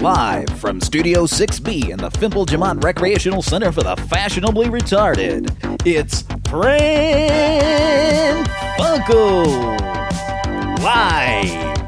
Live from Studio 6B in the Fimple Jamont Recreational Center for the Fashionably Retarded, it's Pran Funkels Live.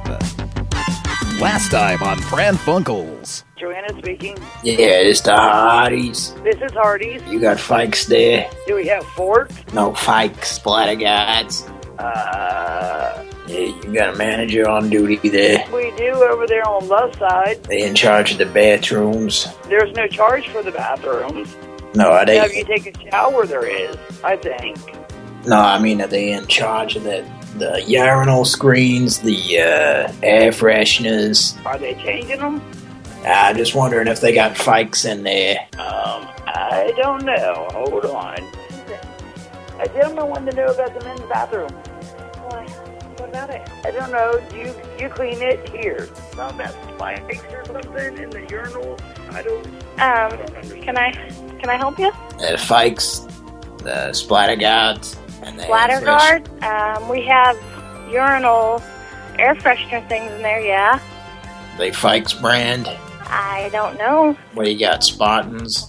Last time on Pran Funkels. Joanna speaking. Yeah, it's the Hardee's. This is Hardee's. You got fikes there? Do we have forks? No fikes, splatter guides. Uh, Yeah, you got a manager on duty there. we do over there on the left side. They in charge of the bathrooms. There's no charge for the bathrooms. No, are Now, if you take a shower, there is, I think. No, I mean, are they in charge of the the urinal screens, the uh, air fresheners? Are they changing them? I'm just wondering if they got fikes in there. Um, I don't know. Hold on. A gentleman wanted to know about the men's bathroom. Why? What about it? I don't know. You you clean it here? Something about spikes or something in the urinal. I don't. I Um, don't can I can I help you? The fikes, the splatter guards, and the Bladder air guard. Um, we have urinal air freshener things in there. Yeah. They fikes brand. I don't know. What do you got, Spartans?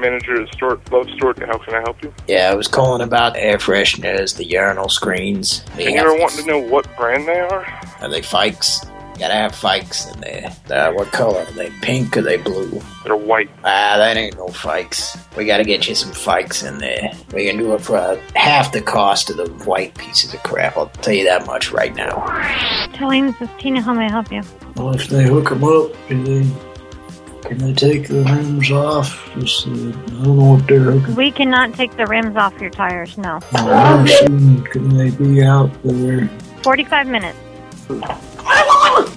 Manager at Stuart, Love Stuart, how can I help you? Yeah, I was calling about air fresheners, the urinal screens. They And you have were wanting to know what brand they are? Are they fikes? You Gotta have fikes in there. Uh, what color? Are they pink or they blue? They're white. Ah, that ain't no fikes. We gotta get you some fikes in there. We can do it for uh, half the cost of the white pieces of crap. I'll tell you that much right now. Telling this is Tina. How may I help you? Well, if they hook them up, can they can they take the rims off? Just uh, I don't know what they're hooking. We cannot take the rims off your tires. No. How soon can they be out there? Forty-five minutes. Yeah,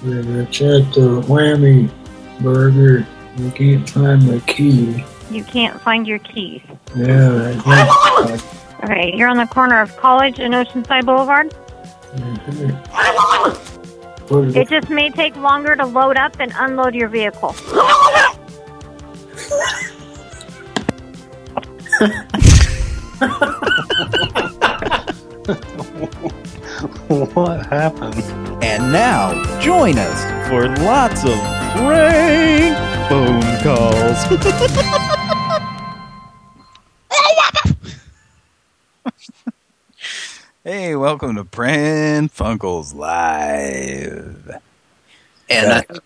It's at the Whammy Burger. I can't find my key. You can't find your keys. Yeah, I think. Okay, you're on the corner of College and Oceanside Boulevard. What is It just may take longer to load up and unload your vehicle. What happened? And now, join us for lots of prank phone calls. hey, welcome to Pran Funkels Live. And uh,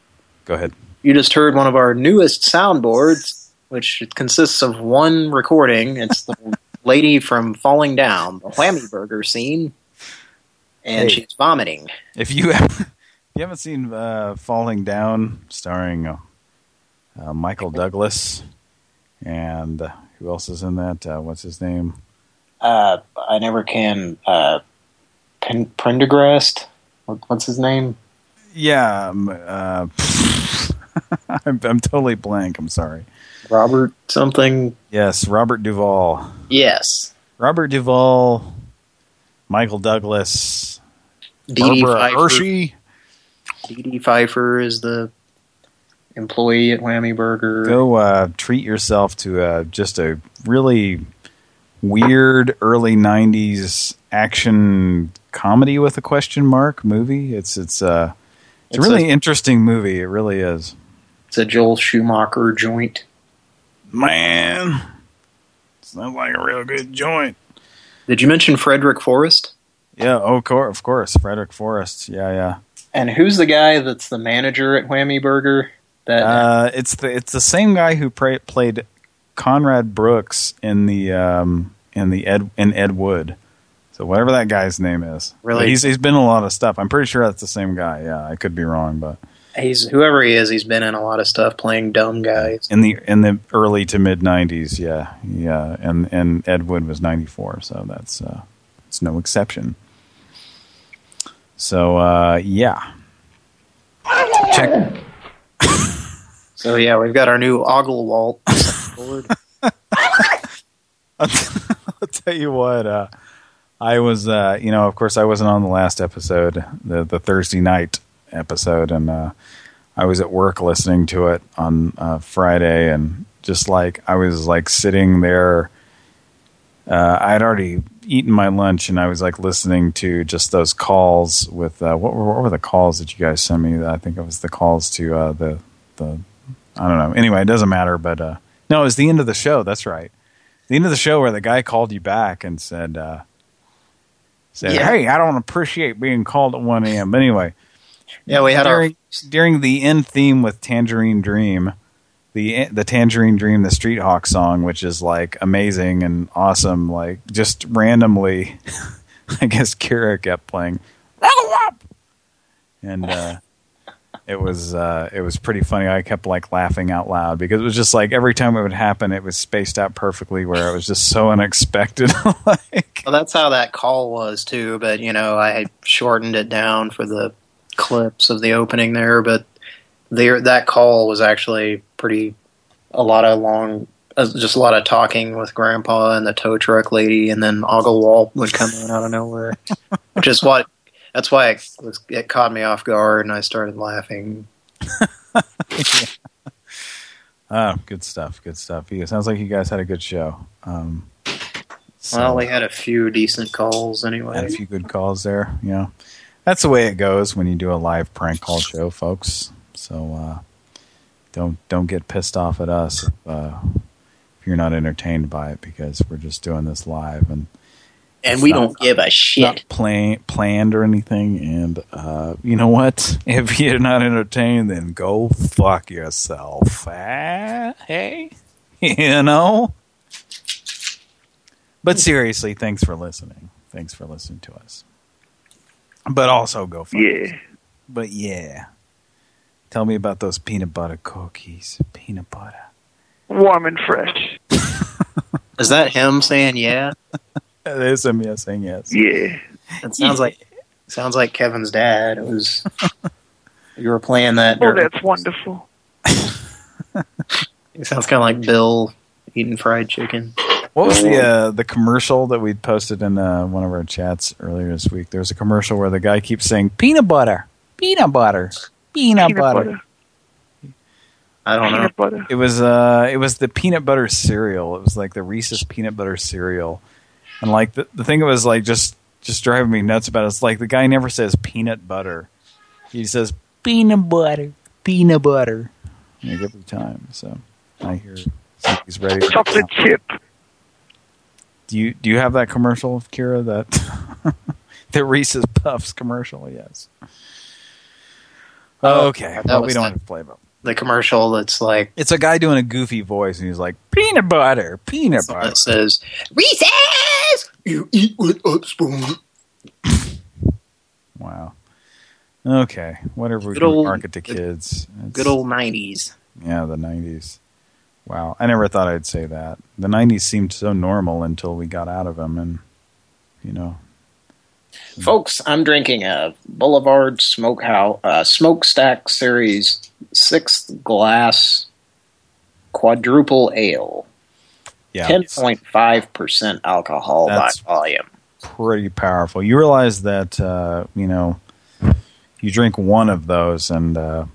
Go ahead. you just heard one of our newest soundboards, which consists of one recording. It's the lady from Falling Down, the Whammy Burger scene, and Hey. she's vomiting. If you if you haven't seen uh, Falling Down, starring uh, uh, Michael Douglas, and uh, who else is in that? Uh, what's his name? Uh, I never can. Uh, Prendergast? What's his name? Yeah, um, uh, I'm, I'm totally blank. I'm sorry. Robert something? Yes, Robert Duvall. Yes. Robert Duvall, Michael Douglas, Dee Dee Barbara Pfeiffer. Hershey. Dee Dee Pfeiffer is the employee at Whammy Burger. Go uh, treat yourself to uh, just a really weird early '90s action comedy with a question mark movie. It's it's uh it's, It's a really a- interesting movie. It really is. It's a Joel Schumacher joint. Man, sounds like a real good joint. Did you mention Frederick Forrest? Yeah, oh, of course, Frederick Forrest. Yeah, yeah. And who's the guy that's the manager at Whammy Burger? That Uh, it's the it's the same guy who played Conrad Brooks in the um, in the Ed in Ed Wood. So whatever that guy's name is, Really? But he's he's been in a lot of stuff. I'm pretty sure that's the same guy. Yeah, I could be wrong, but he's whoever he is, he's been in a lot of stuff playing dumb guys. in the in the early to mid '90s, yeah, yeah, and and Ed Wood was '94, so that's uh, it's no exception. So uh, yeah, check. So yeah, we've got our new Oglewalt board. I'll, I'll tell you what. Uh, I was, uh, you know, of course, I wasn't on the last episode, the the Thursday night episode, and uh, I was at work listening to it on uh, Friday, and just like I was like sitting there. Uh, I had already eaten my lunch, and I was like listening to just those calls with uh, what were what were the calls that you guys sent me? I think it was the calls to uh, the the I don't know. Anyway, it doesn't matter. But uh, no, it was the end of the show. That's right. The end of the show where the guy called you back and said, uh, said, Yeah. "Hey, I don't appreciate being called at 1 a.m." But anyway, Yeah, we had our during, during the end theme with Tangerine Dream, the the Tangerine Dream, the Street Hawk song, which is like amazing and awesome. Like just randomly, I guess Kira kept playing, and uh, it was uh, it was pretty funny. I kept like laughing out loud because it was just like every time it would happen, it was spaced out perfectly, where it was just so unexpected. like, Well, that's how that call was too. But you know, I shortened it down for the clips of the opening there. But there, that call was actually pretty a lot of long, uh, just a lot of talking with Grandpa and the tow truck lady, and then Oglewalt would come in out of nowhere, which is what. That's why it, was, it caught me off guard, and I started laughing. oh, good stuff, good stuff. Yeah, sounds like you guys had a good show. Um, so- Well, we had a few decent calls anyway. Had a few good calls there. Yeah, that's the way it goes when you do a live prank call show, folks. So uh, don't don't get pissed off at us if, uh, if you're not entertained by it because we're just doing this live and and we don't give a shit. not plan, planned or anything. And uh, you know what? If you're not entertained, then go fuck yourself. Eh? Hey, you know. But seriously, thanks for listening. Thanks for listening to us. But also go fuck Yeah. yourself. But yeah. Tell me about those peanut butter cookies. Peanut butter. Warm and fresh. Is that him saying yeah? There's him yes saying yes. Yeah. It sounds like sounds like Kevin's dad. It was you were playing that. Oh, that's wonderful. It sounds kind of like Bill eating fried chicken. What was the uh, the commercial that we posted in uh, one of our chats earlier this week? There was a commercial where the guy keeps saying peanut butter, peanut butter, peanut, Peanut butter. butter. I don't know. Butter. It was uh, it was the peanut butter cereal. It was like the Reese's peanut butter cereal, and like the the thing that was like just just driving me nuts about it is like the guy never says peanut butter. He says peanut butter, peanut butter, like every time. So I hear he's ready. to- Chocolate chip. Do you do you have that commercial, Kira? That the Reese's Puffs commercial? Yes. Oh, okay. Well, we don't the- have to play about. The commercial that's like It's a guy doing a goofy voice, and he's like peanut butter, peanut butter. that says Reese's. You eat with a spoon. Wow. Okay. Whatever we Good can old- market to kids. It's- Good old nineties. yeah, the '90s. Wow, I never thought I'd say that. The '90s seemed so normal until we got out of them, and you know, Folks, I'm drinking a Boulevard Smokehouse uh, Smokestack Series sixth glass quadruple ale. Yeah, Ten point five percent alcohol That's- by volume. pretty powerful. You realize that uh, you know you drink one of those, and uh,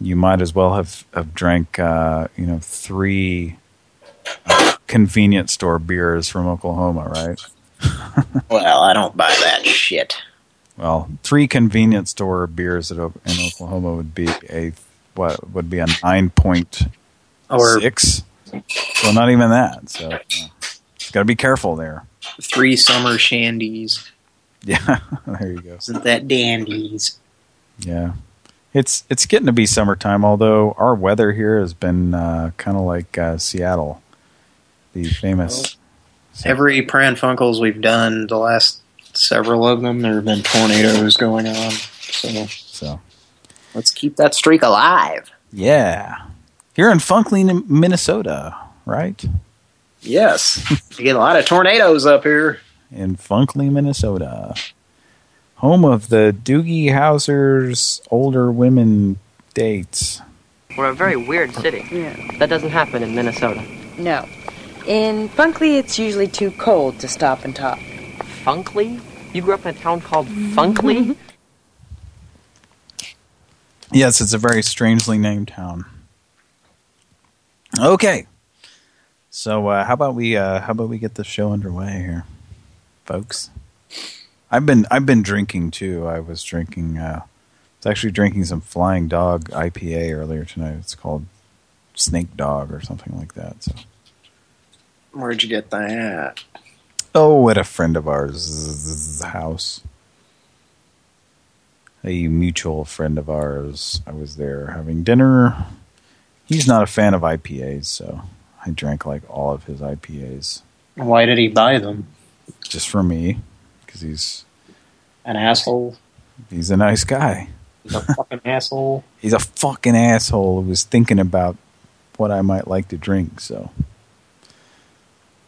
you might as well have have drank uh, you know three uh, convenience store beers from Oklahoma, right? Well, I don't buy that shit. Well, three convenience store beers at, in Oklahoma would be a what would be a nine point Or six. So not even that. So yeah. got to be careful there. three summer shandies. Yeah, there you go. Isn't that dandies? Yeah, it's it's getting to be summertime. Although our weather here has been uh, kind of like uh, Seattle, the famous. Every Pran Funkels we've done, the last several of them, there have been tornadoes going on. So So let's keep that streak alive. yeah, here in Funkling, Minnesota, right? Yes. you get a lot of tornadoes up here. in Funkley, Minnesota. Home of the Doogie Howser's older women dates. We're a very weird city. Yeah. That doesn't happen in Minnesota. No. In Funkley, it's usually too cold to stop and talk. Funkley? You grew up in a town called Funkley? Yes, it's a very strangely named town. Okay. So uh, how about we uh, how about we get the show underway here, folks? I've been I've been drinking too. I was drinking uh, was actually drinking some Flying Dog IPA earlier tonight. It's called Snake Dog or something like that. So. Where'd you get that? Oh, at a friend of ours' house. A mutual friend of ours. I was there having dinner. He's not a fan of IPAs, so I drank like all of his IPAs. Why did he buy them? Just for me, because he's An asshole? he's a nice guy. He's a fucking asshole. He's a fucking asshole who was thinking about what I might like to drink, so.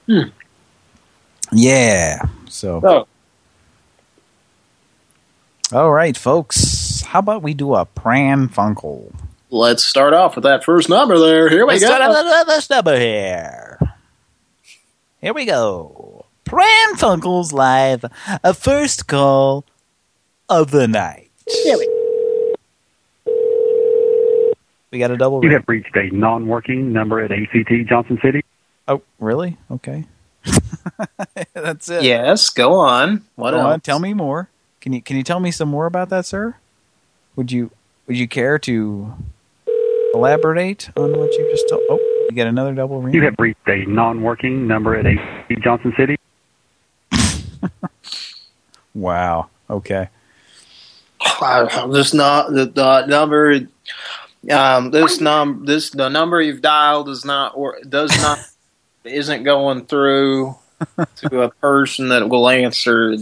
Hmm. Yeah, so. Oh. All right, folks. How about we do a Pran Funkel? Let's start off with that first number there. Here we Let's go. start off with this number here. Here we go. Pran Funkels live. A first call of the night. We got a double. You ring. have reached a non-working number at ACT Johnson City. Oh, really? Okay. That's it. Yes, go on. What Go else? on, tell me more. Can you can you tell me some more about that, sir? Would you would you care to elaborate on what you just told? Oh, you got another double ring. You have reached a non-working number at ACT Johnson City. Wow. Okay. Uh, this not the, the number. Um, this num this the number you've dialed is not or does not isn't going through to a person that will answer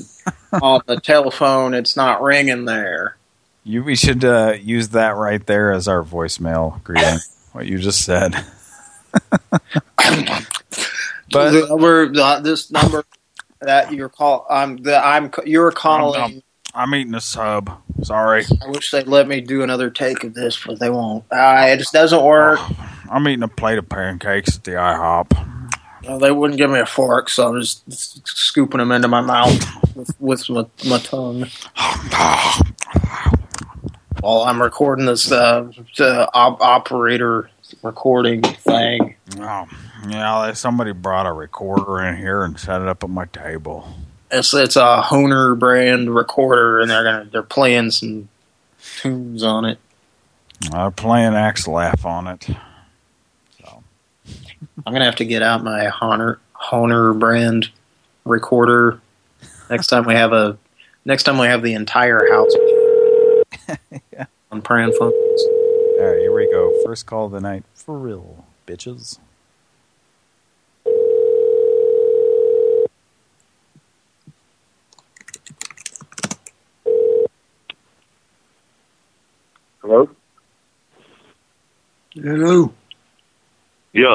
on the telephone. It's not ringing there. You we should uh, use that right there as our voicemail greeting. what you just said. but the number, the, this number that you're call, I'm I'm you're calling. I'm, I'm eating a sub. Sorry. I wish they'd let me do another take of this, but they won't. Uh, it just doesn't work. I'm eating a plate of pancakes at the IHOP. Well, they wouldn't give me a fork, so I'm just scooping them into my mouth with, with my, my tongue. While I'm recording this uh, uh, op operator recording thing. Oh, yeah, somebody brought a recorder in here and set it up at my table. It's it's a Hohner brand recorder, and they're gonna they're playing some tunes on it. I'm playing Axel F on it. I'm gonna have to get out my Hohner Hohner brand recorder next time we have a next time we have the entire house on Pran Funkels. All right, here we go. First call of the night. For real, bitches. Hello? Hello. Yeah.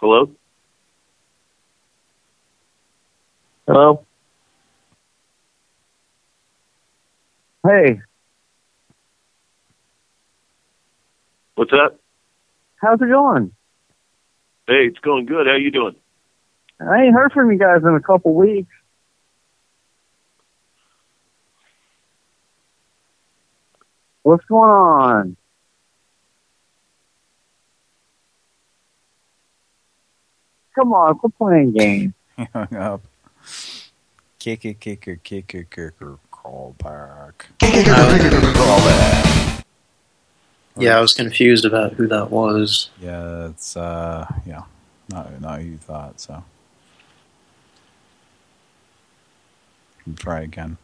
Hello? Hello? Hey, What's up? how's it going? Hey, it's going good. How you doing? I ain't heard from you guys in a couple weeks. What's going on? Come on, quit playing games. He hung up. Kicker, kicker, kicker, kicker, crawl back. Crawl back. Yeah, I was confused about who that was. Yeah, it's, uh, yeah, not, not who you thought, so. Try again.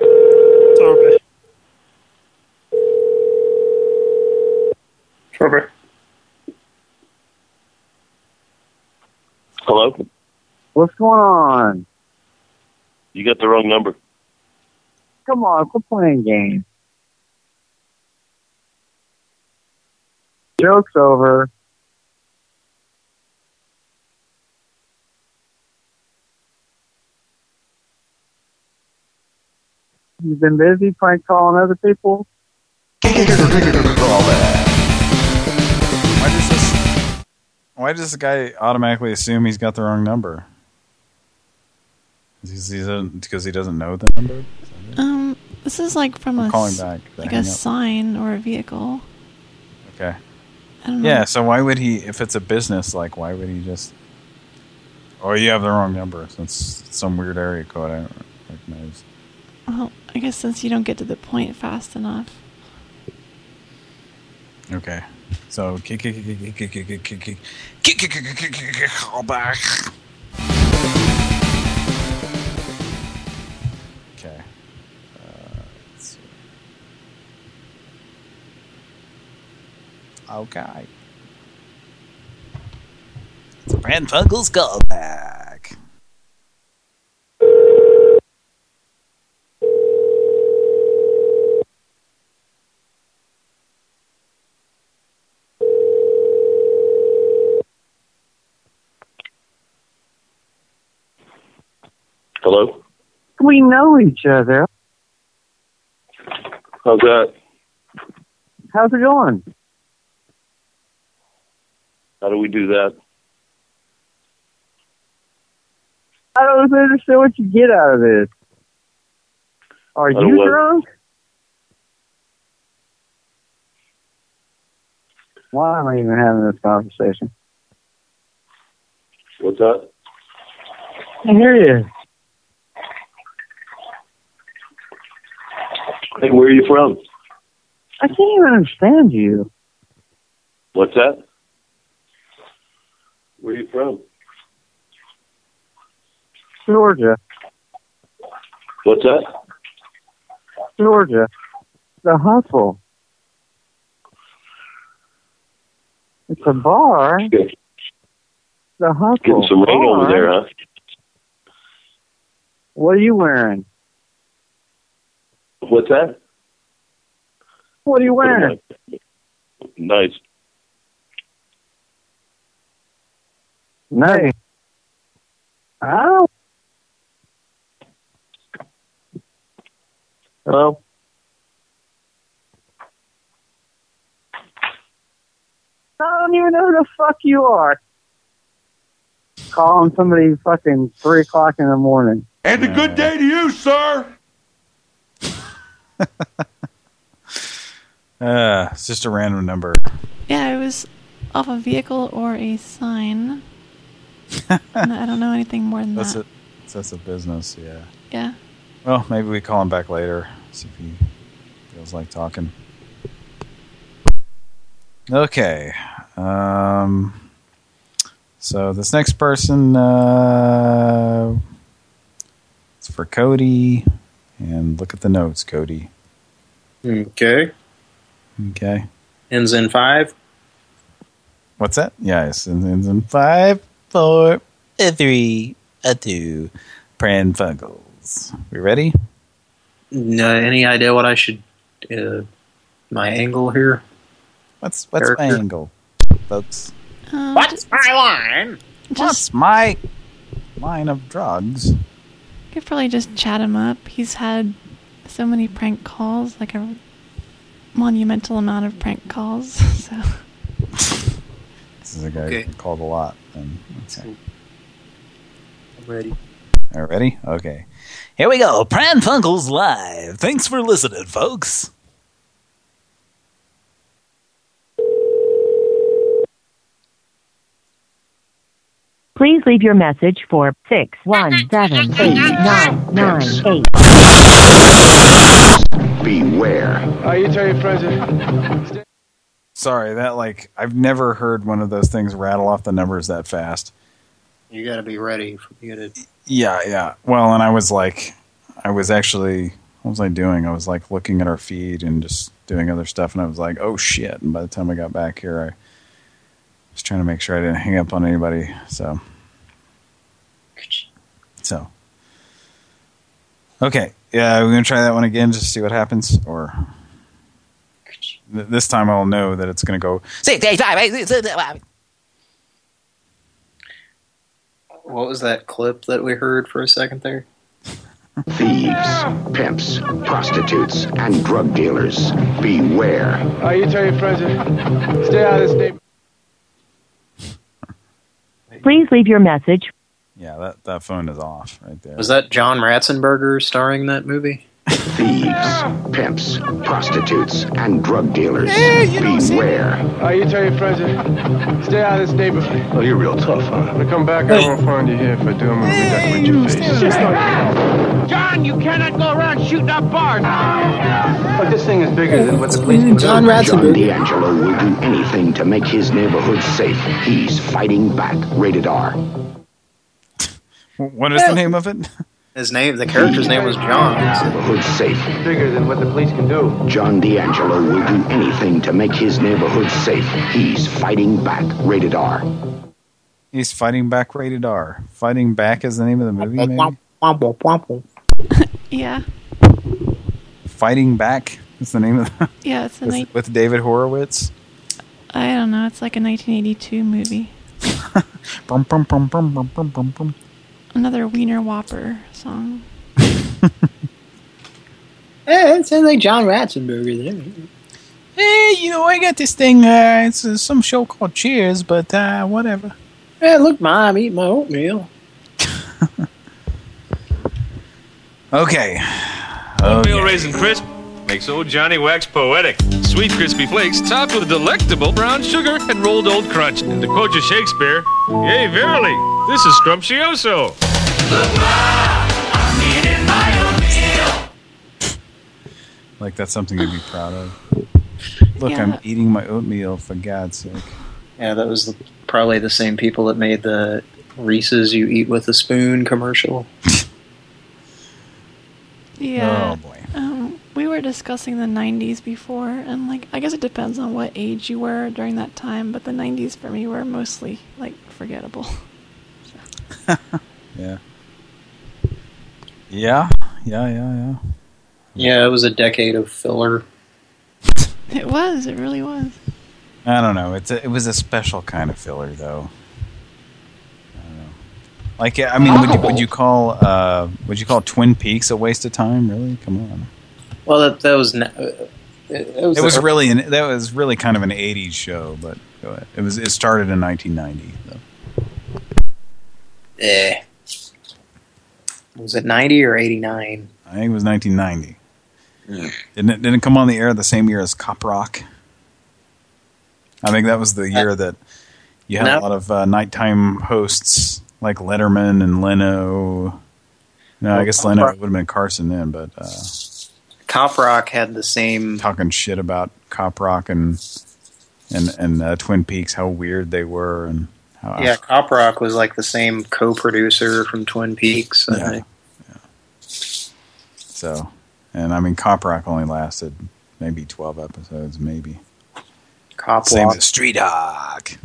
Okay. Trevor. Hello? What's going on? You got the wrong number. Come on, quit playing games. Joke's over. You've been busy prank calling other people? Why does this, why does this guy automatically assume he's got the wrong number? Is because he doesn't know the number? Uh, Um, this is like from I'm a calling back. Like a sign or a vehicle. Okay. I don't know. Yeah, so why would he, if it's a business, like, why would he just... Oh, you have the wrong number. It's some weird area code. I don't, knows. Well, I guess since you don't get to the point fast enough. Okay. So kick kick kick kick kick kick kick kick kick kick kick kick kick kick kick call back. Okay. Okay. It's Brand Funkle's callback. Hello? We know each other. How's that? How's it going? How do we do that? I don't understand what you get out of this. Are you what? drunk? Why am I even having this conversation? What's that? I hear you. Hey, where are you from? I can't even understand you. What's that? Where are you from? Georgia. What's that? Georgia. The hustle. It's a bar. Good. The hustle. Getting some rain over there, huh? What are you wearing? What's that? What are you wearing? Nice. Nice. Oh. Hello? I don't even know who the fuck you are. Calling somebody fucking three o'clock in the morning. And a good day to you, sir. Uh, it's just a random number. Yeah, it was off a vehicle or a sign. No, I don't know anything more than That's that. it. That's a business, yeah. Yeah. Well, maybe we call him back later. See if he feels like talking. Okay. Um. So this next person, uh, it's for Cody, and look at the notes, Cody. Okay. Okay. Ends in five. What's that? Yeah, it's in, it's in five, four, a three, a two. Pran Funkels. We ready? No, any idea what I should, uh, my angle here? What's what's my angle, folks? Um, What's my line? What's my line of drugs? You Could probably just chat him up. He's had so many prank calls, like a monumental amount of prank calls. So This is a guy Okay. called a lot. And, okay. I'm ready. All right, ready? Okay. Here we go. Pran Funkels live. Thanks for listening, folks. Please leave your message for six one seven eight nine nine eight. Beware. Uh, you tell your friends. Sorry, that like I've never heard one of those things rattle off the numbers that fast. You got to be ready. For, you to. Yeah, yeah. Well, and I was like, I was actually, what was I doing? I was like looking at our feed and just doing other stuff, and I was like, oh shit! And by the time I got back here, I was trying to make sure I didn't hang up on anybody. So, so, okay, yeah, we're gonna try that one again just to see what happens, or this time I'll know that it's gonna go six, eight, five, eight, six, seven, five. What was that clip that we heard for a second there? Thieves, pimps, prostitutes, and drug dealers. Beware. Uh, you tell your friends. that- Stay out of this neighborhood. Please leave your message. Yeah, that that phone is off right there. Was that John Ratzenberger starring that movie? Thieves, pimps, prostitutes, and drug dealers. Beware. Uh, you tell your friends. that- Stay out of this neighborhood. Oh, you're real tough, huh? When I come back, I won't find you here. If I do, I'm gonna be back with your face. John, you cannot go around shooting up bars. But this thing is bigger than what the police can do. John D'Angelo will do anything to make his neighborhood safe. He's fighting back. Rated R. What is the name of it? His name, the character's name was John. Neighborhood safe. Bigger than what the police can do. John D'Angelo will do anything to make his neighborhood safe. He's fighting back. Rated R. He's Fighting Back rated R. Fighting Back is the name of the movie, maybe? Yeah. Fighting Back is the name of the... Yeah, it's a with, with David Horowitz. I don't know. It's like a 1982 movie. Brum, brum, brum, Another Wiener Whopper song. Eh, it sounds like John Ratzenberger there. Hey, you know, I got this thing, uh, it's uh, some show called Cheers, but uh, whatever. Yeah, look, Mom, eat my oatmeal. Okay. Oatmeal Okay. raisin crisp makes old Johnny wax poetic. Sweet crispy flakes topped with delectable brown sugar and rolled old crunch. And to quote your Shakespeare, yea, verily, this is scrumptioso. Eating my oatmeal. Like that's something to be proud of. Look, Yeah. I'm eating my oatmeal, for God's sake. Yeah, that was the, probably the same people that made the Reese's you eat with a spoon commercial. Yeah. Oh, boy. We were discussing the 90s before, and like, I guess it depends on what age you were during that time, but the 90s for me were mostly like forgettable. Yeah. Yeah, yeah, yeah, yeah. Yeah, it was a decade of filler. It was. It really was. I don't know. It's a, it was a special kind of filler, though. I don't know. Like, I mean, would you, would you call uh, would you call Twin Peaks a waste of time? Really? Come on. Well, that that was n- uh, it, it was, It was really an, that was really kind of an '80s show, but. It was it started in 1990. Though. eh. Was it ninety or eighty nine? I think it was 1990. Didn't it, didn't it come on the air the same year as Cop Rock? I think that was the year that you had No. a lot of uh, nighttime hosts like Letterman and Leno. No, I guess Cop Leno would have been Carson then, but uh, Cop Rock had the same talking shit about Cop Rock and and and uh, Twin Peaks, how weird they were, and how Yeah, Cop Rock was like the same co-producer from Twin Peaks. I Yeah. so. And I mean, Cop Rock only lasted maybe 12 episodes, maybe. Cop Same Rock. as Street Hawk.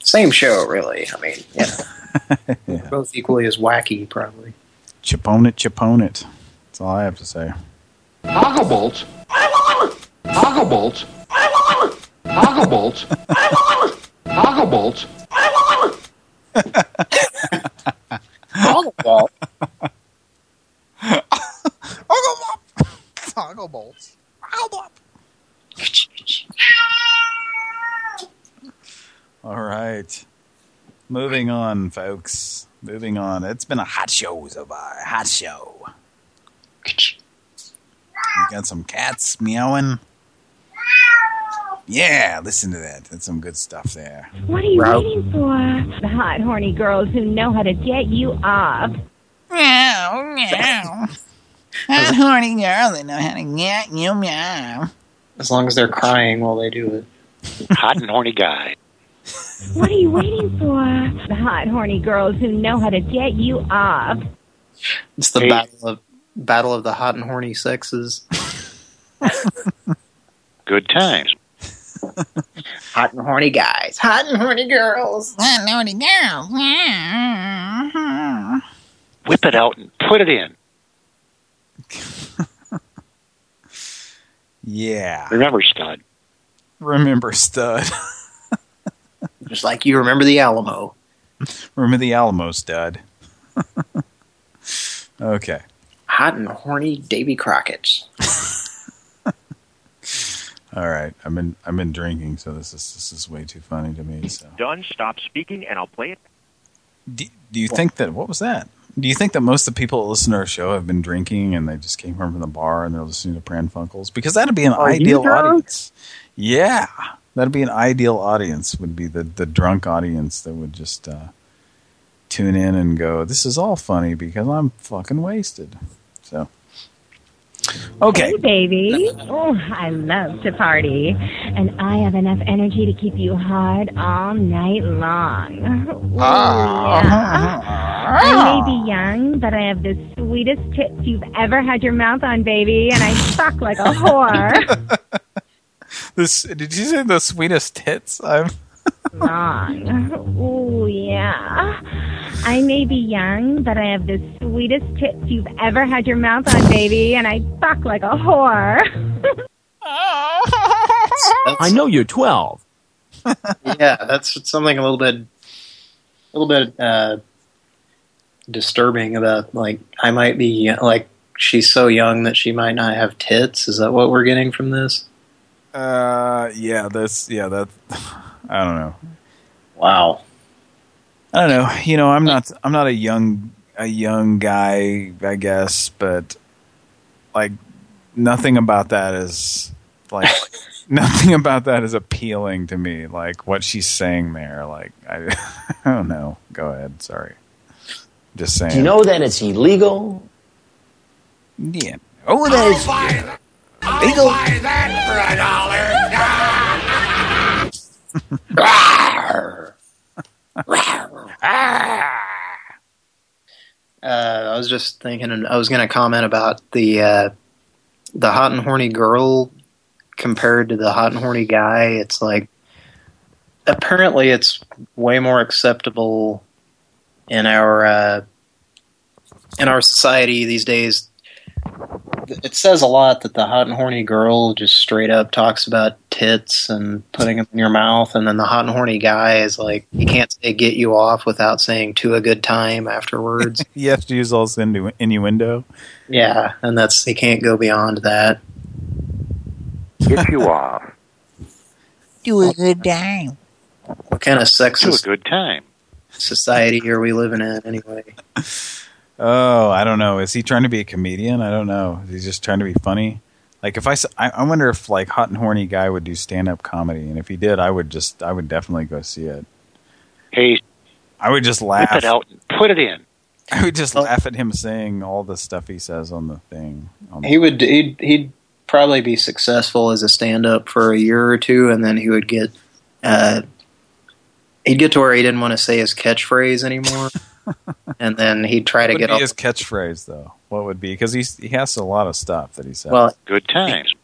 Same show, really. I mean, you know, Yeah. both equally as wacky, probably. Chiponit, Chiponit. That's all I have to say. Toggle bolts. Toggle bolts. Toggle bolts. Toggle bolts. Toggle bolt. Toggle bolts. All right. Moving on, folks. Moving on. It's been a hot show so far. Hot show. You got some cats meowing. Yeah, listen to that. That's some good stuff there. What are you waiting for? The hot, horny girls who know how to get you off. Meow, meow. Hot horny girl, they know how to get you meow. As long as they're crying while they do it. Hot and horny guy. What are you waiting for? The hot, horny girls who know how to get you off. It's the Hey. battle of battle of the hot and horny sexes. Good times. Hot and horny guys. Hot and horny girls. Hot and horny girls. Whip it out and put it in. Yeah. Remember, stud. Remember Stud. Just like you remember the Alamo. Remember the Alamo Stud. okay. Hot and horny Davy Crockett. All right. I've been I've been drinking, so this is this is way too funny to me. So, Done. Stop speaking, and I'll play it. do, do you think that what was that? Do you think that most of the people that listen to our show have been drinking and they just came home from the bar and they're listening to Pran Funkels? Because that'd be an Are ideal audience. Yeah, that'd be an ideal audience. Would be the the drunk audience that would just uh, tune in and go, "This is all funny because I'm fucking wasted." So, okay. Hey, baby. Oh, I love to party. And I have enough energy to keep you hard all night long. Ooh, ah. yeah. I may be young, but I have the sweetest tits you've ever had your mouth on, baby. And I suck like a whore. This did you say the sweetest tits? I'm long. Ooh, yeah. I may be young, but I have the sweetest tits you've ever had your mouth on, baby. And I suck like a whore. I know you're 12. yeah, that's something a little bit, a little bit uh, disturbing about. Like, I might be like she's so young that she might not have tits. Is that what we're getting from this? Uh, yeah, that's yeah, that. I don't know. Wow. I don't know. You know, I'm not. I'm not a young a young guy, I guess, but like nothing about that is like nothing about that is appealing to me. Like what she's saying there. Like I, I don't know. Go ahead. Sorry. Just saying. Do you know that it's illegal? Yeah. Oh, that is illegal. Uh, I was just thinking, I was going to comment about the uh, the hot and horny girl compared to the hot and horny guy. It's like apparently it's way more acceptable in our uh, in our society these days. It says a lot that the hot and horny girl just straight up talks about tits and putting them in your mouth, and then the hot and horny guy is like, he can't say "get you off" without saying "to a good time" afterwards. you have to use all this innu innuendo. yeah, and that's he can't go beyond that. Get you off. Do a good time. What kind of To a good time. society are we living in anyway? Oh, I don't know. Is he trying to be a comedian? I don't know. Is he just trying to be funny? Like if I, I wonder if like hot and horny guy would do stand up comedy, and if he did, I would just, I would definitely go see it. Hey, I would just whip laugh. it out and put it in. I would just laugh at him saying all the stuff he says on the thing. On He would he'd, he'd probably be successful as a stand-up for a year or two, and then he would get uh, he'd get to where he didn't want to say his catchphrase anymore, and then he'd try to get be off. his catchphrase though? What would be? Because he's he has a lot of stuff that he says. Well, Good times.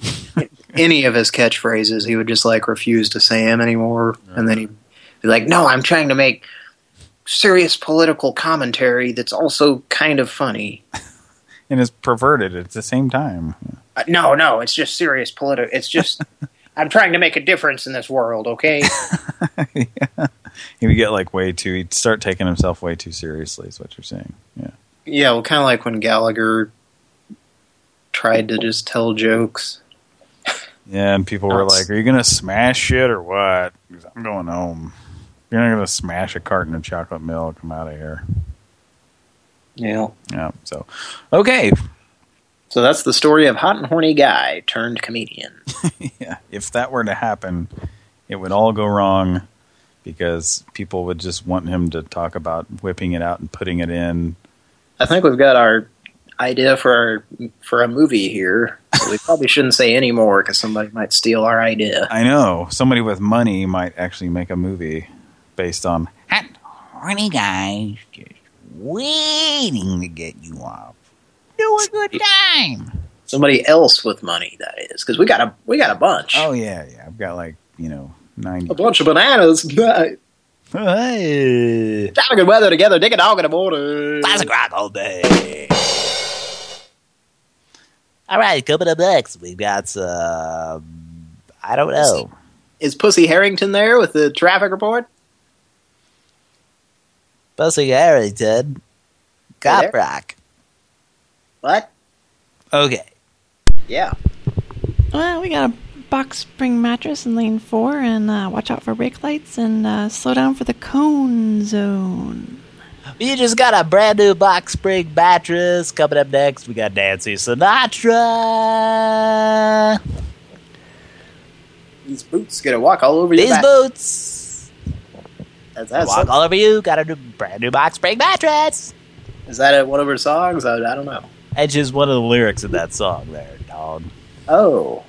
any of his catchphrases, he would just like refuse to say them anymore, and then he'd be like, "No, I'm trying to make serious political commentary that's also kind of funny." and is perverted at the same time. Uh, no, no, it's just serious political. It's just I'm trying to make a difference in this world, okay? He would get like way too. He'd start taking himself way too seriously. Is what you're saying? Yeah. Yeah, well, kind of like when Gallagher tried to just tell jokes. Yeah, and people were like, "Are you gonna smash shit or what?" I'm going home. You're not gonna smash a carton of chocolate milk. I'm out of here. Yeah. Yeah. So, okay. So that's the story of hot and horny guy turned comedian. yeah. If that were to happen, it would all go wrong because people would just want him to talk about whipping it out and putting it in. I think we've got our idea for our, for a movie here. So we probably shouldn't say any more because somebody might steal our idea. I know somebody with money might actually make a movie based on that Horny guys just waiting to get you off. Do a good time. Somebody else with money, that is, because we got a we got a bunch. Oh yeah, yeah. I've got like you know ninety. A bunch of bananas. hey. Having Hey. good weather together, dig a dog in the morning. Classic rock all day. All right, coming up next, we've got some. I don't know. Is Pussy Harrington there with the traffic report? Bussing Harrington. Cop there? rock. What? Okay. Yeah. Well, we got a box spring mattress in lane four, and uh, watch out for brake lights, and uh, slow down for the cone zone. You just got a brand new box spring mattress. Coming up next, we got Nancy Sinatra. These boots gonna walk all over you. These boots. That's, I that's walk all over you. Got a new, brand new box spring mattress. Is that a, one of her songs? I, I don't know. That's just one of the lyrics in that song there, dog. Oh.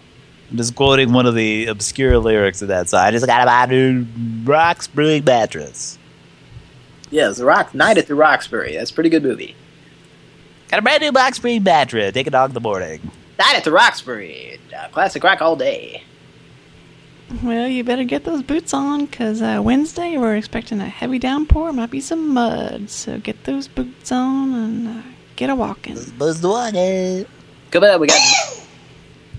I'm just quoting one of the obscure lyrics of that song. I just got to buy a new rock spring mattress. Yes, the Rock Night at the Roxbury. That's a pretty good movie. Got a brand new box spring mattress. Take a dog in the morning. Night at the Roxbury. Uh, classic rock all day. Well, you better get those boots on, because uh, Wednesday we're expecting a heavy downpour. Might be some mud, so get those boots on and uh, get a walking. Buzz the water. Come on, we got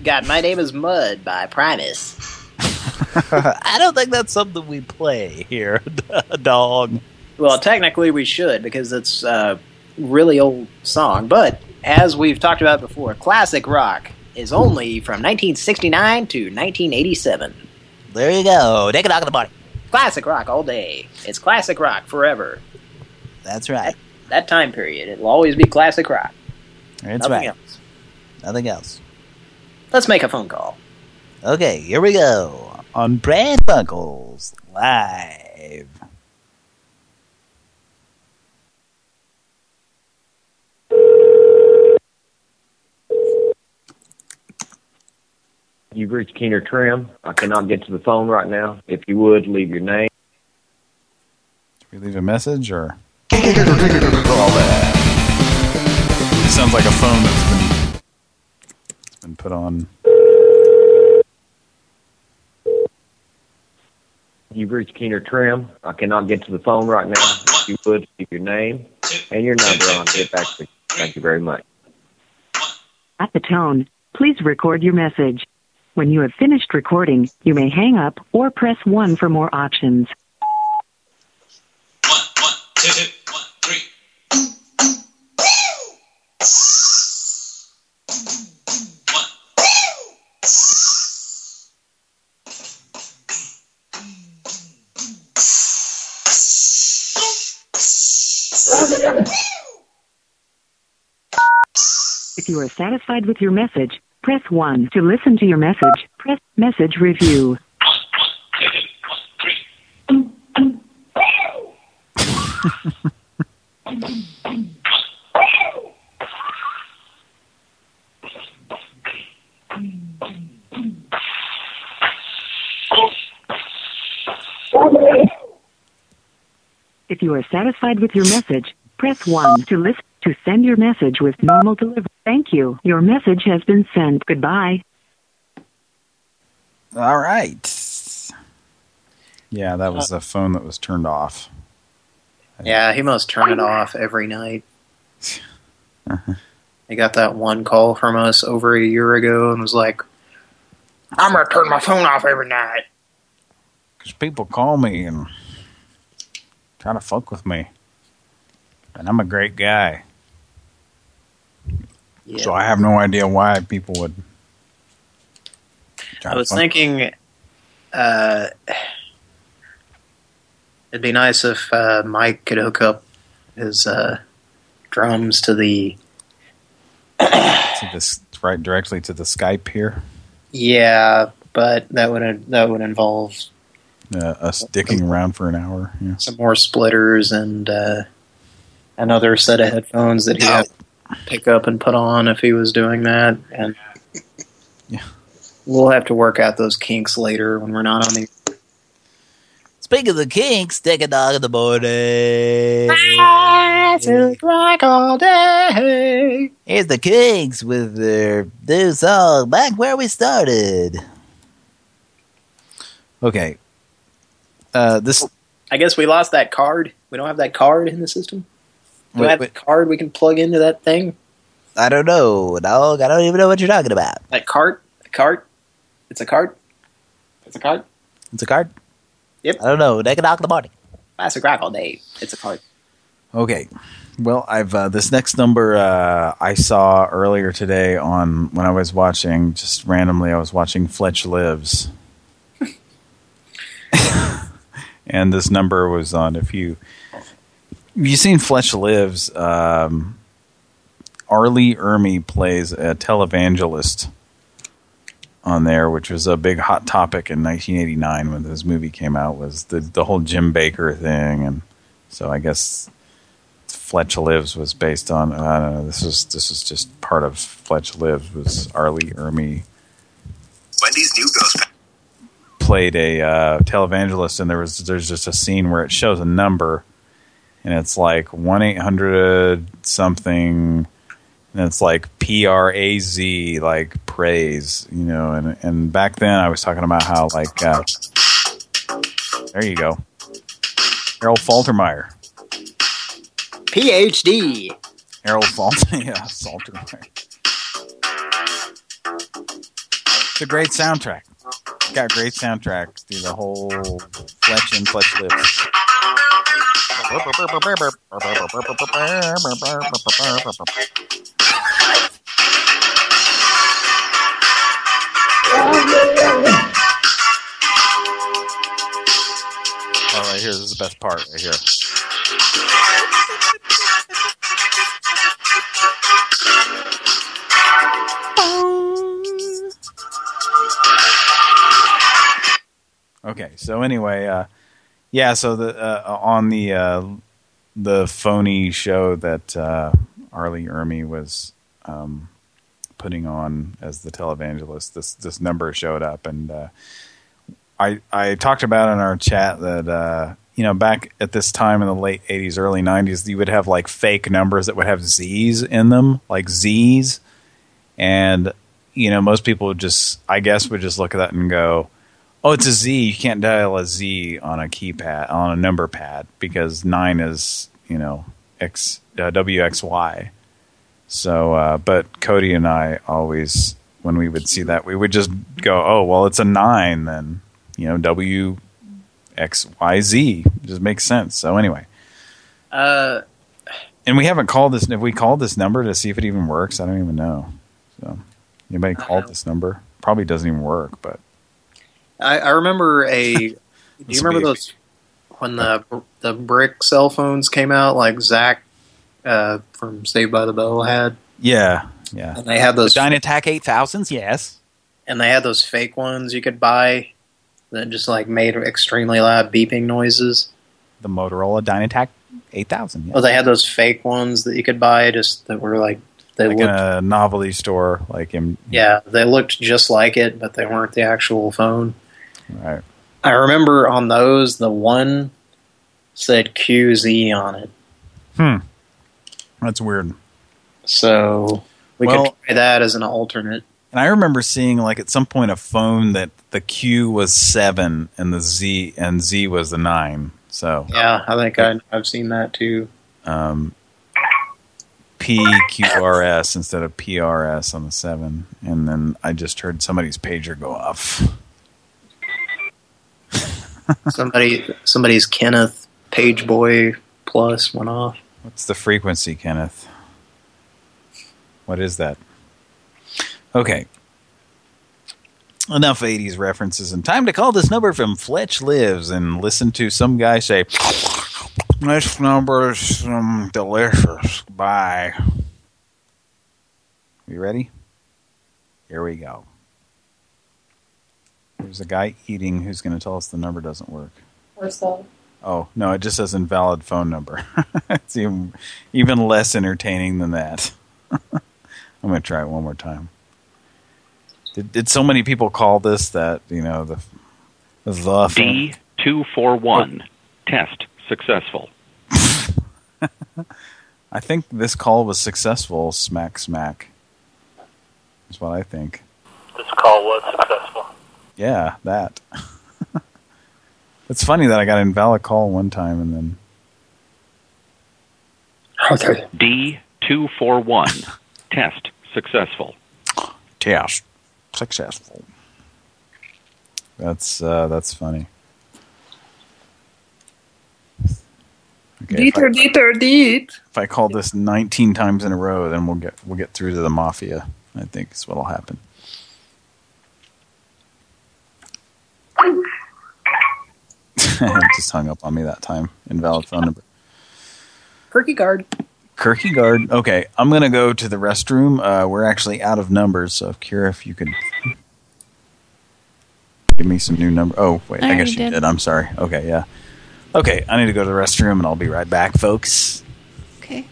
got My Name is Mud by Primus. I don't think that's something we play here, dog. Well, technically we should because it's a really old song. But as we've talked about before, classic rock is only from 1969 to 1987. There you go. Take a dog in the morning. Classic rock all day. It's classic rock forever. That's right. That time period, it'll always be classic rock. That's Nothing right. else. Nothing else. Let's make a phone call. Okay, here we go. On Pran Funkels Live. You've reached Keener Trim. I cannot get to the phone right now. If you would, leave your name. we leave a message or? It sounds like a phone that's been, it's put on. You've reached Keener Trim. I cannot get to the phone right now. If you would, leave your name and your number on. Get back to you. Thank you very much. At the tone, please record your message. When you have finished recording, you may hang up or press 1 for more options. If you are satisfied with your message, press 1. To listen to your message, press message review. If you are satisfied with your message, press 1 to listen to send your message with normal delivery. Thank you. Your message has been sent. Goodbye. All right. Yeah, that was uh, a phone that was turned off. Yeah, he must turn it off every night. He got that one call from us over a year ago and was like, I'm going to turn my phone off every night. Because people call me and try to fuck with me. And I'm a great guy. So I have no idea why people would. I was thinking uh, it'd be nice if uh, Mike could hook up his uh, drums to the to this right directly to the Skype here. yeah, but that would that would involve Uh, us dicking around for an hour. Yeah. some more splitters and uh, another set of headphones that he'd have to pick up and put on if he was doing that. And yeah, we'll have to work out those kinks later when we're not on the. Speaking of the kinks, take a dog in the morning. rock all day. Here's the kinks with their new song, Back Where We Started. Okay. Uh, this. I guess we lost that card. We don't have that card in the system. Do Wait, I have wait. the card we can plug into that thing? I don't know, dog. I don't even know what you're talking about. That cart? A cart? It's a card? It's a card? It's a card? Yep. I don't know. A dog in the morning. Classic rock all day. It's a card. Okay. Well, I've uh, this next number uh, I saw earlier today on when I was watching just randomly. I was watching Fletch Lives, and this number was on. If you have you seen Fletch Lives, um, R. Lee Ermey plays a televangelist on there, which was a big hot topic in 1989 when this movie came out, was the the whole Jim Bakker thing, and so I guess Fletch Lives was based on. I don't know. This was this was just part of Fletch Lives was R. Lee Ermey Wendy's new ghost played a uh, televangelist, and there was there's just a scene where it shows a number, and it's like one eight hundred something, and it's like P R A Z, like praise, you know. And and back then I was talking about how like uh, there you go, Harold Faltermeyer, PhD. Harold Falter, yeah, Faltermeyer. It's a great soundtrack. It's got great soundtracks through the whole Fletch and Fletch Lives. All right, here. This is the best part right here. Okay, so anyway, uh, yeah, so the uh, on the uh, the phony show that uh, R. Lee Ermey was um, putting on as the televangelist, this this number showed up, and uh, I I talked about in our chat that uh, you know back at this time in the late '80s, early '90s, you would have like fake numbers that would have Z's in them, like Z's, and you know most people would just I guess would just look at that and go. Oh, it's a Z. You can't dial a Z on a keypad, on a number pad, because 9 is, you know, X, uh, WXY. So, uh, but Cody and I always, when we would see that, we would just go, oh, well, it's a 9 then, you know, WXYZ. It just makes sense. So anyway. Uh, And we haven't called this, if we called this number to see if it even works, I don't even know. So, anybody called this number? Probably doesn't even work, but. I, I remember a. do you remember be those when the the brick cell phones came out? Like Zach uh, from Saved by the Bell had, Yeah, yeah. and they had those The Dynatac 8000s, yes. and they had those fake ones you could buy that just like made extremely loud beeping noises. The Motorola Dynatac 8000, yeah. Well, they had those fake ones that you could buy just that were like they like looked in a novelty store, like in yeah they looked just like it, but they weren't the actual phone. Right. I remember on those the one said QZ on it. Hmm. That's weird. So we Well- could try that as an alternate. And I remember seeing like at some point a phone that the Q was seven and the Z and Z was the nine. So Yeah, I think I, I've seen that too. um, PQRS instead of PRS on the seven, and then I just heard somebody's pager go off. Somebody, somebody's Kenneth Page Boy Plus went off. What's the frequency, Kenneth? What is that? Okay. Enough 80s references and time to call this number from Fletch Lives and listen to some guy say, This number is um, delicious. Bye. You ready? Here we go. There's a guy eating who's going to tell us the number doesn't work. Or so. Oh, no, it just says invalid phone number. it's even, even less entertaining than that. I'm going to try it one more time. Did, did so many people call this that, you know, the, the? D241. Test successful. I think this call was successful, smack smack. That's what I think. This call was successful. Yeah, that. it's funny that I got an invalid call one time and then... Okay. D241. Test successful. Test successful. That's uh, that's funny. Okay, if, I, Dieter, Dieter, if I call this 19 times in a row, then we'll get we'll get through to the mafia. I think is what'll happen. Just hung up on me that time. Invalid phone number. Kierkegaard. Kierkegaard. Okay, I'm going to go to the restroom. Uh, we're actually out of numbers, so if Kira, if you could give me some new number. Oh, wait, I I, guess you did. did. I'm sorry. Okay, yeah. Okay, I need to go to the restroom, and I'll be right back, folks. Okay.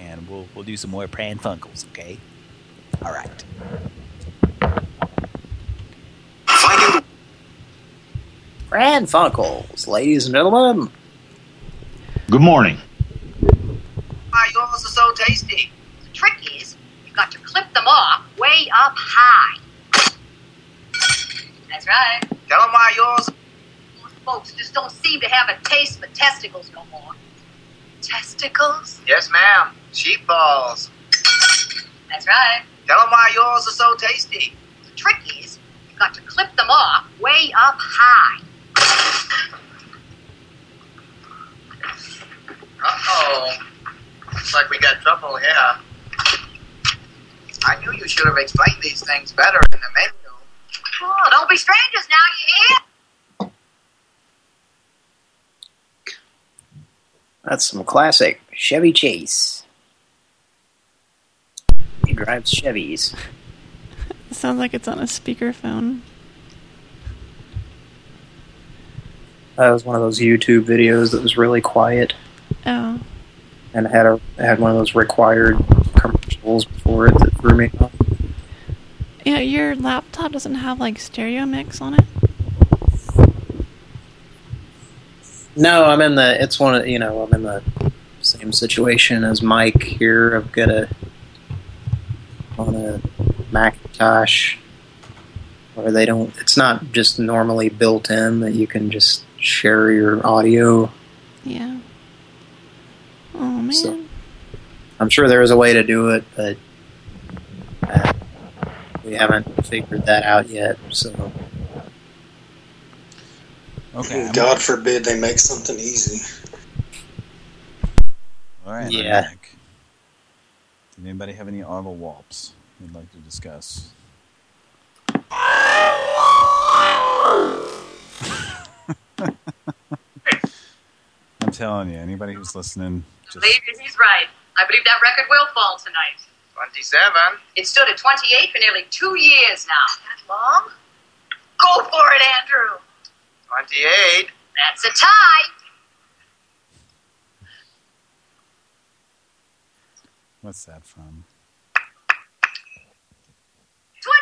And we'll we'll do some more Pran Funkels, okay? All right. Pran Funkels, ladies and gentlemen. Good morning. Why, yours are so tasty. The trick is, you've got to clip them off way up high. That's right. Tell them why yours. Most folks just don't seem to have a taste for testicles no more. Testicles? Yes, ma'am. Sheep balls. That's right. Tell them why yours are so tasty. The trick is, you've got to clip them off way up high. Uh-oh. Looks like we got trouble here. I knew you should have explained these things better in the menu. Oh, don't be strangers now, you hear? That's some classic Chevy Chase. He drives Chevys. It sounds like it's on a speakerphone. That was one of those YouTube videos that was really quiet Oh. and had a had one of those required commercials before it that threw me off. Yeah, your laptop doesn't have like stereo mix on it. No, I'm in the. It's one of you know. I'm in the same situation as Mike here. I've got a on a Macintosh where they don't. It's not just normally built in that you can just share your audio. Yeah. Oh man. So- I'm sure there is a way to do it, but uh, we haven't figured that out yet. So Okay. God forbid they make something easy. All right. Yeah. I'm. Did anybody have any ogle walps they'd like to discuss? I'm telling you, anybody who's listening, just Believe you, he's right. I believe that record will fall tonight. 27. It stood at 28 for nearly two years now. That long? Go for it, Andrew. 28. That's a tie. what's that from? 29,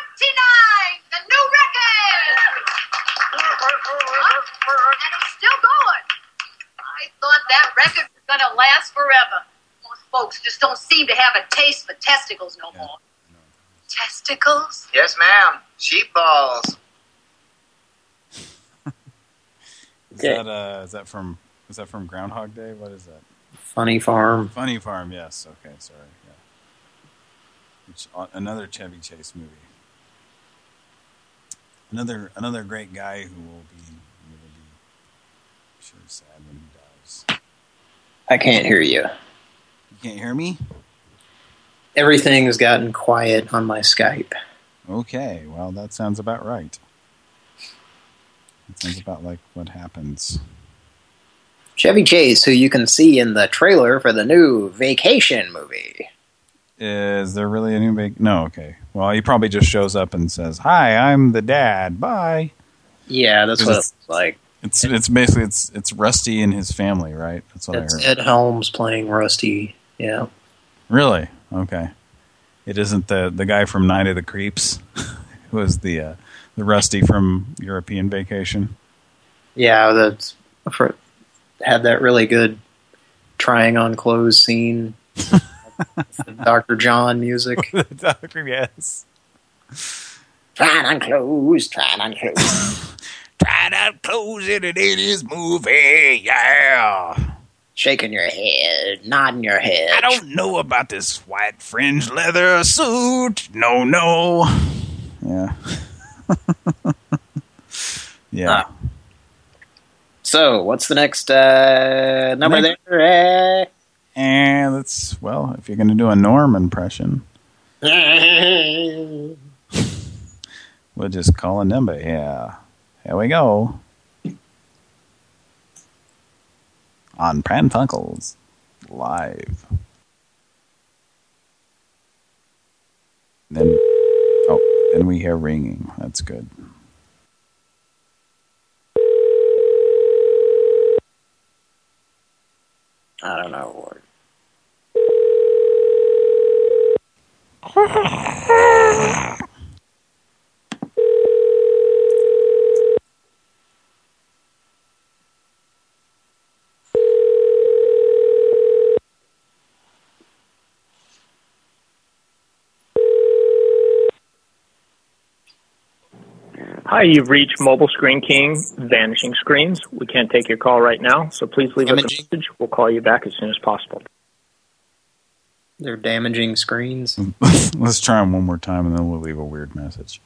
the new record. And it's still going. I thought that record was going to last forever. Most folks just don't seem to have a taste for testicles no more. Testicles? Yes, ma'am. Sheep balls. Is that uh, is that from is that from Groundhog Day? What is that? Funny Farm. Funny Farm. Yes. Okay. Sorry. Yeah. Which, uh, another Chevy Chase movie. Another another great guy who will be will be sure sad when he dies. I can't hear you. You can't hear me? Everything's gotten quiet on my Skype. Okay. Well, that sounds about right. That sounds about like what happens. Chevy Chase, who you can see in the trailer for the new Vacation movie. Is there really a new big? No. Okay. Well, he probably just shows up and says, "Hi, I'm the dad. Bye." Yeah, that's what It's- like. It's it's basically it's it's Rusty and his family, right? That's what It's I heard. Ed Helms playing Rusty. Yeah. Really? Okay. It isn't the the guy from Night of the Creeps, who was the uh, the Rusty from European Vacation. Yeah, that's for, had that really good trying on clothes scene. Dr. John music. Doctor, yes. Trying on clothes, trying on clothes. Trying out clothes in an 80s movie, yeah. Shaking your head, nodding your head. I don't know about this white fringe leather suit. No, no. Yeah. yeah. So, what's the next uh, number Next- there? Uh, and that's, well, if you're going to do a Norm impression. we'll just call a number here. Here we go. On Pran Funkels. Live. Then, oh, then we hear ringing. That's good. I don't know, Lord. Hi, you've reached Mobile Screen King Vanishing Screens. We can't take your call right now, so please leave us a message. We'll call you back as soon as possible. They're damaging screens. Let's try them one more time, and then we'll leave a weird message.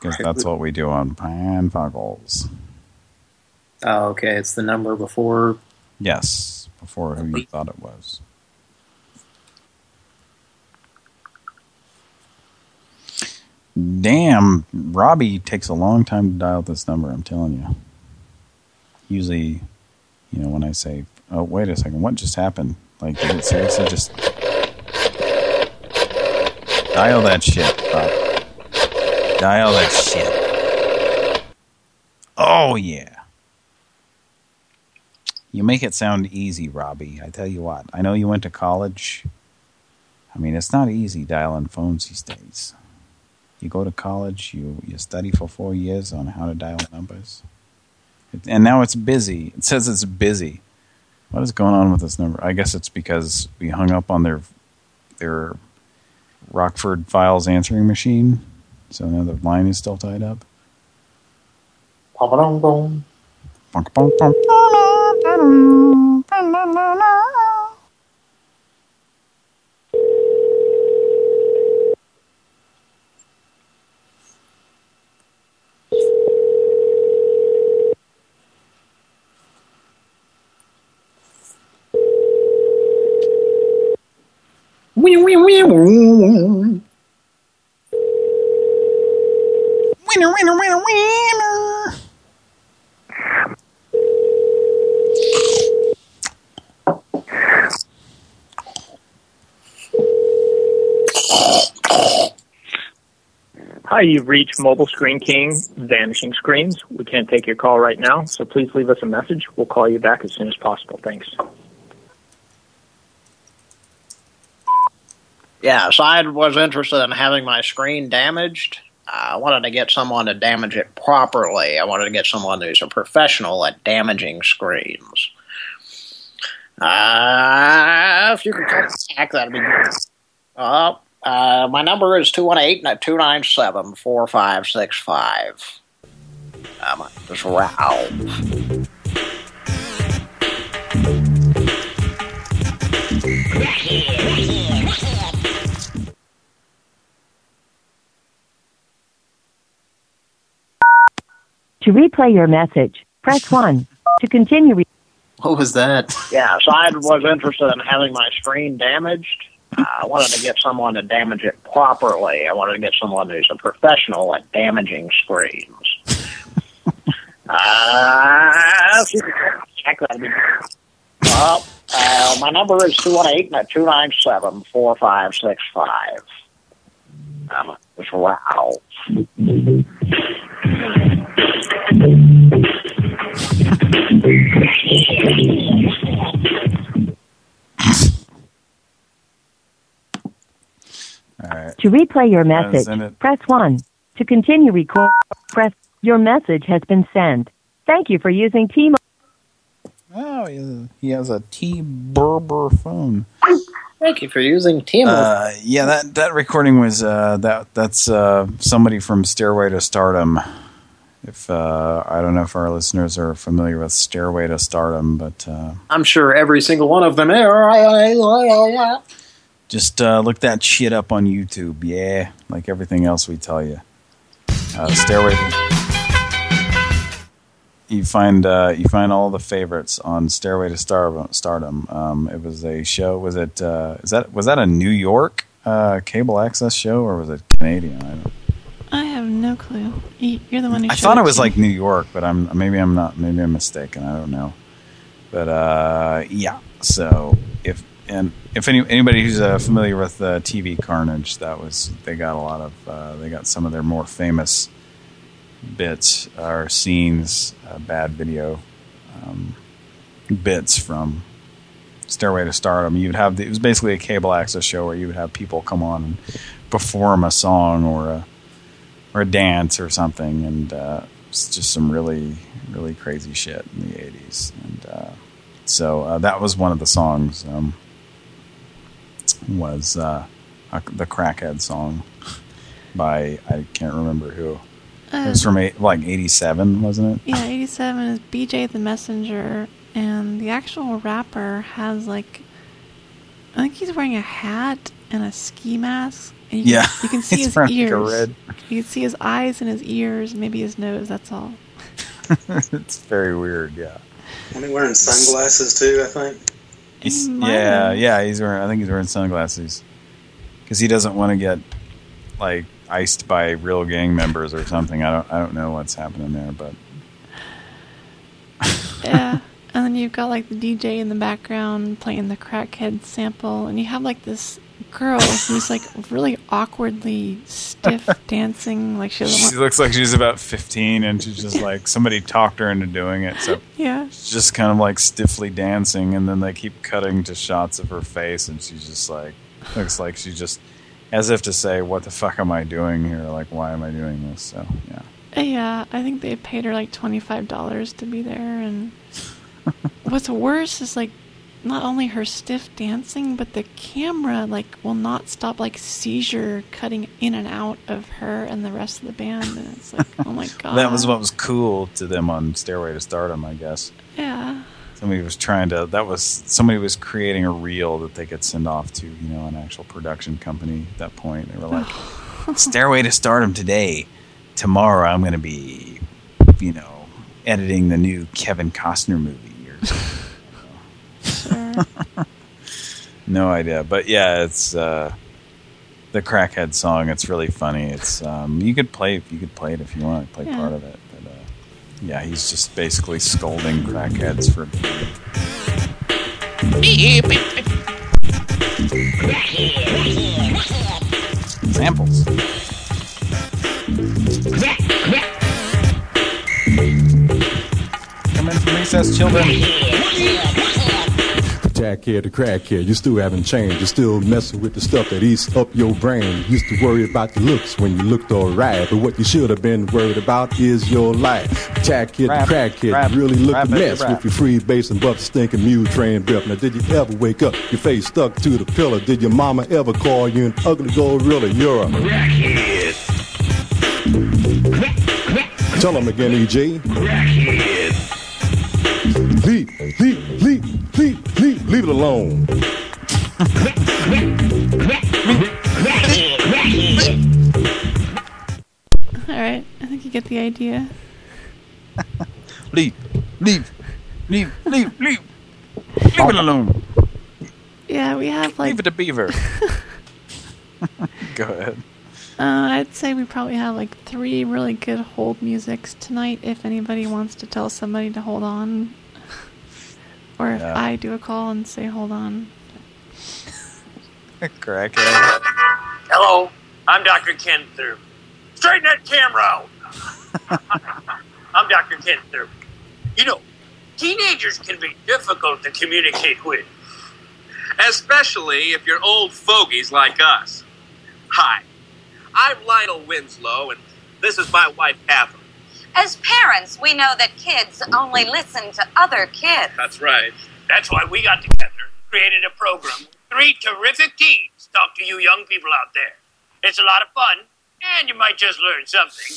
Because that's what we do on Pran Funkels. Oh, okay. It's the number before. Yes, before who you thought it was. Damn, Robbie takes a long time to dial this number, I'm telling you. Usually, you know, when I say, oh, wait a second, what just happened? Like, did it seriously just... Dial that shit, Rob. Dial that shit. Oh, yeah. You make it sound easy, Robbie. I tell you what. I know you went to college. I mean, it's not easy dialing phones these days. You go to college, you, you study for four years on how to dial numbers. It, and now it's busy. It says it's busy. What is going on with this number? I guess it's because we hung up on their their Rockford Files answering machine. So now the line is still tied up. Hi, you've reached Mobile Screen King Vanishing Screens. We can't take your call right now, so please leave us a message. We'll call you back as soon as possible. Thanks. Yes, I was interested in having my screen damaged. I wanted to get someone to damage it properly. I wanted to get someone who's a professional at damaging screens. Uh, if you could back, that'd be good. Uh, uh, my number is 218-297-4565. Um, this is Ralph. To replay your message, press 1. To continue, What was that? Yes, I was interested in having my screen damaged. I wanted to get someone to damage it properly. I wanted to get someone who's a professional at damaging screens. uh. Well, uh, my number is 218-297-4565. Um, it's Ralph. to replay your message, press 1. To continue record, press your message has been sent. Thank you for using T-Mobile. Oh, he has- he has a T-Berber phone. Thank you for using T-Mobile. Uh, yeah, that that recording was uh, that that's uh, somebody from Stairway to Stardom. If uh, I don't know if our listeners are familiar with Stairway to Stardom, but uh, I'm sure every single one of them are. Just uh, look that shit up on YouTube. Yeah, like everything else we tell you. Uh, Stairway. You find uh, you find all the favorites on Stairway to Star Stardom. Um, it was a show. Was it? Uh, is that was that a New York uh, cable access show or was it Canadian? I don't. I have no clue. You're the one who I thought it was like New York, but I'm maybe I'm not. Maybe I'm mistaken. I don't know. But uh, yeah. So if and if any anybody who's uh, familiar with uh, TV Carnage, that was they got a lot of uh, they got some of their more famous bits or scenes, uh, bad video um, bits from Stairway to Stardom, you'd have the, it was basically a cable access show where you would have people come on and perform a song or a or a dance or something, and uh, it's just some really really crazy shit in the '80s. And uh, so uh, that was one of the songs. Um, was uh, a, the Crackhead song by I can't remember who. it was from eight, like '87, wasn't it? Yeah, 87 is BJ the Messenger, and the actual rapper has like, I think he's wearing a hat and a ski mask. And you can, Yeah, you can see his wearing, like, ears. red- You can see his eyes and his ears, maybe his nose. That's all. it's very weird. Yeah. Wasn't he wearing sunglasses too? I think. He's, yeah, yeah. He's wearing. I think he's wearing sunglasses because he doesn't want to get like iced by real gang members or something. I don't. I don't know what's happening there, but Yeah. And then you've got like the DJ in the background playing the crackhead sample, and you have like this girl who's like really awkwardly stiff dancing, like she she looks like she's about 15, and she's just like somebody talked her into doing it. So Yeah. she's just kind of like stiffly dancing, and then they keep cutting to shots of her face, and she's just like looks like she just as if to say, "What the fuck am I doing here? Like, why am I doing this?" So yeah. Yeah, I think they paid her like twenty five dollars to be there, and what's worse is like not only her stiff dancing, but the camera like will not stop like seizure cutting in and out of her and the rest of the band, and it's like, oh my god, That was what was cool to them on Stairway to Stardom, I guess. Yeah. Somebody was trying to. That was somebody was creating a reel that they could send off to, you know, an actual production company. At that point, they were like, "Stairway to Stardom today. Tomorrow, I'm going to be, you know, editing the new Kevin Costner movie." Or something. no idea, but yeah, it's uh, the Crackhead song. It's really funny. It's um, you could play you could play it if you want. Play Yeah. part of it. But, uh, yeah, he's just basically scolding crackheads for samples. Come in from recess, children. Jackhead to crackhead, you still haven't changed. You're still messing with the stuff that eats up your brain. Used to worry about the looks when you looked alright, but what you should have been worried about is your life. Jackhead Rap, to crackhead, rap, you really look rap, a mess rap. with your freebase and butt stinking mule train breath. Now, did you ever wake up, your face stuck to the pillow? Did your mama ever call you an ugly gorilla? You're a crackhead. Tell them again, EJ. Leave, leave, leave, leave, leave, leave it alone. All right, I think you get the idea. Leave, leave, leave, leave, leave, leave it alone. Yeah, we have like Leave it to Beaver. Go ahead. Uh, I'd say we probably have like three really good hold musics tonight. If anybody wants to tell somebody to hold on, or if Yeah. I do a call and say hold on. Crackhead. Hello, I'm Dr. Ken Thurb. Straighten that camera out. I'm Dr. Ken Thurb. You know, teenagers can be difficult to communicate with. Especially if you're old fogies like us. Hi, I'm Lionel Winslow, and this is my wife, Catherine. As parents, we know that kids only listen to other kids. That's right. That's why we got together, created a program. Three terrific teams talk to you young people out there. It's a lot of fun, and you might just learn something.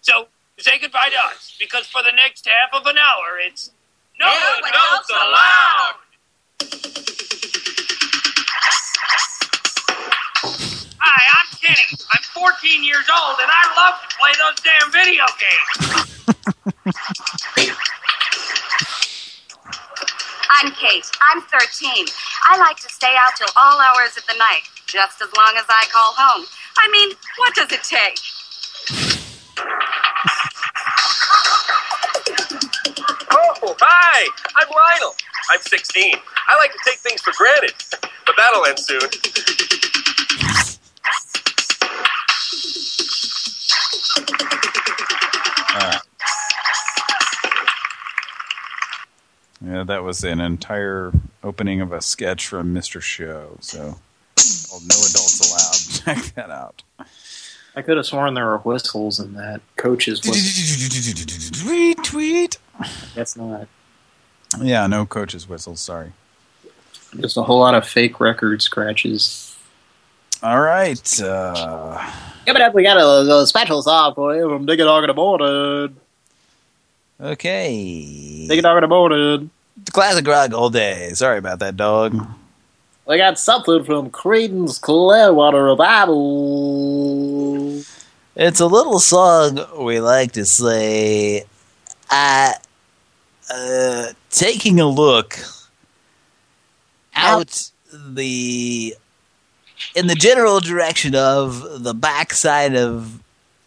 So say goodbye to us, because for the next half of an hour, it's no, no adults allowed. Hi, I'm Kenny. I'm 14 years old, and I love to play those damn video games. I'm Kate. I'm 13. I like to stay out till all hours of the night, just as long as I call home. I mean, what does it take? Oh, hi, I'm Lionel. I'm 16. I like to take things for granted, but that'll end soon. Yeah, Yeah, that was an entire opening of a sketch from Mr. Show. So called No Adults Allowed. Check that out. I could have sworn there were whistles in that. Coaches whistle. Tweet, tweet. That's not. Yeah, no coaches whistles. Sorry. Just a whole lot of fake record scratches. All right. Uh, Coming up, we got a, a special song for you from Dig a Dog in the Morning. okay. Dig a Dog in the Morning. Classic rock all day. Sorry about that, dog. We got something from Creedence Clearwater Revival. It's a little song we like to say, uh, uh, taking a look out the, in the general direction of the backside of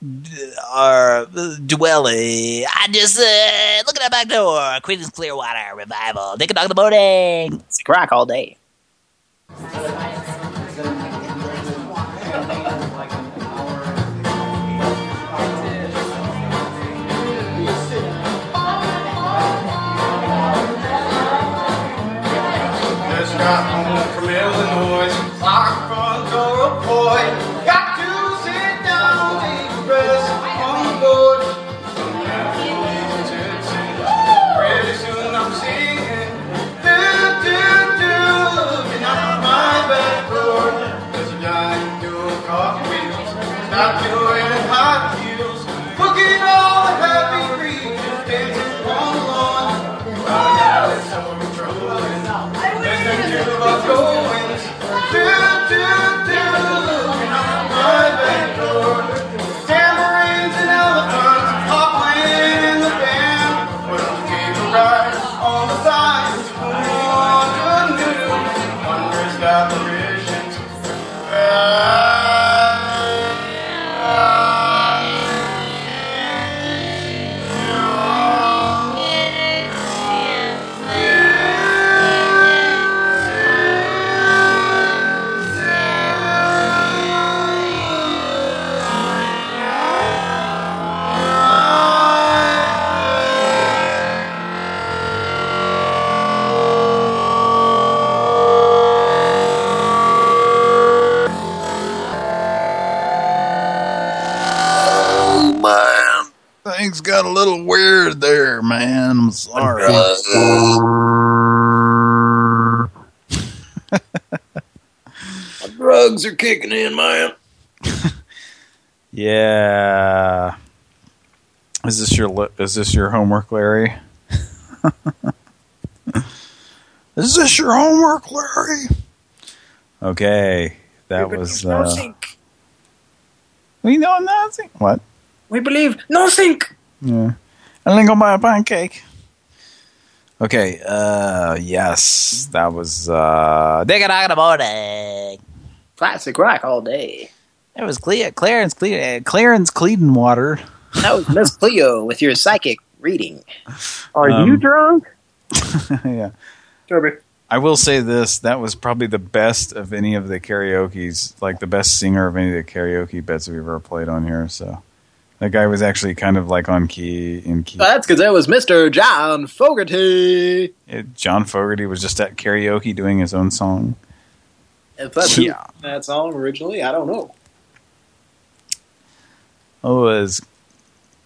our dwelling. I just, uh, look at that back door, Creedence Clearwater Revival. Take a dog in the morning. It's crack all day. Just got stop Drugs are kicking in, man. Yeah. Is this your li- is this your homework, Larry? is this your homework, Larry? Okay, that was. Uh, sink. we know nothing. What? We believe no sink. Yeah. I think I'll buy a pancake. Okay, uh, yes, that was, uh, Dig a dog in the morning. Classic rock all day. That was Cle Clarence, Cle Clarence Cledenwater. That was Miss Cleo with your psychic reading. Are Um, you drunk? yeah. Derby. I will say this, that was probably the best of any of the karaoke's, like the best singer of any of the karaoke bets we've ever played on here, so. That guy was actually kind of like on key, in key. That's because it was Mr. John Fogerty. It- John Fogerty was just at karaoke doing his own song. If that's who Yeah. that song originally, I don't know. Oh, it was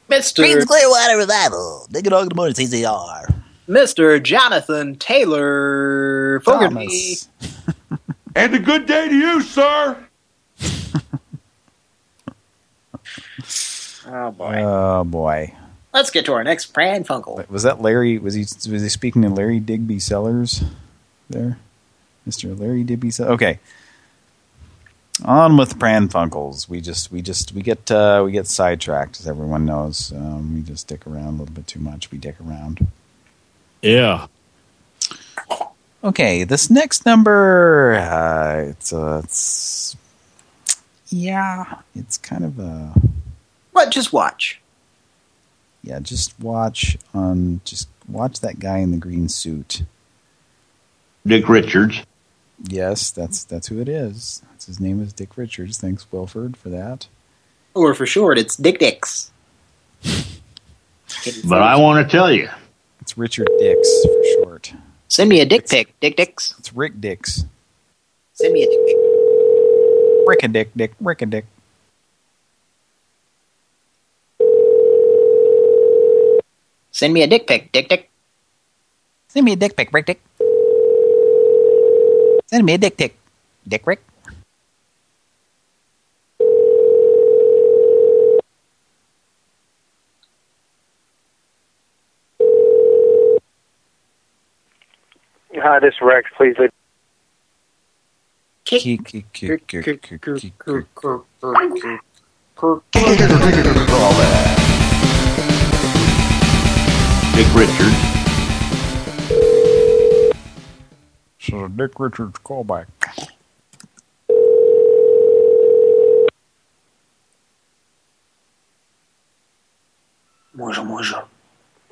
Mr. Creedence Clearwater Revival. Dig a dog in the morning, CCR. Mr. Jonathan Taylor Fogerty. And a good day to you, sir. Oh boy. Oh boy. Let's get to our next Pran Funkel. Was that Larry? Was he was he speaking to Larry Digby Sellers? There, Mr. Larry Digby Sellers. Okay. On with Pran Funkels. We just we just we get uh, we get sidetracked, as everyone knows. Um, we just dick around a little bit too much. We dick around. Yeah. Okay, this next number, uh, it's uh, it's yeah, it's kind of a What? Just watch. yeah. Just watch on just watch that guy in the green suit. Dick Richards. Yes, that's that's who it is. That's his name is Dick Richards. Thanks, Wilford, for that. Or for short, it's Dick Dix. But I want to tell you, It's Richard Dix for short. Send me a dick pic, Dick Dix. It's Rick Dix. Send me a dick pic. Rick and Dick, Dick, Rick and Dick. Send me a dick pic, Dick Dick. Send me a dick pic, Rick Dick. Send me a dick pic, Dick Rick. Hi, this is Rex. Please leave. Kick, kick, kick, is kick, kick, kick. Dick Richards. So Dick Richards callback. Bonjour, bonjour.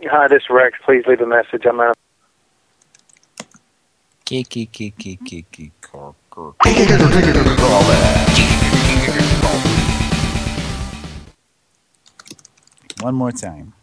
Hi, this is Rex. Please leave a message. I'm out. Kick, kick, kick, kick. One more time.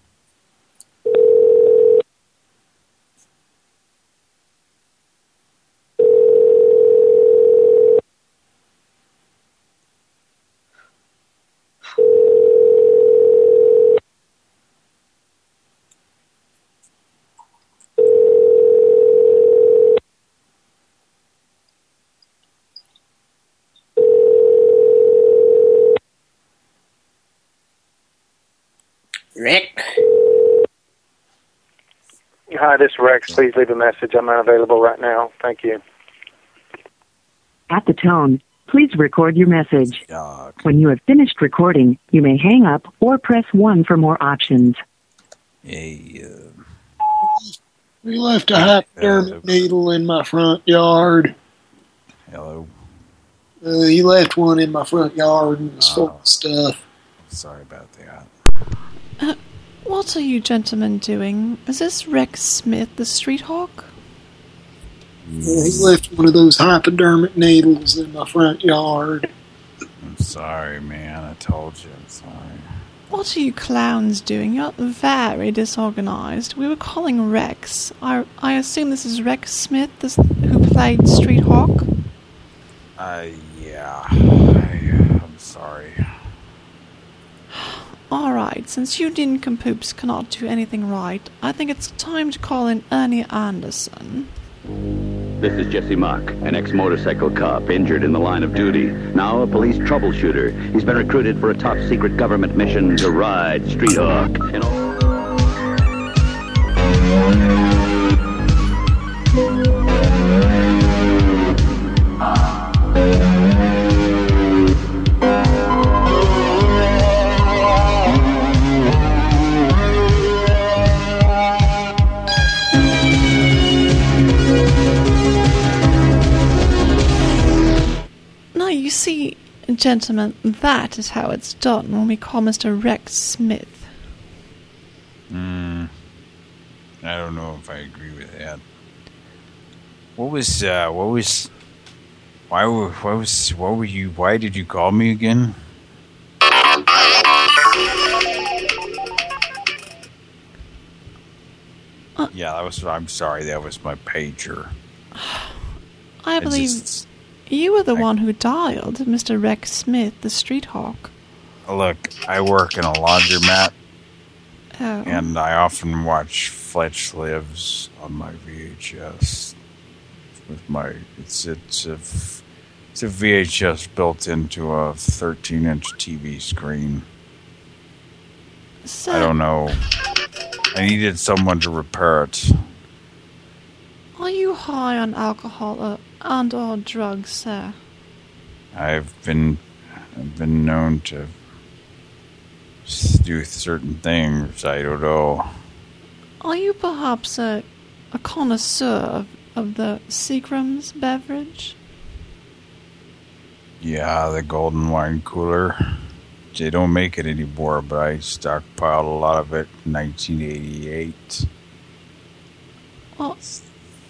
Rick. Hi, this is Rex. Please leave a message. I'm unavailable right now. Thank you. At the tone, please record your message. When you have finished recording, you may hang up or press 1 for more options. Hey, uh, We left a hypodermic needle in my front yard. hello. Uh, he left one in my front yard and it was full of stuff. Sorry about that. What are you gentlemen doing? Is this Rex Smith, the street hawk? Yeah, he left one of those hypodermic needles in my front yard. I'm sorry, man. I told you. I'm sorry. What are you clowns doing? You're very disorganized. We were calling Rex. I, I assume this is Rex Smith, this, who played Street Hawk? Uh, yeah. I, I'm sorry. Alright, since you nincompoops cannot do anything right, I think it's time to call in Ernie Anderson. This is Jesse Mach, an ex-motorcycle cop injured in the line of duty. Now a police troubleshooter. He's been recruited for a top-secret government mission to ride Street Hawk. You see, gentlemen, that is how it's done when we call Mr. Rex Smith. Hmm. I don't know if I agree with that. What was, uh, what was, why were, what was, what were you, why did you call me again? yeah, that was, I'm sorry, that was my pager. I I believe just- you were the one who dialed Mr. Rex Smith, the street hawk. Look, I work in a laundromat, Oh. and I often watch Fletch Lives on my VHS. With my, it's it's a it's a VHS built into a 13-inch TV screen. So, I don't know. I needed someone to repair it. Are you high on alcohol and or drugs, sir? I've been I've been known to do certain things. I don't know. Are you perhaps a, a connoisseur of, of the Seagram's beverage? Yeah, the golden wine cooler. They don't make it anymore, but I stockpiled a lot of it in 1988. Well,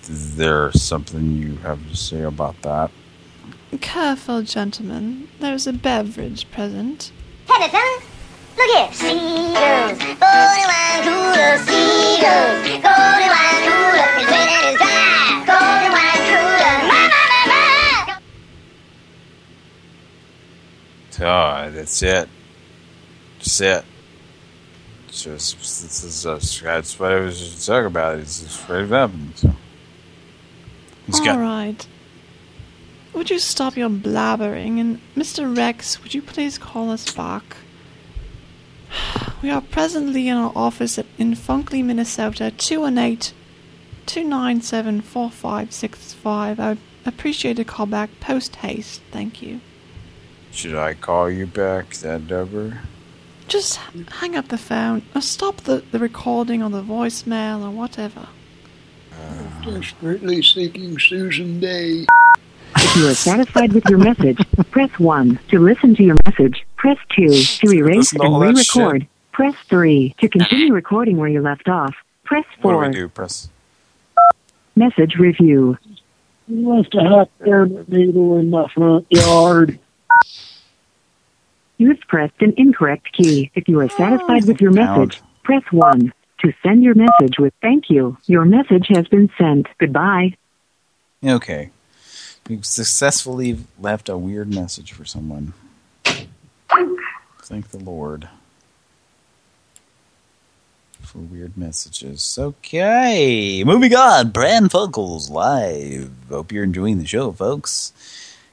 is there something you have to say about that? Careful, gentlemen. There's a beverage present. Henderson, look here. Seagulls, 41 cooler seagulls, golden wine cooler, it's golden wine cooler, ma, ma, ma, ma. That's it. That's it. Just, this is, uh, that's what I was just talking about. It's just right. up. All right. Would you stop your blabbering and Mr. Rex, would you please call us back? We are presently in our office at, in Funkley, Minnesota, 218 297 4565. I appreciate a call back post haste. Thank you. Should I call you back that number? Just hang up the phone or stop the, the recording or the voicemail or whatever. Desperately seeking Susan Day. If you are satisfied with your message, press 1. To listen to your message, press 2. To erase Listen to all and re-record, press 3. To continue recording where you left off, press What do 4. we do? Press. Message review. You left a hot thermite needle in my front yard. You've pressed an incorrect key. If you are satisfied with your message, press 1. To send your message with thank you, your message has been sent. Goodbye. Okay. We've successfully left a weird message for someone. Thank the Lord for weird messages. Okay, moving on. Pran Funkels live. Hope you're enjoying the show, folks.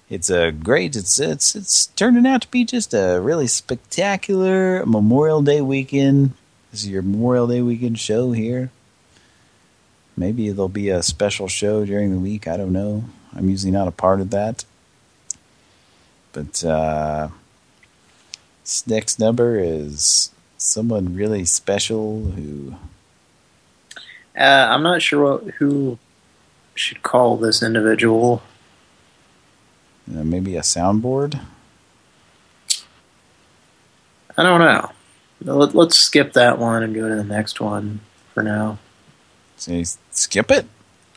It's a great. It's it's it's turning out to be just a really spectacular Memorial Day weekend. This is your Memorial Day weekend show here. Maybe there'll be a special show during the week. I don't know. I'm usually not a part of that. But uh, this next number is someone really special who Uh, I'm not sure what, who should call this individual. know, maybe a soundboard. I don't know. Let, let's skip that one and go to the next one for now. Say skip it.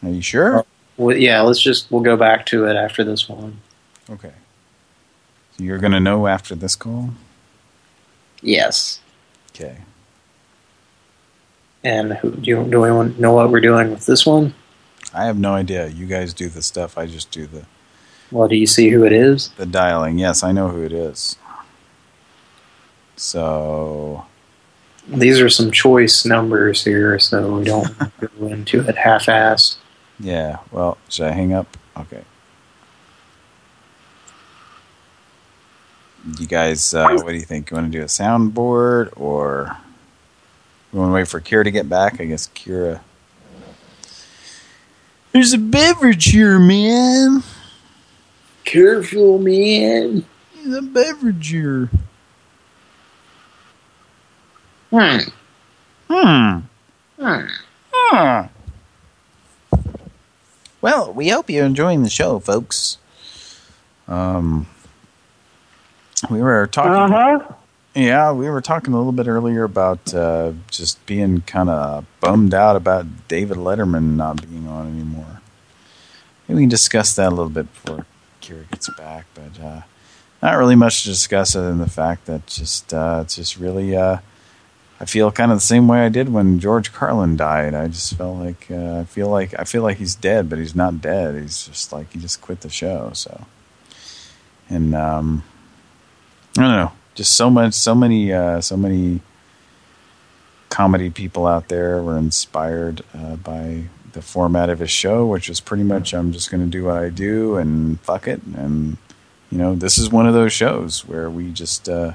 Are you sure? Uh, well, yeah, let's just we'll go back to it after this one. Okay. So you're gonna know after this call. Yes. Okay. And who, do you do anyone know what we're doing with this one? I have no idea. You guys do the stuff. I just do the Well, do you see who it is? the dialing. Yes, I know who it is. So These are some choice numbers here, so we don't go into it half-assed. yeah. Well, should I hang up? Okay. You guys, uh, what do you think? You want to do a soundboard or you want to wait for Kira to get back? I guess Kira. There's a beverage here, man. Careful, man. There's a beverage here. Hmm. Hmm. Hmm. Hmm. Well, we hope you're enjoying the show, folks. Um, we were talking. Uh-huh. Yeah, we were talking a little bit earlier about uh, just being kind of bummed out about David Letterman not being on anymore. Maybe we can discuss that a little bit before Kira gets back, but uh, not really much to discuss other than the fact that just uh, it's just really. I feel kind of the same way I did when George Carlin died. I just felt like uh, I feel like I feel like he's dead, but he's not dead. He's just like he just quit the show. So, and um, I don't know, just so much, so many, uh, so many comedy people out there were inspired uh, by the format of his show, which is pretty much I'm just going to do what I do and fuck it. And you know, this is one of those shows where we just. Uh,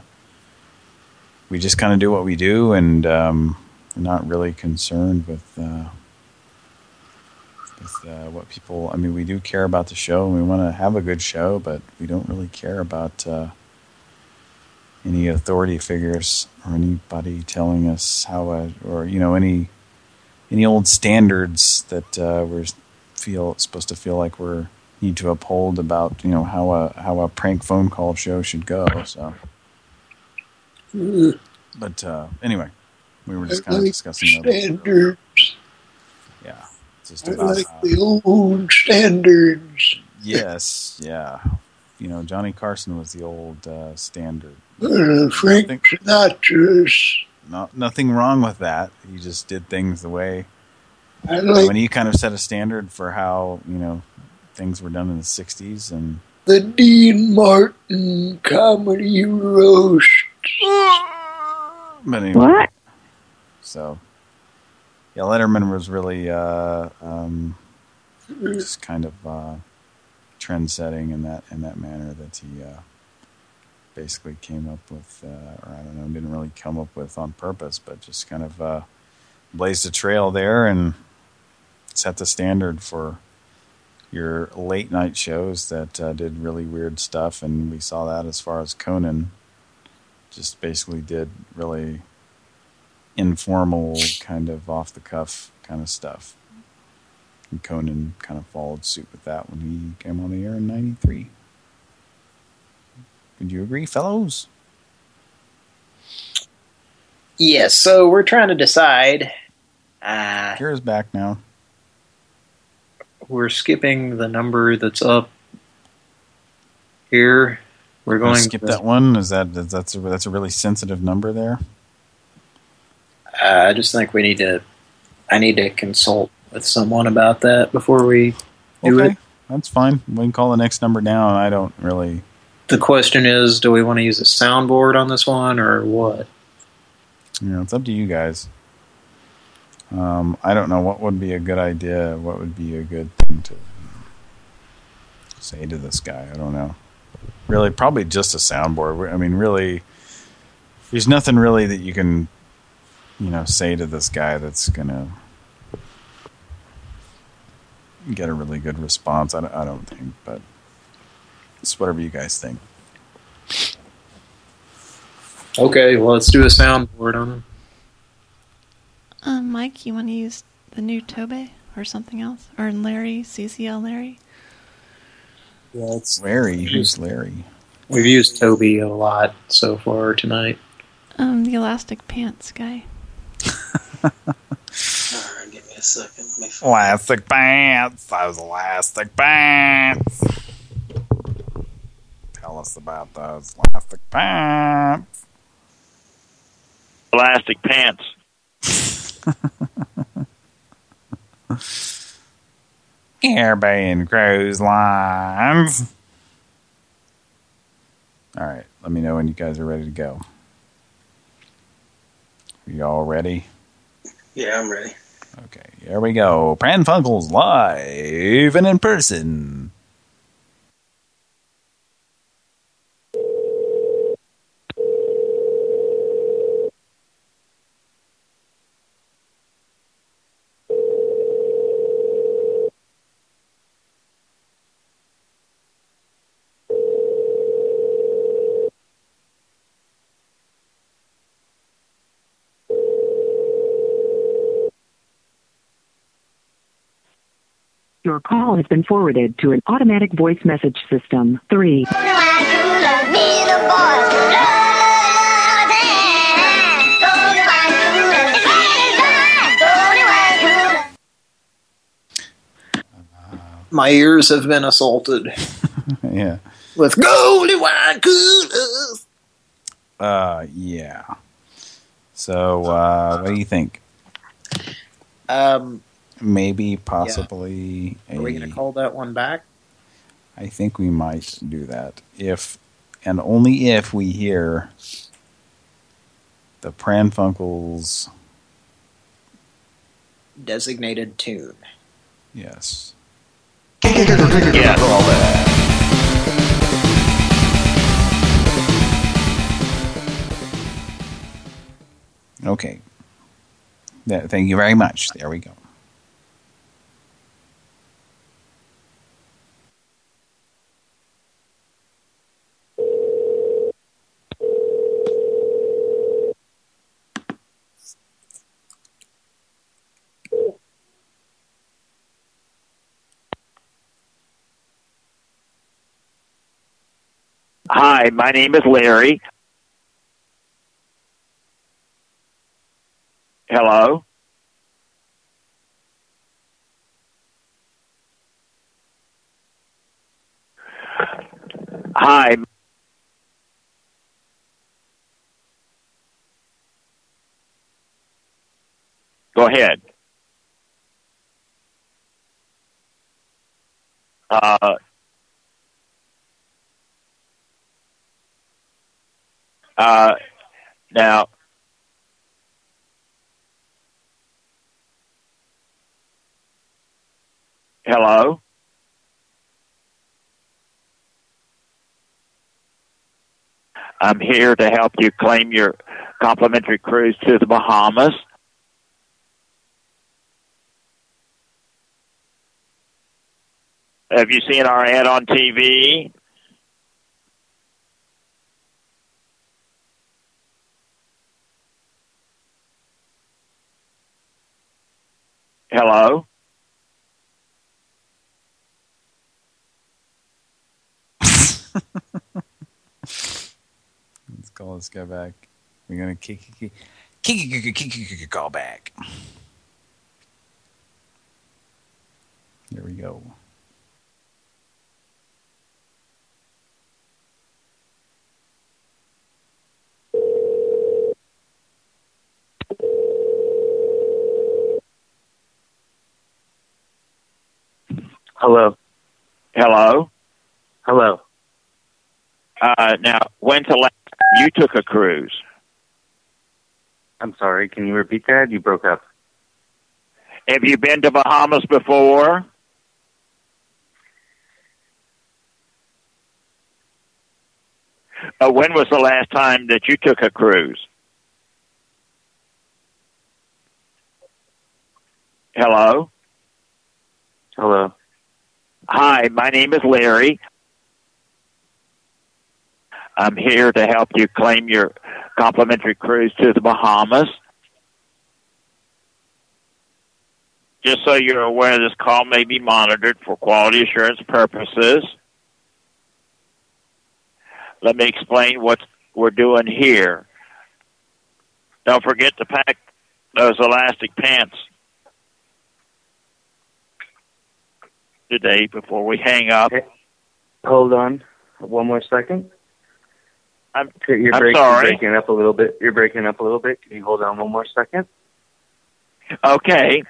we just kind of do what we do and um, not really concerned with uh, with uh, what people I mean we do care about the show and we want to have a good show but we don't really care about uh, any authority figures or anybody telling us how a, or you know any any old standards that uh, we're feel supposed to feel like we're need to uphold about you know how a how a prank phone call show should go so but uh, anyway, we were just kind of like discussing that. standards. Yeah, just I about like how- the old standards. yes, yeah. You know, Johnny Carson was the old uh, standard. Uh, Frank Sinatra's. Not nothing wrong with that. He just did things the way I like when he kind of set a standard for how you know things were done in the '60s, and the Dean Martin comedy roast. But anyway, What? So, yeah, Letterman was really uh, um, just kind of uh, trend-setting in that in that manner that he uh, basically came up with, uh, or I don't know, didn't really come up with on purpose, but just kind of uh, blazed a trail there and set the standard for your late night shows that uh, did really weird stuff, and we saw that as far as Conan just basically did really informal, kind of off the cuff kind of stuff. And Conan kind of followed suit with that when he came on the air in '93. Would you agree, fellows? Yes, so we're trying to decide. Uh, Kira's back now. we're skipping the number that's up here. We're Wanna going skip to, that one. Is that is that's a, that's a really sensitive number there? Uh, I just think we need to. I need to consult with someone about that before we do Okay, it. that's fine. We can call the next number down. I don't really. The question is, do we want to use a soundboard on this one or what? You know, it's up to you guys. Um, I don't know what would be a good idea. What would be a good thing to say to this guy? I don't know. Really, probably just a soundboard. I mean, really, there's nothing really that you can, you know, say to this guy that's gonna get a really good response. I don't, I don't think, but it's whatever you guys think. Okay, well, let's do a soundboard on him. Um, Mike, you want to use the new Toby or something else? Or Larry, CCL Larry? Yeah, it's Larry, who's Larry? We've used Toby a lot so far tonight. Um, the elastic pants guy. Alright, give me a second. Me Elastic pants. Those elastic pants. Tell us about those elastic pants. Elastic pants. Airplane cruise lines. All right, let me know when you guys are ready to go. Are you all ready? Yeah, I'm ready. Okay, here we go. Pran Funkels live and in person. Your call has been forwarded to an automatic voice message system. 3. My ears have been assaulted yeah. with golden wine coolers. Uh, yeah. So, uh, what do you think? Um, Maybe, possibly. are we a- going to call that one back? I think we might do that if, and only if we hear the Pran Funkels. Designated tune. Yes. Yeah. Okay. Thank you very much. There we go. Hi, my name is Larry. Hello? Hi. Go ahead. Uh, Uh, now, hello. I'm here to help you claim your complimentary cruise to the Bahamas. Have you seen our ad on TV? Hello? Let's call this guy back. We're going to kick, kick, kick, kick, kick, call back. There we go. Hello. Hello. Hello. Uh, now, when's the last you took a cruise? I'm sorry. Can you repeat that? You broke up. Have you been to Bahamas before? Uh, when was the last time that you took a cruise? Hello. Hello. Hi, my name is Larry. I'm here to help you claim your complimentary cruise to the Bahamas. Just so you're aware, this call may be monitored for quality assurance purposes. Let me explain what we're doing here. Don't forget to pack those elastic pants today before we hang up. Hold on. One more second. I'm, You're, I'm break- sorry. you're breaking up a little bit. You're breaking up a little bit. Can you hold on one more second? Okay.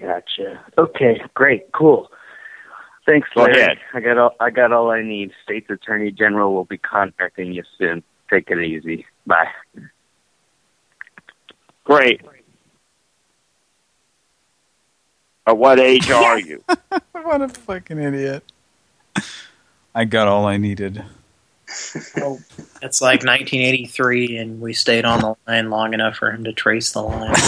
Gotcha. Okay, great, cool. Thanks, Go Larry. ahead. I got all I got all I need. State's Attorney General will be contacting you soon. Take it easy. Bye. Great. Uh, what age are you? what a fucking idiot. I got all I needed. Oh, it's like 1983, and we stayed on the line long enough for him to trace the line.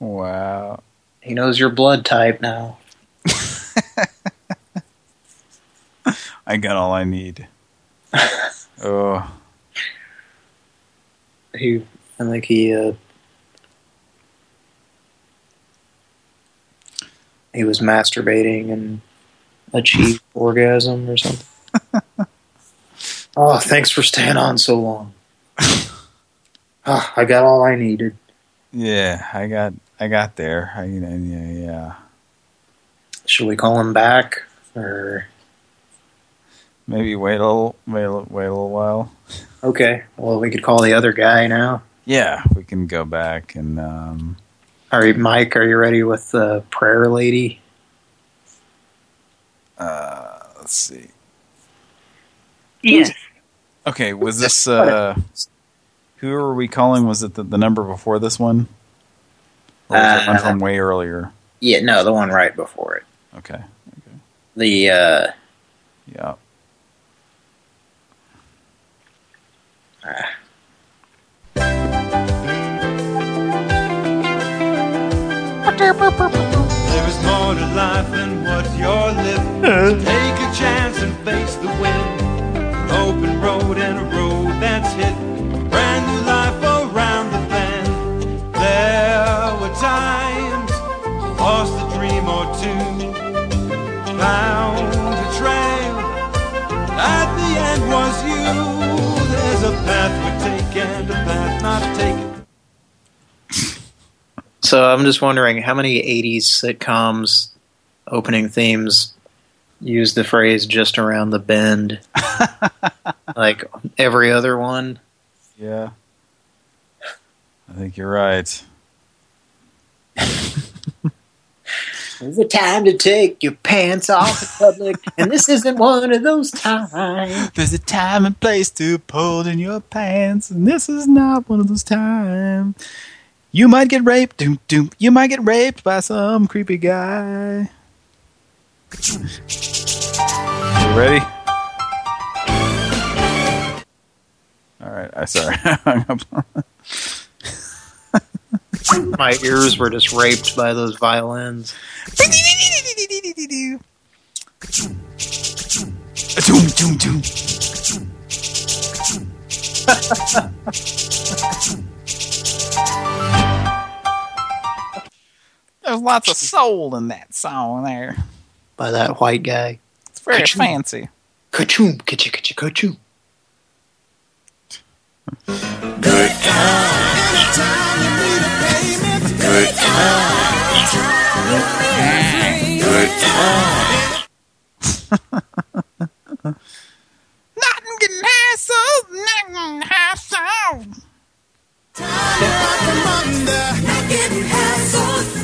Wow. He knows your blood type now. I got all I need. oh. He, I think he, uh, he was masturbating and achieved orgasm or something. oh, thanks for staying on so long. Ah, I got all I needed. Yeah, I got I got there. I, you know, yeah, yeah. Should we call him back or? Maybe wait a little, wait a little, wait a little while. Okay, well we could call the other guy now. Yeah, we can go back and um All right, Mike, are you ready with the prayer lady? uh let's see. Yes. Okay, was this uh who are we calling? Was it the, the number before this one? Or was it one Uh, from way earlier? Yeah, no, the one right before it. Okay. okay. The uh Yeah. There is more to life than what you're living. So take a chance and face the wind. An open road and a road that's hit. Brand new life around the bend. There were times I lost a dream or two. Found a trail. At the end was you. There's a path we take and a path not taken. So I'm just wondering how many 80s sitcoms opening themes use the phrase just around the bend? like every other one? Yeah. I think you're right. There's a time to take your pants off in public, and this isn't one of those times. There's a time and place to pull in your pants, and this is not one of those times. You might get raped, doom doom. You might get raped by some creepy guy. You ready? All right, I sorry. I hung up. My ears were just raped by those violins. There's lots of soul in that song there. By that white guy. It's very Ka-choom. fancy. Ka-choom, ka-cha, ka-cha, ka-choom. Good times. Good times. Good times. Nothing getting hassled, nothing hassled. Not getting hassled,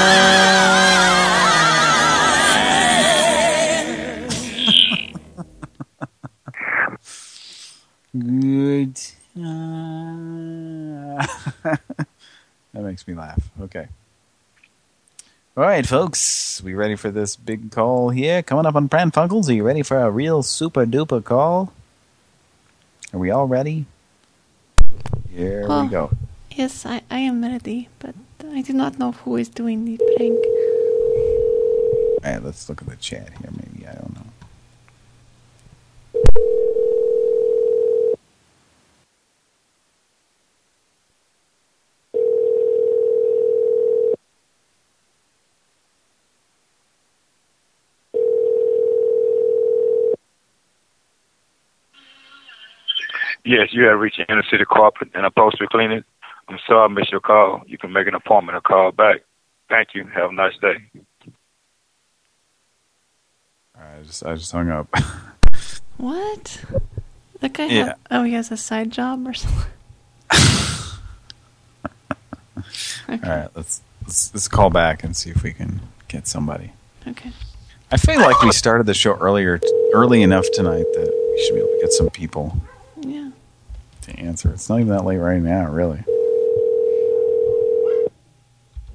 Good. Uh, that makes me laugh. Okay. All right, folks. We ready for this big call here? Coming up on Pran Funkels. Are you ready for a real super duper call? Are we all ready? Here we go. Yes, I, I am ready, but I do not know who is doing the prank. All right, let's look at the chat here. Maybe I don't know. Yes, you have reached the inner city carpet and upholstery cleaning. I'm sorry I missed your call. You can make an appointment or call back. Thank you. Have a nice day. All right, I just I just hung up. What? That guy Yeah. have, oh, he has a side job or something? All right, let's, let's let's call back and see if we can get somebody. Okay. I feel like we started the show earlier, early enough tonight that we should be able to get some people Yeah. To answer. It's not even that late right now, really.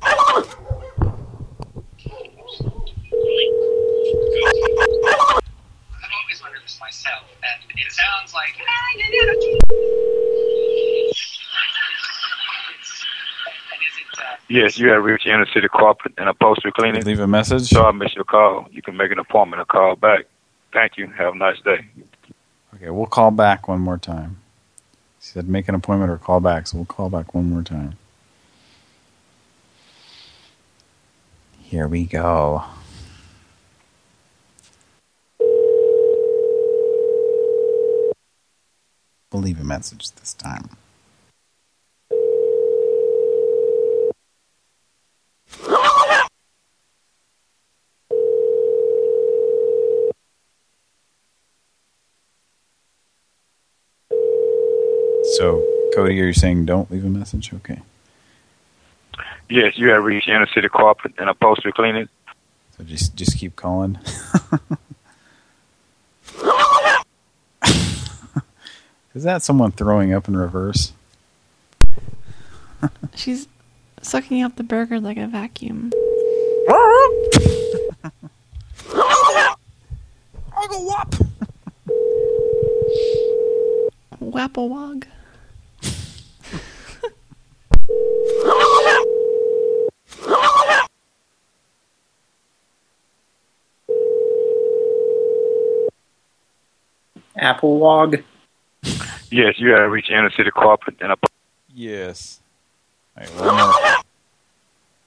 I've always wondered this myself, and it sounds like. Ah, uh, yes, you have reached the inner city carpet and upholstery cleaning. Leave a message. Sorry I missed your call. You can make an appointment or call back. Thank you. Have a nice day. Okay, we'll call back one more time. Said make an appointment or call back, so we'll call back one more time. Here we go. We'll leave a message this time. So, Cody, are you saying don't leave a message? Okay. Yes, you have reached the inner city carpet and upholstery cleaning. So just just keep calling. Is that someone throwing up in reverse? She's sucking up the burger like a vacuum. Uncle Wop. Wapple wog. Apple Wog. Yes, you gotta reach inner city carpet and upholstery. Yes. All right, one more.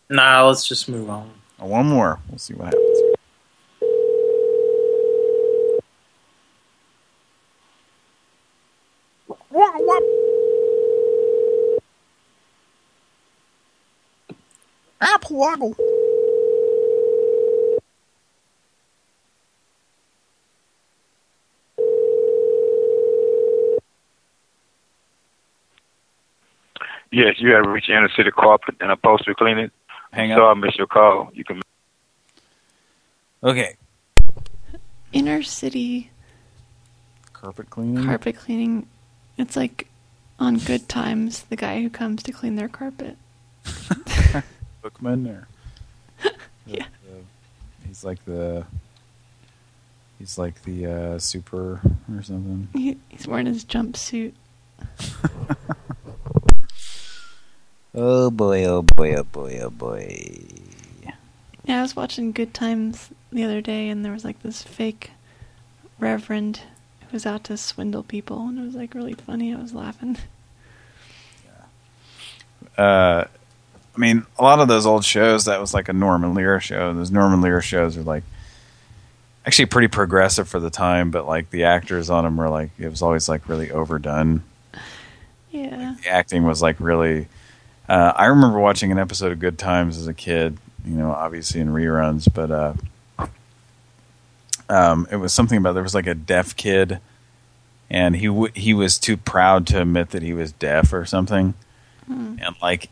Nah, let's just move on. Oh, one more. We'll see what happens. woggle wop. Apple woggle. Yes, you have reached inner city carpet and upholstery cleaning. Hang I'm up. sorry I missed your call. You can Okay. Inner city Carpet cleaning. carpet cleaning. It's like on Good Times, the guy who comes to clean their carpet. Bookman or Yeah. he's like the he's like the uh, super or something. He, he's wearing his jumpsuit. Oh boy, oh boy, oh boy, oh boy. Yeah, I was watching Good Times the other day, and there was like this fake reverend who was out to swindle people, and it was like really funny. I was laughing. Uh, I mean, a lot of those old shows that was like a Norman Lear show. Those Norman Lear shows are like actually pretty progressive for the time, but like the actors on them were like it was always like really overdone. Yeah. the acting was like really. Uh, I remember watching an episode of Good Times as a kid. You know, obviously in reruns, but uh, um, it was something about there was like a deaf kid, and he w he was too proud to admit that he was deaf or something, and like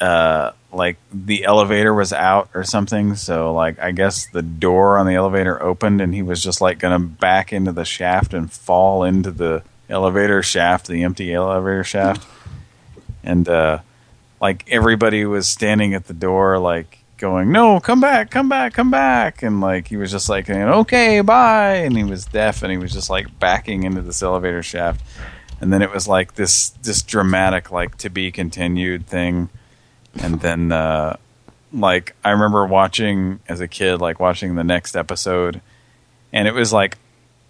uh like the elevator was out or something so like i guess the door on the elevator opened and he was just like gonna back into the shaft and fall into the elevator shaft the empty elevator shaft. And uh like everybody was standing at the door like going no come back come back come back. And like he was just like okay bye. And he was deaf and he was just like backing into this elevator shaft. And then it was like this this dramatic like to be continued thing and then uh like I remember watching as a kid like watching the next episode and it was like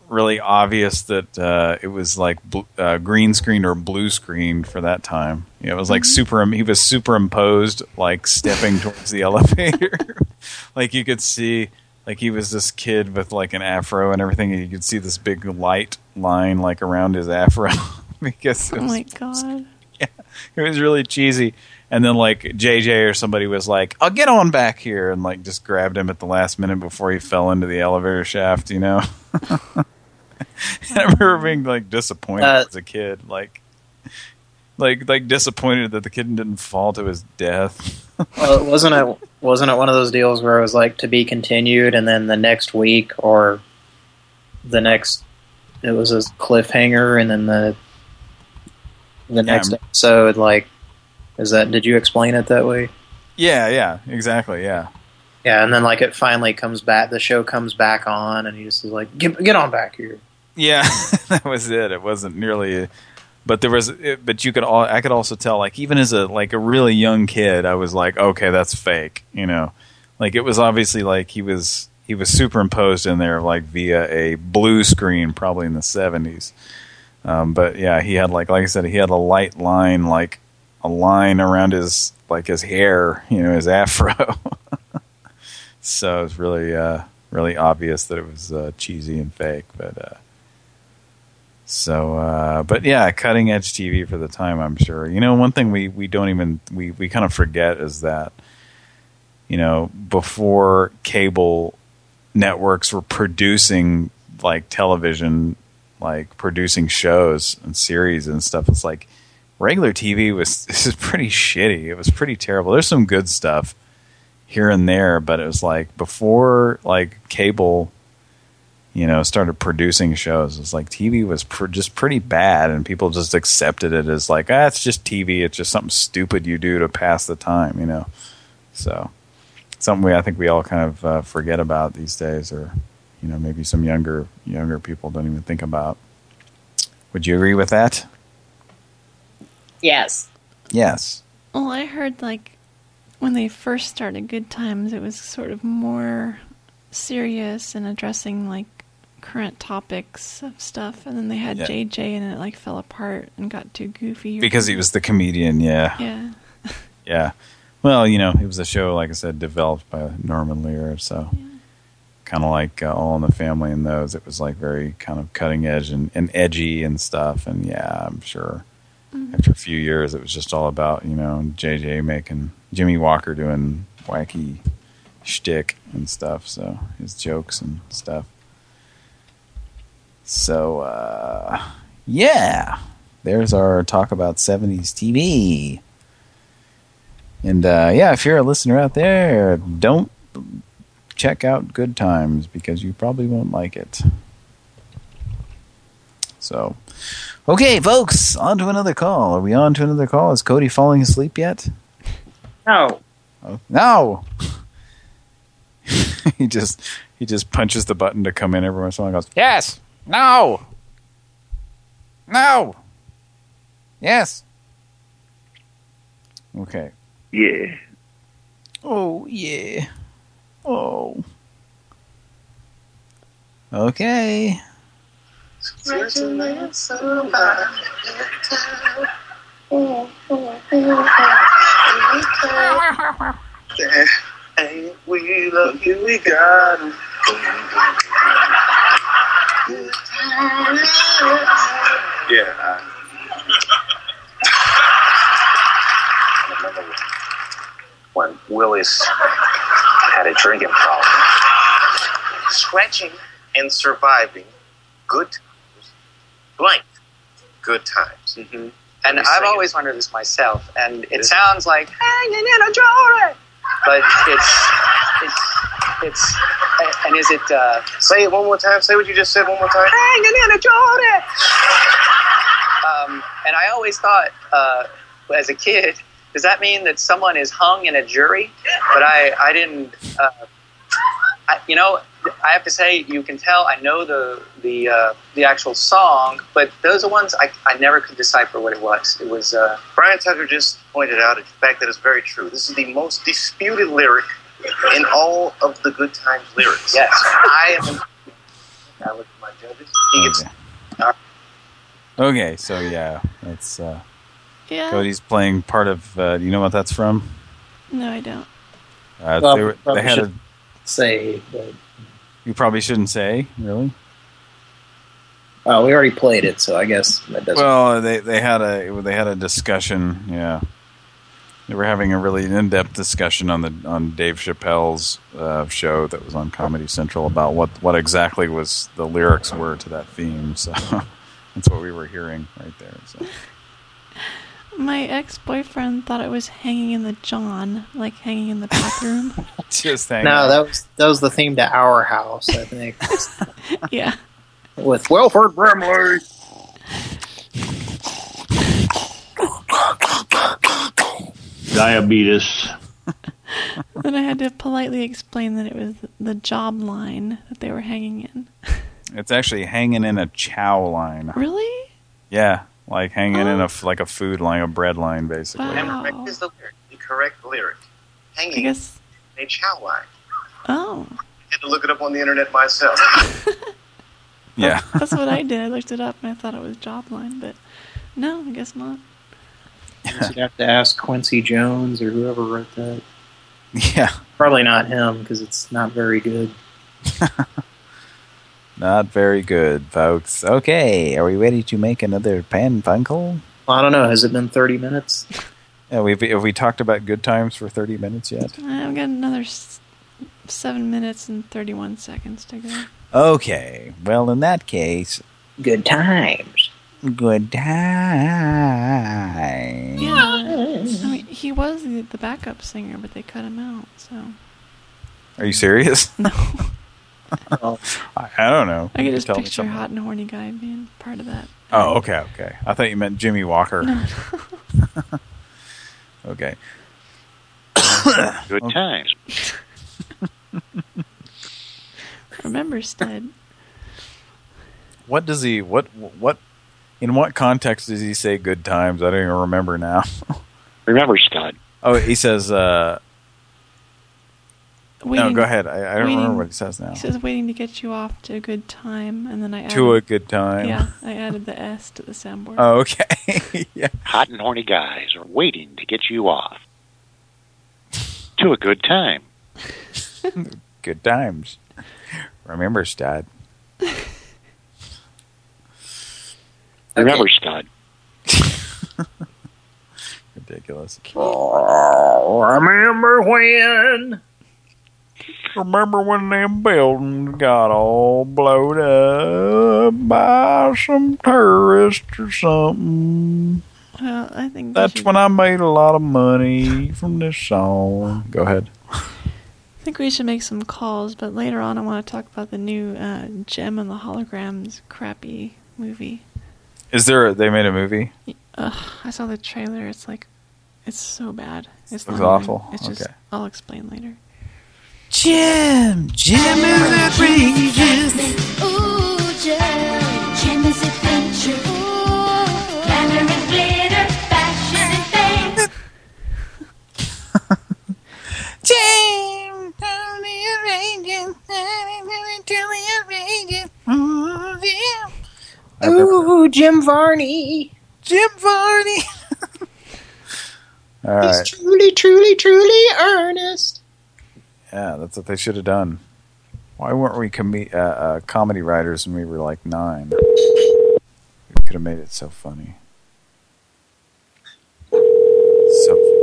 really obvious that uh it was like uh, green screen or blue screen for that time you know, it was like super he was superimposed like stepping towards the elevator like you could see like he was this kid with like an afro and everything and you could see this big light line like around his afro because Oh my god. Yeah, it was really cheesy. And then like JJ or somebody was like, "I'll get on back here," and like just grabbed him at the last minute before he fell into the elevator shaft. You know. I remember being like disappointed Uh, as a kid, like, like, like disappointed that the kid didn't fall to his death. Well, wasn't it wasn't it one of those deals where it was like to be continued, and then the next week or the next it was a cliffhanger, and then the the next I'm- episode like is that? Did you explain it that way? yeah, yeah, exactly, yeah. Yeah, and then like it finally comes back. The show comes back on, and he just is like, "Get get on back here." Yeah, that was it. It wasn't nearly, but there was. It, but you could all. I could also tell, like even as a like a really young kid, I was like, okay, that's fake. You know, like it was obviously like he was he was superimposed in there like via a blue screen, probably in the seventies. Um, but yeah, he had like like I said, he had a light line, like a line around his like his hair, you know, his afro. so it was really uh, really obvious that it was uh, cheesy and fake, but. Uh, so, uh, but yeah, cutting edge TV for the time, I'm sure. You know, one thing we, we don't even, we, we kind of forget is that, you know, before cable networks were producing like television, like producing shows and series and stuff, it's like regular TV was, this is pretty shitty. It was pretty terrible. There's some good stuff here and there, but it was like before like cable you know, started producing shows. It's like TV was pr just pretty bad, and people just accepted it as like, ah, it's just TV. It's just something stupid you do to pass the time, you know. So, something we I think we all kind of uh, forget about these days, or you know, maybe some younger younger people don't even think about. Would you agree with that? Yes. Yes. Well, I heard like when they first started Good Times, it was sort of more serious and addressing like current topics of stuff, and then they had Yeah. JJ, and it like fell apart and got too goofy. or Because he was the comedian, yeah. Yeah. Yeah. Well, you know, it was a show, like I said, developed by Norman Lear, so kind of like uh, All in the Family and those. It was like very kind of cutting edge and, and edgy and stuff. And yeah, I'm sure Mhm. after a few years, it was just all about you know JJ making Jimmie Walker doing wacky shtick and stuff. So his jokes and stuff. So uh, yeah, there's our talk about 70s TV. And uh, yeah, if you're a listener out there, don't check out Good Times because you probably won't like it. So, okay, folks, on to another call. Are we on to another call? Is Cody falling asleep yet? No. Oh, no. he just he just punches the button to come in every once in a while and goes, Yes! No! No! Yes! Okay. Yeah. Oh, yeah. Oh. Okay. We love you, we got. Yeah. I remember when Willis had a drinking problem. Scratching and surviving good. Blank. Good times. Mm-hmm. And I've always wondered this myself, and it sounds like hanging in a jar, but it's it's it's and is it uh, Say it one more time. Say what you just said one more time. hanging in a jar? Um, and I always thought, uh, as a kid, does that mean that someone is hung in a jury? But I I didn't. Uh, I, you know, I have to say, you can tell I know the the uh, the actual song, but those are ones I, I never could decipher what it was. It was uh, Brian Tucker just pointed out a fact that is very true. This is the most disputed lyric in all of the Good Times lyrics. Yes. I am. I look at my judges. He gets. Okay, so yeah, that's uh, Yeah. Cody's playing part of. Uh, do you know what that's from? No, I don't. Uh, Well, they, were, they had a. say. But, You probably shouldn't say, really. oh, we already played it, so I guess that doesn't. Well, they they had a they had a discussion. Yeah, they were having a really in-depth discussion on the on Dave Chappelle's uh, show that was on Comedy Central about what what exactly was the lyrics were to that theme. So that's what we were hearing right there. So My ex-boyfriend thought it was hanging in the John, like hanging in the bathroom. just hang no, that was that was the theme to Our House, I think, yeah. with Wilford Brimley. Diabetes. Then I had to politely explain that it was the job line that they were hanging in. it's actually hanging in a chow line. Really? Yeah, like hanging in a f- like a food line, a bread line, basically. Wow. And correct is the lyric. The correct lyric. Hanging I guess. in a chow line. Oh, I had to look it up on the internet myself. Yeah. that's what I did. I looked it up and I thought it was job line, but no, I guess not. You'd have to ask Quincy Jones or whoever wrote that. Yeah. Probably not him because it's not very good. Not very good, folks. Okay, are we ready to make another pan funkle? I don't know. Has it been 30 minutes? Yeah, we've have we talked about good times for thirty minutes yet? I've got another s- seven minutes and 31 seconds to go. Okay, well in that case, good times. Good times. Yeah. I mean, he was the, the backup singer, but they cut him out, so. Are you serious? No. I, I don't know. I You could just tell me picture something. Hot and Horny Guy being part of that. Oh, okay, okay. I thought you meant Jimmie Walker. No. okay. Good times. Remember, Stud. What does he? What? What? In what context does he say "good times"? I don't even remember now. Remember, Stud. Oh, he says. uh No, go ahead. I, I don't remember what he says now. He says waiting to get you off to a good time, and then I added, To a good time. Yeah, I added the S to the soundboard. Oh, okay. yeah. Hot and horny guys are waiting to get you off. To a good time. Good times. Remember, Stad. Remember, Scott. Ridiculous. remember when? Remember when them buildings got all blowed up by some terrorists or something? Well, I think That's should- when I made a lot of money from this song. Go ahead. I think we should make some calls, but later on I want to talk about the new uh, Jem and the Holograms crappy movie. Is there? A, They made a movie. Ugh, I saw the trailer. It's like, it's so bad. It's Looks awful? It's just. Okay. I'll explain later. Jem, Jem is outrageous. Ooh, Jem. Jem is adventure. Ooh. Glamour and glitter, fashion and fame. Jem, totally outrageous. Totally outrageous. Ooh, Jem. Ooh, Jim Varney. Jim Varney. All right. He's Truly, truly, truly earnest. Yeah, that's what they should have done. Why weren't we com uh, uh, comedy writers when we were like nine? We could have made it so funny. So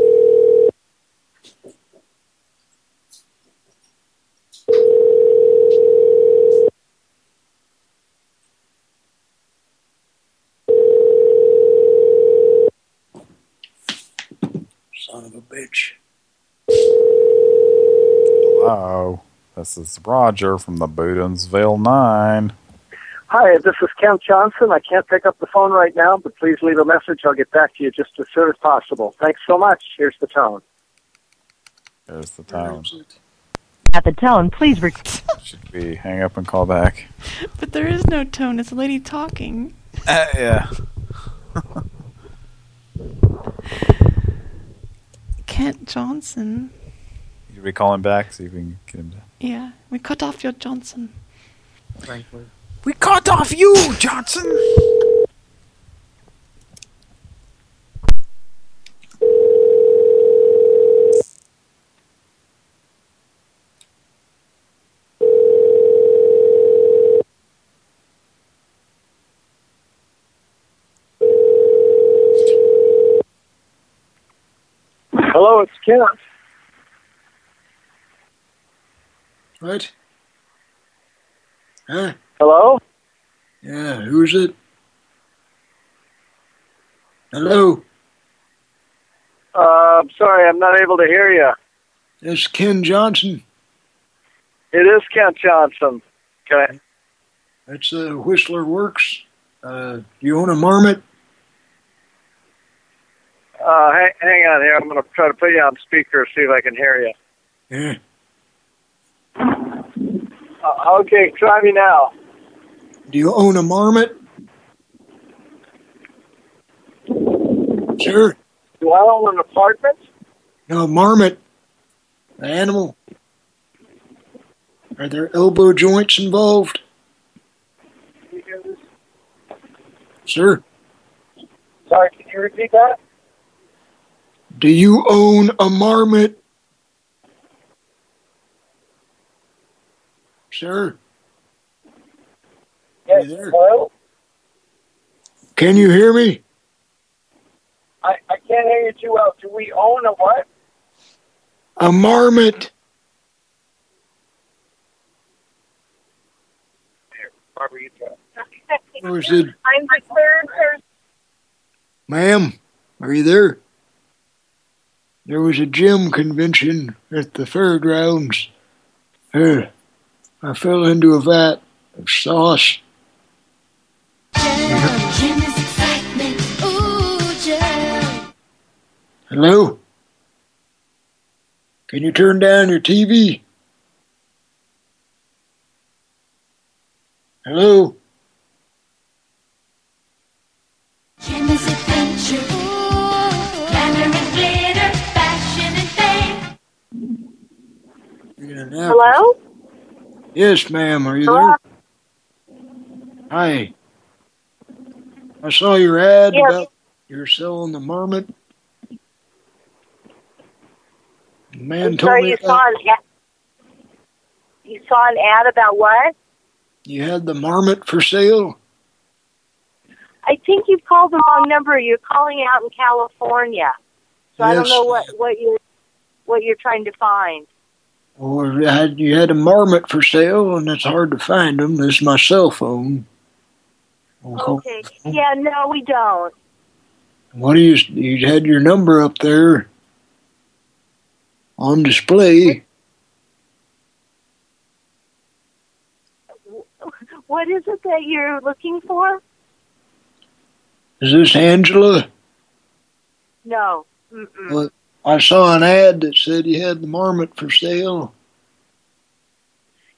Son of a bitch. Hello, this is Roger from the Boodensville Nine. Hi, this is Kent Johnson. I can't pick up the phone right now, but please leave a message. I'll get back to you just as soon as possible. Thanks so much. Here's the tone. There's the tone. At the tone, please rec- Should we hang up and call back? But there is no tone. It's a lady talking. Uh, yeah. Kent Johnson. Should we call him back? See if we can get him to. Yeah, we cut off your Johnson. Frankly. We cut off you, Johnson. Hello, it's Kent. What? Huh? Hello? Yeah, who's it? Hello? Uh, I'm sorry, I'm not able to hear you. It's Ken Johnson. It is Ken Johnson. I? That's uh, Whistler Works. Uh, you own a marmot? Uh, hang, hang on here. I'm going to try to put you on speaker, see if I can hear you. Yeah. Uh, okay, try me now. Do you own a marmot? Sure. Do I own an apartment? No, marmot. The animal. Are there elbow joints involved? Sure. Sorry, can you repeat that? do you own a marmot? Sir, Yes. Hello? can you hear me? I, I can't hear you too well. Do we own a what? A marmot. Barbara, you try. Or is it, I'm the third person. ma'am, are you there? There was a gym convention at the fairgrounds. Uh, I fell into a vat of sauce. Jem is excitement. Ooh, Jem. Hello? Can you turn down your TV? Hello? Jem is adventure. Ooh, glamour and glitter, fashion and fame. Hello? Yes, ma'am. Are you Hello? there? Hi. I saw your ad Yes. about you're selling the marmot. The man I'm told sorry me you saw an ad. You saw an ad about what? You had the marmot for sale? I think you've called the wrong number. You're calling out in California, so I don't know what what you're what you're trying to find. Or you had, you had a marmot for sale, and it's hard to find them. This is my cell phone. Okay. Yeah. No, we don't. What do you, you had your number up there on display. What is it that you're looking for? Is this Angela? No. Mm-mm. Well, I saw an ad that said you had the marmot for sale.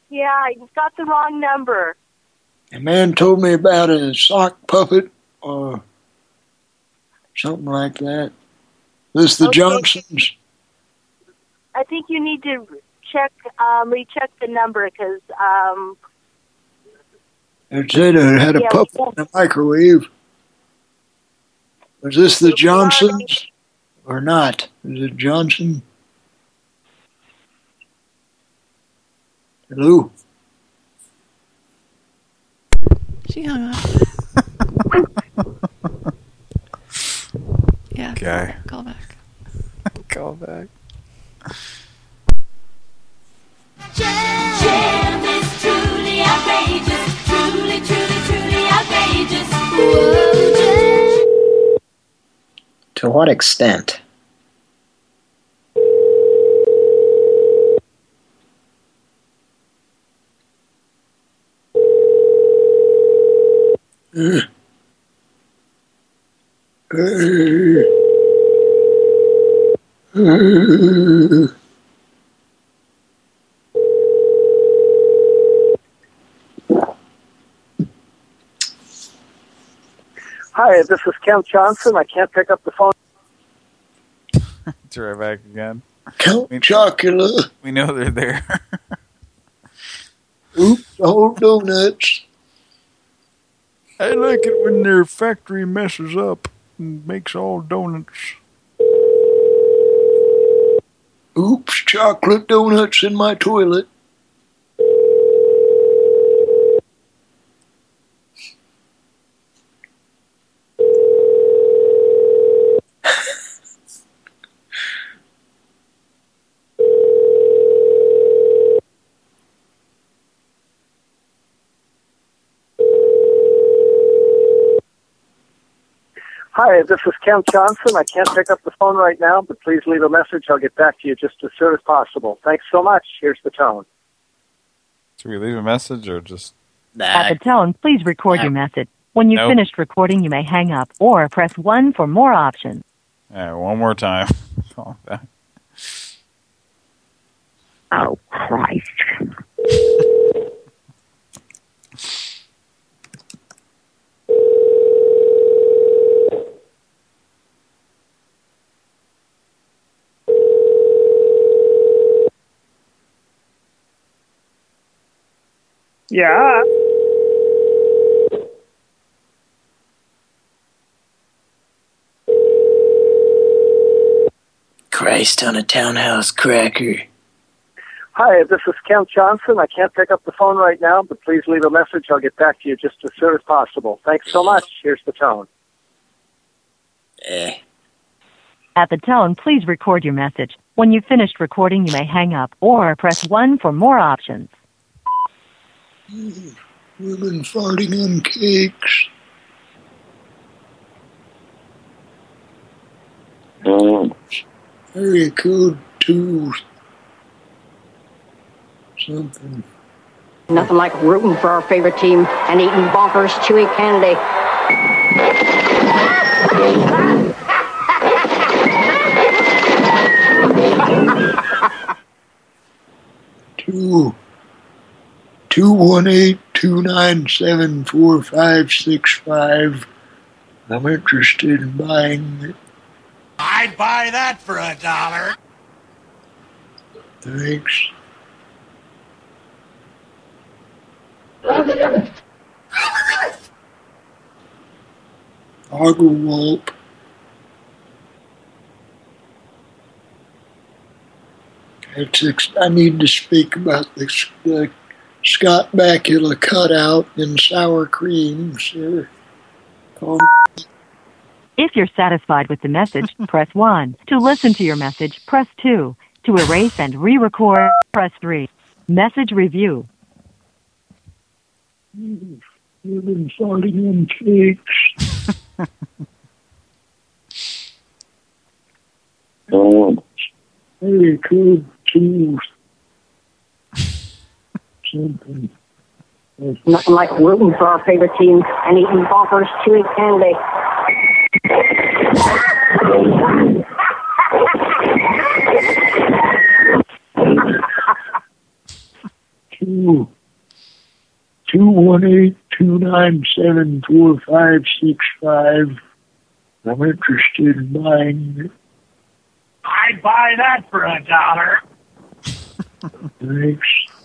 Yeah, you've got the wrong number. A man told me about a sock puppet or something like that. This the Okay. Johnsons. I think you need to check, um, recheck the number because um, It said it had a Yeah, puppet in the microwave. Was this the Johnsons or not? Is it Johnson? Hello? She hung up. yeah. Okay. Call back. Call back. Jem is truly outrageous. Truly, truly, truly outrageous. To what extent? Uh, Hi, this is Kent Johnson. I can't pick up the phone. It's right back again. Count Chocula. We know they're there. Oops, the whole donuts. I like it when their factory messes up and makes all donuts. Oops, chocolate donuts in my toilet. Hi, this is Kent Johnson. I can't pick up the phone right now, but please leave a message. I'll get back to you just as soon as possible. Thanks so much. Here's the tone. Should we leave a message or just... At the tone, please record your message. When you've Nope. finished recording, you may hang up or press 1 for more options. All right, one more time. Call back. Oh, Christ. Yeah. Christ on a townhouse cracker. Hi, this is Kent Johnson. I can't pick up the phone right now, but please leave a message. I'll get back to you just as soon as possible. Thanks so much. Here's the tone. Eh. At the tone, please record your message. When you've finished recording, you may hang up or press 1 for more options. Women farting on cakes. Area code two. Something. Nothing like rooting for our favorite team and eating bonkers chewy candy. Two. 218-297-4565. I'm interested in buying it. I'd buy that for a dollar. Thanks. Agarwalp. I need to speak about this, the Scott Bakula cutout in sour cream, sir. Call If you're satisfied with the message, press 1. To listen to your message, press 2. To erase and re-record, press 3. Message review. You've been farting in cheeks. Um, Hey, could choose something. Nothing like rooting for our favorite team and eating bonkers chewing candy. Two two one eight two nine seven four five six five. I'm interested in buying it. I'd buy that for a dollar. Thanks. I'll be right. It's, ex-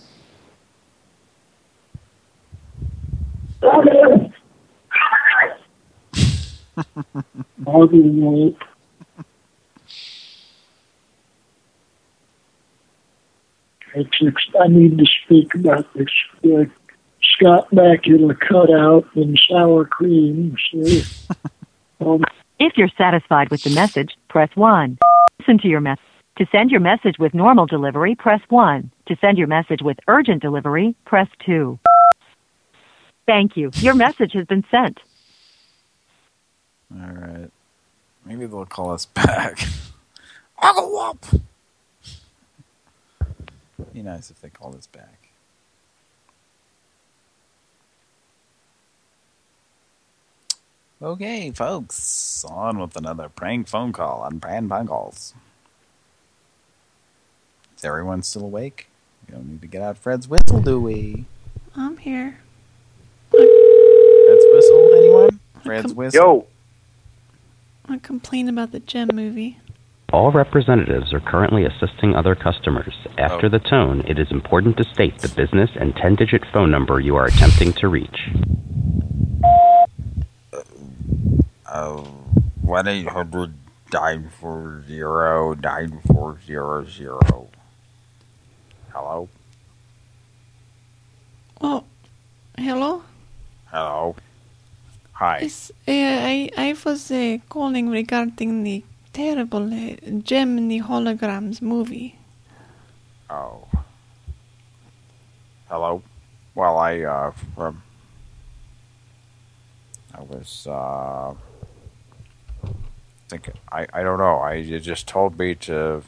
I need to speak about this uh, Scott Bakula cutout in sour cream. Um, If you're satisfied with the message, press 1. Listen to your message. To send your message with normal delivery, press 1. To send your message with urgent delivery, press 2. Thank you. Your message has been sent. All right. Maybe they'll call us back. Waggle wop. Be nice if they call us back. Okay, folks, on with another prank phone call on Pran Phone Calls. Is everyone still awake? We don't need to get out Fred's whistle, do we? I'm here. Fred's whistle, anyone? Fred's whistle? Yo. I complain about the Jem movie. All representatives are currently assisting other customers. After Oh. the tone, it is important to state the business and 10 digit phone number you are attempting to reach. Uh, one eight hundred nine four zero nine four zero zero. Hello, Oh, hello? hello. Hi. Uh, I, I was uh, calling regarding the terrible uh, Jem in the Holograms movie. Oh. Hello. Well, I uh, um, I was uh, thinking. I I don't know. I you just told me to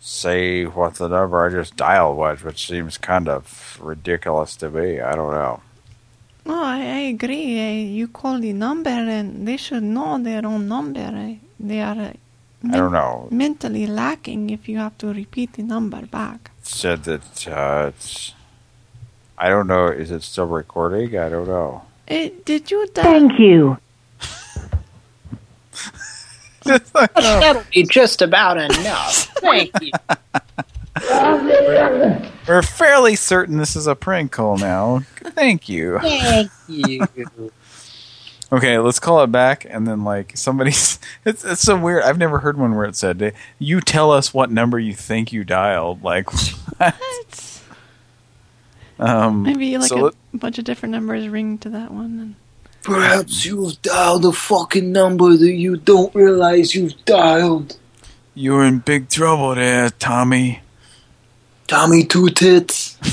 say what the number I just dialed was, which seems kind of ridiculous to me. I don't know. Oh, I, I agree. Uh, you call the number and they should know their own number. Uh, they are uh, I don't know. mentally lacking if you have to repeat the number back. said that uh, it's. I don't know. Is it still recording? I don't know. Uh, did you die? Thank you. That'll be just about enough. Thank you. We're fairly certain this is a prank call now. Thank you. Thank you. Okay, let's call it back, and then like somebody's. It's it's so weird. I've never heard one where it said, "You tell us what number you think you dialed." Like what? Um, Maybe like so a let- bunch of different numbers ring to that one. Perhaps you've dialed a fucking number that you don't realize you've dialed. you're in big trouble there, Tommy. Tommy Two Tits.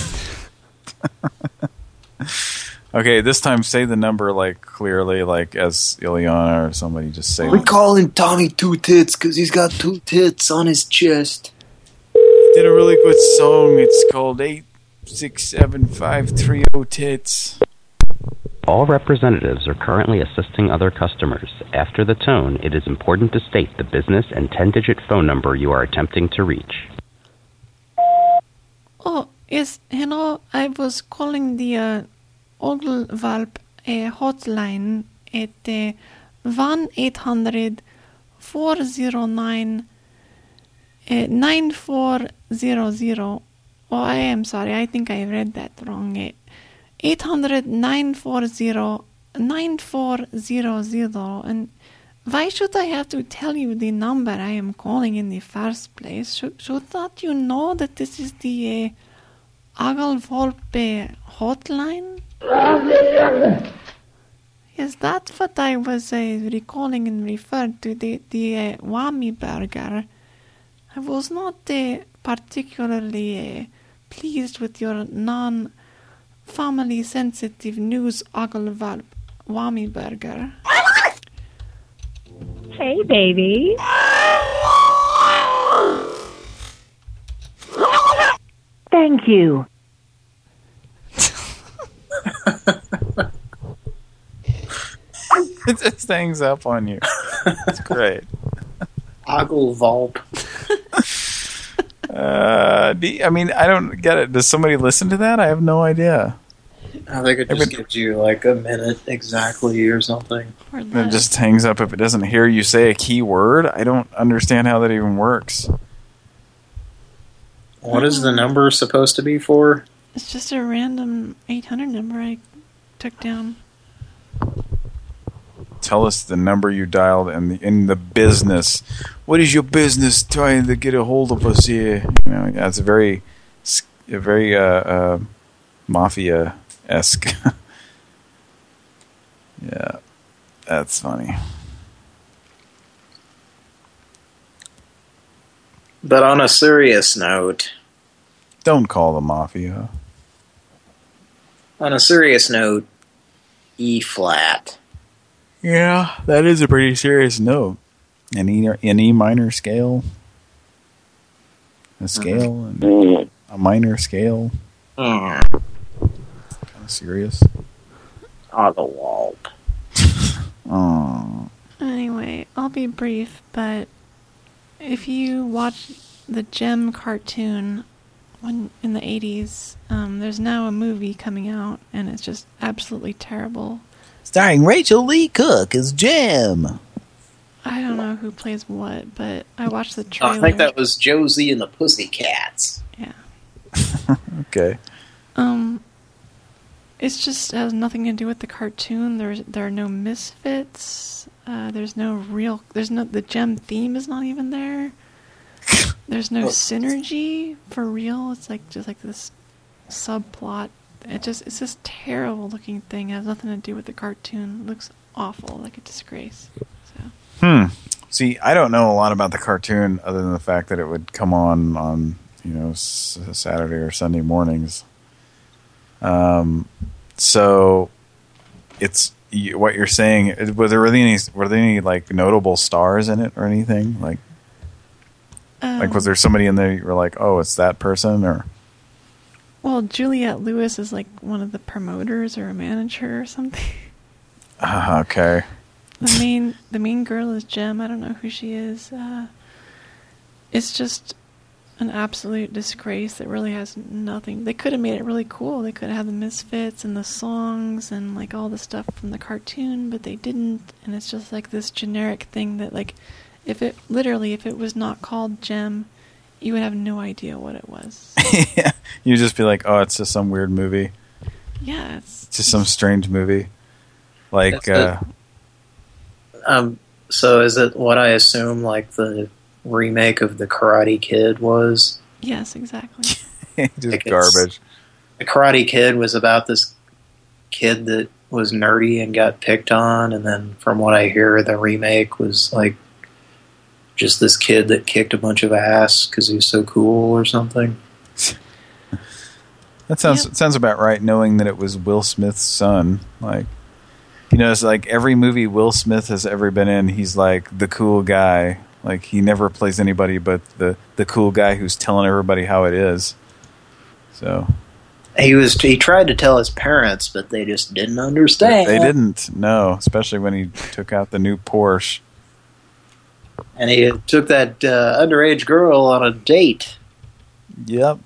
Okay, this time say the number like clearly, like as Ileana or somebody just say. We call him Tommy Two Tits because he's got two tits on his chest. He did a really good song. It's called eight six seven five three oh tits. All representatives are currently assisting other customers. After the tone, it is important to state the business and 10 digit phone number you are attempting to reach. Oh, yes, hello. I was calling the uh, Oglvalp uh, hotline at uh, 1 800 409 uh, 9400. Oh, I am sorry. I think I read that wrong. Uh, 800 940 9400. And Why should I have to tell you the number I am calling in the first place? Should, should not you know that this is the uh, Agalvolpe hotline? Yes, that's what I was uh, recalling and referred to, the, the uh, Wami burger. I was not uh, particularly uh, pleased with your non family sensitive news Agalvalp Wami burger. Hey, baby. Thank you. it just hangs up on you. It's great. Ogle Volp. Uh, you- I mean, I don't get it. Does somebody listen to that? I have no idea. I think it just gives you like a minute exactly or something. It just hangs up if it doesn't hear you say a key word. I don't understand how that even works. What is the number supposed to be for? It's just a random 800 number I took down. Tell us the number you dialed and the, in the business. What is your business trying to get a hold of us here? You know, that's a very, s- a very uh, uh, mafia esque. yeah, that's funny. But on a serious note, Don't call the mafia. on a serious note, E flat. Yeah, that is a pretty serious note. An E, an E minor scale, a scale, and a minor scale. Mm. Serious. Oglewald. Oh, Anyway, I'll be brief, but if you watch the Jem cartoon when in the 80s, um, there's now a movie coming out, and it's just absolutely terrible. Starring Rachael Leigh Cook as Jem. I don't know who plays what, but I watched the Oh, trailer. I think that was Josie and the Pussycats. Yeah. okay. Um, it's just has nothing to do with the cartoon. There's there are no misfits. Uh, there's no real. There's no the Jem theme is not even there. There's no synergy for real. It's like just like this subplot. It just it's this terrible looking thing. It has nothing to do with the cartoon. It looks awful, like a disgrace. Hmm. See, I don't know a lot about the cartoon other than the fact that it would come on on you know s Saturday or Sunday mornings. Um, so it's you, what you're saying. Were there really any? Were there any like notable stars in it or anything? Like, like was Um, there somebody in there you were like, oh, it's that person or? Well, Juliette Lewis is like one of the promoters or a manager or something. Ah, okay. The main the main girl is Jem. I don't know who she is. Uh, it's just an absolute disgrace that really has nothing. They could have made it really cool. They could have had the misfits and the songs and like all the stuff from the cartoon, but they didn't. And it's just like this generic thing that like if it literally if it was not called Jem, you would have no idea what it was. yeah. You'd just be like, oh, it's just some weird movie. Yeah, it's It's just some strange movie. Like, That's uh, Um, so is it what I assume like the remake of the Karate Kid was? yes, exactly. just Like it's- garbage. The Karate Kid was about this kid that was nerdy and got picked on, and then from what I hear, the remake was like just this kid that kicked a bunch of ass because he was so cool or something. That sounds it sounds about right. Knowing that it was Will Smith's son, like you know, it's like every movie Will Smith has ever been in, he's like the cool guy. Like he never plays anybody but the the cool guy who's telling everybody how it is. So He was he tried to tell his parents, but they just didn't understand. they didn't no, especially when he took out the new Porsche. and he took that uh, underage girl on a date. Yep.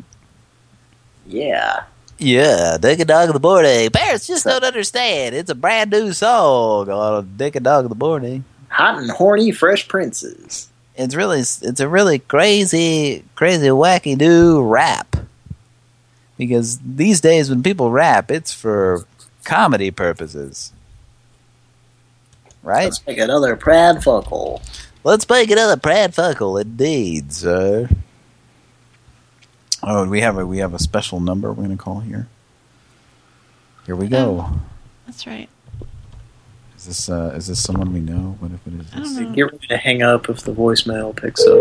Yeah. Yeah, Dick and Dog in the Morning. Parents just don't understand. It's a brand new song on Dick and Dog in the Morning. Hot and horny fresh princes. It's really, it's a really crazy, crazy, wacky new rap. Because these days when people rap, it's for comedy purposes. right? Let's make another prad Pradfuckle. Let's make another prad Pradfuckle, indeed, sir. Oh, we have a we have a special number we're going to call here. Here we go. Oh, that's right. Is this uh, is this someone we know? What if it is? I don't know. Get ready to hang up if the voicemail picks up.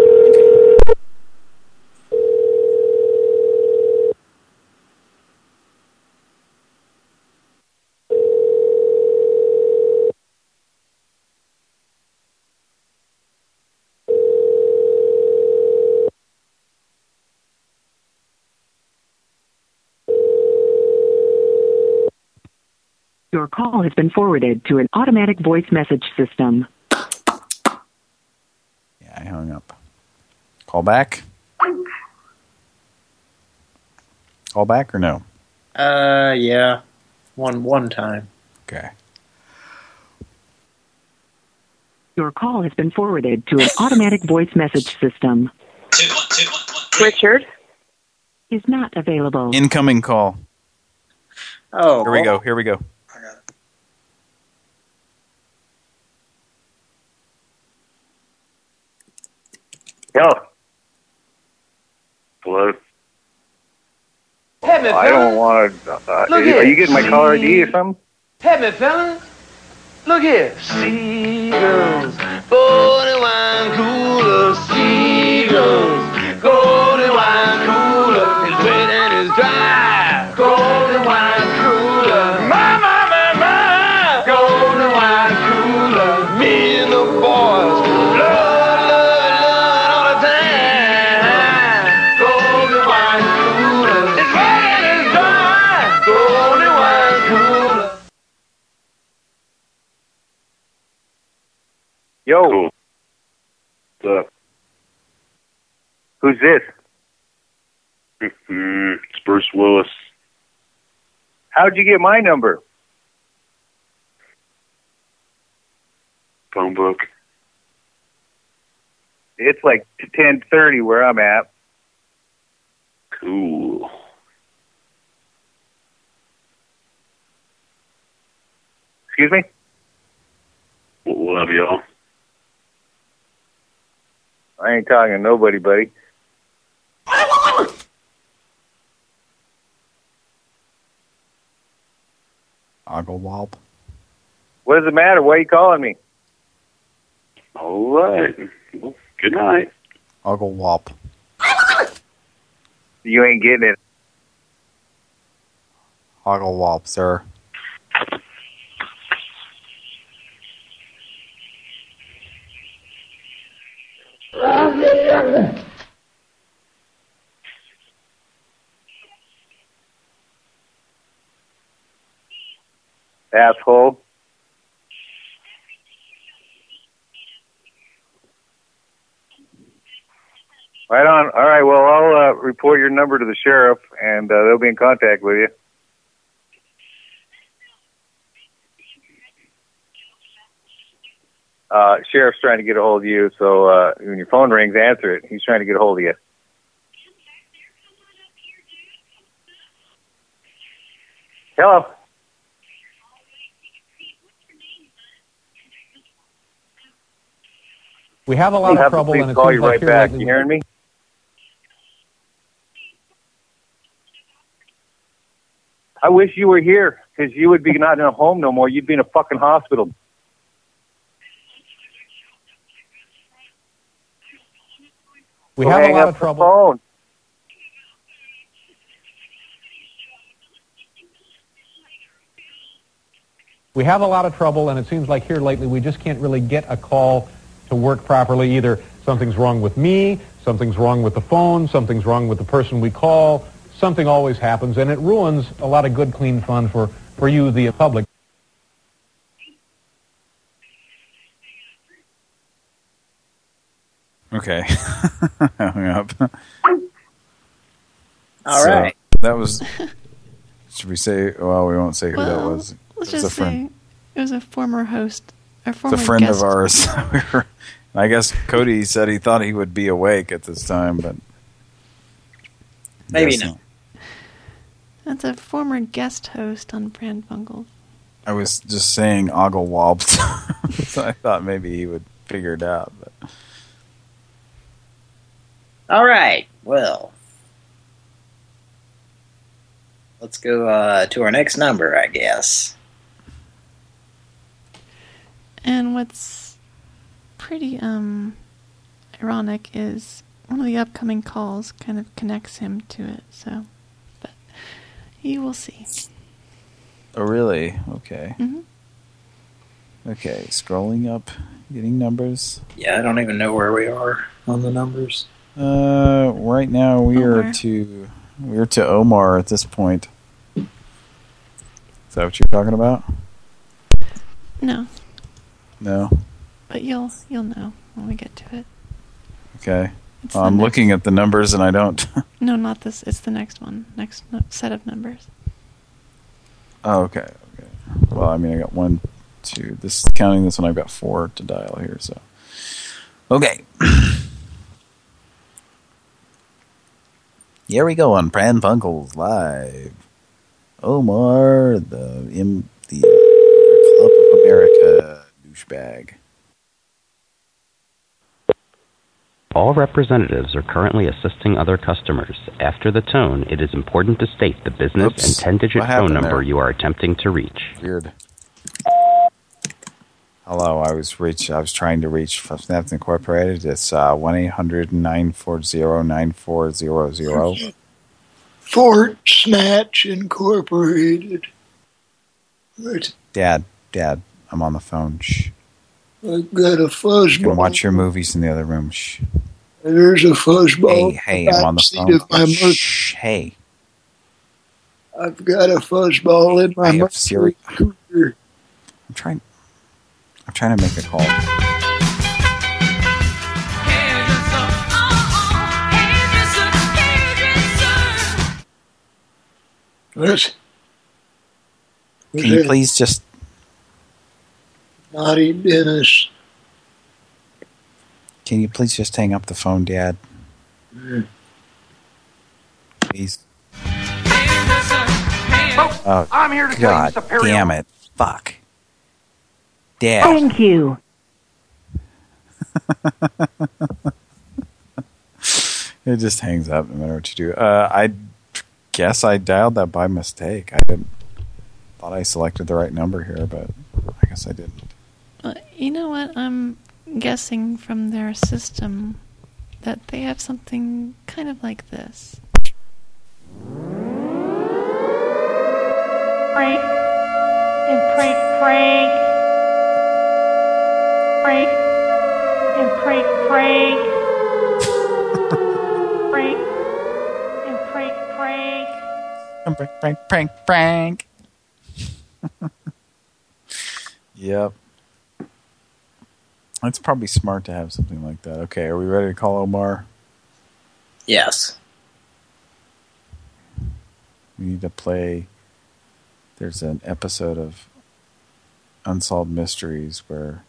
Call has been forwarded to an automatic voice message system. Yeah, I hung up. Call back. Call back or no? Uh, yeah. One one time. Okay. Your call has been forwarded to an automatic voice message system. Two, one, two, one, one, Richard? Is not available. Incoming call. Oh. Here we go. Here we go. Yo. Hello. Hey, me, I don't want to. Uh, Look are here. you getting my caller ID or something? Hey, me, fellas. Look here. Seagulls. Golden wine cooler. Who's this? Mm, it's Bruce Willis. How'd you get my number? Phone book. It's like 10:30 where I'm at. Cool. Excuse me? We'll love y'all. I ain't talking to nobody, buddy. Ogglewalp. What does it matter? Why are you calling me? All right. Well, good night. Ogglewalp. You ain't getting it. Ogglewalp, sir. Asshole. Right on. All right. Well, I'll uh, report your number to the sheriff, and uh, they'll be in contact with you. Uh, sheriff's trying to get a hold of you, so uh, when your phone rings, answer it. He's trying to get a hold of you. Hello. We have a lot of trouble, and it call you right back. You hearing me? I wish you were here because you would be not in a home no more. You'd be in a fucking hospital. we So have a lot of trouble. phone. We have a lot of trouble, and it seems like here lately we just can't really get a call to work properly. Either something's wrong with me, something's wrong with the phone, something's wrong with the person we call. Something always happens, and it ruins a lot of good, clean fun for, for you, the public. Okay. Hung up. All So, right. That was. Should we say? Well, we won't say who that was. Let's It was just a friend. say it was a former host, a It's former a friend guest. of ours. We were- I guess Cody said he thought he would be awake at this time, but Maybe guess not. That's a former guest host on Brand Bungles. I was just saying Ogglewalp, so I thought maybe he would figure it out. But All right. Well, let's go uh, to our next number, I guess. And what's pretty um ironic is one of the upcoming calls kind of connects him to it. So, but you will see. oh, really? Okay. Mhm. Okay, scrolling up, getting numbers. Yeah, I don't even know where we are on the numbers. Uh, right now we Omar. are to we're to Omar at this point. Is that what you're talking about? No, No. but you'll you'll know when we get to it. Okay. It's I'm looking at the numbers and I don't. No, not this. It's the next one. Next no, set of numbers. oh, okay. Okay. Well, I mean, I got one, two. This counting this one, I've got four to dial here. So, okay. Here we go on Pran Funkels live. Omar, the M, the Club of America douchebag. All representatives are currently assisting other customers. After the tone, it is important to state the business Oops. and 10-digit phone number there? you are attempting to reach. Weird. Hello, I was reach. I was trying to reach Snaps Incorporated. It's uh, one eight hundred nine four zero nine four zero zero. Fort Snatch Incorporated. But Dad, Dad, I'm on the phone. Shh. I got a You fuzzball. can watch your movies in the other room. Shh. There's a fuzzball. Hey, hey, I'm on the phone. My Shh. Hey, I've got a fuzzball in my Mercury. Cougar. I'm trying. I'm trying to make a call. What? Can you please just? Naughty Dennis. Can you please just hang up the phone, Dad? Please. Oh, I'm here to tell you God damn it! Fuck. Dad. Thank you. It just hangs up no matter what you do. Uh, I guess I dialed that by mistake. I didn't thought I selected the right number here, but I guess I didn't. Well, you know what? I'm guessing from their system that they have something kind of like this. Prank and prank prank. Prank and prank prank. Prank and prank prank. Prank, prank, prank, prank. yep. It's probably smart to have something like that. Okay, are we ready to call Omar? Yes. We need to play. There's an episode of Unsolved Mysteries where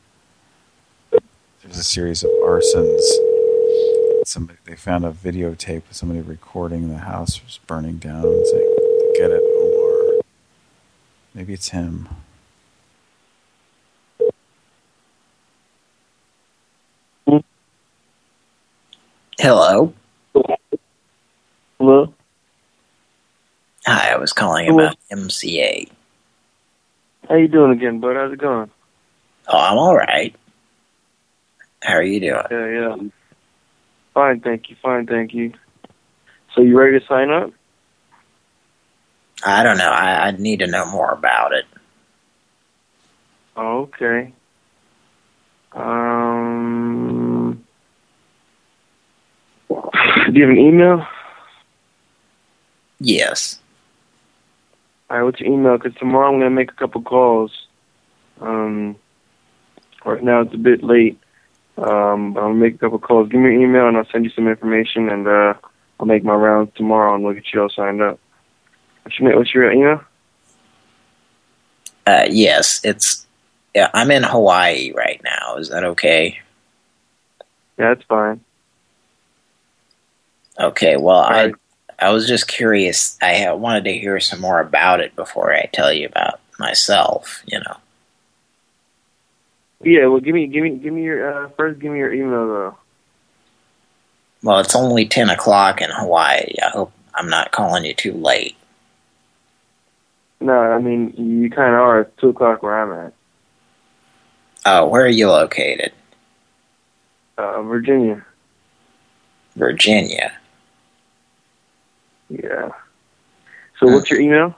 there's a series of arsons. Somebody they found a videotape of somebody recording the house was burning down and saying, "Get it, Omar." Maybe it's him. Hello. Hello? Hi, I was calling Hello. about MCA. How you doing again, bud? How's it going? Oh, I'm all right. How are you doing? Yeah, yeah. Fine, thank you. Fine, thank you. So you ready to sign up? I don't know. I, I need to know more about it. Oh, okay. Um, do you have an email? Yes. All right, what's your email? 'Cause tomorrow I'm going to make a couple calls. Um, right now it's a bit late. Um, but I'll make a couple calls. Give me your email and I'll send you some information and uh, I'll make my rounds tomorrow and we'll get you all signed up. What's your, what's your email? Uh, yes, it's. Yeah, I'm in Hawaii right now. Is that okay? Yeah, that's fine. Okay. Well, I I was just curious. I wanted to hear some more about it before I tell you about myself, you know. Yeah, well, give me, give me, give me your uh, first. Give me your email though. Well, it's only 10 o'clock in Hawaii. I hope I'm not calling you too late. No, I mean you kind of are. It's two o'clock where I'm at. Oh, where are you located? Uh, Virginia. Virginia. Yeah. So what's your email?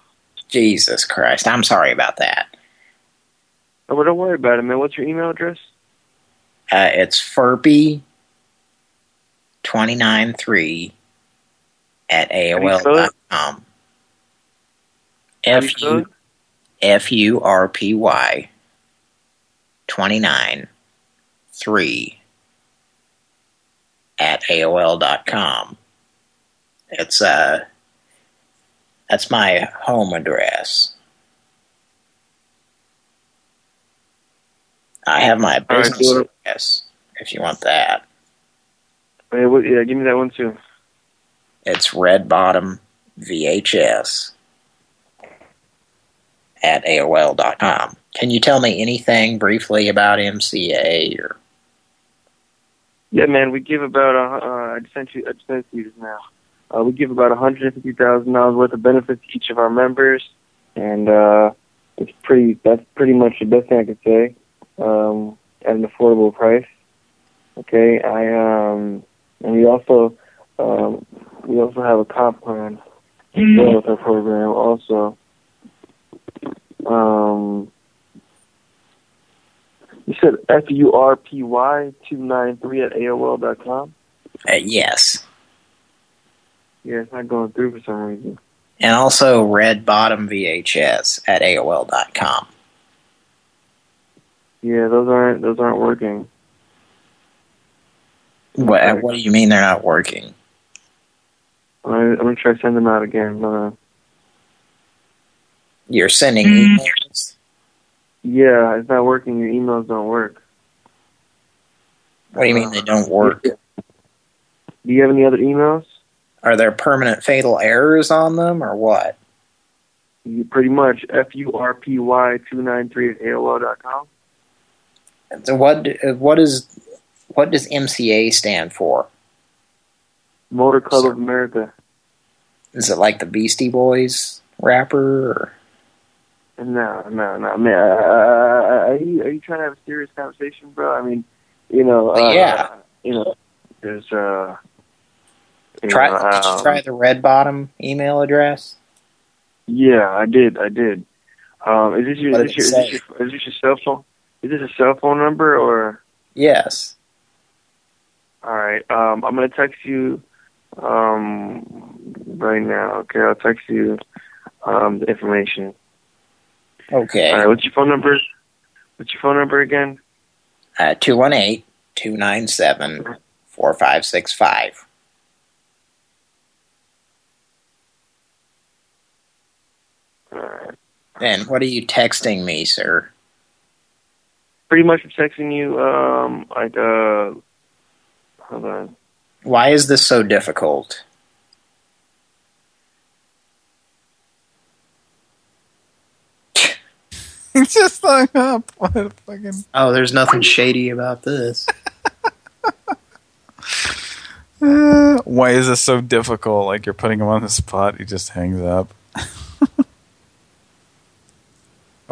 Jesus Christ. I'm sorry about that. Oh, well, don't worry about it, man. What's your email address? Uh, it's Furpy293 at AOL.com. F U F U R P Y 29 3 at AOL.com. It's uh that's my home address. I have my right, business so- address if you want that. Yeah, yeah, give me that one too. It's Red Bottom VHS at AOL.com. Can you tell me anything briefly about MCA or Yeah, man, we give about a. Uh, I sent you. I sent you now. Uh, we give about one hundred fifty thousand dollars worth of benefits to each of our members, and uh, it's pretty. That's pretty much the best thing I could say um, at an affordable price. Okay, I um, and we also um, we also have a comp plan well with our program. Also, um, you said F U R P Y two nine three at AOL dot com. uh, yes. Yeah, it's not going through for some reason. And also Red Bottom VHS at AOL.com. Yeah, those aren't those aren't working. What, what do you mean they're not working? I'm gonna, I'm gonna try to send them out again. Uh, You're sending emails? yeah, it's not working. Your emails don't work. What do you mean they don't work? Do you have any other emails? Are there permanent fatal errors on them or what? You, pretty much F U R P Y two nine three at AOL dot com. So what what is what does MCA stand for? Motor Club of America. Is it like the Beastie Boys rapper? Or? No, no, no, man. Uh, are you are you trying to have a serious conversation, bro? I mean, you know, uh, Yeah. you know, there's uh, Try, know, did you um, try the Red Bottom email address? Yeah, I did. I did. Um, is this your, is this your, is this your is this your cell phone? Is this a cell phone number or? Yes. All right. Um, I'm gonna text you um, right now. Okay, I'll text you um, the information. Okay. All right. What's your phone number? What's your phone number again? Uh, 218-297-4565. All right. And what are you texting me, sir? Pretty much, I'm texting you. Um, like uh, hold on. Why is this so difficult? He just hung up. What a fucking... Oh, there's nothing shady about this. Uh, why is this so difficult? Like you're putting him on the spot. He just hangs up.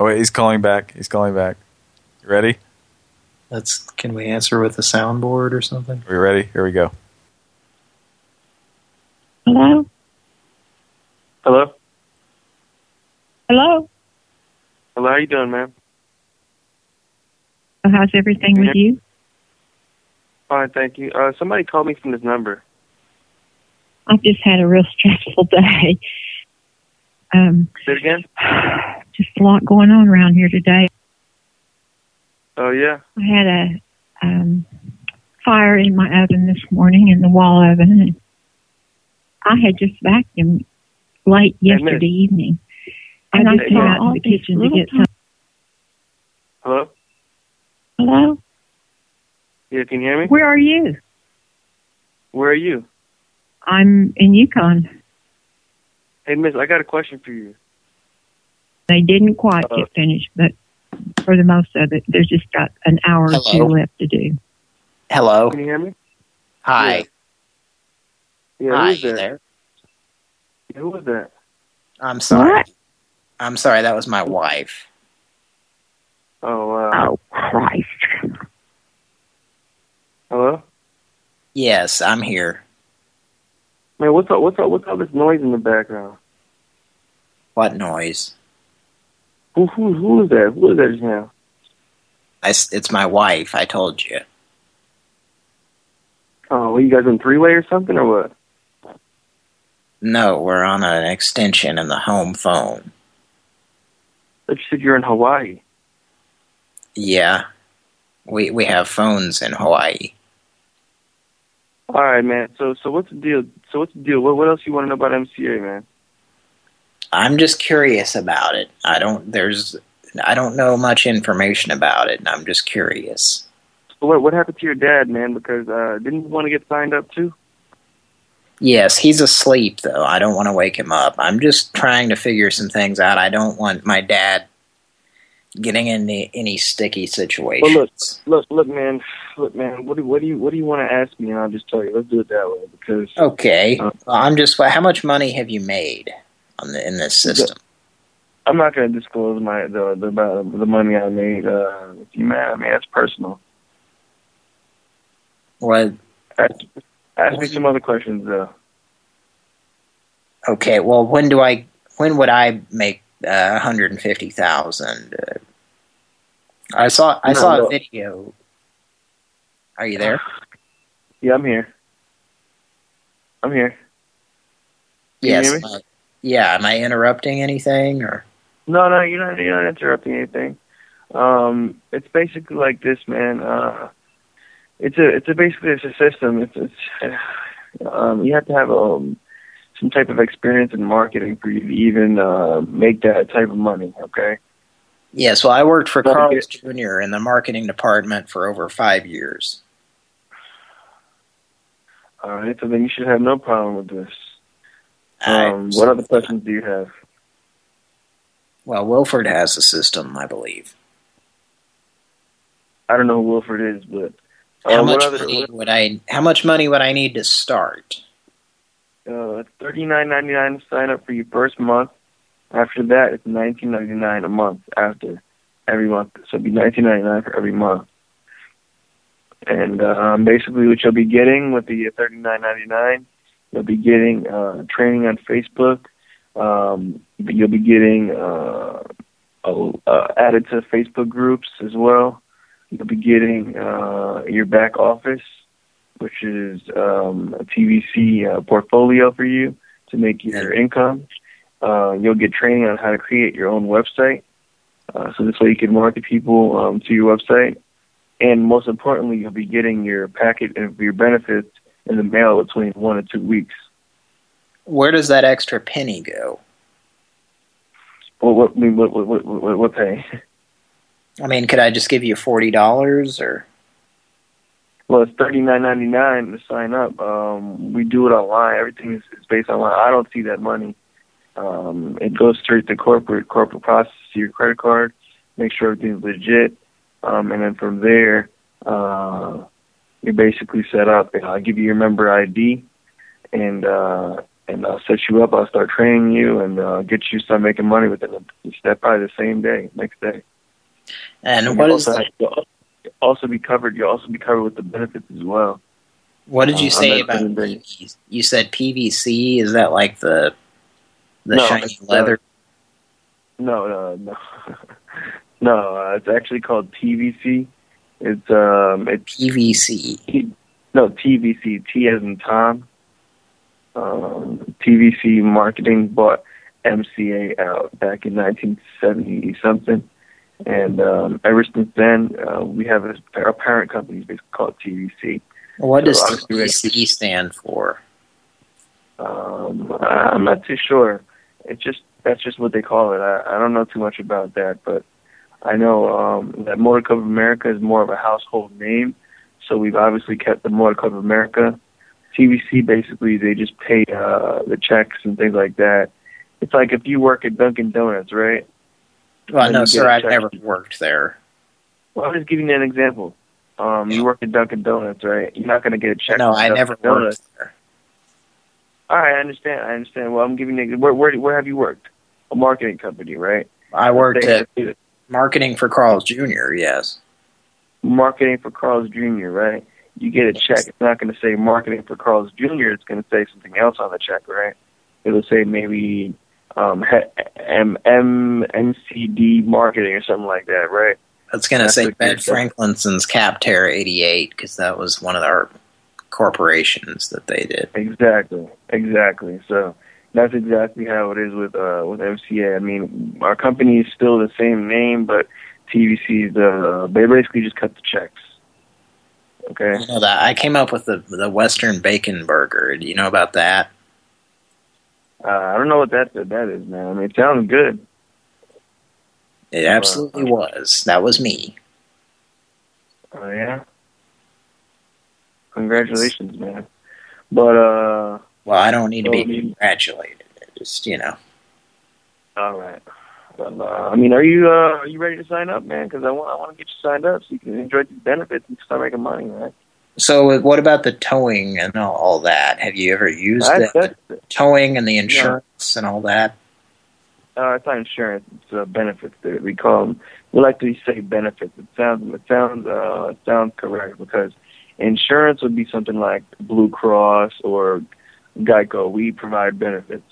Oh wait, he's calling back. He's calling back. You ready? Let's. Can we answer with a soundboard or something? Are we ready? Here we go. Hello? Hello. Hello? Hello. How you doing, man? How's everything with you? Fine, thank you. Uh, somebody called me from this number. I've just had a real stressful day. Um, Say it again. just a lot going on around here today. Oh yeah. I had a um, fire in my oven this morning, in the wall oven, and I had just vacuumed late Hey, miss. yesterday evening. And I Hey, came out to the kitchen to get some. Hello. Hello? Yeah, can you hear me? Where are you? Where are you? I'm in Yukon. Hey, Miss, I got a question for you. They didn't quite uh-huh. get finished, but for the most of it, there's just got an hour or Hello? two left to do. Hello. Can you hear me? Hi. Yeah, Hi, who's you that? there? Who was that? I'm sorry. I'm sorry. That was my wife. Oh, wow. Oh, Christ. Hello? Yes, I'm here. Man, what's up? What's up? What's all this noise in the background? What noise? Who who who is that? Who is that just now? I it's my wife. I told you. Oh, what, you guys in three way or something or what? No, we're on an extension in the home phone. But you said you're in Hawaii. Yeah. We we have phones in Hawaii. All right, man. So so what's the deal? So what's the deal? What what else you want to know about MCA, man? I'm just curious about it. I don't there's I don't know much information about it, and I'm just curious. What what happened to your dad, man? Because uh didn't you want to get signed up too? Yes, he's asleep though. I don't want to wake him up. I'm just trying to figure some things out. I don't want my dad getting in any, any sticky situations. Well, look, look, look, man, look, man. What do what do you what do you want to ask me? And I'll just tell you. Let's do it that way because Okay. Uh, I'm just how much money have you made on the in this system? I'm not going to disclose my the the the money I made uh, with you, man. I mean that's personal. What Ask, ask me some other questions though. Okay, well, when do I? When would I make uh, 150,000? Uh, I saw I No, saw no. a video. Are you there? Yeah, I'm here. I'm here. Can yes. Yeah. Am I interrupting anything or? No, no, you're not. You're not interrupting anything. Um, it's basically like this, man. Uh, it's a, it's a basically it's a system. It's, it's um, you have to have um, some type of experience in marketing for you to even uh, make that type of money. Okay. Yes. Well, I worked for Carl's Jr. in the marketing department for over five years. All right. So then you should have no problem with this. Um, what other questions do you have? Well, Wilford has a system, I believe. I don't know who Wilford is, but How uh, much other, money would I? How much money would I need to start? Uh, thirty nine ninety nine to sign up for your first month. After that, it's nineteen ninety nine a month. After every month, so it'd be nineteen ninety nine for every month. And um, basically, what you'll be getting with the thirty nine ninety nine, you'll be getting uh, training on Facebook. Um, you'll be getting uh, uh, added to Facebook groups as well. You'll be getting uh, your back office which is um, a TVC uh, portfolio for you to make your income. Uh, you'll get training on how to create your own website. Uh, so this way you can market people um, to your website. And most importantly, you'll be getting your packet of your benefits in the mail between one and two weeks. Where does that extra penny go? Well, what, I mean, what, what, what, what, pay? I mean, could I just give you forty dollars or? Well, it's thirty nine ninety nine to sign up. Um, we do it online. Everything is, is based online. I don't see that money. Um, it goes straight to corporate. Corporate process to your credit card. Make sure everything's legit. Um, and then from there, uh, you're basically set up. And I'll give you your member ID, and uh, and I'll set you up. I'll start training you and uh, get you start making money within the step by the same day, next day. And And what you'll is also, you'll also be covered. You'll also be covered with the benefits as well. what did you Uh, say about PVC? You said PVC. Is that like the the No, shiny uh, leather? No, no, no, no. Uh, it's actually called TVC. It's um, it's PVC. No, TVC. T as in Tom. Um, TVC Marketing bought MCA out back in 1970 something, and um, ever since then, uh, we have a, our parent company is basically called TVC. What So does TVC stand for? Um, I'm not too sure. It's just that's just what they call it. I, I don't know too much about that, but I know um, that Motor Club of America is more of a household name, so we've obviously kept the Motor Club of America. TVC basically they just pay uh, the checks and things like that. It's like if you work at Dunkin' Donuts, right? Well, And no, sir, I've never worked there. Well, I'm just giving you an example. Um, you work at Dunkin' Donuts, right? You're not going to get a check. No, I Dunkin' never Donuts. worked there. All right, I understand. I understand. Well, I'm giving you where where where have you worked? A marketing company, right? I worked They- at marketing for Carl's Jr., yes. marketing for Carl's Jr. Right? You get a check. It's not going to say marketing for Carl's Jr. It's going to say something else on the check, right? It'll say maybe um he- M M MCD marketing or something like that, right? It's going to say Ben. Franklinson's Capterra 88 because that was one of our corporations that they did. Exactly, exactly. So that's exactly how it is with uh with MCA. I mean, our company is still the same name, but TVC uh they basically just cut the checks. Okay. You know that I came up with the the Western Bacon Burger. Do you know about that? Uh, I don't know what that that is, man. I mean, it sounds good. It absolutely was. That was me. Oh yeah. Congratulations, man. But uh, Well, I don't need to be congratulated. Just you know. all right. Well, uh, I mean, are you uh, are you ready to sign up, man? Because I want I want to get you signed up so you can enjoy these benefits and start making money, right? So what about the towing and all, all that? Have you ever used That's- that? that's- towing and the insurance and all that? Uh, it's not insurance. It's uh, benefits. That we call them. We like to say benefits. It sounds it sounds uh, it sounds correct because insurance would be something like Blue Cross or Geico. We provide benefits.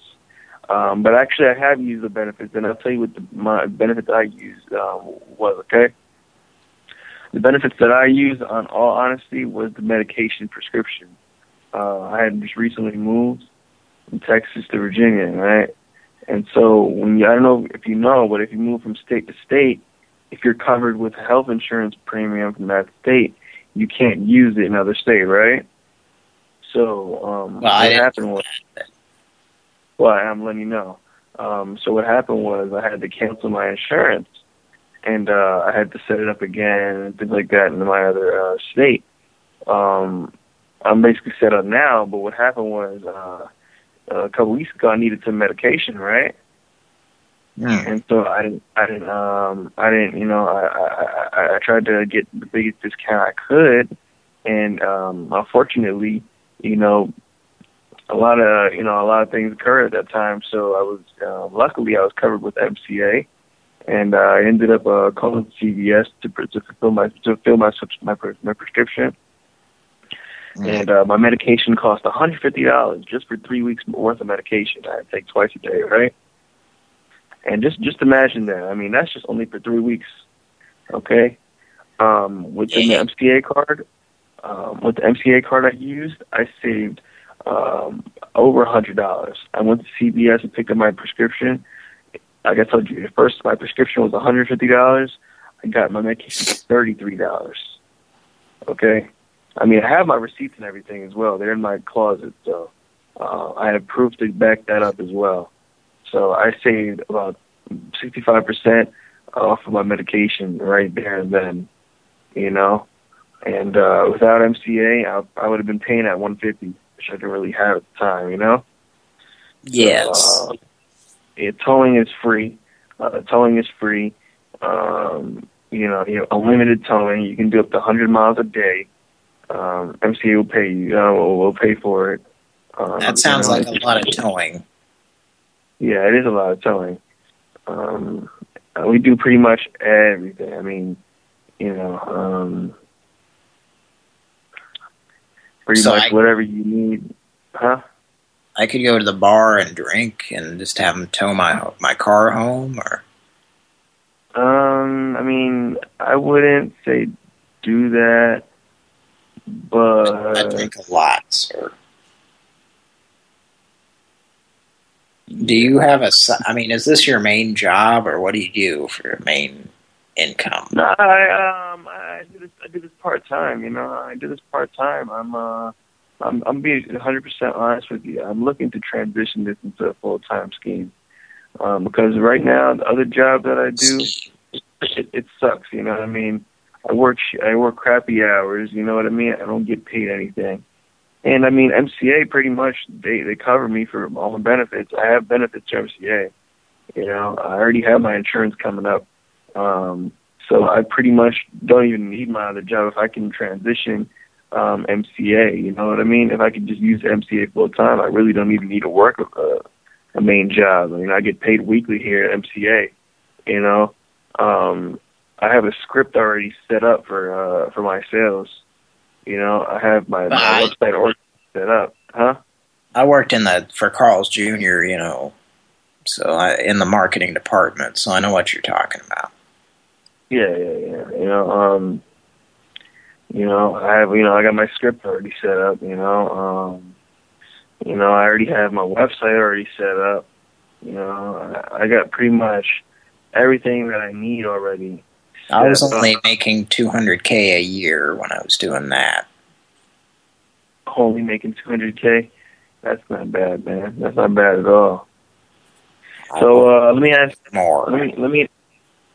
Um, but actually, I have used the benefits, and I'll tell you what the my benefits I used uh, was. Okay, the benefits that I used, on all honesty, was the medication prescription. Uh, I had just recently moved from Texas to Virginia, right? And so when you, I don't know if you know, but if you move from state to state, if you're covered with health insurance premium from that state, you can't use it in another state, right? So um, Well, what happened was, well, I'm letting you know. Um, so what happened was I had to cancel my insurance, and uh, I had to set it up again and things like that in my other uh, state. Um, I'm basically set up now, but what happened was uh, a couple weeks ago I needed some medication, right? And so I didn't, I didn't, um, I didn't, you know, I, I, I, I tried to get the biggest discount I could, and um, unfortunately, you know, a lot of, you know, a lot of things occurred at that time. So I was, uh, luckily, I was covered with MCA, and uh, I ended up uh, calling CVS to, to fulfill my to fill my my, my prescription. And uh, my medication cost $150 just for three weeks worth of medication. I take twice a day, right? And just just imagine that. I mean, that's just only for three weeks. Okay. Um, with the MCA card, um, with the MCA card I used, I saved um, over a hundred dollars. I went to CVS and picked up my prescription. Like I told you, at first my prescription was one hundred fifty dollars. I got my medication thirty three dollars. Okay. I mean, I have my receipts and everything as well. They're in my closet, so uh, I have proof to back that up as well. So I saved about sixty-five percent off of my medication right there and then, you know. And uh, without MCA, I, I would have been paying at one fifty, which I didn't really have at the time, you know. Yes. Uh, yeah, towing is free. Uh, towing is free. Um, you know, you know, unlimited towing. You can do up to 100 miles a day. Um, MCA will pay you. Uh, will, will pay for it. Um, That sounds you know, like a lot of towing. Yeah, it is a lot of towing. Um, uh, we do pretty much everything. I mean, you know, um, pretty So much I- whatever you need. Huh? I could go to the bar and drink and just have them tow my my car home, or Um, I mean, I wouldn't say do that, but I drink a lot, sir. Do you have a? I mean, is this your main job, or what do you do for your main income? No, I um I do this I do this part time, you know. I do this part time. I'm uh I'm I'm being 100 percent honest with you. I'm looking to transition this into a full time scheme. Um because right now the other job that I do it, it sucks, you know what I mean? I work I work crappy hours, you know what I mean? I don't get paid anything. And I mean MCA pretty much they they cover me for all the benefits. I have benefits to MCA. You know, I already have my insurance coming up. Um, so I pretty much don't even need my other job if I can transition um, MCA. You know what I mean? If I could just use MCA full time, I really don't even need to work a, a main job. I mean, I get paid weekly here at MCA. You know, um, I have a script already set up for uh, for my sales. You know, I have my, my website already set up. Huh? I worked in the for Carl's Jr. You know, so I in the marketing department, so I know what you're talking about. Yeah, yeah, yeah. You know, um, you know, I have, you know, I got my script already set up. You know, um, you know, I already have my website already set up. You know, I, I got pretty much everything that I need already. I was up. only making 200k a year when I was doing that. only making 200k. That's not bad, man. That's not bad at all. So uh, let me ask more. Let me let me.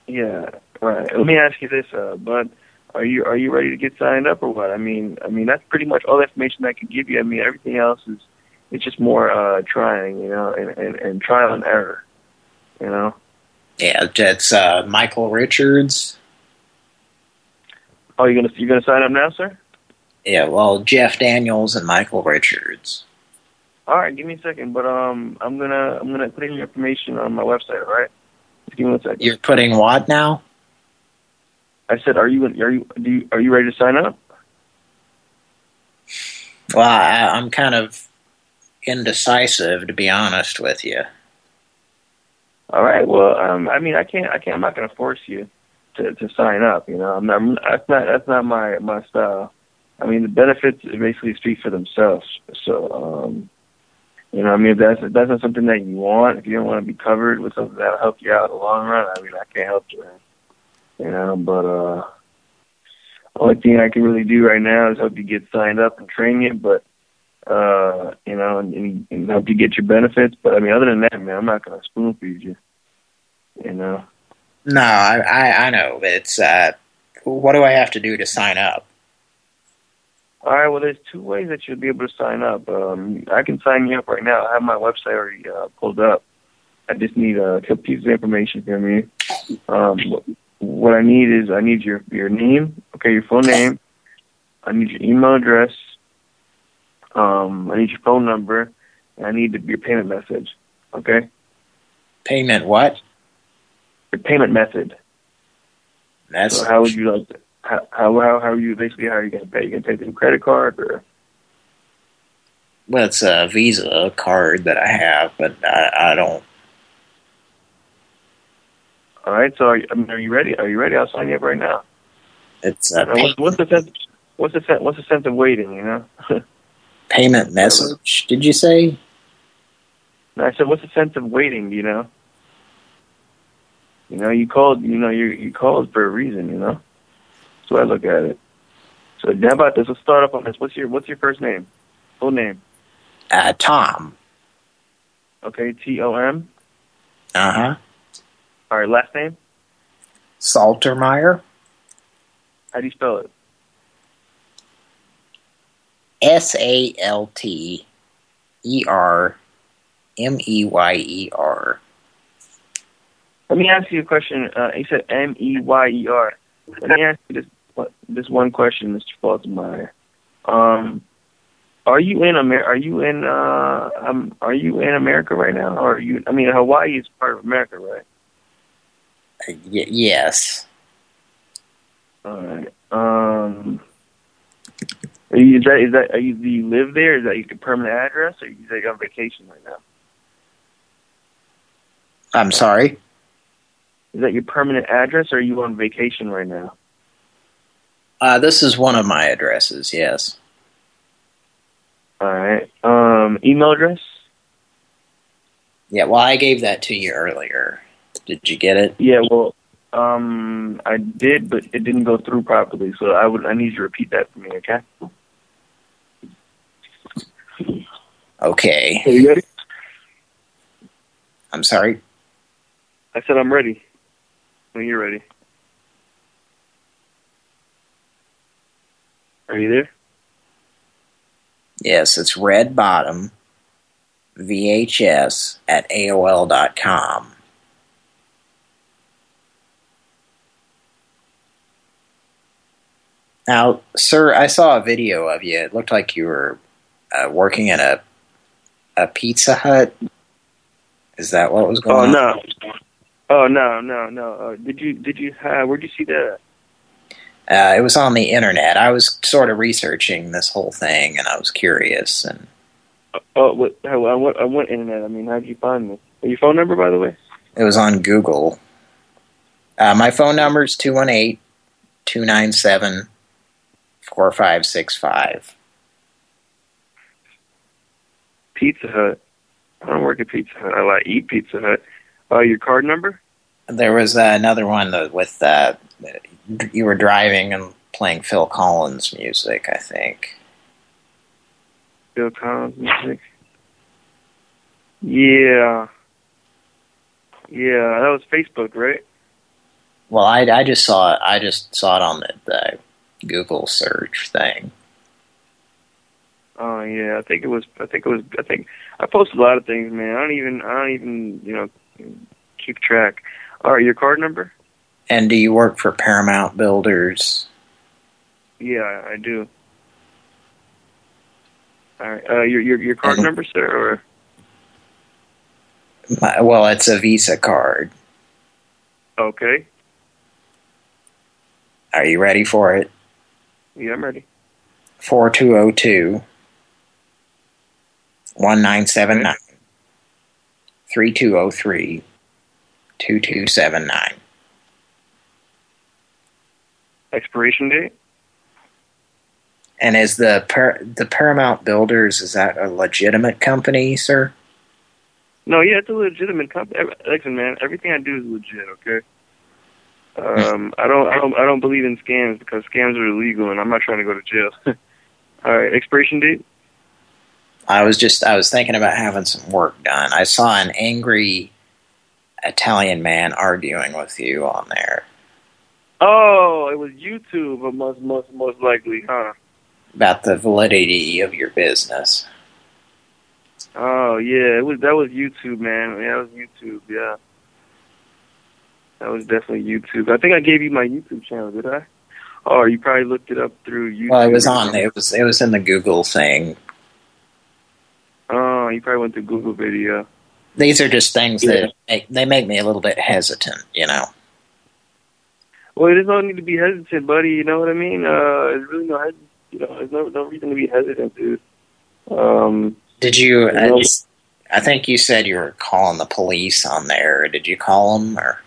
Yeah, right. Let me ask you this, uh, Bud. Are you are you ready to get signed up or what? I mean, I mean that's pretty much all the information I can give you. I mean, everything else is it's just more uh, trying, you know, and, and and trial and error, you know. Yeah, it's uh, Michael Richards. Oh, you gonna you gonna sign up now, sir? Yeah, well, Jeff Daniels and Michael Richards. All right, give me a second, but um, I'm gonna I'm gonna put in your information on my website. All right, just give me one second. You're putting what now? I said, are you are you do you, are you ready to sign up? Well, I, I'm kind of indecisive, to be honest with you. All right. Well, um, I mean, I can't. I can't. I'm not going to force you to to sign up. You know, I'm not. I'm, that's not. That's not my my style. I mean, the benefits basically speak for themselves. So, um, you know, I mean, if that's if that's not something that you want, if you don't want to be covered with something that'll help you out in the long run, I mean, I can't help you. Man. You know, but uh, only thing I can really do right now is help you get signed up and train you. But uh, you know, and, and, and help you get your benefits. But I mean, other than that, man, I'm not going to spoon feed you. You know. No, I, I, I know. It's uh, what do I have to do to sign up? All right. Well, there's two ways that you'll be able to sign up. Um, I can sign you up right now. I have my website already uh, pulled up. I just need a couple pieces of information from you. Um, what, I need is I need your your name, okay, your full name. I need your email address. Um, I need your phone number, and I need the, your payment message. Okay. Payment what? Your payment method. That's So how would you like to? How how how, are you basically? How are you going to pay? You going to pay through credit card or? well, it's a Visa card that I have, but I, I don't. All right. So are you, I mean, are you ready? Are you ready? I'll sign you up right now. It's Now, what's, what's the sense? What's the sense? What's the sense of waiting? You know. payment message. Did you say? I said, what's the sense of waiting? You know. You know, you called. You know, you you called for a reason. You know. That's the I look at it. So how about this? Let's start off on this. What's your What's your first name? Full name. Uh, Tom. Okay. T O M. Uh huh. All right. Last name. Saltermeyer. How do you spell it? S A L T E R M E Y E R. Let me ask you a question. Uh, you said M E Y E R. Let me ask you this what- this one question, Mr. Faltermeyer. Um, are you in Amer? Are you in? Uh, um, are you in America right now? Or are you? I mean, Hawaii is part of America, right? Y- yes. All right. Um, is that is that? Are you, do you live there? Is that your permanent address, or you like on vacation right now? I'm sorry. Is that your permanent address, or are you on vacation right now? Uh, this is one of my addresses. Yes. All right. Um, email address. Yeah. Well, I gave that to you earlier. Did you get it? Yeah, well, um, I did, but it didn't go through properly. So I would, I need you to repeat that for me, okay? Okay. Are you ready? I'm sorry. I said I'm ready. When you're ready. Are you there? Yes, it's red bottom VHS at AOL dot com. Now, sir, I saw a video of you. It looked like you were uh, working at a a Pizza Hut. Is that what was Oh going on? no. Oh no, no, no. Uh, did you did you uh, where'd you see that? Uh, it was on the internet. I was sort of researching this whole thing, and I was curious. And Oh, what? How, on what? On what internet? I mean, how'd you find me? Your phone number, by the way. it was on Google. Uh, my phone number is 218-297-4565. Pizza Hut. I don't work at Pizza Hut. I like eat Pizza Hut. Uh, your card number? There was uh, another one that with uh, you were driving and playing Phil Collins music, I think. Phil Collins music. Yeah. Yeah, that was Facebook, right? Well, I, I just saw it. I just saw it on the, the Google search thing. Oh yeah, I think it was. I think it was. I think I posted a lot of things, man. I don't even. I don't even. You know, keep track. All right, your card number? And do you work for Paramount Builders? Yeah, I do. All right, uh, your your your card number, sir, or My, well, it's a Visa card. okay? Are you ready for it? Yeah, I'm ready. 4202 1979 3203 2279. Expiration date? And is the Par the Paramount Builders is that a legitimate company, sir? No, yeah, it's a legitimate company. Listen, man, everything I do is legit. Okay. Um, I don't, I don't, I don't believe in scams because scams are illegal, and I'm not trying to go to jail. All right, expiration date? I was just I was thinking about having some work done. I saw an angry Italian man arguing with you on there Oh, it was YouTube, most, most, most likely, huh? about the validity of your business. Oh yeah, it was that was YouTube, man. Yeah, that was YouTube. Yeah, that was definitely YouTube. I think I gave you my YouTube channel, did I? Oh, you probably looked it up through YouTube. Well, it was on it was it was in the Google thing. Oh, you probably went to Google Video. These are just things Yeah. that make, they make me a little bit hesitant, you know. Well, there's no need to be hesitant, buddy. You know what I mean? Uh, there's really no you know, there's no no reason to be hesitant, dude. Um, Did you? I, know- I think you said you were calling the police on there. Did you call them or?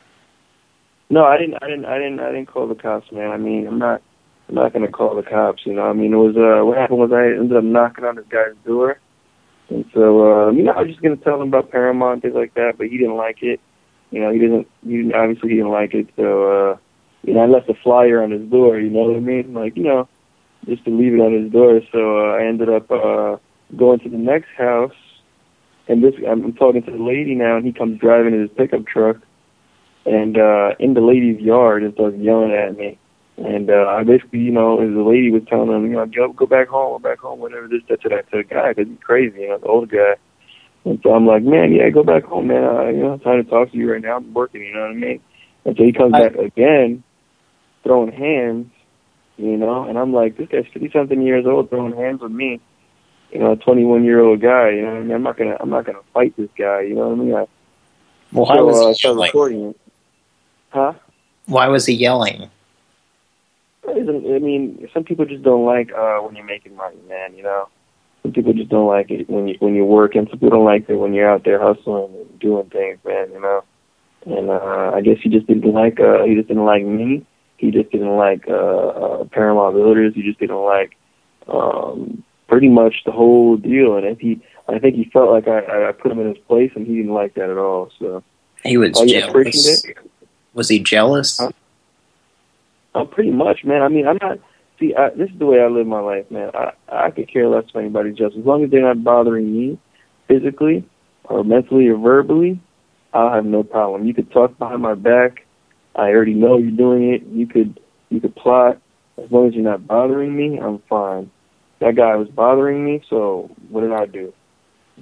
No, I didn't. I didn't. I didn't. I didn't call the cops, man. I mean, I'm not. I'm not gonna call the cops. You know. I mean, it was. Uh, what happened was I ended up knocking on this guy's door, and so uh, you know, I was just gonna tell him about Paramount things like that, but he didn't like it. You know, he didn't. Didn't, obviously he didn't like it. So uh, you know, I left a flyer on his door. You know what I mean? Like you know, just to leave it on his door. So uh, I ended up uh, going to the next house, and this I'm talking to the lady now, and he comes driving in his pickup truck and uh in the lady's yard and starts yelling at me. And uh I basically, you know, as the lady was telling him, you know, go go back home, go back home, whatever this, that, to that, to the guy, because he's crazy, you know, the older guy. And so I'm like, man, yeah, go back home, man. I, you know, I'm trying to talk to you right now. I'm working, you know what I mean? And so he comes back again, throwing hands, you know, and I'm like, this guy's 50 something years old throwing hands with me, you know, a 21 year old guy, you know what I mean? I'm not gonna, I'm not gonna fight this guy, you know what I mean? I, Well, so, was uh, I started yelling? recording it. Huh? Why was he yelling? I mean, some people just don't like uh when you're making money, man. You know, some people just don't like it when you when you work, and some people don't like it when you're out there hustling and doing things, man. You know, and uh I guess he just didn't like uh he just didn't like me. He just didn't like uh, uh Paramount Builders. He just didn't like um pretty much the whole deal. And if he, I think he felt like I I put him in his place, and he didn't like that at all. So He was Oh, jealous. Was he jealous? Oh, pretty much, man. I mean, I'm not. See, I, this is the way I live my life, man. I I could care less if anybody's jealous as long as they're not bothering me physically or mentally or verbally. I'll have no problem. You could talk behind my back. I already know you're doing it. You could you could plot as long as you're not bothering me. I'm fine. That guy was bothering me, so what did I do?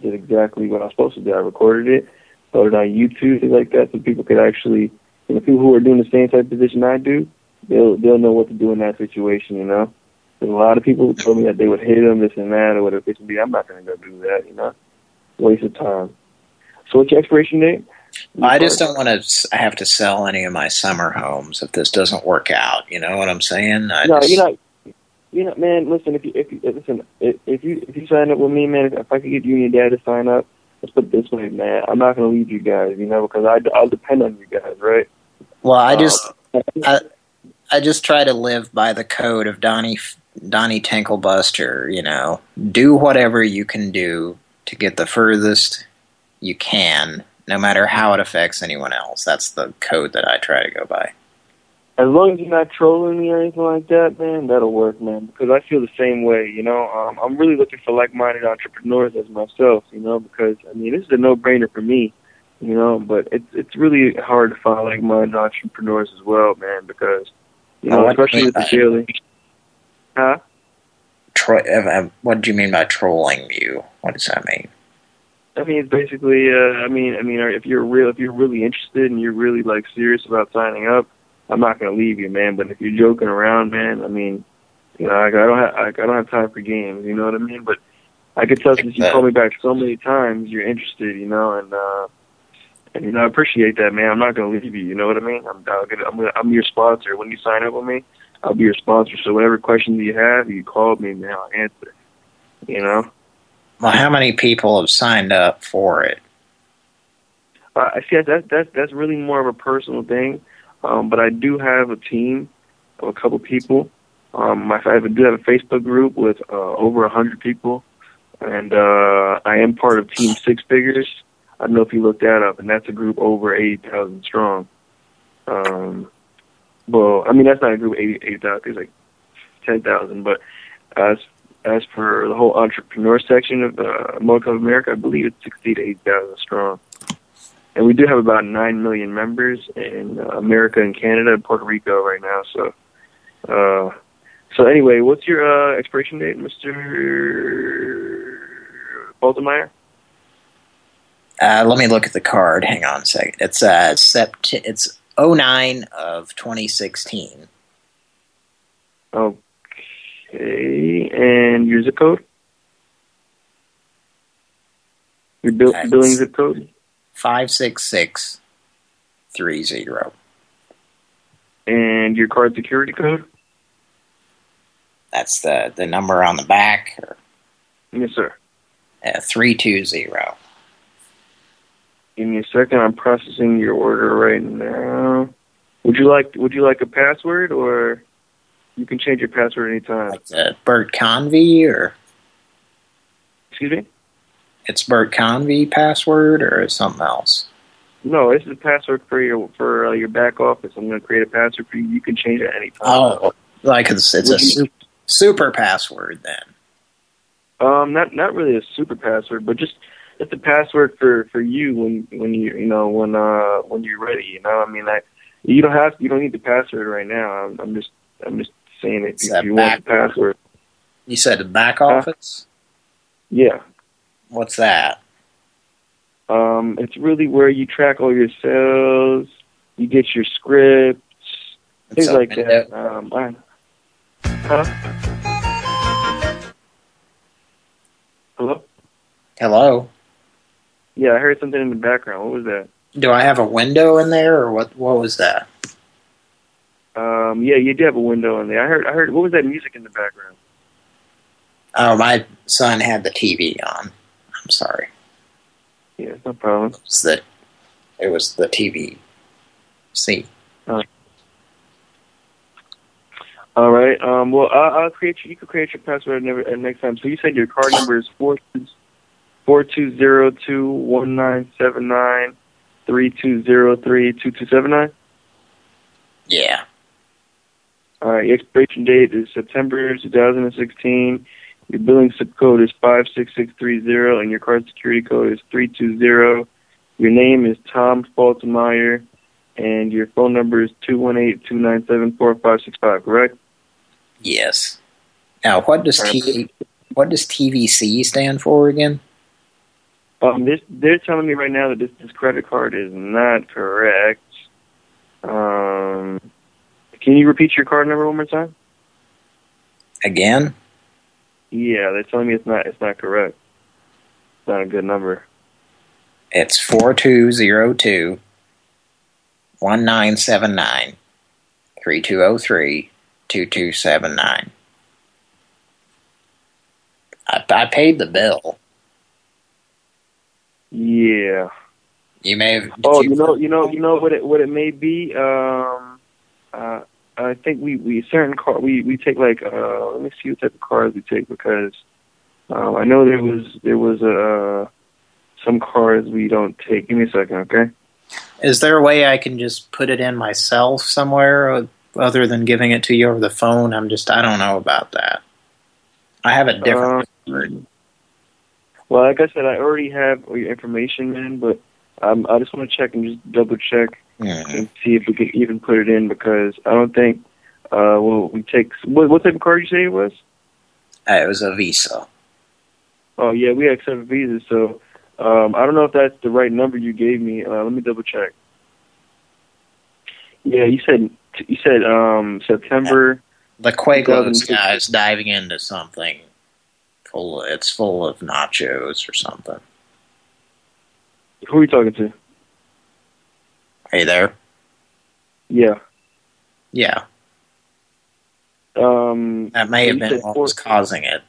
Did exactly what I was supposed to do. I recorded it, put it on YouTube, things like that, so people could actually, you know, people who are doing the same type of position I do, they'll they'll know what to do in that situation. You know, There's a lot of people who told me that they would hit them, this and that, or whatever it would be. I'm not going to go do that. You know, waste of time. So what's your expiration date? I just don't want to have to sell any of my summer homes if this doesn't work out. You know what I'm saying? I no, just, you're not. You're not, man. Listen, if you if you listen, if, if you if you sign up with me, man, if, if I could get you and your dad to sign up, let's put it this way, man. I'm not gonna leave you guys, you know, because I I'll depend on you guys, right? Well, I uh, just I, I just try to live by the code of Donnie Donnie Tinklebuster. You know, do whatever you can do to get the furthest you can, no matter how it affects anyone else. That's the code that I try to go by. As long as you're not trolling me or anything like that, man, that'll work, man. Because I feel the same way, you know. Um, I'm really looking for like-minded entrepreneurs as myself, you know. Because I mean, this is a no-brainer for me, you know. But it's it's really hard to find like-minded entrepreneurs as well, man. Because you know, Oh, what do you especially with the daily. Huh? Tro uh, uh, what do you mean by trolling you? What does that mean? I mean, it's basically. Uh, I mean, I mean, if you're real, if you're really interested and you're really like serious about signing up, I'm not gonna leave you, man. But if you're joking around, man, I mean, you know, I, I don't have, I, I don't have time for games. You know what I mean? But I could tell since you called me back so many times, you're interested. You know, and uh, and you know, I appreciate that, man. I'm not gonna leave you. You know what I mean? I'm, I'll get, I'm, gonna, I'm your sponsor. When you sign up with me, I'll be your sponsor. So whatever questions you have, you call me, man. I'll answer. You know. Well, how many people have signed up for it? Uh, I see that that's that's really more of a personal thing, um, but I do have a team of a couple people. Um, I have a, do have a Facebook group with uh, over a hundred people, and uh, I am part of Team Six Figures. I don't know if you looked that up, and that's a group over eighty thousand strong. Um, well, I mean that's not a group eighty eight thousand. It's like ten thousand, but as as for the whole entrepreneur section of uh, Mocha of America, I believe it's sixty to eight thousand strong. And we do have about 9 million members in uh, America and Canada and Puerto Rico right now. So, uh, so anyway, what's your uh, expiration date, Mr. Baltimore? Uh, let me look at the card. Hang on a second. It's uh, sept it's 09 of 2016. Okay, and your zip code? Your bill, That's- billing zip code? 56630. And your card security code? That's the the number on the back. Or, Yes, sir. uh, 320. Give me a second. I'm processing your order right now. Would you like Would you like a password, or you can change your password anytime? Uh, Bert Convy or Excuse me. It's Bert Convy password or something else? No, this is a password for your for uh, your back office. I'm going to create a password for you. You can change it anytime. Oh, like it's it's a Would you- su- super password then. Um, not not really a super password, but just it's a password for for you when when you you know when uh when you're ready. You know, I mean, like you don't have you don't need the password right now. I'm, I'm just I'm just saying It's if you back- want the password. You said the back office. Yeah. What's that? Um, it's really where you track all your sales, you get your scripts, things like that. Um, I, huh? Hello? Hello. Yeah, I heard something in the background. What was that? Do I have a window in there or what? What was that? Um, yeah, you do have a window in there. I heard. I heard. What was that music in the background? Oh, my son had the TV on. I'm sorry. Yeah, no problem. It was the, it was the TV. See. All right. Um. Well, I'll, I'll create. You, you can create your password never, uh, next time. So you said your card number is four four two zero two one nine seven nine three two zero three two two seven nine. Yeah. All right. Your expiration date is September 2016. Your billing zip code is five six six three zero, and your card security code is three two zero. Your name is Tom Faltermeyer, and your phone number is two one eight two nine seven four five six five. Correct? Yes. Now, what does T what does TVC stand for again? Um, this they're telling me right now that this this credit card is not correct. Um, Can you repeat your card number one more time? Again? Yeah, they're telling me it's not it's not correct. It's not a good number. It's 4202 1979 3203 2279. I, I paid the bill. Yeah. You may have. Oh, you know, you know, you know what it what it may be. Um, uh, I think we we certain car we we take like uh let me see what type of cars we take because um, I know there was there was uh some cars we don't take. Give me a second, okay? Is there a way I can just put it in myself somewhere uh, other than giving it to you over the phone? I'm just, I don't know about that. I have a different card. Well, like I said, I already have all your information, man. But um, I just want to check and just double check and see if we can even put it in because I don't think uh well we take what, what type of card you say it was? Uh, it was a Visa. Oh yeah, we accept visas, so um, I don't know if that's the right number you gave me. Uh, let me double check. Yeah, you said you said um, September. The Quagos 2016. guy is diving into something full. It's full of nachos or something. Who are you talking to? Hey there. Yeah. Yeah, Um, that may have been what was causing it.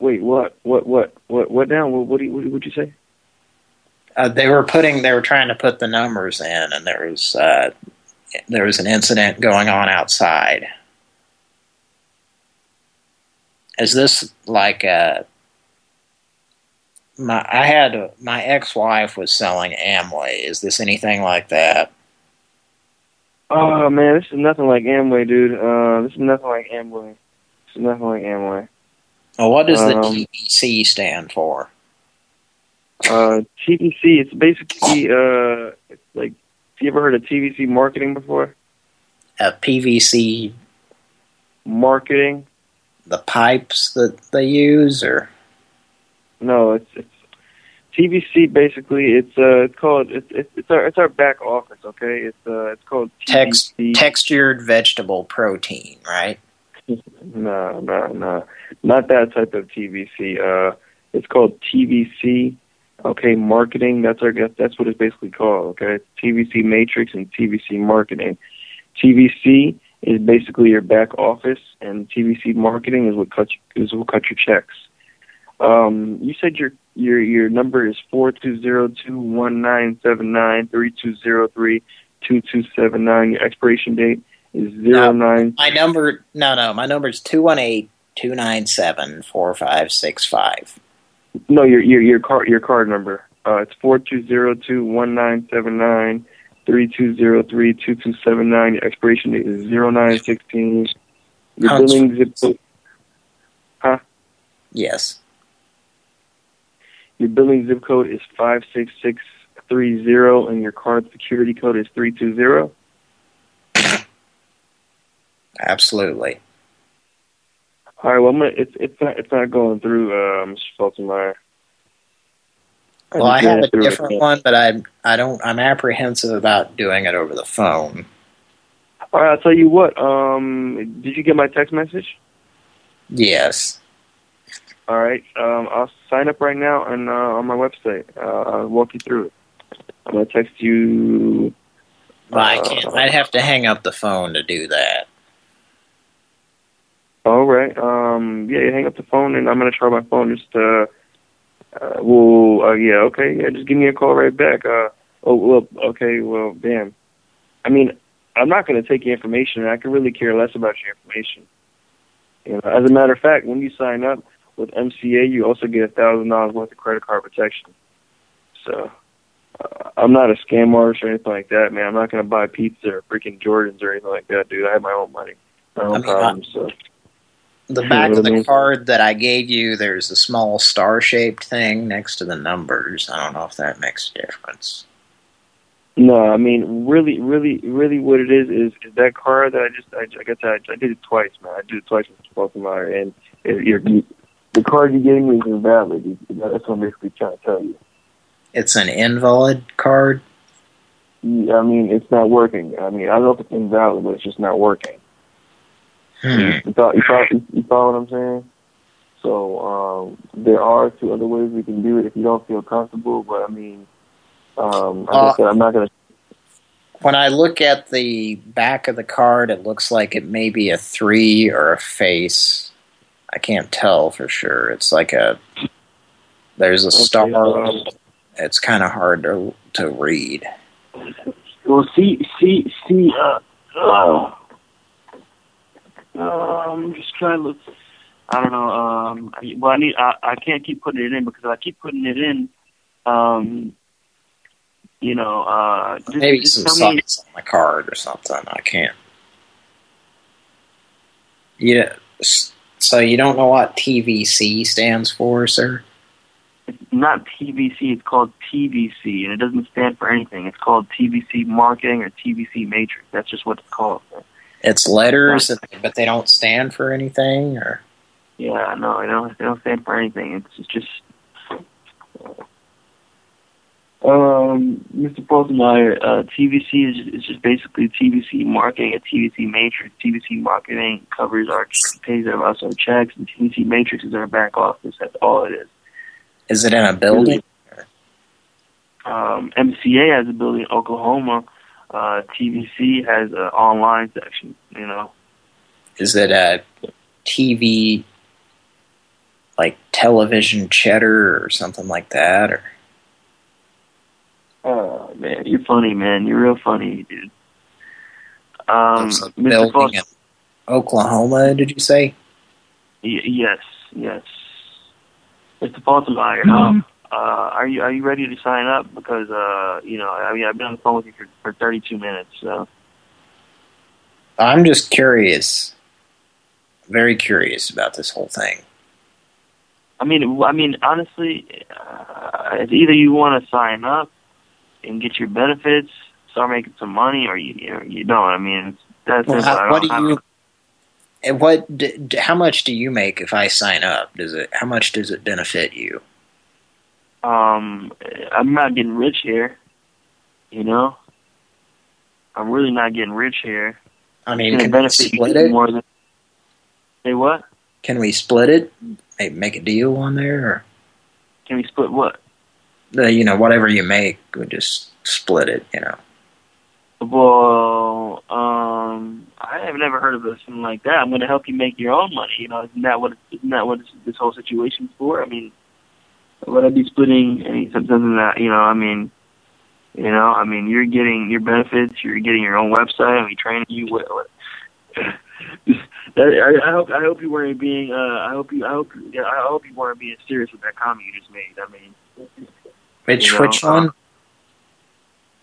Wait, what? What? What? What? What? Now? What? What? do you- What would you say? Uh, they were putting. They were trying to put the numbers in, and there was uh, there was an incident going on outside. Is this like uh my? I had my ex-wife was selling Amway. Is this anything like that? Oh man, this is nothing like Amway, dude. Uh, this is nothing like Amway. This is nothing like Amway. Well, what does the Um, TBC stand for? Uh, TVC. It's basically uh, it's like. Have you ever heard of TVC marketing before? Uh, PVC Marketing? the pipes that they use, or No, it's it's TVC. Basically, it's uh, it's called it's it's, it's our it's our back office. Okay, it's uh, it's called text textured vegetable protein, right? No, no, no, not that type of TVC. Uh, it's called TVC. Okay, marketing. That's our that's, that's what it's basically called. Okay, TVC matrix and TVC marketing. TVC is basically your back office, and TVC marketing is what cuts is what cut your checks. Um, you said your your your number is four two zero two one nine seven nine three two zero three two two seven nine. Your expiration date is zero nine. My number, no, no, my number is two one eight two nine seven four five six five. No, your your your card your card number. Uh, it's four two zero two one nine seven nine three two zero three two two seven nine. Your expiration date is zero nine sixteen. Your billing zip code. Huh? Yes. Your billing zip code is five six six three zero, and your card security code is three two zero. Absolutely. All right. Well, I'm gonna, it's it's not it's not going through, uh, Mr. Feltenmeyer. Well, I have a different one, but I I don't. I'm apprehensive about doing it over the phone. All right. I'll tell you what. Um, did you get my text message? Yes. All right. Um, I'll sign up right now and uh, on my website. Uh, I'll walk you through it. I'm gonna text you. But I can't. I'd have to hang up the phone to do that. All right. Um, yeah, You hang up the phone and I'm gonna try my phone. Just uh, uh well, uh, yeah, okay, yeah, just give me a call right back. Uh, oh, well, okay, well, damn. I mean, I'm not gonna take your information. I can really care less about your information. You know, as a matter of fact, when you sign up with MCA, you also get a thousand dollars worth of credit card protection. So. Uh, I'm not a scam artist or anything like that, man. I'm not gonna buy pizza or freaking Jordans or anything like that, dude. I have my own money, my own I mean, problems. So The You back know of what I the mean? card that I gave you, there's a small star-shaped thing next to the numbers. I don't know if that makes a difference. No, I mean, really, really, really, what it is is, is that card that I just, I, I guess I, I did it twice, man. I did it twice with Baltimore, and it, you're, you, the card you're getting me is invalid. That's what I'm basically trying to tell you. It's an invalid card. Yeah, I mean, it's not working. I mean, I don't know if it's invalid, but it's just not working. You, follow, you, follow, you follow what I'm saying? So um, there are two other ways we can do it if you don't feel comfortable. But I mean, um, like I Uh, said, I'm not gonna. When I look at the back of the card, it looks like it may be a three or a face. I can't tell for sure. It's like a there's a star. It's kind of hard to to read. Well, see, see, see. Uh, uh, um, just trying to look. I don't know. Um, well, I need. I, I can't keep putting it in because if I keep putting it in, um, you know, uh, just, Maybe just some me. on the card or something. I can't. Yeah. So you don't know what TVC stands for, sir? It's not TVC, it's called TVC, and it doesn't stand for anything. It's called TVC Marketing or TVC Matrix. That's just what it's called. It's letters, but they don't stand for anything, or Yeah, no, they don't. They don't stand for anything. It's it's just. Um, Mr. Poltermeyer, uh, TVC is is just basically TVC marketing, a TVC matrix. TVC marketing covers our pays us our checks, and TVC matrix is our back office. That's all it is. is it in a building? Um, MCA has a building in Oklahoma. Uh, TVC has an online section. You know, Is it a TV, like television cheddar or something like that, or oh man, you're funny, man. You're real funny, dude. Um, It's a Mr. Foster, in Oklahoma? Did you say? Y- yes, yes. Mr. Faltermeyer, um, uh, are you are you ready to sign up? Because uh, you know, I mean, I've been on the phone with you for, for 32 minutes. So I'm just curious, very curious about this whole thing. I mean, I mean, honestly, uh, it's either you want to sign up and get your benefits, start making some money, or you you, you don't. I mean, it's that's Well, how- what do you? And what? d- d- How much do you make if I sign up? Does it? How much does it benefit you? um, I'm not getting rich here. You know, I'm really not getting rich here. I mean, can we split it? more than. Say what? Can we split it? Maybe make a deal on there, or Can we split what? The, you know, whatever you make, we just split it. You know. Well, um, I have never heard of something like that. I'm going to help you make your own money. You know, isn't that what isn't that what this, whole situation's for? I mean, would I be splitting any something that you know? I mean, you know, I mean, you're getting your benefits. You're getting your own website. and we training you. What? what I, I hope I hope you weren't being. Uh, I hope you. I hope. Yeah, I hope you weren't being serious with that comment you just made. I mean, Which You know, which one?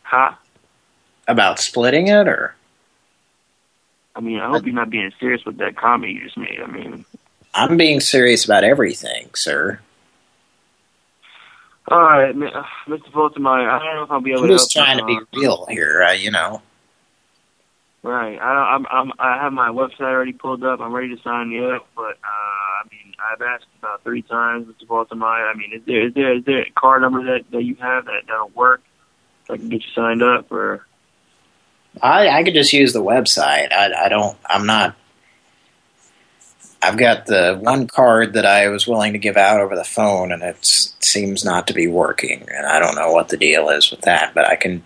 huh? About splitting it, or I mean, I hope you're not being serious with that comment you just made. I mean. I'm being serious about everything, sir. All right, uh, Mr. Fulton-Meyer, I don't know if I'll be able I'm to just trying to be real here, uh, you know. Right. I I'm, I'm, I have my website already pulled up. I'm ready to sign you up, but uh, I mean, I've asked about three times, Mr. Fulton-Meyer. I mean, is there is there is there a card number that that you have that that'll work so I can get you signed up or? I I could just use the website. I I don't. I'm not. I've got the one card that I was willing to give out over the phone, and it seems not to be working. And I don't know what the deal is with that, but I can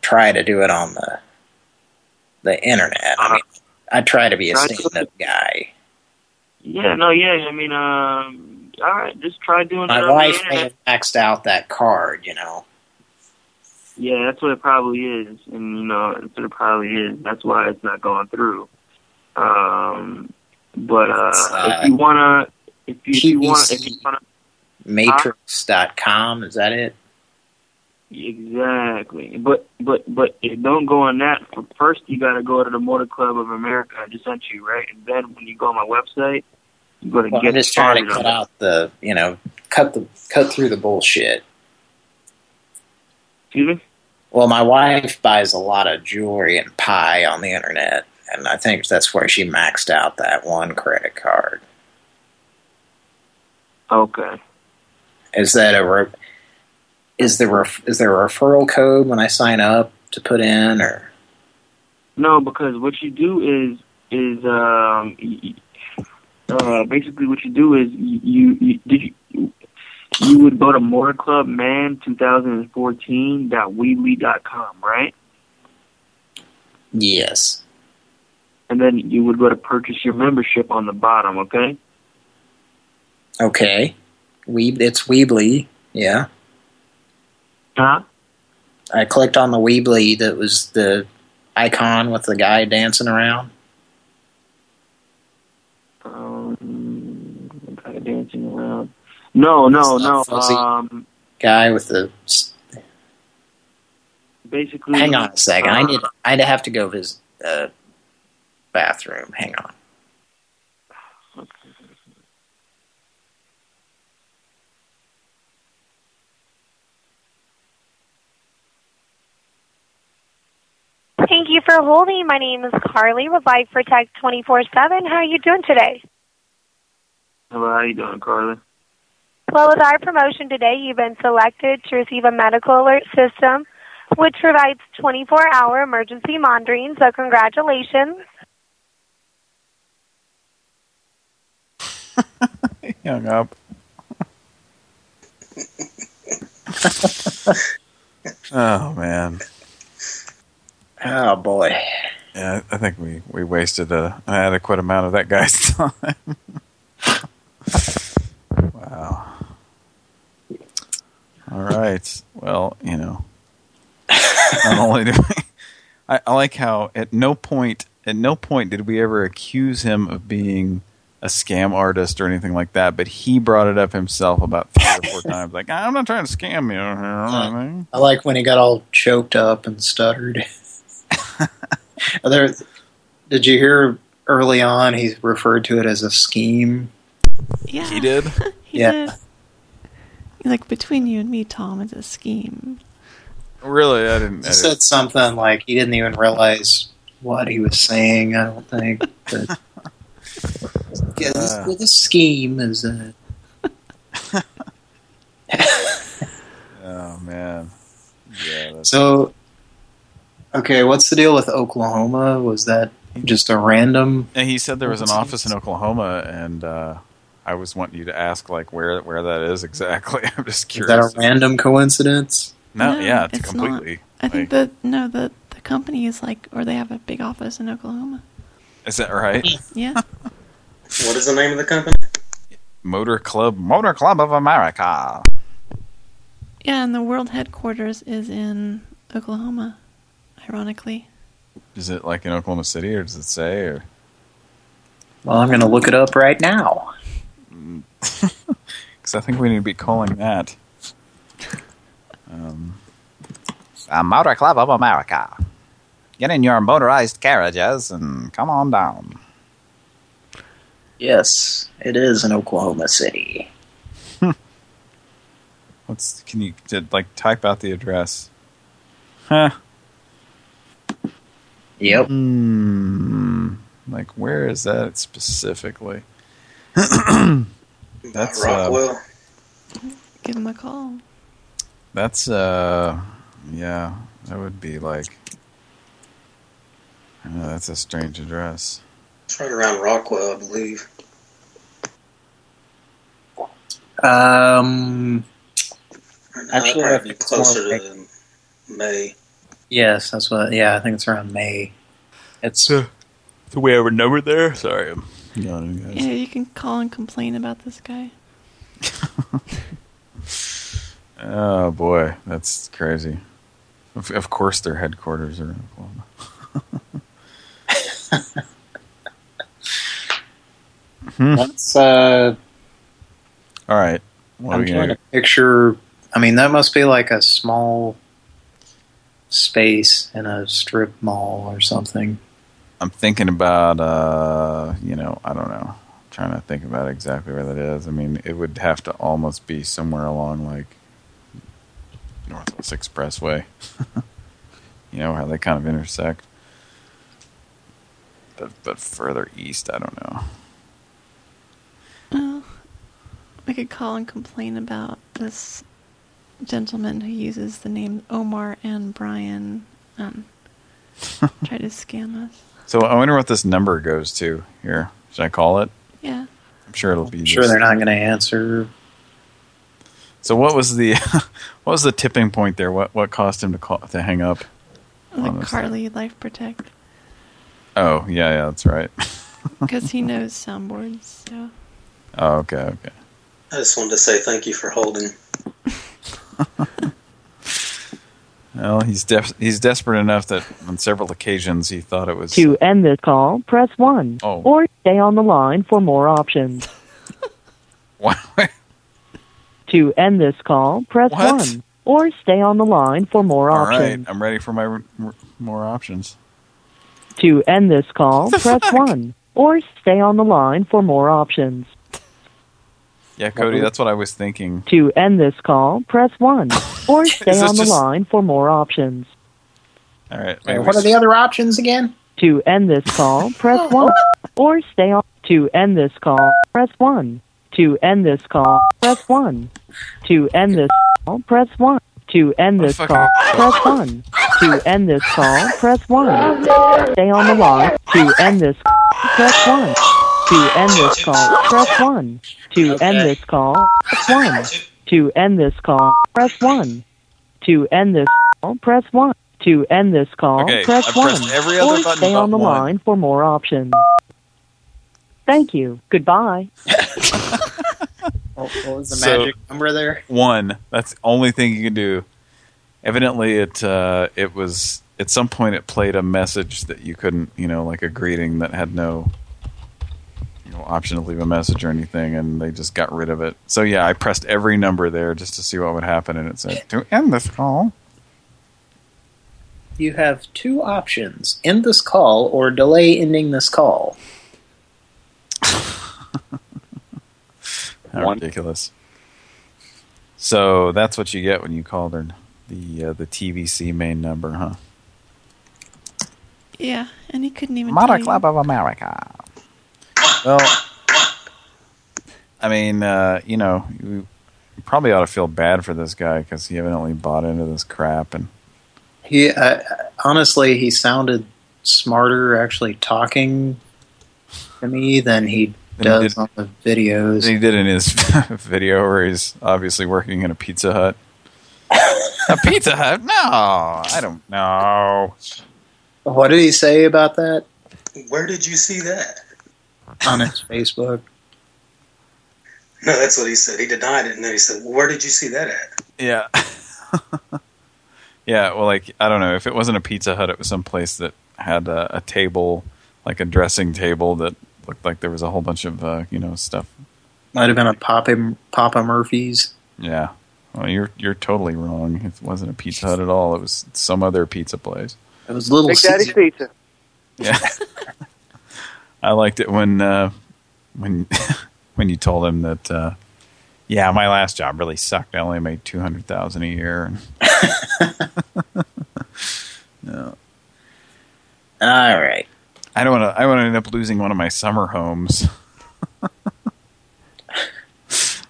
try to do it on the the internet. I mean, I try to be a stand-up guy. Yeah. No. Yeah. I mean, um. All right. Just try doing My wife may have maxed out that card, you know. Yeah, that's what it probably is, and you know, that's what it probably is. That's why it's not going through. Um, but uh, uh, if you wanna, if you, if you want, if you wanna, Matrix.com, is that it? Exactly. But but but if don't go on that. First, you got to go to the Motor Club of America. I just sent you right, and then when you go on my website, you go to Well, get I'm just trying to cut out the, you know, cut the cut through the bullshit. Excuse me. Well, my wife buys a lot of jewelry and pie on the internet, and I think that's where she maxed out that one credit card. Okay. Is that a is there a, is there a referral code when I sign up to put in or No, because what you do is is um uh basically what you do is you, you did you you would go to Motor Club Man 2014 dot Weebly dot com, right? yes And then you would go to purchase your membership on the bottom, okay? okay Weeb it's Weebly yeah Huh? I clicked on the Weebly that was the icon with the guy dancing around Um, guy dancing around. No, no, no. Um, guy with the basically. hang on a second I uh, need I'd have to go visit the bathroom hang on Thank you for holding. My name is Carly with Life Protect 24-7. How are you doing today? Hello, how are you doing, Carly? Well, with our promotion today, you've been selected to receive a medical alert system, which provides 24-hour emergency monitoring. So congratulations. Hung up. oh man. Oh boy. Yeah, I think we we wasted a, an adequate amount of that guy's time. wow. All right. Well, you know, not only do we, I, I like how at no point at no point did we ever accuse him of being a scam artist or anything like that, but he brought it up himself about three or four times. Like, I'm not trying to scam you. I like when he got all choked up and stuttered. Are there, did you hear early on he referred to it as a scheme? Yeah. He did? He yeah. did. Like between you and me, Tom, it's a scheme. Really, I didn't. He said something like he didn't even realize what he was saying, I don't think. But yeah, this, Uh. well, this scheme is uh, Oh man. Yeah. That's, so. Okay, what's the deal with Oklahoma? Was that just a random? And he said there was an office in Oklahoma, and uh, I was wanting you to ask like where where that is exactly. I'm just curious. Is that a random coincidence? no, yeah, it's, it's completely. I think that no, the the company is like, or they have a big office in Oklahoma. Is that right? Yeah. What is the name of the company? Motor Club, Motor Club of America. Yeah, and the world headquarters is in Oklahoma, ironically. Is it like in Oklahoma City, or does it say? Or Well, I'm going to look it up right now. because I think we need to be calling that. Um, a Motor Club of America. Get in your motorized carriages and come on down. Yes, it is in Oklahoma City. Let's. Can you did, like type out the address? Huh. Yep. Hmm. Like where is that specifically? that's uh, Rockwell. Give him a call. that's uh yeah, that would be like I know that's a strange address. It's right around Rockwell, I believe. Um, Right now, Actually, I'd be closer more to May. Yes, that's what. Yeah, I think it's around May. It's Do we have a number there? Sorry, I'm yawning, guys. Yeah, you can call and complain about this guy. Oh boy, that's crazy. Of, of course, their headquarters are in Oklahoma. Hmm. that's uh. All right. What I'm trying to picture. I mean, that must be like a small space in a strip mall or something. I'm thinking about, uh, you know, I don't know. trying to think about exactly where that is. I mean, it would have to almost be somewhere along like Northwest Expressway. you know how they kind of intersect. But but further east, I don't know. Well, we could call and complain about this gentleman who uses the name Omar and Brian um, try to scam us. So I wonder what this number goes to here. Should I call it? Yeah. I'm sure it'll be. I'm sure they're not going to answer. So what was the what was the tipping point there? What what caused him to call to hang up? on Like this? Carly Life Protect. Oh yeah, yeah, that's right. Because he knows soundboards, so. Oh okay, okay. I just wanted to say thank you for holding. Well, he's he's desperate enough that on several occasions he thought it was. To end this call, press 1. Oh. Or stay on the line for more options. to end this call, press What? 1. Or stay on the line for more All right, options. I'm ready for my more options. To end this call, press 1. Or stay on the line for more options. Yeah, Cody, that's what I was thinking. To end this call, press 1. Or stay on the just- line for more options. All right. Okay, what are the other options again? To end this call, press 1. Or stay on. To end this call, press 1. To end this call, press 1. To end this call, press 1. To end this call, press 1. To end this call, press 1. Stay on the line. To end this call, press 1. To end this call, press 1. To end this call, press 1. To end this call, press 1. To end this call, press 1. To end this call, Okay, press I've 1. every other or button stay on the one. line for more options. Thank you. Goodbye. What, what was the So- magic number there? One. That's the only thing you can do. Evidently, it uh, it was at some point it played a message that you couldn't, you know, like a greeting that had no, you know, option to leave a message or anything, and they just got rid of it. So yeah, I pressed every number there just to see what would happen, and it said to end this call. You have two options: end this call or delay ending this call. How ridiculous. So that's what you get when you call their the uh, the TVC main number, huh? Yeah, and he couldn't even Motor tell you- Club of America. Well, I mean, uh, you know, you probably ought to feel bad for this guy because he evidently bought into this crap. And He uh, honestly, he sounded smarter actually talking to me than he Than he does did- on the videos. he did in his video where he's obviously working in a Pizza Hut. a Pizza Hut? No, I don't know. What did he say about that Where did you see that? On his Facebook? No, that's what he said. He denied it, and then he said, well, "Where did you see that at?" Yeah. yeah, well, like, I don't know. If it wasn't a Pizza Hut, it was some place that had a, a table, like a dressing table that looked like there was a whole bunch of, uh, you know, stuff. Might have been a Papa Papa Murphy's. Yeah. Well, you're you're totally wrong. It wasn't a Pizza Hut at all. It was some other pizza place. It was Little Big Daddy's Pizza. Yeah. I liked it when uh, when when you told him that. Uh, yeah, my last job really sucked. I only made two hundred thousand a year. no. All right. I don't want to. I want to end up losing one of my summer homes.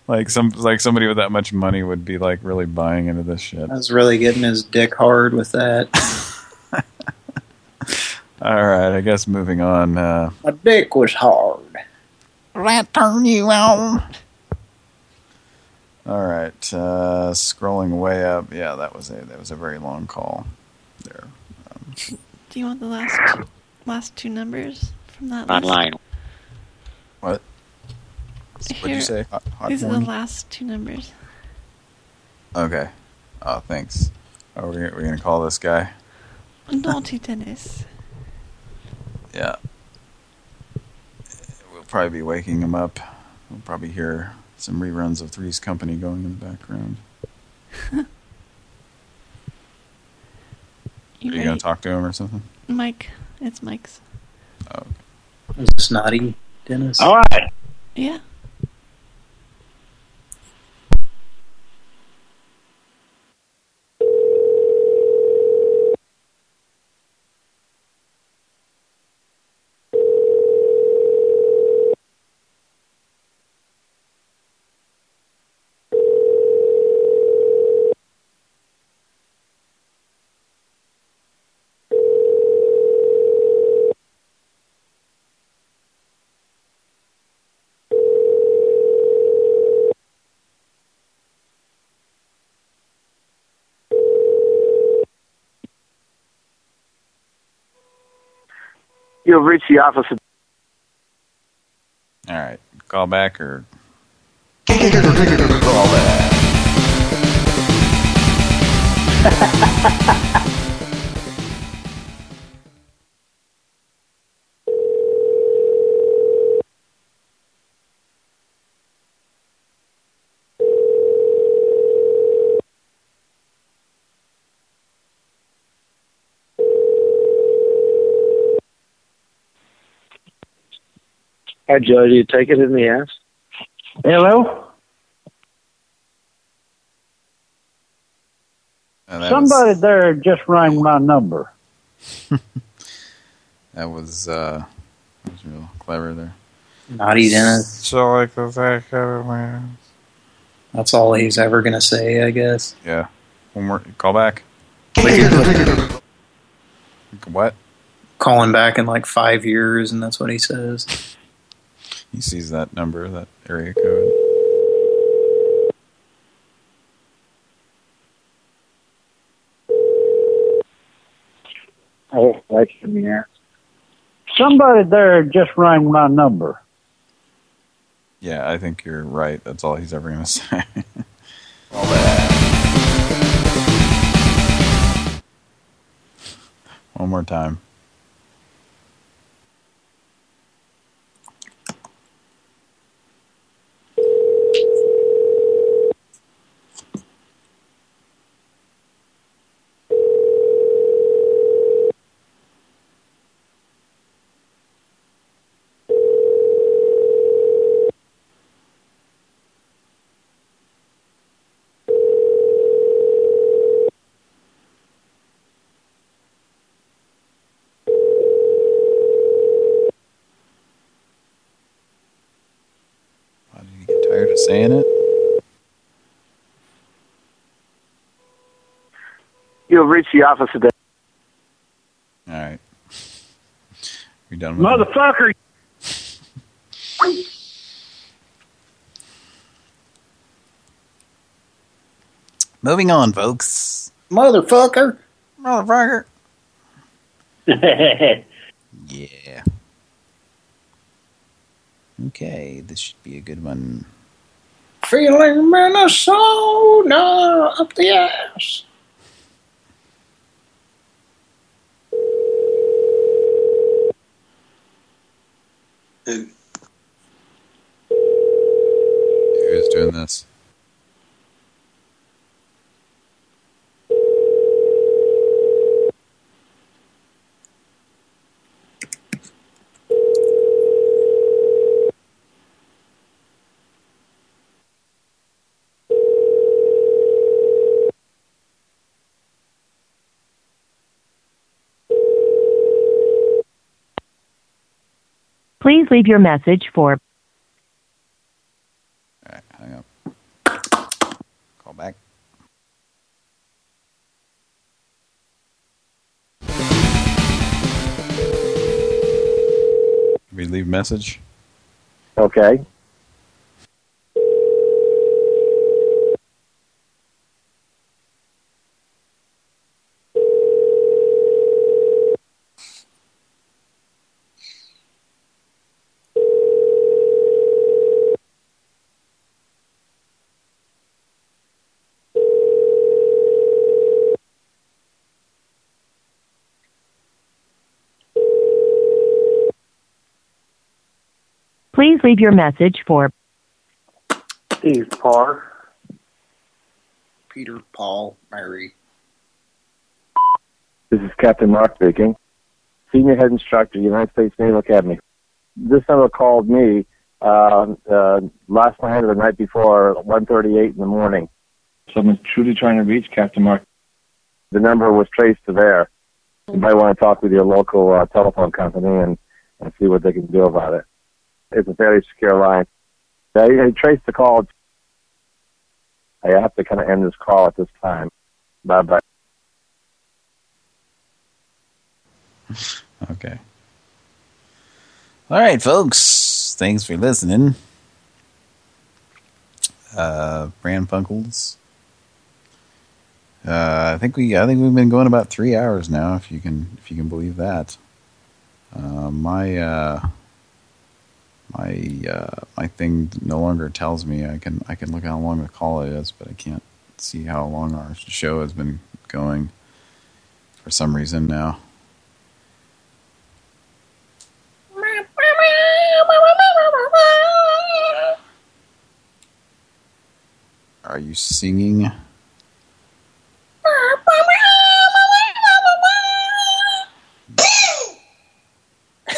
like some, like somebody with that much money would be like really buying into this shit. I was really getting his dick hard with that. All right, I guess moving on. Uh, My dick was hard. That turn you on. All right, uh, scrolling way up. Yeah, that was a that was a very long call. There. Um, Do you want the last last two numbers from that? list? Online. what? What'd you say? Hot, hot These are the last two numbers. Okay. Oh, thanks. Oh, we're we're gonna call this guy. Naughty Dennis. Yeah. We'll probably be waking him up. We'll probably hear some reruns of Three's Company going in the background. Are you gonna talk to him or something? Mike. It's Mike's. Oh. Is this naughty, Dennis? All right. Yeah. You have reached the office of All right. Call back or Call back. Hi, Joe. Do you take it in the ass? Hello? That Somebody there just rang my number. That was uh, that was real clever there. Naughty Dennis. So like the fact man. That's all he's ever going to say, I guess. Yeah. One more. Call back. What? Calling back in like five years, and that's what he says. He sees that number, that area code. Oh, that's in the. Somebody there just rang my number. Yeah, I think you're right. That's all he's ever going to say. One more time. Why did you get tired of saying it? You'll reach the office today. All right. We done with it? Motherfucker! Moving on, folks. Motherfucker. Motherfucker. Yeah. Okay, this should be a good one. Feeling Minnesota up the ass. Who's doing this? Please leave your message for Alright, hang up. Call back. Can we leave message? Okay. please leave your message for Steve Parr. Peter, Paul, Mary. This is Captain Mark speaking, Senior Head Instructor, United States Naval Academy. This number called me uh, uh, last night or the night before, 1.38 in the morning. Someone's truly trying to reach Captain Mark. The number was traced to there. You might want to talk with your local uh, telephone company and, and see what they can do about it. It's a very secure line. I, I traced the call. I have to kind of end this call at this time. Bye-bye. Okay. All right, folks. Thanks for listening. Uh, Pran Funkels. Uh, I think we I think we've been going about three hours now, if you can if you can believe that. Uh, my uh, my uh, my thing no longer tells me. I can I can look how long the call is, but I can't see how long our show has been going for some reason now. Are you singing?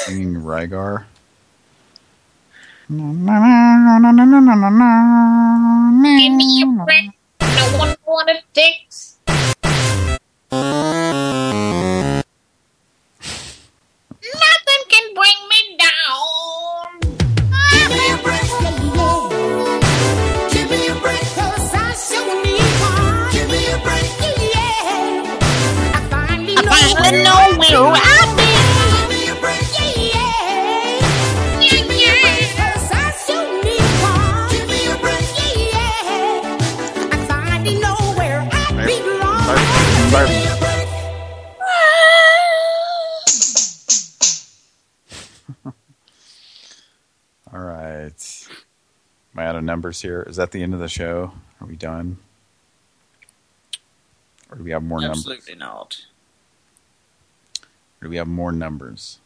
singing Rygar? Give me a break. No one wanna dicks. I out of numbers here? Is that the end of the show? Are we done? Or do we have more numbers? Absolutely not. Or do we have more numbers?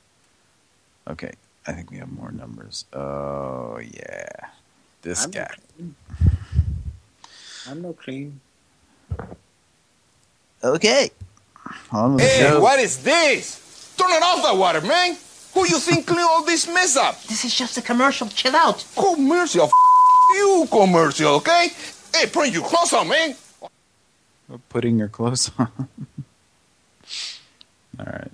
Okay, I think we have more numbers. Oh, yeah. This I'm guy. I'm no clean. Okay. On with Hey, show. what is this? Turn it off that water, man. Who you think clean all this mess up? This is just a commercial. Chill out. Commercial? F- you commercial, okay? Hey, put your clothes on, man. Putting your clothes on. All right.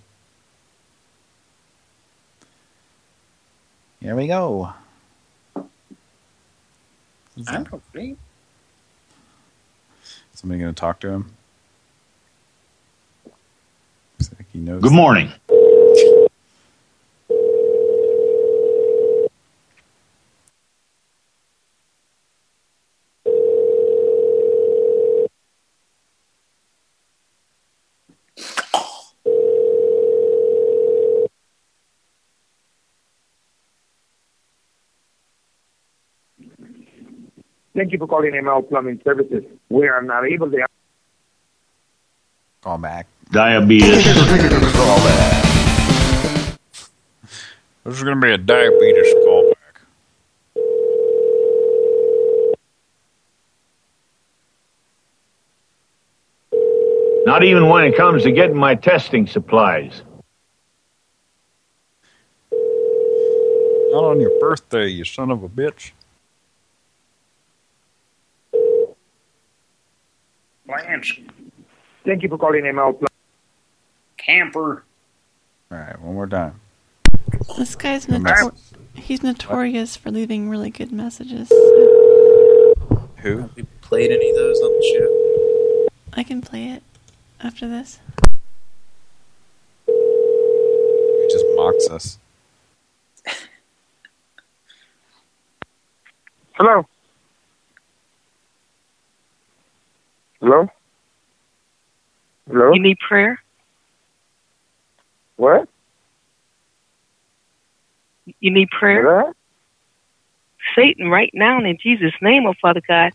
Here we go. Is I'm that- no. Somebody going to talk to him? Looks like he knows. Good morning. Thank you for calling ML Plumbing Services. We are not able to Call back. Diabetes. This is going to be a diabetes callback. Not even when it comes to getting my testing supplies. Not on your birthday, you son of a bitch. Blanche. Thank you for calling ML Plumbing. Camper. All right, one more time. This guy's What notor- he's notorious for leaving really good messages. Who? Have We played any of those on the show? I can play it after this. He just mocks us. Hello? Hello? Hello? You need prayer? What? You need prayer? Satan, right now in Jesus' name, oh Father God.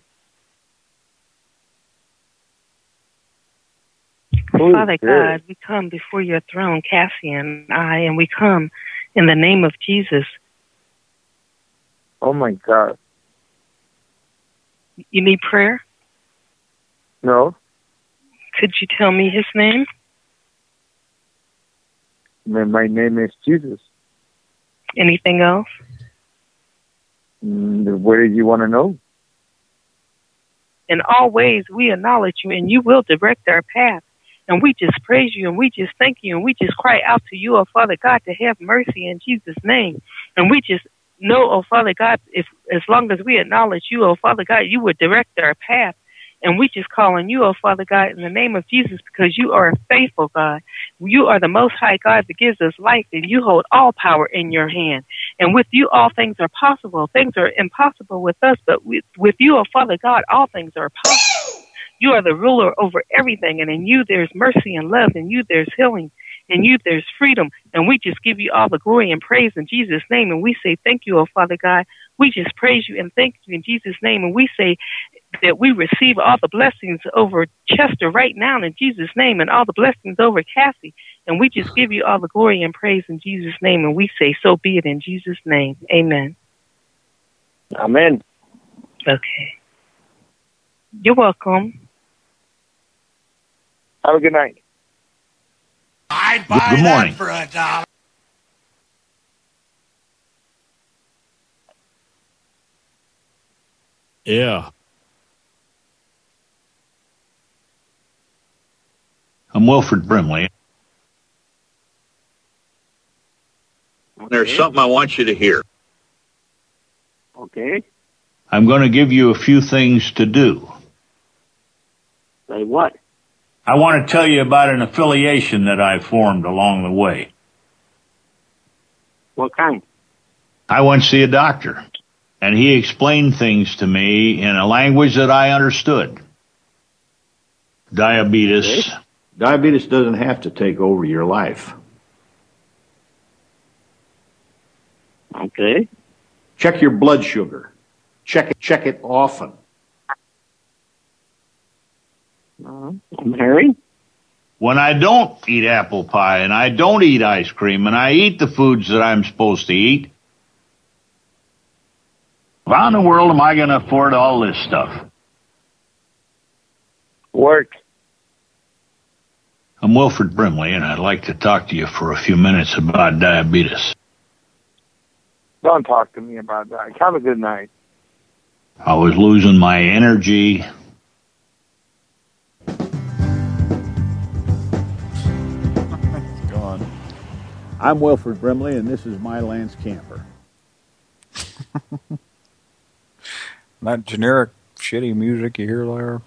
Who Father? God, we come before your throne, Cassie and I, and we come in the name of Jesus. Oh my God. You need prayer? No? Could you tell me his name? My, name is Jesus. Anything else? Mm, what did you want to know? In all ways, we acknowledge you and you will direct our path. And we just praise you and we just thank you and we just cry out to you, oh Father God, to have mercy in Jesus' name. And we just know, oh Father God, if as long as we acknowledge you, oh Father God, you would direct our path. And we just call on you, oh Father God, in the name of Jesus, because you are a faithful God. You are the most high God that gives us life, and you hold all power in your hand. And with you, all things are possible. Things are impossible with us, but with, with you, oh Father God, all things are possible. You are the ruler over everything, and in you there's mercy and love, and you there's healing. In you there's freedom. And we just give you all the glory and praise in Jesus' name. And we say thank you, oh Father God. We just praise you and thank you in Jesus' name. And we say that we receive all the blessings over Chester right now in Jesus' name and all the blessings over Cassie. And we just give you all the glory and praise in Jesus' name. And we say, so be it in Jesus' name. Amen. Amen. Okay. You're welcome. Have a good night. I'd buy Good that morning. for a dollar. Yeah. I'm Wilford Brimley. There's something I want you to hear. Okay. I'm going to give you a few things to do. Say what? I want to tell you about an affiliation that I formed along the way. What kind? I went to see a doctor, and he explained things to me in a language that I understood. Diabetes. Diabetes doesn't have to take over your life. Okay. Check your blood sugar. Check it, check it often. Uh, I'm Harry. When I don't eat apple pie and I don't eat ice cream and I eat the foods that I'm supposed to eat, how in the world am I going to afford all this stuff? Work. I'm Wilford Brimley, and I'd like to talk to you for a few minutes about diabetes. Don't talk to me about that. Have a good night. I was losing my energy. Gone. I'm Wilford Brimley, and this is my Lance Camper. That generic shitty music you hear there.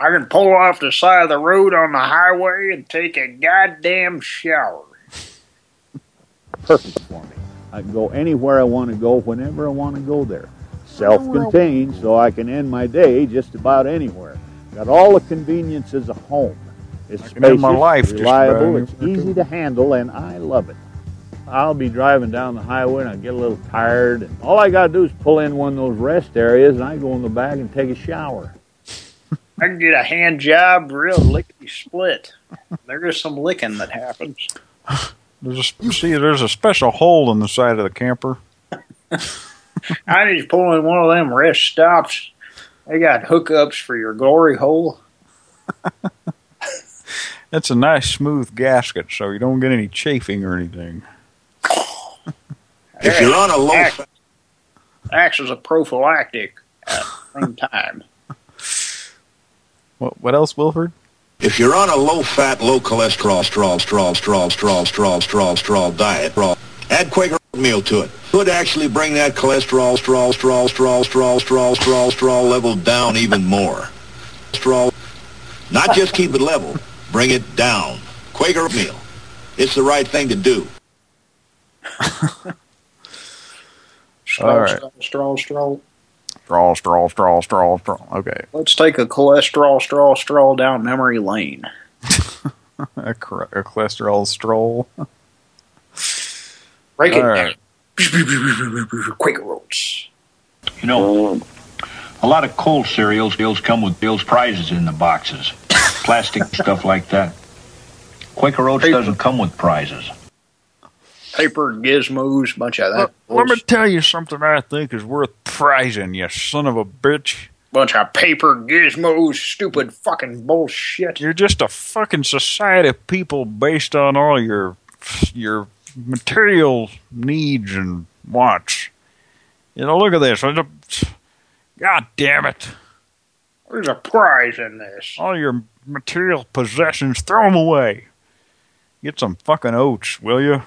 I can pull off the side of the road on the highway and take a goddamn shower. Perfect for me. I can go anywhere I want to go, whenever I want to go there. Self-contained, so I can end my day just about anywhere. Got all the conveniences of home. It's can end my spacious, life just reliable, it's easy to handle, and I love it. I'll be driving down the highway and I get a little tired, and all I got to do is pull in one of those rest areas, and I go in the back and take a shower. I can get a hand job real lickety split. There is some licking that happens. There's a, you see, there's a special hole in the side of the camper. I need to pull in one of them rest stops. They got hookups for your glory hole. It's a nice smooth gasket, so you don't get any chafing or anything. If you're on a low Act- acts as a prophylactic at the same time. What what else, Wilford? If you're on a low-fat, low-cholesterol, straw, straw, straw, straw, straw, straw, straw diet, straw, add Quaker oatmeal to it. Could actually bring that cholesterol, straw, straw, straw, straw, straw, straw, straw level down even more. Straw, not just keep it level, bring it down. Quaker oatmeal. It's the right thing to do. Straw, All right. straw, straw, straw. Straw, straw, straw, straw, straw. Okay. Let's take a cholesterol straw straw down memory lane. a, a cholesterol stroll. Break it All down. right. Quaker oats. You know, a lot of cold cereals deals come with Bill's prizes in the boxes. Plastic stuff like that. Quaker Oats doesn't come with prizes. Paper gizmos, bunch of that. Let me tell you something I think is worth prizing, you son of a bitch. Bunch of paper gizmos, stupid fucking bullshit. You're just a fucking society of people based on all your your material needs and wants. You know, look at this. God damn it. There's a prize in this. All your material possessions, throw them away. Get some fucking oats, will you?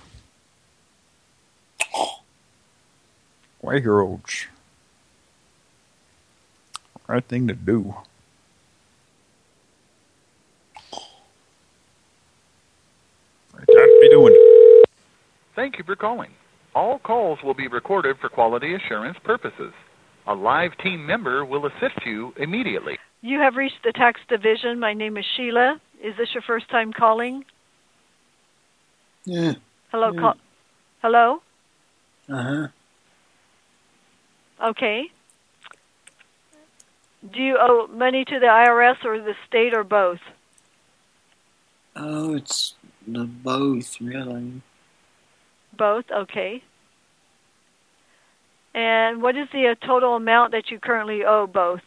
Quaker oats. Right thing to do. Right time to be doing it. Thank you for calling. All calls will be recorded for quality assurance purposes. A live team member will assist you immediately. You have reached the tax division. My name is Sheila. Is this your first time calling? Yeah. Hello, Yeah. call. Hello. Uh huh. Okay. Do you owe money to the IRS or the state or both? Oh, it's the both really. Both. Okay. And what is the uh, total amount that you currently owe both?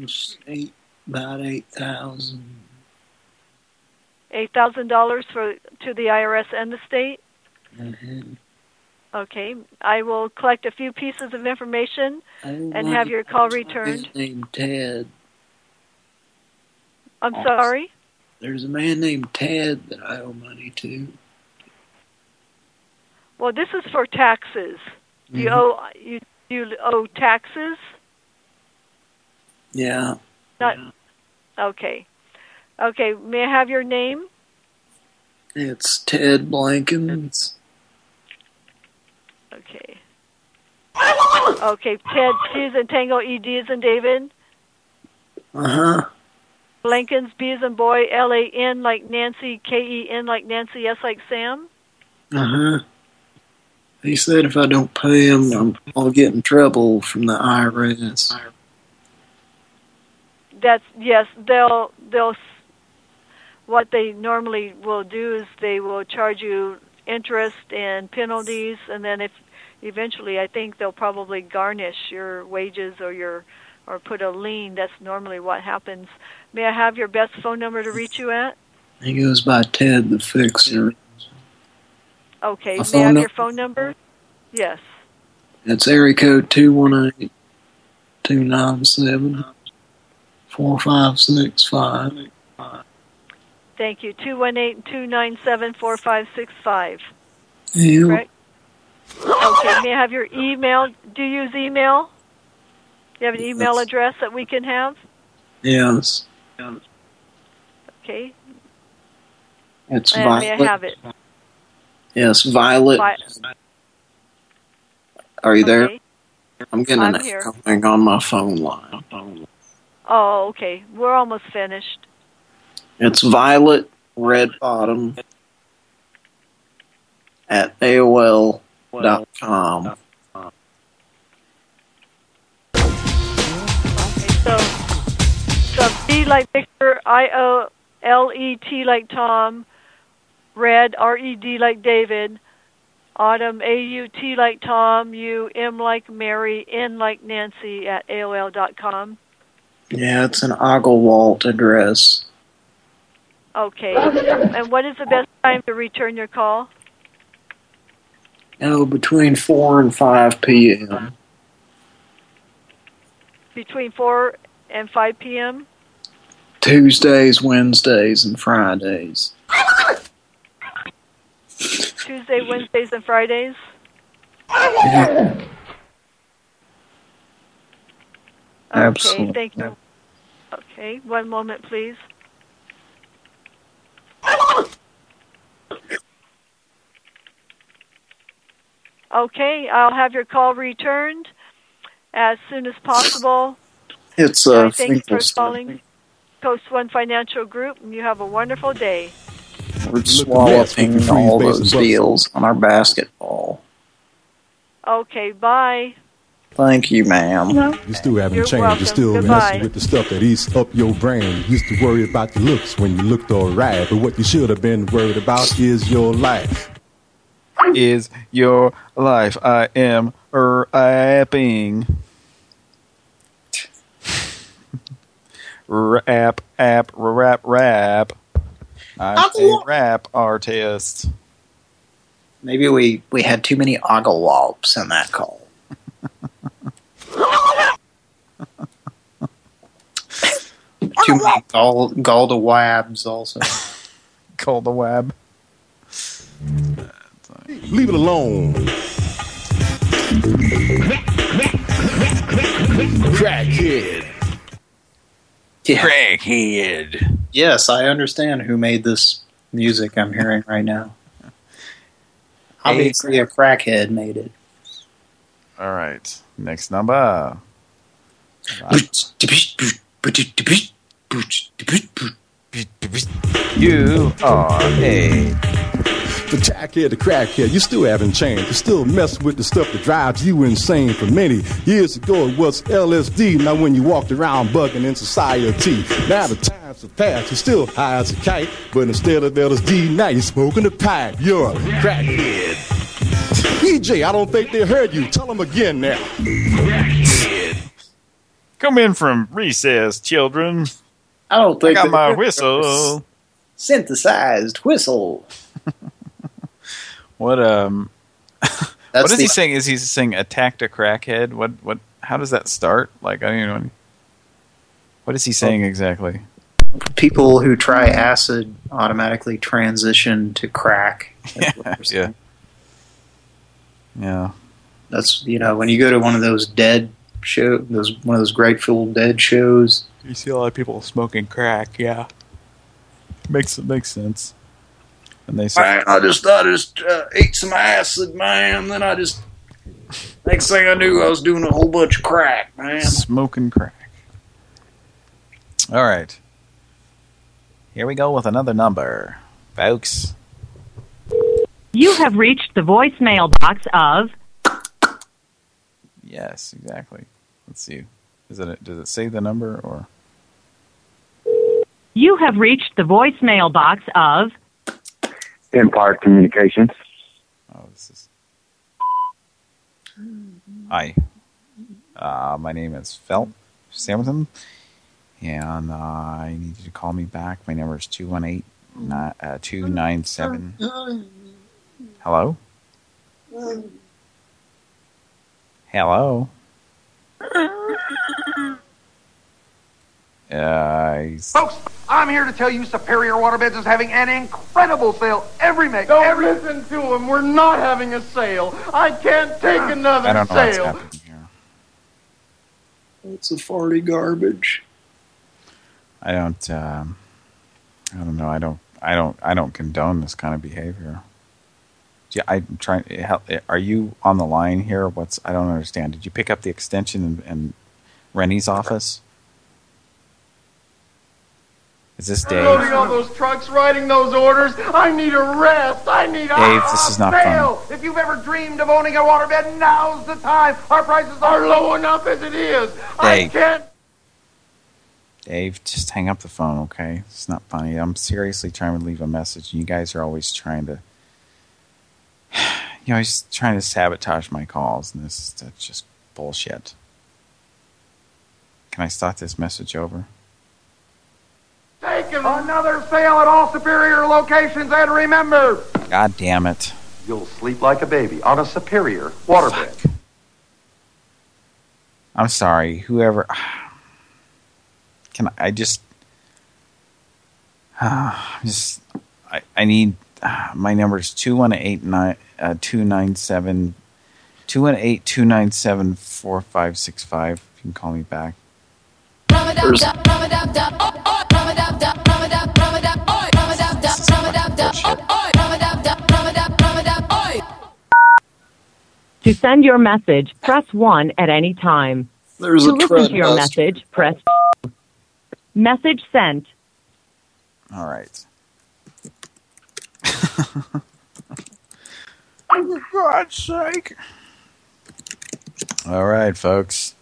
It's eight about eight thousand. Eight thousand dollars for to the IRS and the state. Mm-hmm. Okay. I will collect a few pieces of information and have your call returned. Named Ted. I'm sorry. There's a man named Ted that I owe money to. Well, this is for taxes. Do you Mhm. owe you you owe taxes? Yeah. Not. Okay. Okay. May I have your name? It's Ted Blankens. Okay. Okay. Ted C is in Tango. E D is in David. Uh huh. Blankens B is in boy. L A N like Nancy. K E N like Nancy. S like Sam. Uh huh. He said if I don't pay him, I'm, I'll get in trouble from the IRS. That's yes. They'll they'll. What they normally will do is they will charge you interest and penalties, and then if eventually I think they'll probably garnish your wages or your or put a lien. That's normally what happens. May I have your best phone number to reach you at? He goes by Ted the Fixer. Okay, may I have your phone number? Yes. It's area code 218 Thank you. Two one eight two nine seven four five six five. Yeah. Correct. Okay. May I have your email? Do you use email? Do you have an email Yes. address that we can have? Yes. Okay. It's and may I Violet. have it? Yes, Violet. Vi- Are you there? Okay. I'm getting I'm an echoing on my phone line. Oh, okay. We're almost finished. It's Violet Red Bottom at AOL dot com. So, so B like Victor, I O L E T like Tom, Red R E D like David, Autumn A U T like Tom, U M like Mary, N like Nancy at AOL dot com. Yeah, it's an Oglewalt address. Okay. And what is the best time to return your call? Oh, between 4 and 5 p.m. Between four and five p.m. Tuesdays, Wednesdays, and Fridays. Tuesday, Wednesdays, and Fridays. Yeah. Okay, Absolutely. thank you. Okay, one moment, please. Okay, I'll have your call returned as soon as possible. It's uh, I thank you for calling Coast One Financial Group, and you have a wonderful day. We're swallowing all those deals on our basketball. Okay, bye. Thank you, ma'am. You still haven't You're changed. welcome. You're still Goodbye. messing with the stuff that eats up your brain. You used to worry about the looks when you looked alright, but what you should have been worried about is your life. Is your life? I am rapping. rap, app, rap, rap. I'm a rap artist. Maybe we, we had too many Oglewalps in that call. too many Gall, Galdawabs also. Call the web. Leave it alone. Crackhead. Yeah. Crackhead. Yes, I understand who made this music I'm hearing right now. Obviously, a crackhead made it. All right. Next number. You are a For jackhead to crackhead, you still haven't changed. You still mess with the stuff that drives you insane. For many years ago, it was LSD. Now when you walked around bugging in society, now the times have passed. You're still high as a kite, but instead of LSD, now you're smoking a pipe. You're a crackhead. EJ, I don't think they heard you. Tell them again now. Come in from recess, children. I don't think I got my whistle. Synthesized whistle. What um? what That's is he saying? Is he saying attacked a crackhead? What what? How does that start? Like I don't even know. What is he saying exactly? People who try acid automatically transition to crack. yeah. Yeah. That's you know when you go to one of those dead show, those one of those Grateful Dead shows. You see a lot of people smoking crack. Yeah. Makes it makes sense. And they say, Man, I just I just uh, ate some acid, man. Then I just next thing I knew, I was doing a whole bunch of crack, man. Smoking crack. All right. Here we go with another number, folks. You have reached the voicemail box of Yes, exactly. Let's see. Is it? Does it say the number or? You have reached the voicemail box of Empire Communications. Oh, this is. Hi. Uh, my name is Phelps Sampson, and uh, I need you to call me back. My number is 218 uh, 297. Hello? Hello? Uh, he's- Folks, I'm here to tell you Superior Waterbeds is having an incredible sale. Every make. Don't every... listen to him. We're not having a sale. I can't take another I don't know what's sale. happening. It's a farty garbage. I don't. Um, I don't know. I don't. I don't. I don't condone this kind of behavior. Yeah, I'm trying. Eh, eh, are you on the line here? What's? I don't understand. Did you pick up the extension in, in Rennie's office? Is this Dave? Loading all those trucks, writing those orders. I need a rest. I need a Dave, this is not sale. If you've ever dreamed of owning a waterbed, now's the time. Our prices are low enough as it is. I can't. Dave, just hang up the phone, okay? It's not funny. I'm seriously trying to leave a message, and you guys are always trying to, you know, he's trying to sabotage my calls, and this is that's just bullshit. Can I start this message over? Taking another sale at all superior locations, and remember, God damn it. you'll sleep like a baby on a superior waterbed. I'm sorry. Whoever. Can I, I just. I'm just. I, I need. My number is 218 uh, 297 218 297 4565. You can call me back. To send your message, press 1 at any time. There's to a listen to your buster. message, press Message sent. All right. For God's sake. All right, folks.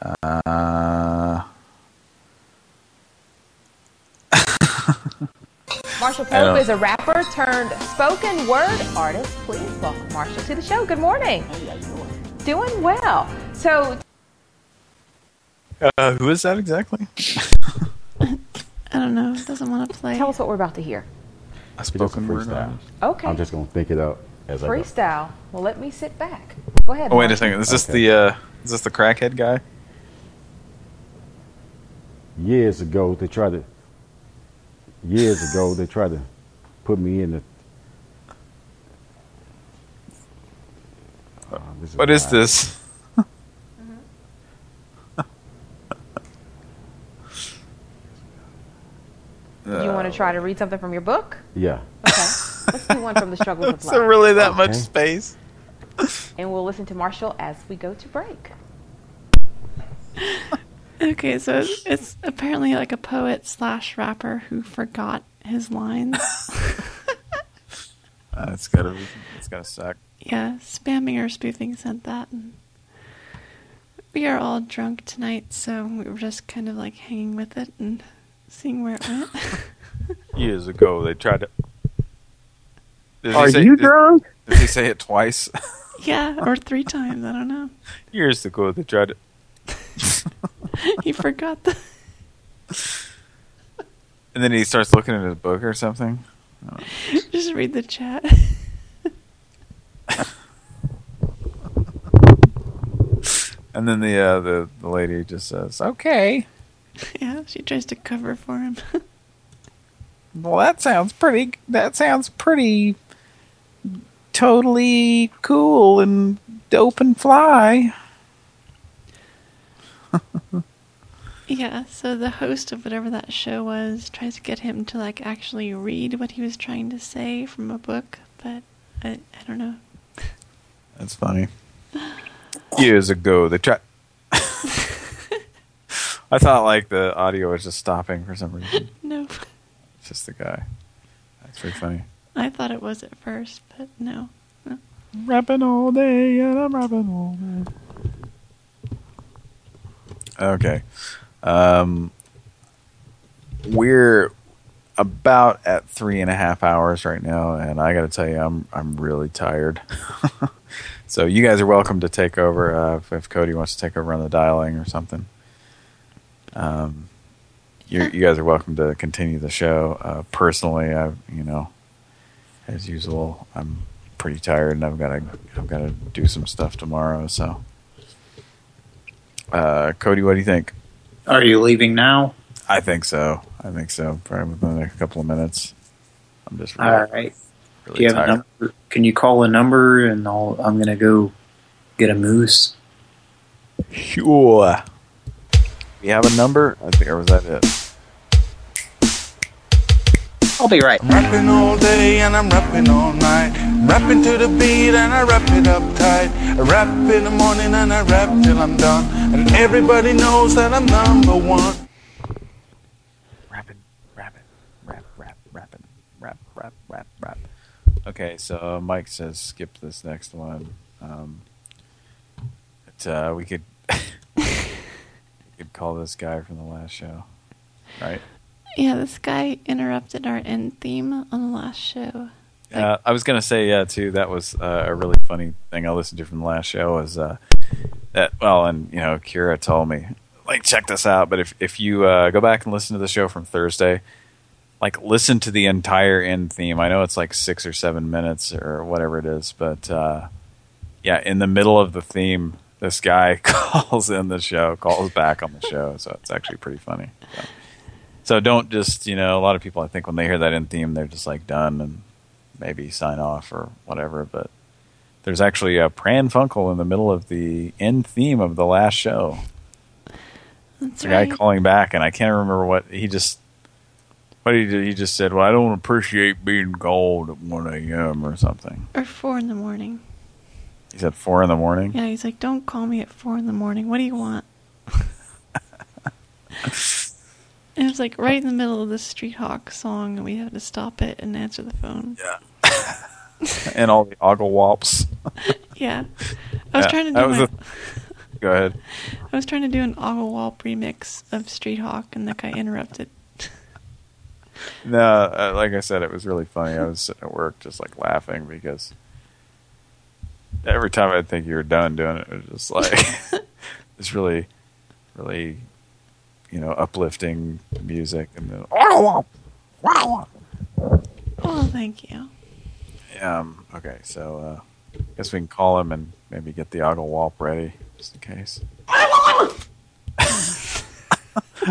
Uh, Marshall I Pope is a rapper turned spoken word artist. Please welcome Marshall to the show. Good morning. Doing well. So, uh, who is that exactly? I don't know. It doesn't want to play. tell us what we're about to hear. A spoken word freestyle. Okay. I'm just gonna think it out as I. Freestyle. Well, let me sit back. Go ahead. Oh, wait a second. Is this the uh, is this the crackhead guy? Years ago, they tried to. Years ago, they tried to put me in the. Uh, this What is wild. This? You want to try to read something from your book? Yeah. Okay. Let's do one from the struggles of Is life. there really that much space? And we'll listen to Marshall as we go to break. Okay, so it's, it's apparently like a poet slash rapper who forgot his lines. Uh, it's gotta, it's gotta suck. Yeah, spamming or spoofing sent that. And we are all drunk tonight, so we were just kind of like hanging with it and seeing where it went. Years ago, they tried to. Did he Are say- you did- drunk? Did he say it twice? yeah, or three times. I don't know. Years ago, they tried to. he forgot the. And then he starts looking at his book or something. Just read the chat. And then the uh, the the lady just says, "Okay, yeah, she tries to cover for him. well that sounds pretty. That sounds pretty, totally cool and dope and fly." yeah, so the host of whatever that show was tries to get him to like actually read what he was trying to say from a book, but I, I don't know. That's funny. Years ago, they tried. I thought like the audio was just stopping for some reason. No. It's just the guy. That's pretty funny. I thought it was at first, but no. no. Rapping all day and I'm rapping all day. Okay. Um, we're about at three and a half hours right now, and I got to tell you, I'm I'm really tired. so you guys are welcome to take over uh, if, if Cody wants to take over on the dialing or something. Um, you you guys are welcome to continue the show. Uh, personally, I you know, as usual, I'm pretty tired, and I've got to I've got to do some stuff tomorrow. So, uh, Cody, what do you think? Are you leaving now? I think so. I think so. Probably within the next couple of minutes. I'm just really, All right. really Do you have tired. a number? Can you call a number and I'll, I'm going to go get a moose? Sure. We have a number? I think, or was that it? I'll be right. Rapping all day and I'm rapping all night. Rapping to the beat and I rap it up tight. I rap in the morning and I rap till I'm done. And everybody knows that I'm number one. Rapping, rapping, rap, rap, rapping, rap, rap, rap, rap. Okay, so Mike says skip this next one. Um, but, uh, we could we could call this guy from the last show, right? Yeah, this guy interrupted our end theme on the last show. Uh, I was gonna say yeah too. That was uh, a really funny thing I listened to from the last show. Was uh, that well? And you know, Kira told me like check this out. But if if you uh, go back and listen to the show from Thursday, like listen to the entire end theme. I know it's like six or seven minutes or whatever it is, but uh, yeah, in the middle of the theme, this guy calls in the show, calls back on the show. So it's actually pretty funny. So. So don't just, you know, a lot of people, I think, when they hear that end theme, they're just like done and maybe sign off or whatever. But there's actually a Pran Funkel in the middle of the end theme of the last show. That's the guy calling back, and I can't remember what he just. What he did, he just said, "Well, I don't appreciate being called at one a.m. or something." Or four in the morning. He at four in the morning. Yeah, he's like, don't call me at four in the morning. What do you want? and it was like right in the middle of the Street Hawk song, and we had to stop it and answer the phone. Yeah. and all the ogle whops. Yeah. I was Yeah, trying to do my, a- Go ahead. I was trying to do an Ogle Wall remix of Street Hawk, and the guy interrupted. No, uh, like I said, it was really funny. I was sitting at work just like laughing because every time I think you were done doing it, it was just like it's really, really, you know, uplifting music and then Oh, thank you. um. Okay, so uh, guess we can call him and maybe get the ogle ready just in case.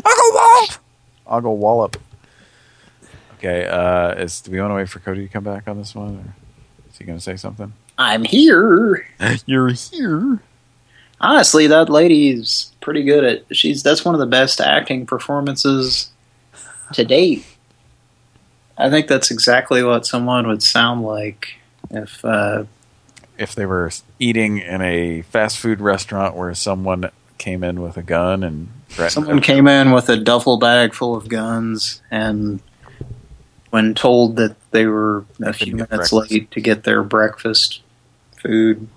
Ogle wallop. Ogle wallop. Okay. Uh, is do we want to wait for Cody to come back on this one, or is he going to say something? I'm here. You're here. Honestly, that lady's pretty good at. She's that's one of the best acting performances to date. I think that's exactly what someone would sound like if uh, if they were eating in a fast food restaurant where someone came in with a gun and someone came in with a duffel bag full of guns and when told that they were a few minutes breakfast. late to get their breakfast food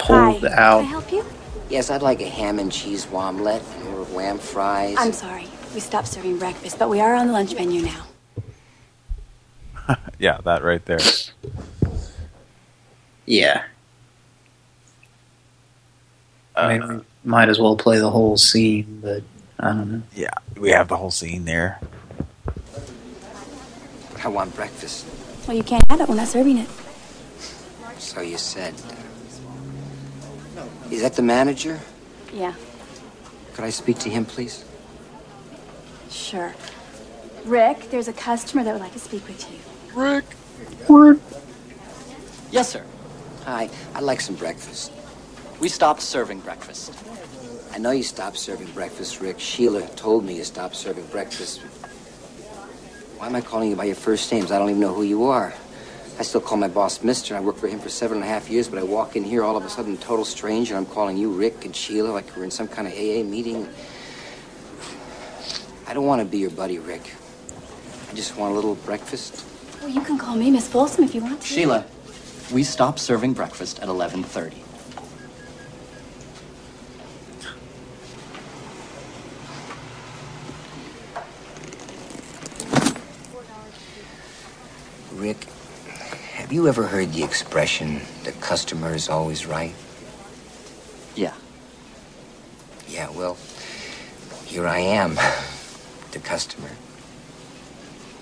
Hi, pulled can. I help you? Yes, I'd like a ham and cheese omelet and more wham fries. I'm sorry. We stopped serving breakfast, but we are on the lunch menu now. Yeah, that right there. Yeah. I mean, uh, we might as well play the whole scene, but I don't know. Yeah, we have the whole scene there. I want breakfast. Well, you can't have it. We're not serving it. So you said. Is that the manager? Yeah, Could I speak to him, please? sure. Rick, there's a customer that would like to speak with you. Rick. Rick. Yes, sir. Hi, I'd like some breakfast. We stopped serving breakfast. I know you stopped serving breakfast, Rick. Sheila told me you stopped serving breakfast. Why am I calling you by your first names? I don't even know who you are. I still call my boss Mister. And I worked for him for seven and a half years, but I walk in here all of a sudden, total stranger. And I'm calling you Rick and Sheila like we're in some kind of AA meeting. I don't want to be your buddy, Rick. I just want a little breakfast. Well, you can call me Miss Folsom if you want to. Sheila, we stopped serving breakfast at 11:30. Rick, have you ever heard the expression, the customer is always right? Yeah. Yeah, well, here I am, the customer.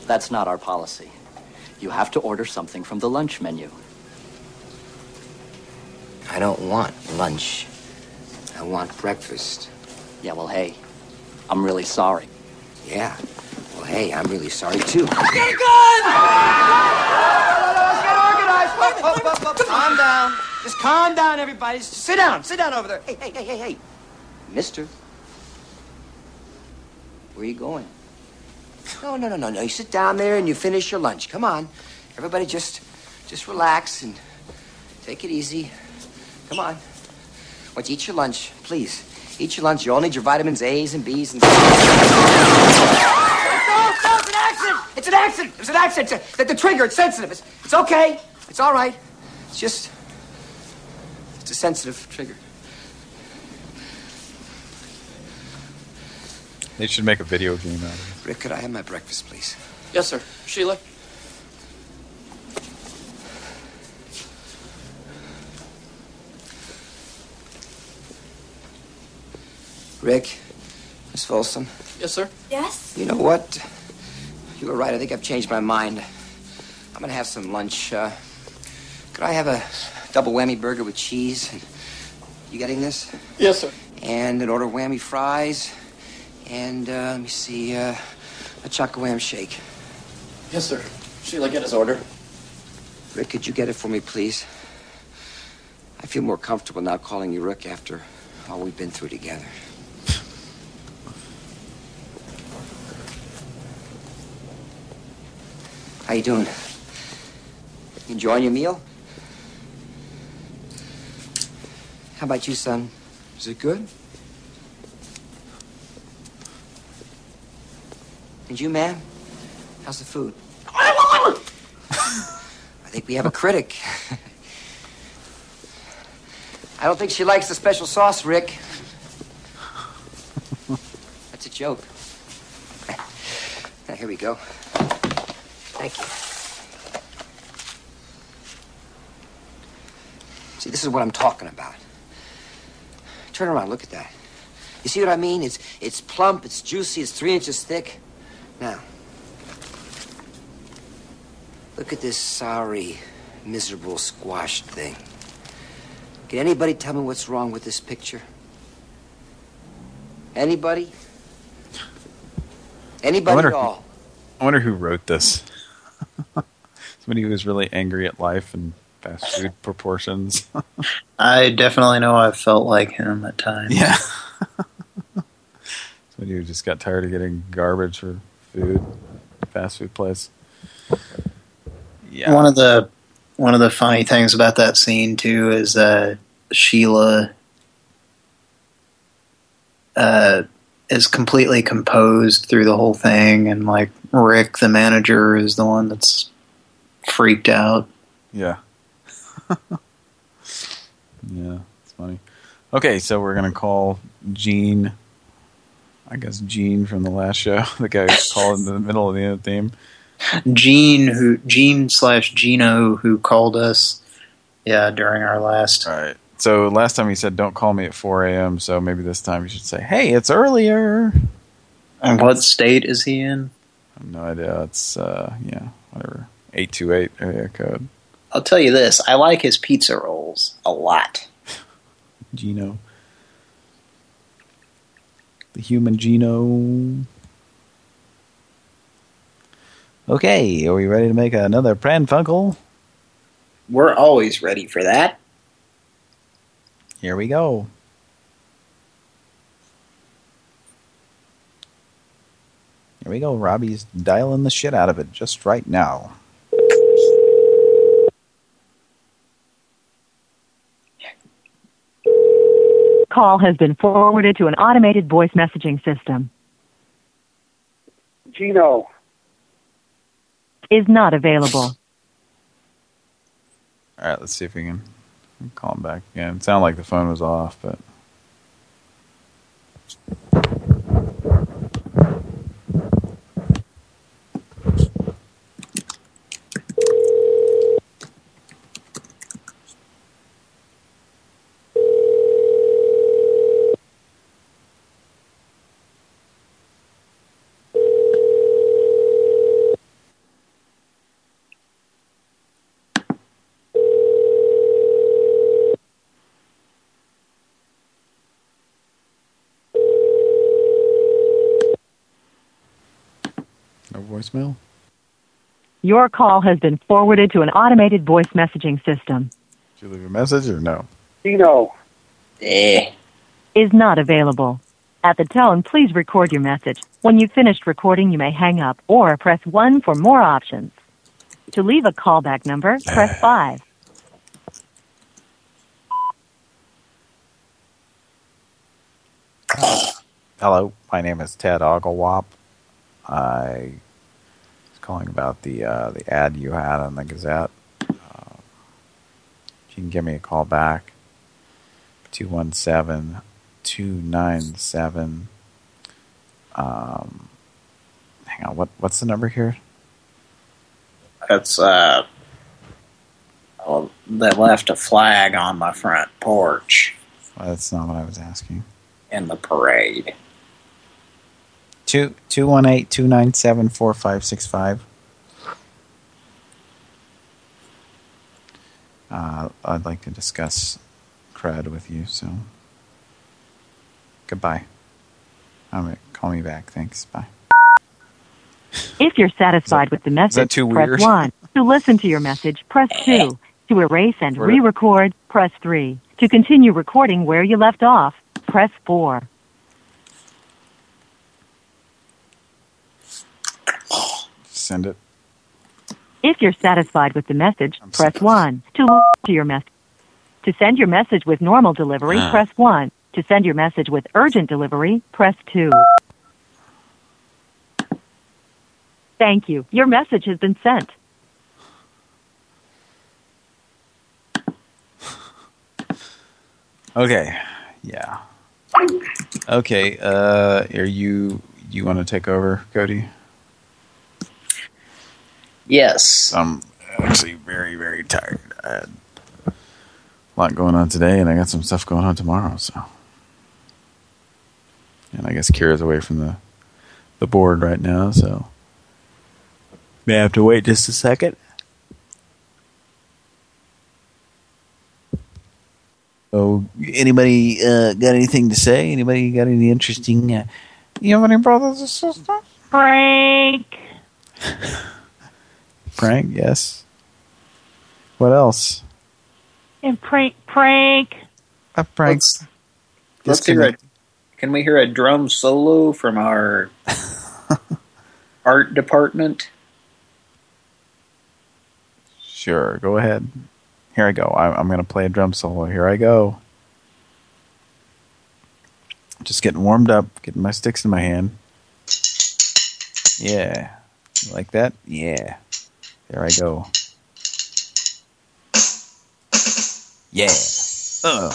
That's not our policy. You have to order something from the lunch menu. I don't want lunch. I want breakfast. Yeah, well, hey, I'm really sorry. Yeah. Well, hey, I'm really sorry too. Get a gun! Get organized. Whoop, whoop, whoop, whoop. Calm down. Just calm down, everybody. Just sit down. Sit down over there. Hey, hey, hey, hey, hey. Mister. Where are you going? No, no, no, no, no. You sit down there and you finish your lunch. Come on. Everybody just just relax and take it easy. Come on. Don't you eat your lunch, please? Eat your lunch. You all need your vitamins A's and B's and it's an accident. It's an accident. It's an accident. A- the, the trigger, it's sensitive. It's, it's okay. It's all right. It's just, it's a sensitive trigger. They should make a video game out of it. Rick, could I have my breakfast, please? Yes, sir. Sheila? Rick, Miss Folsom, Yes, sir. Yes? you know what? You were right. I think I've changed my mind. I'm gonna have some lunch. Uh, could I have a double whammy burger with cheese? You getting this? Yes, sir. And an order of whammy fries. And uh, let me see, uh, a chocolate wham shake. Yes, sir. Sheila, get his order. Rick, could you get it for me, please? I feel more comfortable now calling you Rick after all we've been through together. How you doing? Enjoying your meal? How about you, son? Is it good? And you, ma'am? How's the food? I think we have a critic. I don't think she likes the special sauce, Rick. That's a joke. Now, here we go. Thank you. See, this is what I'm talking about. Turn around, look at that. You see what I mean? It's it's plump, it's juicy, it's three inches thick. Now, look at this sorry, miserable, squashed thing. Can anybody tell me what's wrong with this picture? Anybody? Anybody wonder, at all? I wonder who wrote this. Somebody who was really angry at life and fast food proportions. I definitely know I felt like him at times. Yeah. Somebody who just got tired of getting garbage for food, fast food place. Yeah. One of the one of the funny things about that scene too is that Sheila uh, is completely composed through the whole thing, and like Rick, the manager, is the one that's freaked out. Yeah. yeah, it's funny. Okay, so we're gonna call Gene. I guess Gene from the last show, the guy who called in the middle of the end theme. Gene, who Gene slash Gino, who called us, yeah, during our last. All right. So last time he said, "Don't call me at 4 a.m." So maybe this time you should say, "Hey, it's earlier." And what state is he in? I have no idea. It's uh, yeah, whatever. Eight two eight area code. I'll tell you this: I like his pizza rolls a lot. Gino. The human Gino. Okay, are we ready to make another Pran Funkel? We're always ready for that. Here we go. Here we go. Robbie's dialing the shit out of it just right now. Call has been forwarded to an automated voice messaging system. Gino. Is not available. All right, let's see if we can call him back again. It sounded like the phone was off, but... No voicemail? Your call has been forwarded to an automated voice messaging system. Did you leave a message or no? Gino. Eh. Is not available. At the tone, please record your message. When you've finished recording, you may hang up or press 1 for more options. To leave a callback number, press 5. Hello, my name is Ted Oglewop. I was calling about the uh, the ad you had on the Gazette. Uh, you can give me a call back. 217-297. Um, hang on, what what's the number here? It's uh, well, they left a flag on my front porch Well, that's not what I was asking. in the parade. Two two one eight two nine seven four five six five. Uh, I'd like to discuss cred with you, so goodbye. Call me back. Thanks. Bye. If you're satisfied with the message, press weird? 1. To listen to your message, press 2. To erase and re-record, press 3. To continue recording where you left off, press 4. Send it. If you're satisfied with the message, press 1. To to your message. To send your message with normal delivery, Ah. press 1. To send your message with urgent delivery, press 2. Thank you. Your message has been sent. Okay. Yeah. Okay. Uh, are you you want to take over, Cody? Yes. I'm actually very very tired. I had a lot going on today, and I got some stuff going on tomorrow. So, and I guess Kira's away from the the board right now, so may I have to wait just a second. Oh, anybody uh, got anything to say? Anybody got any interesting? Uh, you have any brothers or sisters? Frank. Frank, yes. What else? And prank, prank. A prank. Let's, let's hear a, Can we hear a drum solo from our art department? Sure, go ahead. Here I go. I, I'm going to play a drum solo. Here I go. Just getting warmed up, getting my sticks in my hand. Yeah. You like that? Yeah. There I go. Yeah. Uh.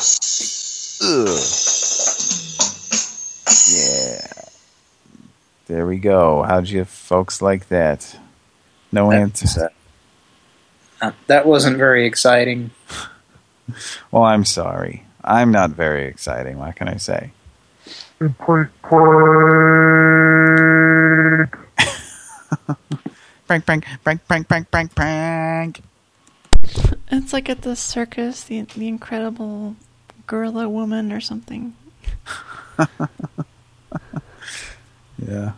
Ugh. Yeah. There we go. How'd you folks like that? No answer. Uh, that wasn't very exciting. Well, I'm sorry. I'm not very exciting. What can I say? Prank, prank, prank, prank, prank, prank, prank. It's like at the circus, the the incredible gorilla woman or something. Yeah.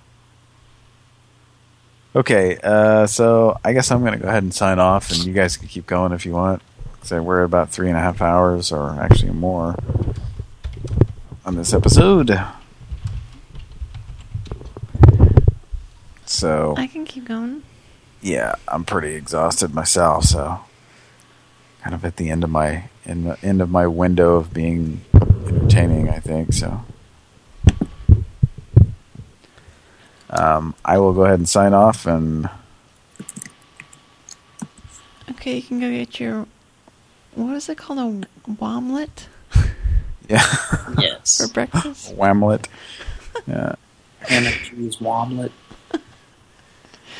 Okay, uh, so I guess I'm going to go ahead and sign off, and you guys can keep going if you want. So we're about three and a half hours, or actually more, on this episode. So, I can keep going. Yeah, I'm pretty exhausted myself, so kind of at the end of my in the end of my window of being entertaining, I think. So, um, I will go ahead and sign off, and Okay, you can go get your what is it called a womlet yeah, Yes. for breakfast. Wamlet. Yeah, Ham and cheese womlet.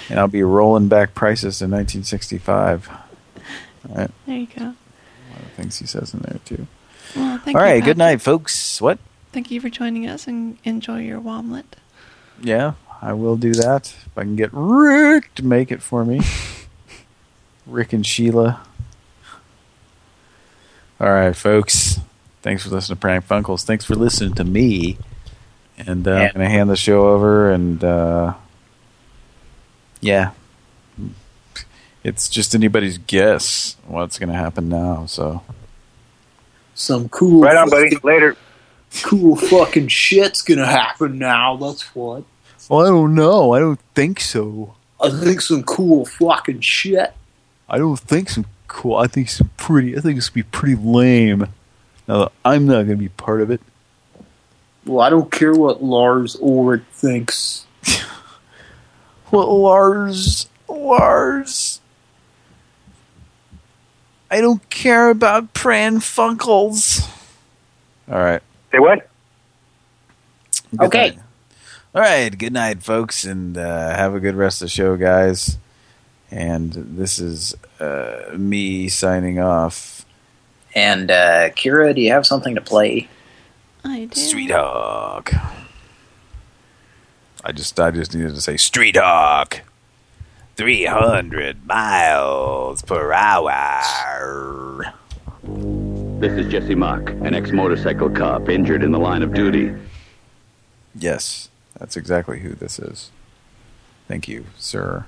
And I'll be rolling back prices in 1965. All right, There you go. a lot of things he says in there too. Well, thank All you, right, good night, folks. What? Thank you for joining us and enjoy your womlet. Yeah, I will do that. If I can get Rick to make it for me. Rick and Sheila. All right, folks. Thanks for listening to Pran Funkels. Thanks for listening to me. And uh, I'm going to hand the show over and uh, yeah. It's just anybody's guess what's going to happen now, so Some cool. Right on, buddy. Later. Cool fucking shit's gonna happen now. That's what. Well, I don't know. I don't think so. I think some cool fucking shit. I don't think some cool. I think some pretty. I think it's gonna be pretty lame. Now I'm not gonna be part of it. Well, I don't care what Lars Ulrich thinks. Well, Lars, Lars, I don't care about Pran Funkels. All right. Say what? Good Okay. night. All right. Good night, folks, and uh, have a good rest of the show, guys. And this is uh, me signing off. And uh, Kira, do you have something to play? I do. Street Hawk. I just I just needed to say Street Hawk. 300 miles per hour. This is Jesse Mach, an ex-motorcycle cop injured in the line of duty. Yes, that's exactly who this is. Thank you, sir.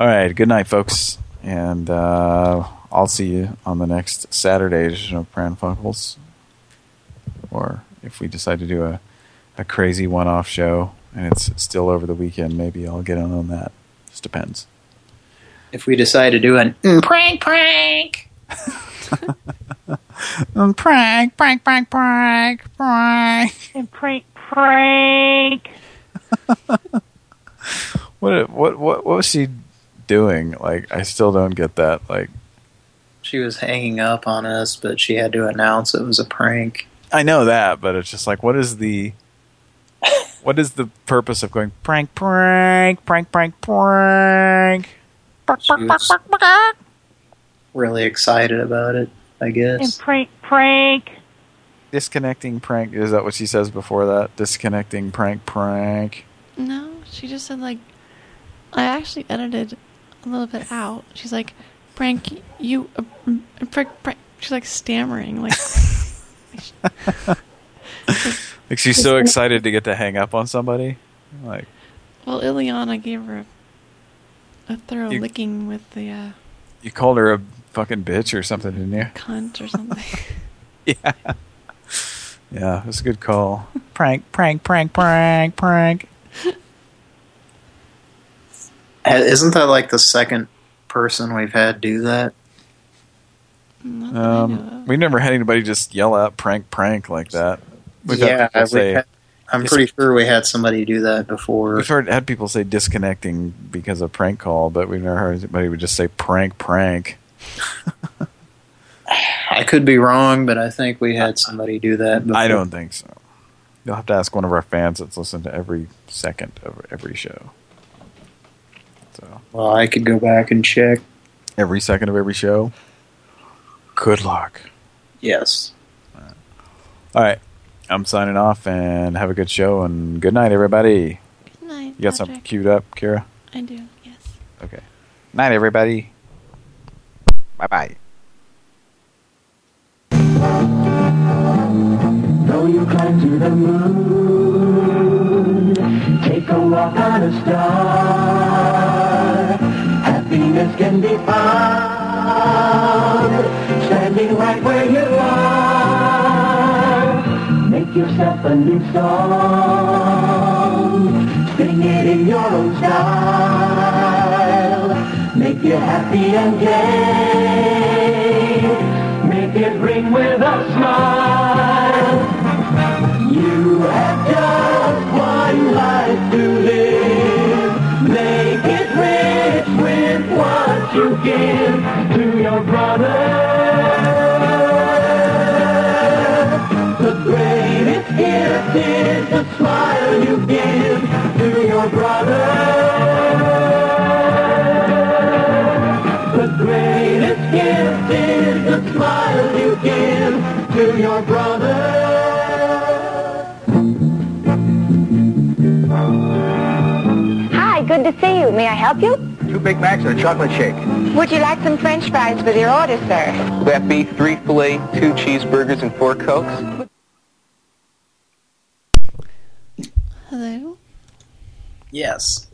All right, good night, folks. And uh, I'll see you on the next Saturday edition of Pran Funkels. Or if we decide to do a, a crazy one-off show and it's still over the weekend, maybe I'll get on on that. Just depends. If we decide to do an mm, prank, prank. Um, prank, prank, prank, prank, prank. And prank, prank. What what what what was she doing? Like I still don't get that. Like She was hanging up on us, but she had to announce it was a prank. I know that, but it's just like what is the what is the purpose of going prank prank prank prank prank? She was really excited about it, I guess. And prank, prank. Disconnecting prank is that what she says before that? Disconnecting prank prank. No, she just said like I actually edited a little bit out. She's like, "Prank you, uh, prank, prank." She's like stammering, like Like she's so excited to get to hang up on somebody. Like well, Ileana gave her a, a thorough You- licking with the uh, you called her a fucking bitch or something, didn't you? cunt or something. Yeah. Yeah, it was a good call. Prank, prank, prank, prank, prank. Ha- Isn't that like the second person we've had do that? Um, we never had anybody just yell out prank, prank like that. We've yeah, say- had, I'm pretty sure we had somebody do that before. We've heard had people say disconnecting because of prank call, but we've never heard anybody would just say prank, prank. I could be wrong, but I think we had somebody do that. Before. I don't think so. You'll have to ask one of our fans that's listened to every second of every show. So Well, I could go back and check. every second of every show. Good luck. Yes. All right. I'm signing off and have a good show and good night, everybody. Good night. You got something queued up, Kira? I do, yes. Okay. Night, everybody. Bye bye. Though you climb to the moon, take a walk on a star. Happiness can be found standing right where you are. Yourself a new song, sing it in your own style. Make you happy and gay. Make it ring with a smile. You have just one life to live. Make it rich with what you give to your brother. The greatest gift is the smile you give to your brother. The greatest gift is the smile you give to your brother. Hi, good to see you. May I help you? Two Big Macs and a chocolate shake. Would you like some french fries with your order, sir? That be three filet, two cheeseburgers, and four cokes. Hello. Yes.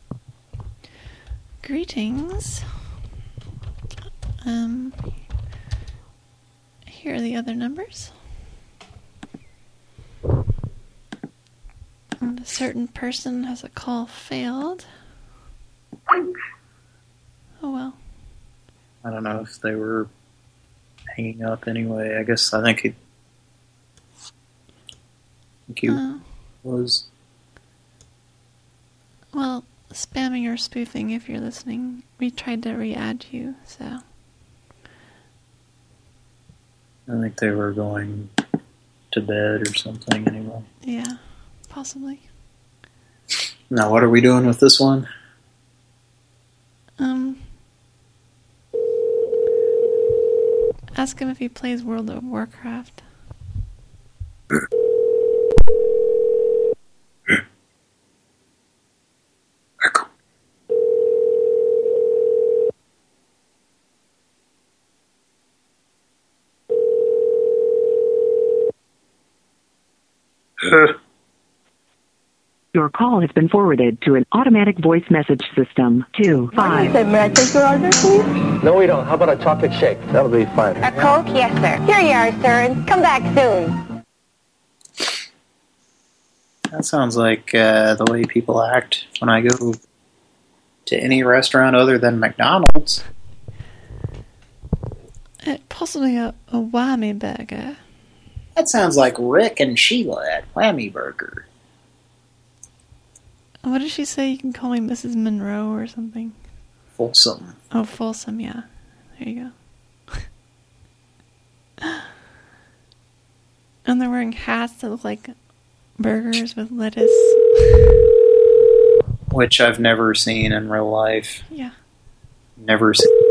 Greetings. Um, here are the other numbers. And a certain person has a call failed. Oh well. I don't know if they were hanging up anyway. I guess I think he, I think he Uh, was. Well, spamming or spoofing if you're listening. We tried to re-add you, so. I think they were going to bed or something anyway. Yeah, possibly. Now, what are we doing with this one? Um, ask him if he plays World of Warcraft. Your call has been forwarded to an automatic voice message system. Two five. May I take your order, please? No, we don't. How about a chocolate shake? That'll be fine. A Coke? Yes, sir. Here you are, sir, and come back soon. That sounds like uh, the way people act when I go to any restaurant other than McDonald's. Uh, possibly a, a whammy burger. That sounds like Rick and Sheila at Whammy Burger. What did she say? You can call me Mrs. Monroe or something. Folsom. Oh, Folsom, yeah. There you go. and they're wearing hats that look like burgers with lettuce. Which I've never seen in real life. Yeah. Never seen.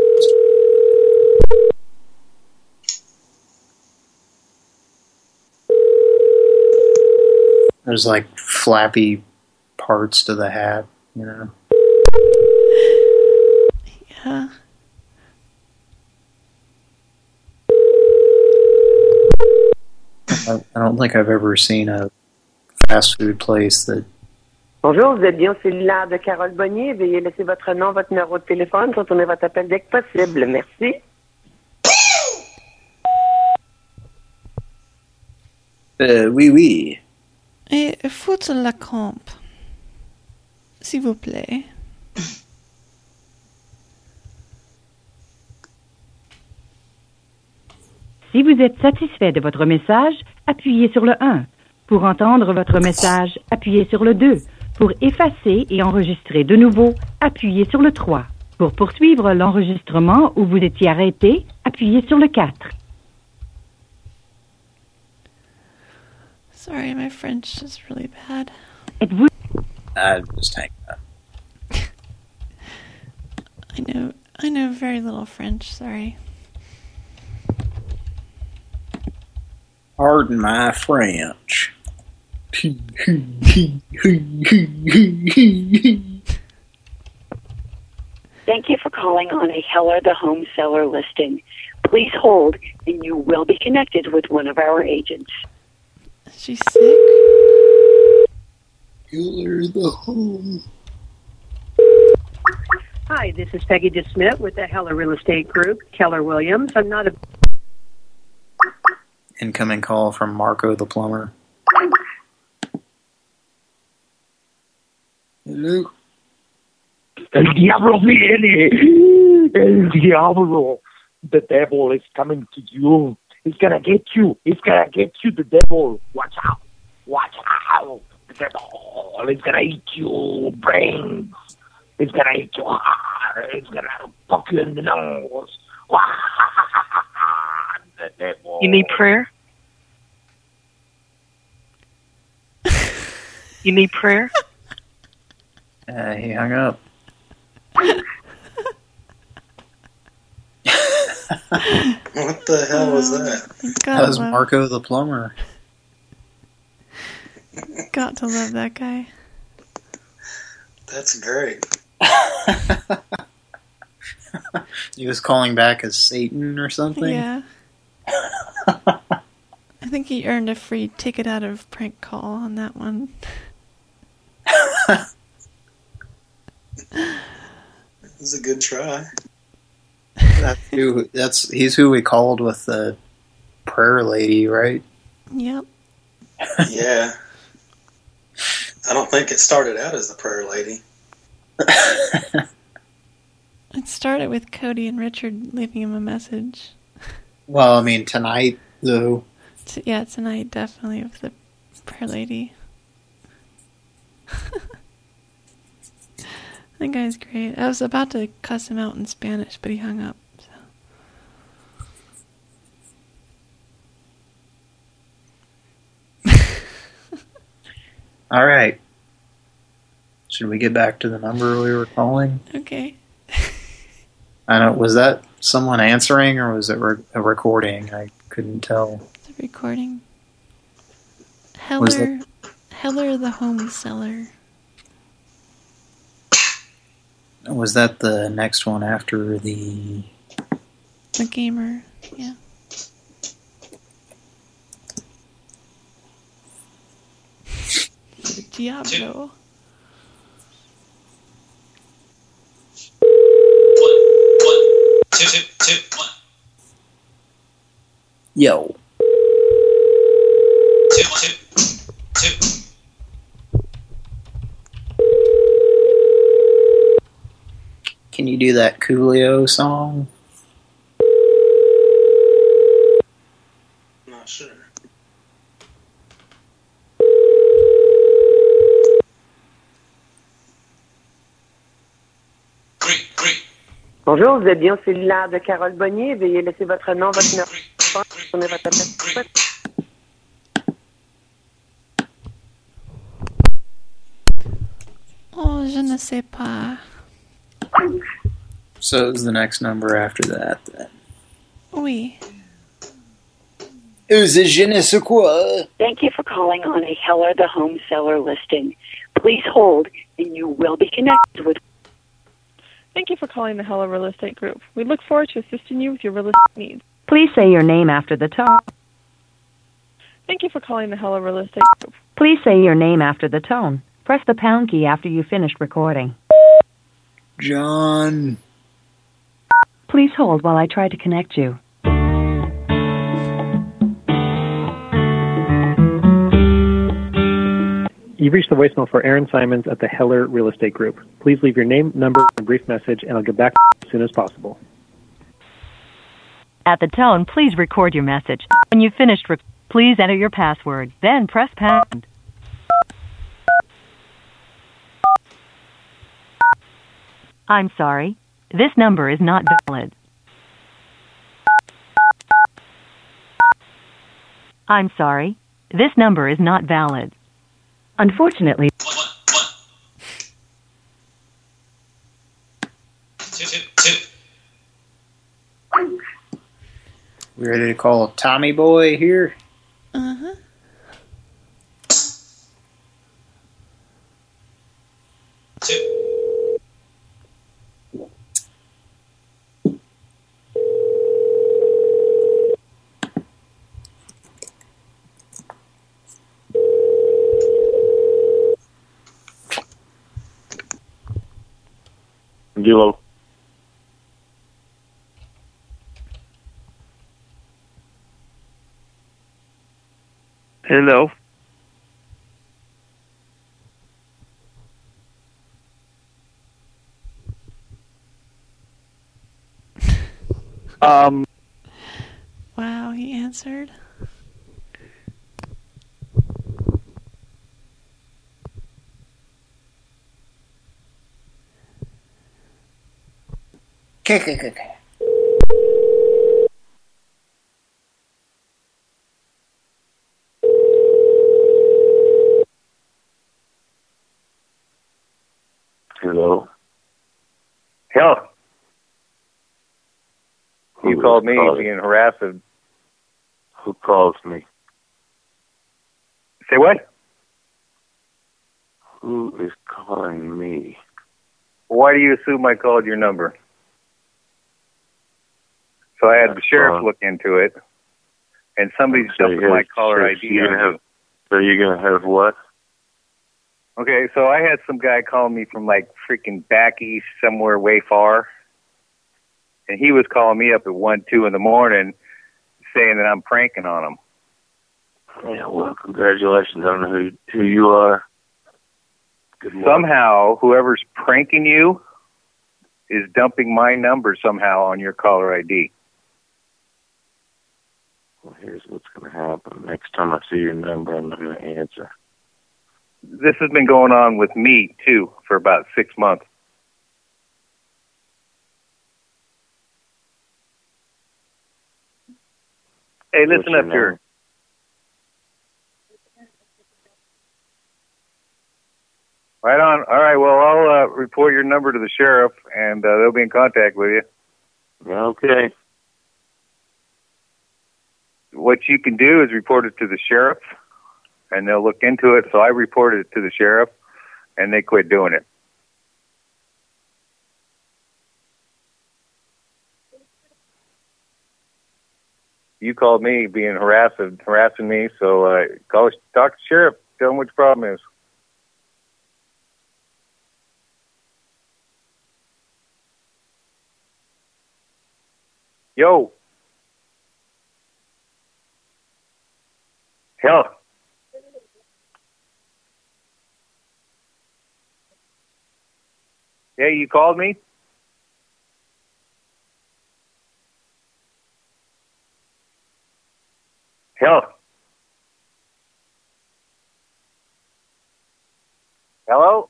There's like flappy parts to the hat, you know. Yeah. I, I don't think I've ever seen a fast food place that Bonjour, vous êtes bien au cellulaire de Carole Bonnier. Veuillez laisser votre nom, votre numéro de téléphone, retournez votre appel dès que possible. Merci. Euh, oui, oui. Et foute la camp. S'il vous plaît. Si vous êtes satisfait de votre message, appuyez sur le 1. Pour entendre votre message, appuyez sur le 2. Pour effacer et enregistrer de nouveau, appuyez sur le 3. Pour poursuivre l'enregistrement où vous étiez arrêté, appuyez sur le 4. Sorry, my French is really bad. Êtes-vous I just hang up. I know I know very little French, sorry. Pardon my French. Thank you for calling on a Heller the Home Seller listing. Please hold, and you will be connected with one of our agents. She's sick. Heller the Home. Hi, this is Peggy DeSmith with the Heller Real Estate Group, Keller Williams. I'm not a Incoming call from Marco the plumber. Hello? El diablo viene! El diablo! The devil is coming to you. He's gonna get you. He's gonna get you, the devil. Watch out. Watch out. The devil is gonna eat you brains. He's gonna eat you heart. He's gonna fuck you in the nose. the devil. You need prayer? you need prayer? Uh, he hung up. What the hell was oh, that? That was Marco the plumber. Got to love that guy. That's great. He was calling back as Satan or something. Yeah. I think he earned a free ticket out of prank call on that one. It was a good try. That's who. That's he's who we called with the prayer lady, right? Yep. yeah. I don't think it started out as the prayer lady. It started with Cody and Richard leaving him a message. Well, I mean tonight though. T- yeah, tonight definitely with the prayer lady. that guy's great. I was about to cuss him out in Spanish, but he hung up. All right. Should we get back to the number we were calling? Okay. I don't. Was that someone answering or was it re a recording? I couldn't tell. It's a recording. Heller, Heller the home seller. Was that the next one after the? The gamer. Yeah. Diablo. Two, two, two, one. Yo. Two, two, two. Can you do that Coolio song? Bonjour, vous êtes bien au cellulaire de Carole Bonnier. Veuillez laisser votre nom, votre numéro de votre appel. Oh, je ne sais pas. So it was the next number after that. Then. Oui. It was a je ne sais quoi? Thank you for calling on a Heller the Home Seller listing. Please hold, and you will be connected with Thank you for calling the Heller Real Estate Group. We look forward to assisting you with your real estate needs. Please say your name after the tone. Thank you for calling the Heller Real Estate Group. Please say your name after the tone. Press the pound key after you finished recording. John. Please hold while I try to connect you. You've reached the voicemail for Aaron Simons at the Heller Real Estate Group. Please leave your name, number, and brief message, and I'll get back as soon as possible. At the tone, please record your message. When you've finished, re- Please enter your password, then press pound. I'm sorry. This number is not valid. I'm sorry. This number is not valid. Unfortunately, We ready to call Tommy Boy here? Uh huh. Hello. Hello. Um, Wow, he answered. Kick, kick, kick. hello. Hell. You called me being harassed. Who calls me? Say what? Who is calling me? Why do you assume I called your number? So I had the sheriff look into it, and somebody's dumping my caller ID. You're gonna have, so you're gonna have what? Okay, so I had some guy call me from like freaking back east somewhere way far. And he was calling me up at one, two in the morning saying that I'm pranking on him. Yeah, well, congratulations. I don't know who who you are. Good luck. Somehow whoever's pranking you is dumping my number somehow on your caller ID. Well, here's what's going to happen. Next time I see your number, I'm not going to answer. This has been going on with me too for about six months. Hey, listen up here. Right on. All right. Well, I'll uh, report your number to the sheriff, and uh, they'll be in contact with you. Okay. What you can do is report it to the sheriff, and they'll look into it. So I reported it to the sheriff, and they quit doing it. You called me being harassed, harassing me, so uh, call talk to sheriff. Tell him what your problem is. Yo. Hell. Yeah, you called me? Hell. Hello?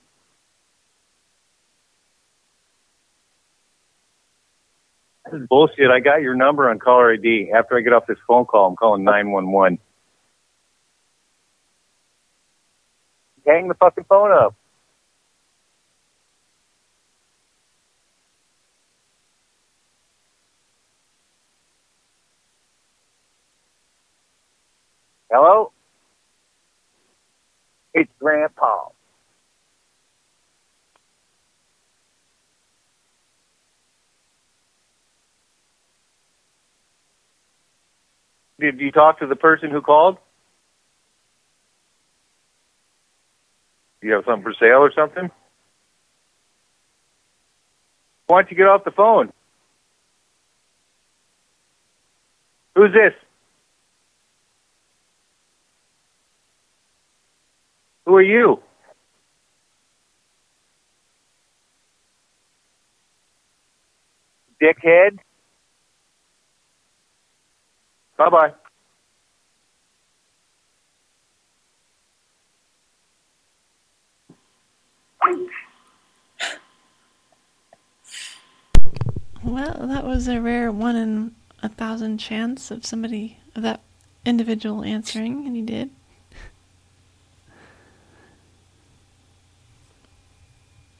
This is bullshit. I got your number on caller ID. After I get off this phone call, I'm calling 911. Hang the fucking phone up. Hello? It's Did you talk to the person who called? You have something for sale or something? Why don't you get off the phone? Who's this? Who are you? Dickhead. Bye bye. Well, that was a rare one in a thousand chance of somebody, of that individual answering, and he did.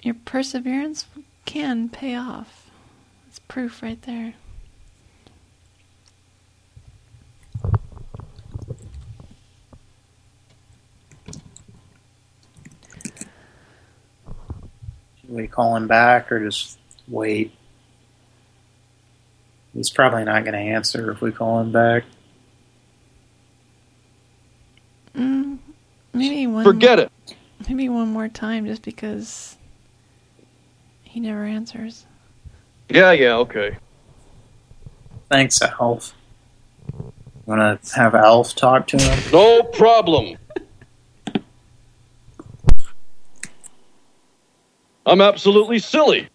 Your perseverance can pay off. It's proof right there. Should we call him back or just wait? He's probably not going to answer if we call him back. Mm, maybe one. Forget it. Maybe one more time, just because he never answers. Yeah, yeah, okay. Thanks, Alf. Want to have Alf talk to him? No problem. I'm absolutely silly.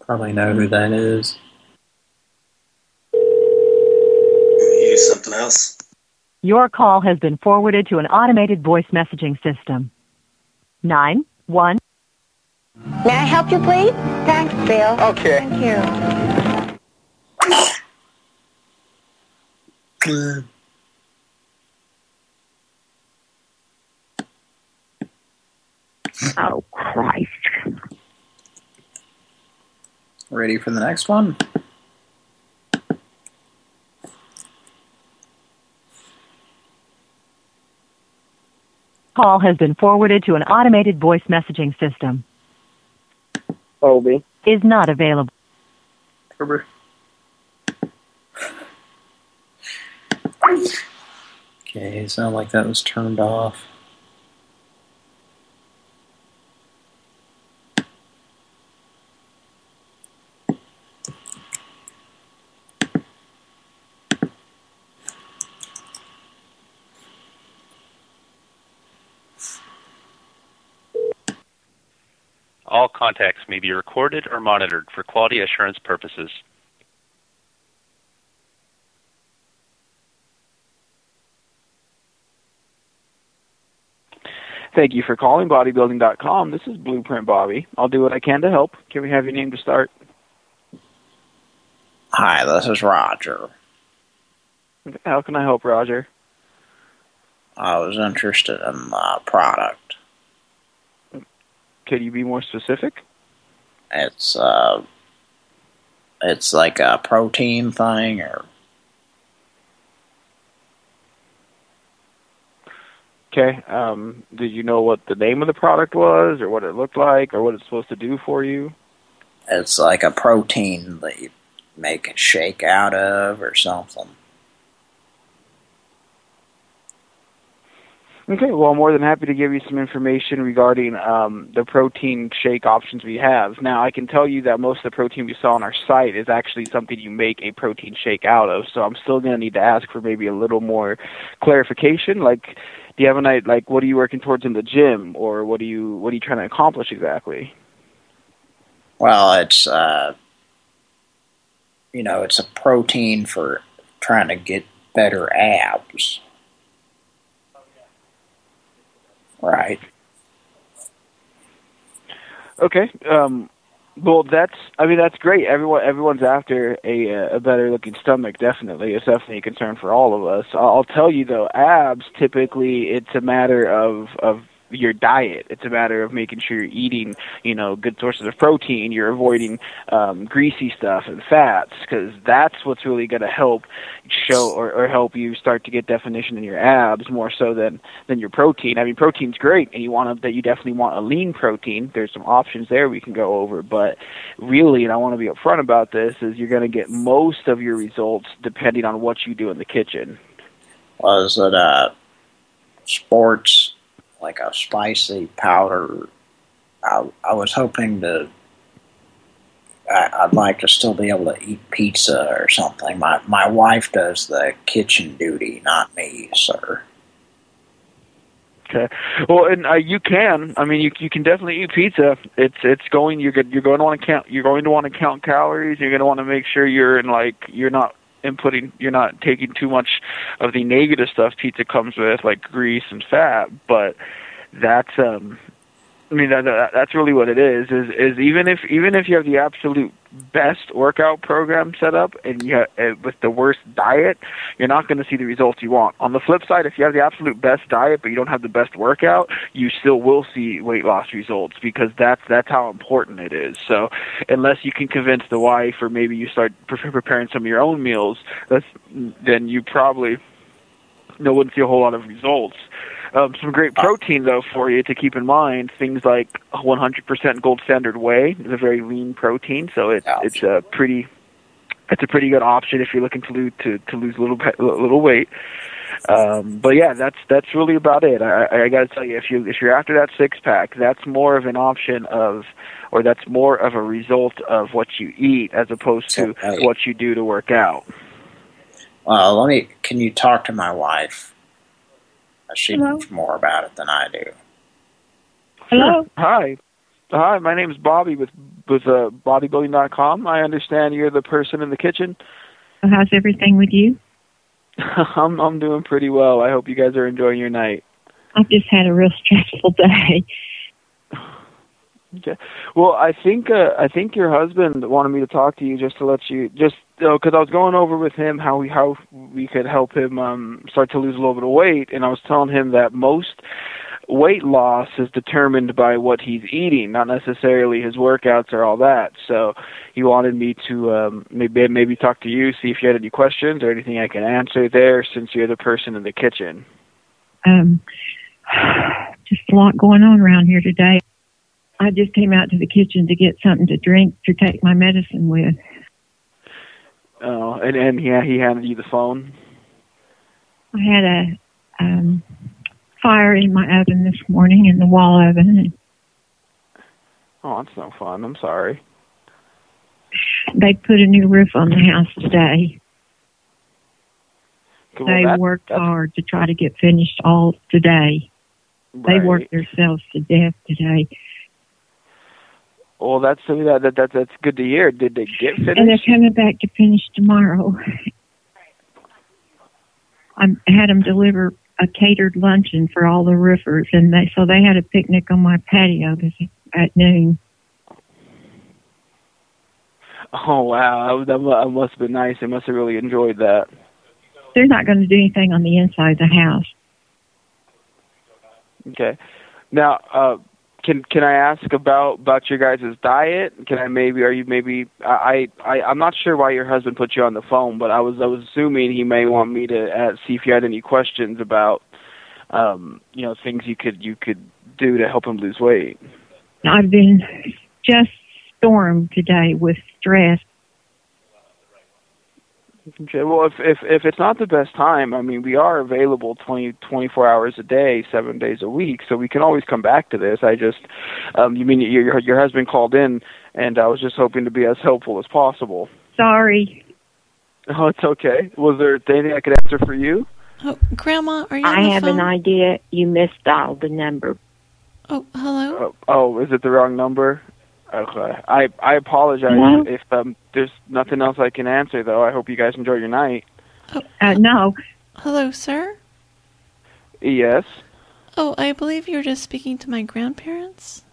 Probably know who that is. Use something else. Your call has been forwarded to an automated voice messaging system. Nine one. May I help you, please? Thanks, Bill. Okay. Thank you. Oh, Christ. Ready for the next one? Call has been forwarded to an automated voice messaging system. Obi. Is not available. Herbert. Okay, sound like that was turned off. Contacts may be recorded or monitored for quality assurance purposes. Thank you for calling bodybuilding.com. This is Blueprint Bobby. I'll do what I can to help. Can we have your name to start? Hi, this is Roger. How can I help, Roger? I was interested in the product. Could you be more specific? It's uh, it's like a protein thing, or Okay. Um, did you know what the name of the product was, or what it looked like, or what it's supposed to do for you? it's like a protein that you make a shake out of, or something. Okay, well, I'm more than happy to give you some information regarding um, the protein shake options we have. Now, I can tell you that most of the protein we saw on our site is actually something you make a protein shake out of. So I'm still going to need to ask for maybe a little more clarification. Like, do you have an idea? Like, what are you working towards in the gym, or what are you what are you trying to accomplish exactly? Well, it's uh, you know, it's a protein for trying to get better abs. Right. Okay. Um, well, that's. I mean, that's great. Everyone, everyone's after a a better looking stomach. Definitely, it's definitely a concern for all of us. I'll tell you though, abs typically it's a matter of of your diet. It's a matter of making sure you're eating, you know, good sources of protein. You're avoiding um, greasy stuff and fats because that's what's really going to help show or, or help you start to get definition in your abs more so than than your protein. I mean, protein's great, and you want that you definitely want a lean protein. There's some options there we can go over, but really, and I want to be upfront about this, is you're going to get most of your results depending on what you do in the kitchen. Was it uh, sports like a spicy powder? I I was hoping to. I, I'd like to still be able to eat pizza or something. My my wife does the kitchen duty, not me, sir. Okay. Well, and uh, you can. I mean, you you can definitely eat pizza. It's it's going. You're. You're going to want to count. You're going to want to count calories. You're going to want to make sure you're in like you're not inputting, you're not taking too much of the negative stuff pizza comes with, like grease and fat. But that's um, I mean that, that that's really what it is. Is is even if even if you have the absolute best workout program set up and you have, uh, with the worst diet, you're not going to see the results you want. On the flip side, if you have the absolute best diet but you don't have the best workout, you still will see weight loss results because that's that's how important it is. So unless you can convince the wife or maybe you start pre- preparing some of your own meals, that's then you probably no wouldn't see a whole lot of results. Um, some great protein though for you to keep in mind. Things like 100% gold standard whey is a very lean protein, so it's it's a pretty it's a pretty good option if you're looking to lose to, to lose a little bit, a little weight. Um, but yeah, that's that's really about it. I, I got to tell you, if you if you're after that six pack, that's more of an option of, or that's more of a result of what you eat as opposed to what you do to work out. Well, let me. Can you talk to my wife? She Hello? knows more about it than I do. Hello. Hi. Hi, my name's Bobby with with uh, bodybuilding.com. I understand you're the person in the kitchen. How's everything with you? I'm I'm doing pretty well. I hope you guys are enjoying your night. I've just had a real stressful day. Okay. Well, I think uh, I think your husband wanted me to talk to you just to let you just because I was going over with him how we how we could help him um start to lose a little bit of weight, and I was telling him that most weight loss is determined by what he's eating, not necessarily his workouts or all that. So he wanted me to um, maybe maybe talk to you, see if you had any questions or anything I can answer there, since you're the person in the kitchen. Um, just a lot going on around here today. I just came out to the kitchen to get something to drink to take my medicine with. Oh, and and yeah, he handed you the phone. I had a um, fire in my oven this morning in the wall oven. Oh, that's no fun. I'm sorry. they put a new roof on the house today. They that- worked that's- hard to try to get finished all today. They worked themselves to death today. Well, that's that, that that that's good to hear. Did they get finished? And they're coming back to finish tomorrow. I had them deliver a catered luncheon for all the roofers, and they so they had a picnic on my patio this at noon. Oh wow, that, that must have been nice. They must have really enjoyed that. They're not going to do anything on the inside of the house. Okay. Now, uh, can can I ask about about your guys' diet? Can I maybe are you maybe I I I'm not sure why your husband put you on the phone, but I was I was assuming he may want me to ask, see if you had any questions about um you know things you could you could do to help him lose weight. I've been just stormed today with stress. Okay. Well, if if if it's not the best time, I mean, we are available twenty twenty four hours a day, seven days a week, so we can always come back to this. I just, um, you mean your your- your husband called in, and I was just hoping to be as helpful as possible. Sorry. Oh, it's okay. Was there anything I could answer for you? Oh, Grandma, are you I on the have phone? an idea. You misdialed the number. Oh, hello. Oh, oh, is it the wrong number? Okay. I I apologize Hello? if um there's nothing else I can answer though. I hope you guys enjoy your night. Uh, no. Hello, sir. Yes. Oh, I believe you were just speaking to my grandparents.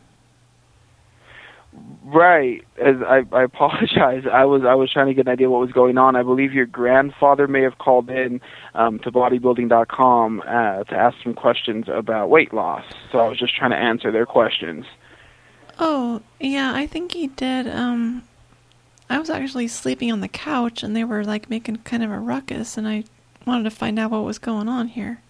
Right. As I, I apologize. I was I was trying to get an idea what was going on. I believe your grandfather may have called in um, to bodybuilding.com uh, to ask some questions about weight loss. So I was just trying to answer their questions. Oh, yeah, I think he did. Um, I was actually sleeping on the couch, and they were like making kind of a ruckus, and I wanted to find out what was going on here.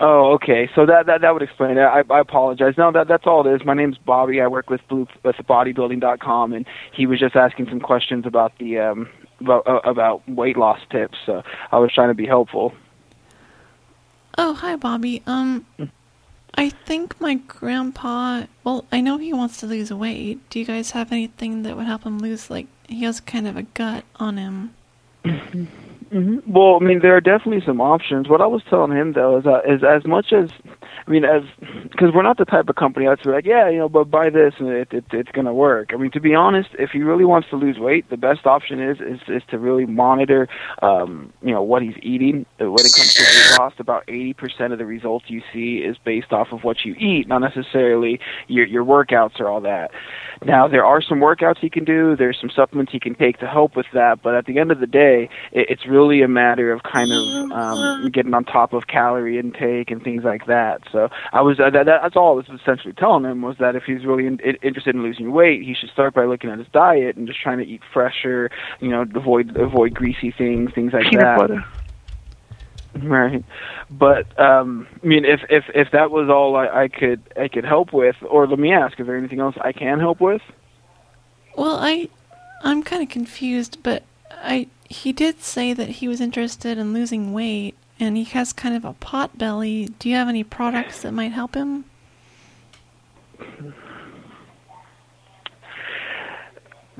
Oh, okay. So that that that would explain it. I, I apologize. No, that that's all it is. My name's Bobby. I work with Blue with bodybuilding.com, and he was just asking some questions about the um about uh, about weight loss tips. So I was trying to be helpful. Oh, hi, Bobby. Um, I think my grandpa. Well, I know he wants to lose weight. Do you guys have anything that would help him lose? Like, he has kind of a gut on him. hmm Well, I mean, there are definitely some options. What I was telling him though is, uh, is as much as I mean, as because we're not the type of company that's like, yeah, you know, but buy this and it, it it's going to work. I mean, to be honest, if he really wants to lose weight, the best option is is is to really monitor, um, you know, what he's eating. Uh, When it comes to weight loss, about eighty percent of the results you see is based off of what you eat, not necessarily your your workouts or all that. Now, there are some workouts he can do. There's some supplements he can take to help with that. But at the end of the day, it, it's really a matter of kind of um, getting on top of calorie intake and things like that. So I was uh, that, that's all I was essentially telling him was that if he's really in, in, interested in losing weight, he should start by looking at his diet and just trying to eat fresher. You know, avoid avoid greasy things, things like Peanut that. butter. Right, but um, I mean, if if if that was all I, I could I could help with, or let me ask, is there anything else I can help with? Well, I, I'm kind of confused, but I he did say that he was interested in losing weight, and he has kind of a pot belly. Do you have any products that might help him?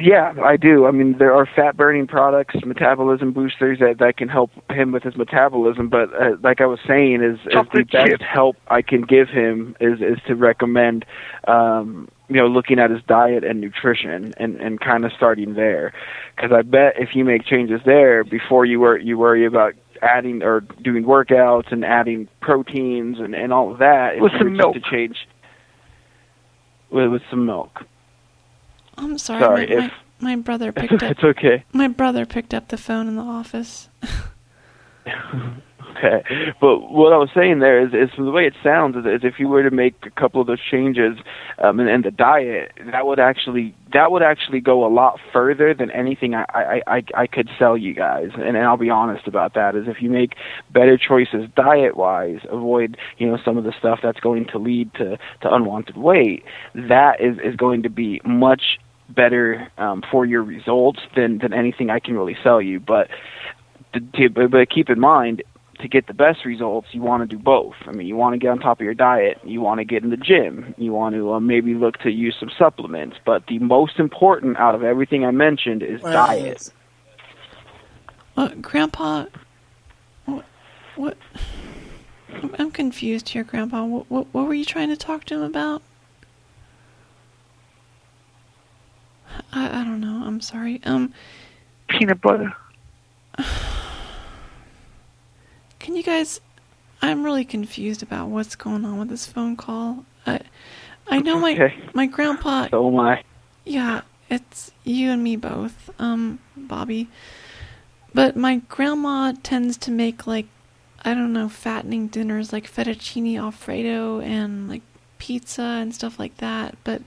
Yeah, I do. I mean, there are fat burning products, metabolism boosters that that can help him with his metabolism. But uh, like I was saying, is, is the best chip. help I can give him is is to recommend, um, you know, looking at his diet and nutrition and and kind of starting there, because I bet if you make changes there before you wor you worry about adding or doing workouts and adding proteins and and all of that, With some milk. to change with with some milk. I'm sorry, Sorry, my, if- my, my brother picked up. it's okay. My brother picked up the phone in the office. Okay, but what I was saying there is, is from the way it sounds, is, is if you were to make a couple of those changes um, in, in the diet, that would actually that would actually go a lot further than anything I I, I, I could sell you guys. And, and I'll be honest about that. Is if you make better choices diet wise, avoid you know some of the stuff that's going to lead to to unwanted weight, that is is going to be much better um, for your results than than anything I can really sell you. But to, but keep in mind to get the best results, you want to do both. I mean, you want to get on top of your diet, you want to get in the gym, you want to uh, maybe look to use some supplements. But the most important out of everything I mentioned is Well, diet. Uh, Grandpa, what, what? I'm- I'm confused here, Grandpa. What, what, what were you trying to talk to him about? I, I don't know. I'm sorry. Um, Peanut butter. Can you guys? I'm really confused about what's going on with this phone call. I, I know my Okay. my grandpa. So am I. Yeah, it's you and me both, um, Bobby. But my grandma tends to make like I don't know, fattening dinners like fettuccine alfredo and like pizza and stuff like that. But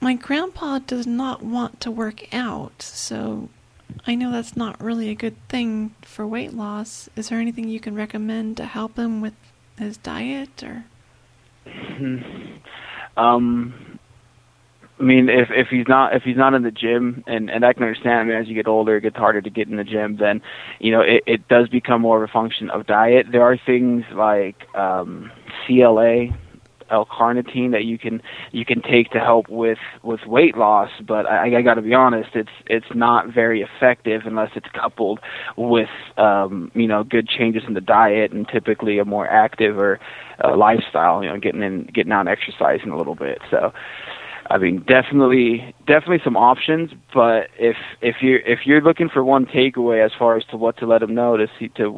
my grandpa does not want to work out, so I know that's not really a good thing for weight loss. Is there anything you can recommend to help him with his diet or Um, I mean, if if he's not if he's not in the gym, and and I can understand. I mean, as you get older, it gets harder to get in the gym. Then, you know, it it does become more of a function of diet. There are things like um, CLA, L-carnitine that you can you can take to help with with weight loss. But I, I got to be honest, it's it's not very effective unless it's coupled with um, you know good changes in the diet and typically a more active or uh, lifestyle. You know, getting in getting out and exercising a little bit. So. I mean, definitely, definitely some options. But if if you're if you're looking for one takeaway as far as to what to let them know to see to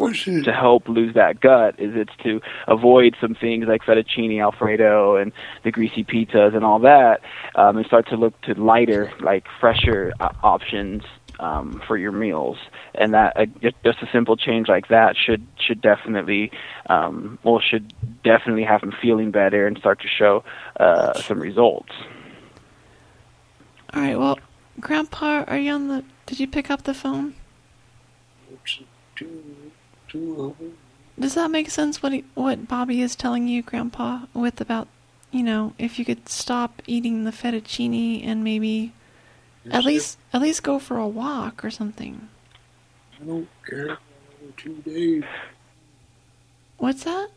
to help lose that gut, is it's to avoid some things like fettuccine alfredo and the greasy pizzas and all that, um, and start to look to lighter, like fresher uh, options um, for your meals. And that uh, just, just a simple change like that should should definitely um, well should definitely have them feeling better and start to show uh, some results. All right. Well, Grandpa, are you on the? Did you pick up the phone? Does that make sense? What he, what Bobby is telling you, Grandpa, with about you know if you could stop eating the fettuccine and maybe at least at least go for a walk or something. I don't care. Over two days. What's that?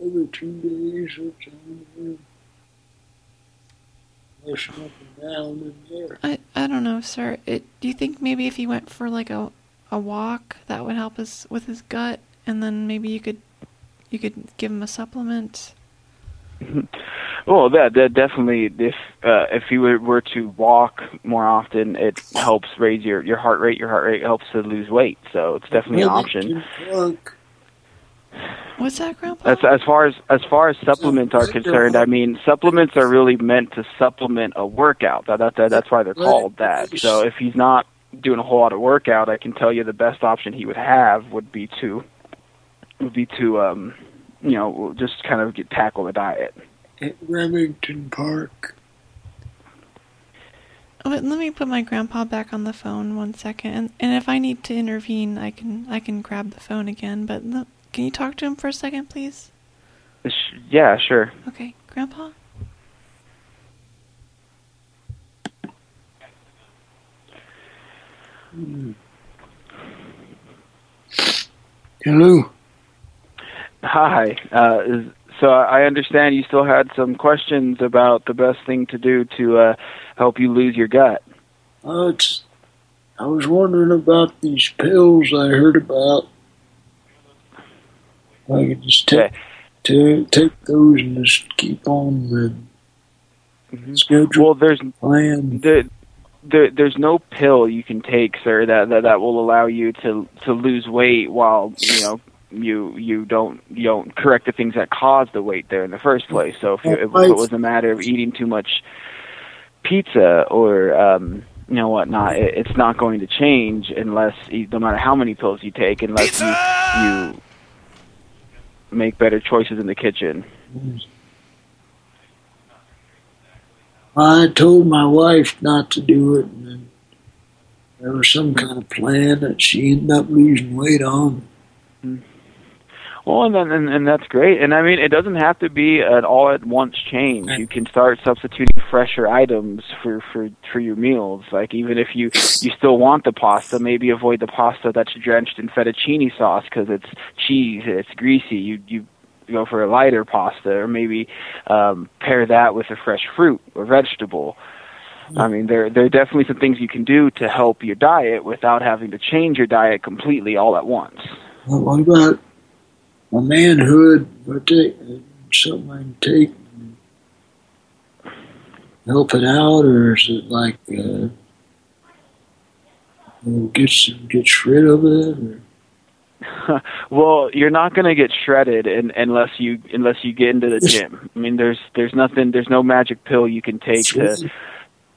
Over two days, it's on up and down in there. I I don't know, sir. It, do you think maybe if he went for like a a walk that would help us with his gut, and then maybe you could you could give him a supplement. Well, that that definitely if uh, if you were, were to walk more often, it helps raise your your heart rate. Your heart rate helps to lose weight, so it's definitely an option. What's that, Grandpa? As as far as as far as supplements are concerned, I mean supplements are really meant to supplement a workout. That, that, that that's why they're called that. So if he's not doing a whole lot of workout, I can tell you the best option he would have would be to would be to um you know just kind of get tackle the diet. At Remington Park. Oh, wait, let me put my grandpa back on the phone one second, and, and if I need to intervene, I can I can grab the phone again. But l- can you talk to him for a second, please? Sh- Yeah, sure. Okay, Grandpa. Hello. Hi. Uh, so I understand you still had some questions about the best thing to do to uh, help you lose your gut. Uh, it's, I was wondering about these pills I heard about. I could just take to take those and just keep on the schedule. Well, there's plan. there, there, there's no pill you can take, sir, that, that that will allow you to to lose weight while you know you you don't you don't correct the things that cause the weight there in the first place. So if, you, if it was a matter of eating too much pizza or um, you know whatnot, it, it's not going to change unless no matter how many pills you take, unless you you make better choices in the kitchen. I told my wife not to do it, and there was some kind of plan that she ended up losing weight on. Well, and then and, and that's great. And I mean, it doesn't have to be an all at once change. You can start substituting fresher items for for for your meals. Like even if you you still want the pasta, maybe avoid the pasta that's drenched in fettuccine sauce because it's cheese, it's greasy. You you go for a lighter pasta, or maybe um, pair that with a fresh fruit or vegetable. I mean, there there are definitely some things you can do to help your diet without having to change your diet completely all at once. Well, what about my manhood? What take something I can take and help it out, or is it like uh, gets gets rid of it? Or? well, you're not going to get shredded in, unless you unless you get into the gym. I mean, there's there's nothing there's no magic pill you can take to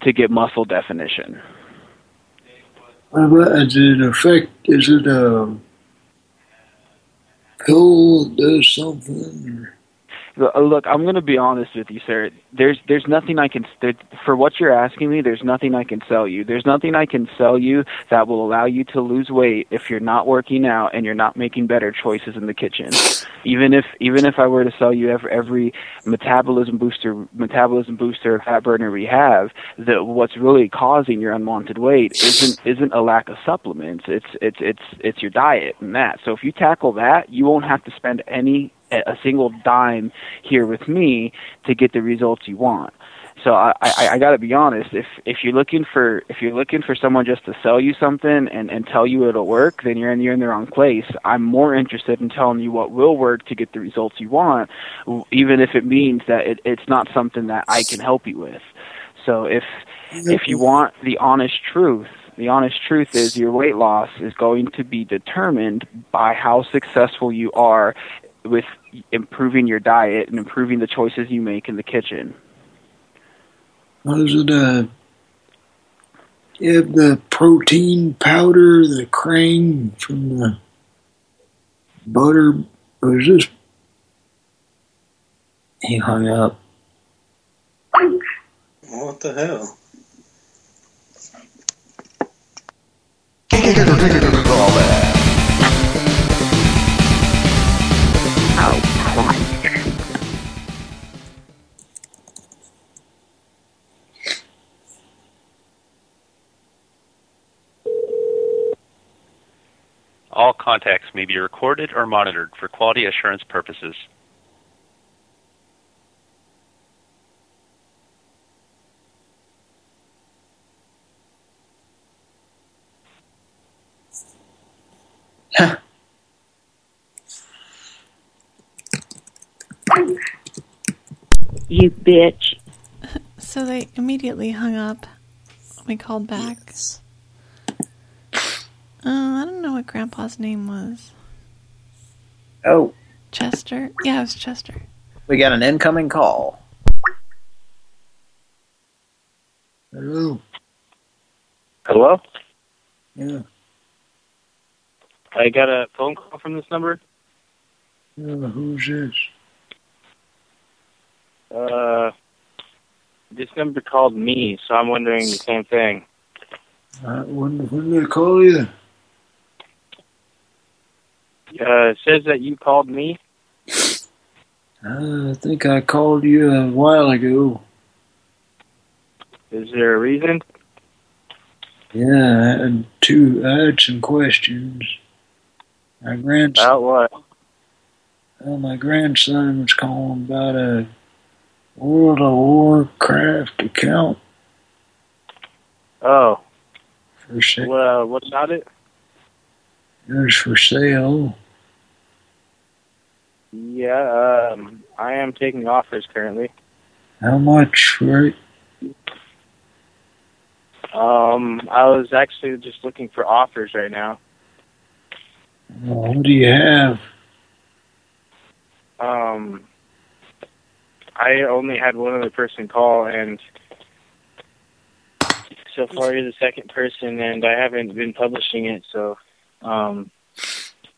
to get muscle definition. Does it affect? Is it a that does something? Uh, Look, I'm going to be honest with you, sir. There's there's nothing I can there, for what you're asking me. There's nothing I can sell you. There's nothing I can sell you that will allow you to lose weight if you're not working out and you're not making better choices in the kitchen. Even if even if I were to sell you every, every metabolism booster metabolism booster fat burner we have, that what's really causing your unwanted weight isn't isn't a lack of supplements. It's it's it's it's your diet and that. So if you tackle that, you won't have to spend any a single dime here with me to get the results you want. So I, I, I got to be honest. If if you're looking for if you're looking for someone just to sell you something and and tell you it'll work, then you're in you're in the wrong place. I'm more interested in telling you what will work to get the results you want, even if it means that it, it's not something that I can help you with. So if if you want the honest truth, the honest truth is your weight loss is going to be determined by how successful you are with improving your diet and improving the choices you make in the kitchen. What is it? Uh, you have the protein powder, the crane from the butter. Or is this? He hung up. What the hell? All All contacts may be recorded or monitored for quality assurance purposes. You bitch. So they immediately hung up. We called back. Yes. Uh, I don't know what Grandpa's name was. Oh, Chester? Yeah, it was Chester. we got an incoming call. Hello. Hello? Yeah. I got a phone call from this number. Yeah, who's this? Uh, this number called me, so I'm wondering the same thing. Uh, when, when did I call you? Uh, says that you called me. Uh, I think I called you a while ago. Is there a reason? Yeah, I had two. I had some questions. My grandson. About what? Well, my grandson was calling about a World of Warcraft account Oh, for sale. Well, uh, what about it? It was for sale. Yeah, um, I am taking offers currently. How much it? Um, I was actually just looking for offers right now. Well, what do you have? Um, I only had one other person call, and so far you're the second person, and I haven't been publishing it, so um,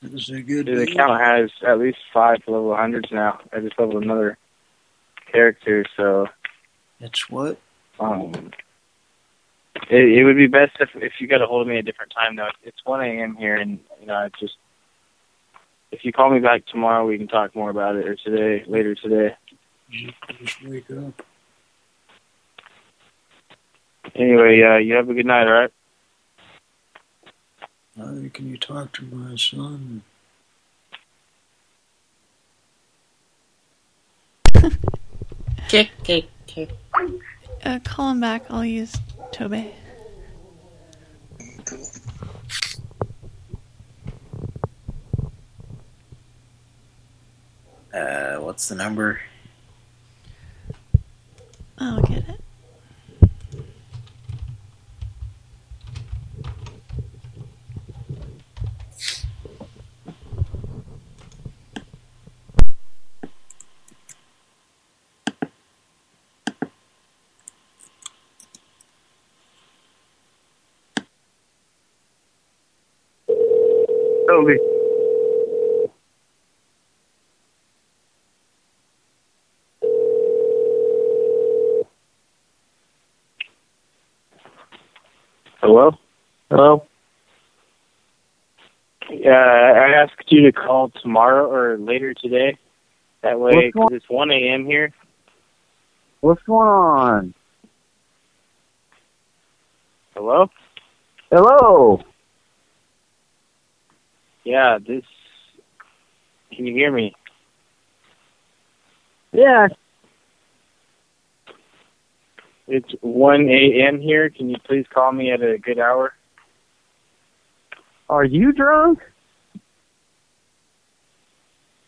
Is it good? the account has at least five level hundreds now. I just leveled another character, so It's what? um, it, it would be best if if you got a hold of me at a different time, though. It's 1 a.m. here, and you know, it's just if you call me back tomorrow, we can talk more about it, or today, later today. Just wake up. Anyway, uh, you have a good night, all right? Uh, can you talk to my son? Kick, kick, kick. Uh, call him back. I'll use Toby. Uh, what's the number? I'll get it. Hello? Hello? Yeah, I asked you to call tomorrow or later today. That way, 'cause it's 1 a.m. here. What's going on? Hello? Hello. Yeah, this... Can you hear me? Yeah. It's 1 a.m. here. Can you please call me at a good hour? Are you drunk?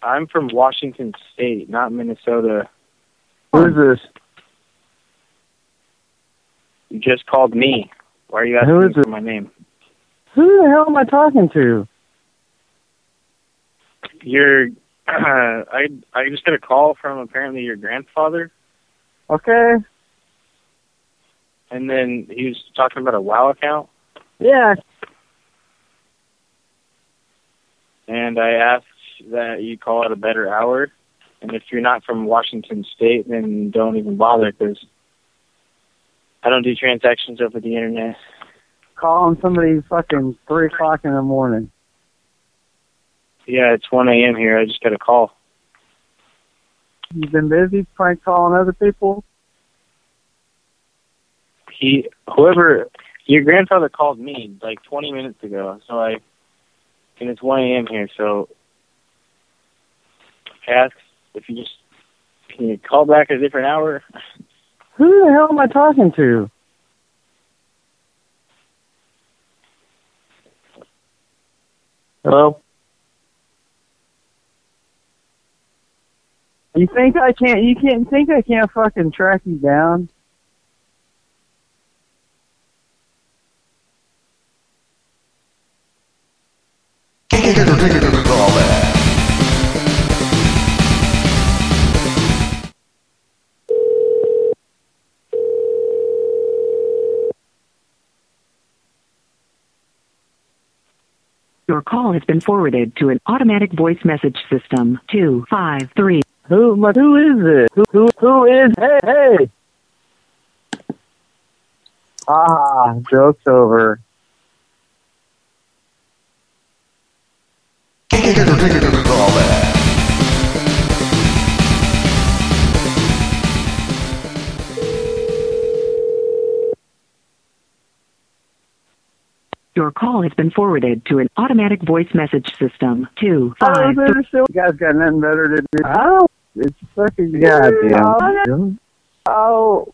I'm from Washington State, not Minnesota. Who's this? You just called me. Why are you asking Who me is for my name? Who the hell am I talking to? You're... I I just got a call from apparently your grandfather, Okay. and then he was talking about a WoW account, Yeah. and I asked that you call at a better hour. And if you're not from Washington State, then don't even bother because I don't do transactions over the internet. Calling somebody fucking three o'clock in the morning. Yeah, it's 1 a.m. here. I just got a call. You've been busy prank calling other people? He, whoever, your grandfather called me like 20 minutes ago. So I, and it's 1 a.m. here. So I asked if you just, can you call back at a different hour? Who the hell am I talking to? Hello? You think I can't? You can't think I can't fucking track you down? Your call has been forwarded to an automatic voice message system. Two five three. Who? But who is it? Who? Who? Who is? Hey, hey! Ah, joke's over. Your call has been forwarded to an automatic voice message system. Two Oh, five still you guys got nothing better to do. Oh, it's fucking goddamn. Oh, oh.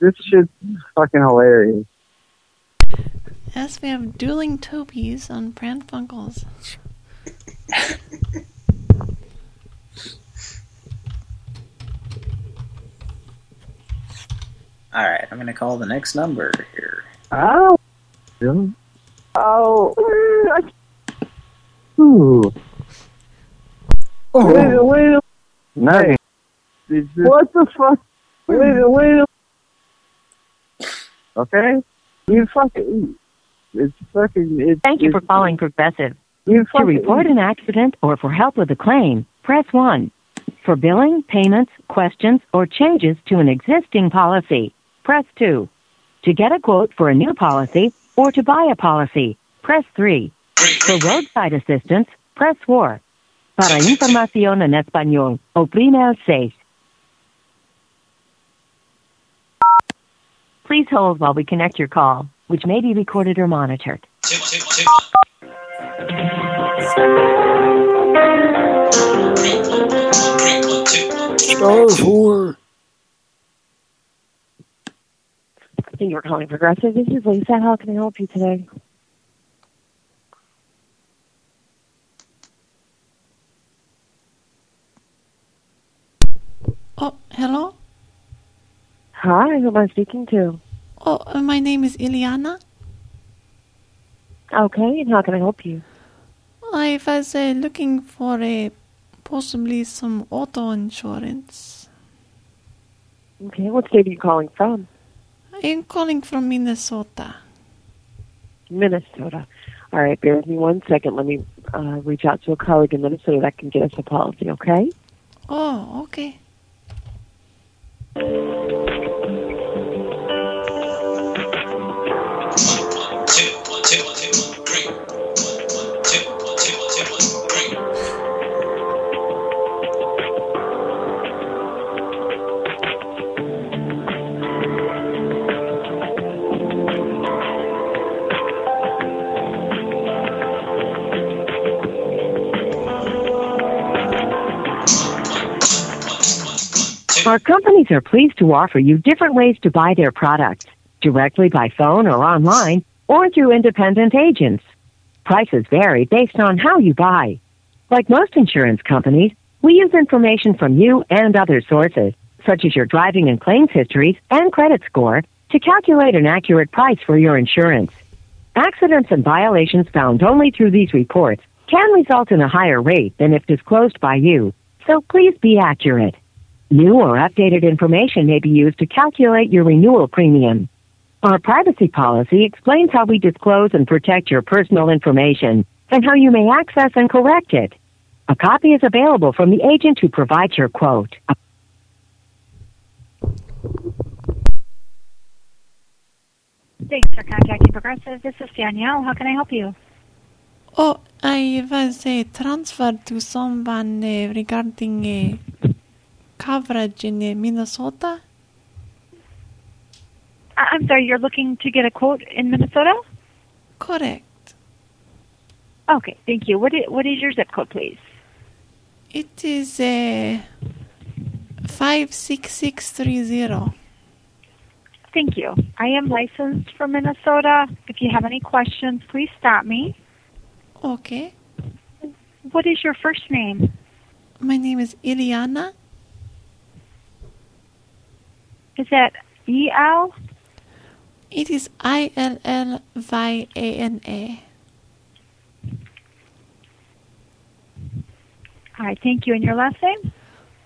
This shit's fucking hilarious. Yes, we have dueling Tobies on Pran Funkels. All right, I'm gonna call the next number here. Oh. Oh. Ooh. Oh. Wait, a- wait. a- Nice. What the fuck? Wait, a- wait. a- Okay. You fucking. It's fucking. It's, Thank you for calling Progressive. You To report an accident or for help with a claim, press 1. For billing, payments, questions, or changes to an existing policy, press 2. To get a quote for a new policy or to buy a policy, press 3. For roadside assistance, press 4. Para información en español, oprime el 6. Please hold while we connect your call, which may be recorded or monitored. Star four. Thank you for calling Progressive. This is Lisa. How can I help you today? Oh, hello? Hi, who am I speaking to? Oh, uh, my name is Iliana. Okay, and how can I help you? I was uh, looking for a possibly some auto insurance. Okay, what state are you calling from? I'm calling from Minnesota. Minnesota. All right, bear with me one second. Let me uh, reach out to a colleague in Minnesota that can get us a policy, okay? Oh, okay. Our companies are pleased to offer you different ways to buy their products directly by phone or online or through independent agents. Prices vary based on how you buy. Like most insurance companies, we use information from you and other sources, such as your driving and claims histories and credit score, to calculate an accurate price for your insurance. Accidents and violations found only through these reports can result in a higher rate than if disclosed by you, so please be accurate. New or updated information may be used to calculate your renewal premium. Our privacy policy explains how we disclose and protect your personal information and how you may access and correct it. A copy is available from the agent who provides your quote. Thanks for contacting Progressive. This is Danielle. How can I help you? Oh, I was uh, transferred to someone uh, regarding uh, coverage in uh, Minnesota. I- I'm sorry, you're looking to get a quote in Minnesota? Correct. Okay, thank you. What is, what is your zip code, please? It is uh, 56630. thank you. I am licensed from Minnesota. If you have any questions, please stop me. Okay. What is your first name? My name is Iliana. Is that E L? It is I L L Y A N A. All right, thank you. And your last name?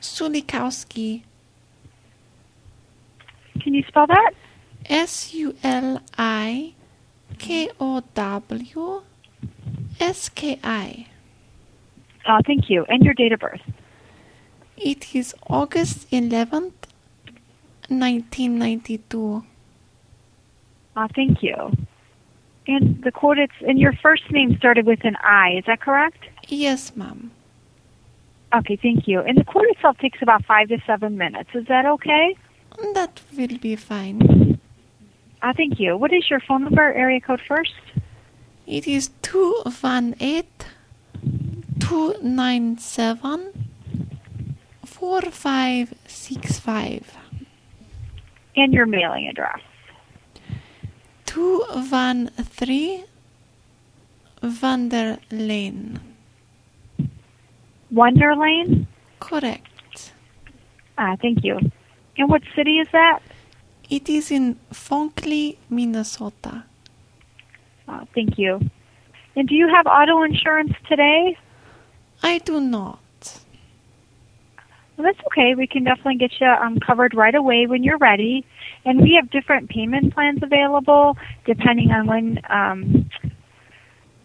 Sulikowski. Can you spell that? S U L I K O W S K I. Uh, thank you. And your date of birth? It is August 11th, 1992. Uh, thank you. And the quote it's and your first name started with an I, is that correct? Yes, ma'am. Okay, thank you. And the quote itself takes about five to seven minutes. Is that okay? That will be fine. Uh, thank you. What is your phone number, area code first? It is 218 297 4565. And your mailing address. 213 Vander Lane. Wonder Lane? Correct. Uh, thank you. And what city is that? It is in Funkley, Minnesota. Uh, thank you. And do you have auto insurance today? I do not. Well, that's okay. We can definitely get you um, covered right away when you're ready. And we have different payment plans available depending on when, um,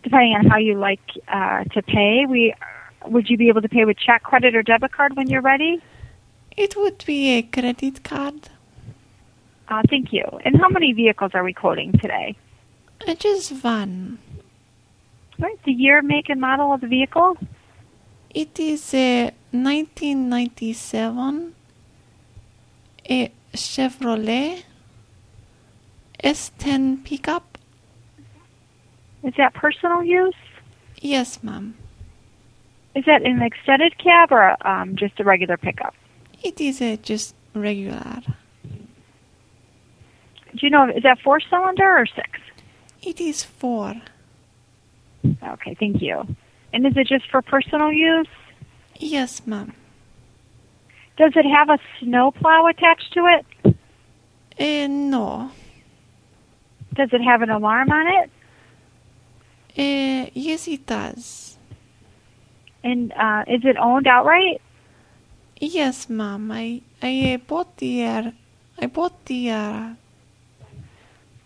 depending on how you like uh, to pay. We would you be able to pay with check, credit, or debit card when you're ready? It would be a credit card. Uh, thank you. And how many vehicles are we quoting today? Uh, just one. All right. The year, make, and model of the vehicle? It is a 1997 a Chevrolet S10 pickup. Is that personal use? Yes, ma'am. Is that an extended cab or um, just a regular pickup? It is a just regular. Do you know, is that four cylinder or six? It is four. Okay, thank you. And is it just for personal use? Yes, ma'am. Does it have a snow plow attached to it? Uh, no. Does it have an alarm on it? Uh, yes, it does. And uh, is it owned outright? Yes, ma'am. I I bought the uh, I bought the uh,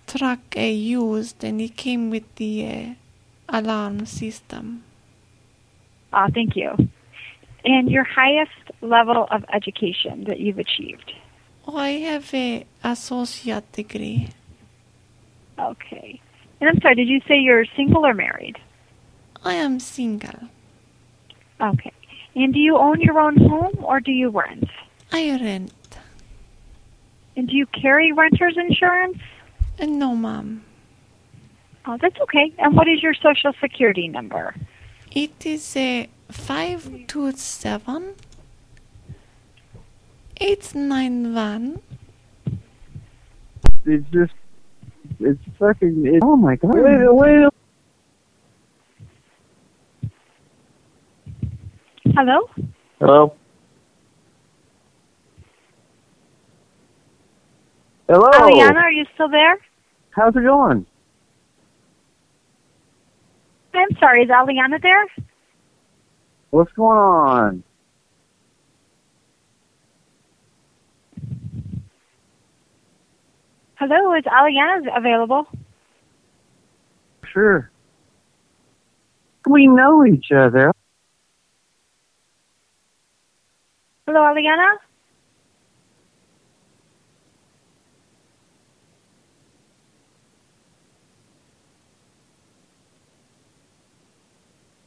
truck uh, used, and it came with the uh, alarm system. Uh, thank you. And your highest level of education that you've achieved? Oh, I have a associate degree. Okay. And I'm sorry, did you say you're single or married? I am single. Okay. And do you own your own home or do you rent? I rent. And do you carry renter's insurance? Uh, no, ma'am. Oh, that's okay. And what is your social security number? It is a five two seven eight nine one. It's just, it's fucking, it, oh my god. Wait, wait. Hello? Hello? Hello? Aliana, are you still there? How's it going? I'm sorry, is Aliana there? What's going on? Hello, is Aliana available? Sure. We know each other. Hello, Aliana?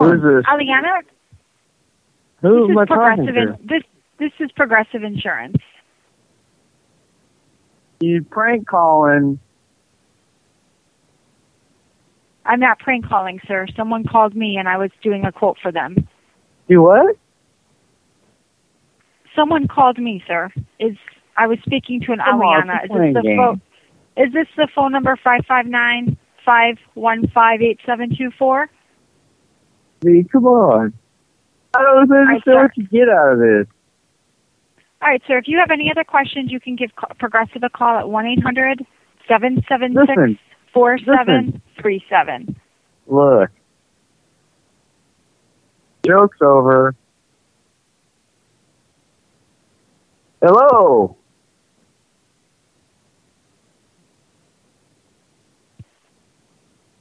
Who's this? Aliana, Who this am is I talking progressive. to? In, this this is progressive insurance. You prank calling. I'm not prank calling, sir. Someone called me and I was doing a quote for them. You what? Someone called me, sir. Is I was speaking to an Come Aliana. it's Is this the phone? Is this the phone number five five nine five one five eight seven two four? V, come on. I don't understand what you get out of this. All right, sir. If you have any other questions, you can give Progressive a call at one eight hundred seven seven six four seven three seven. Look. Joke's over. Hello.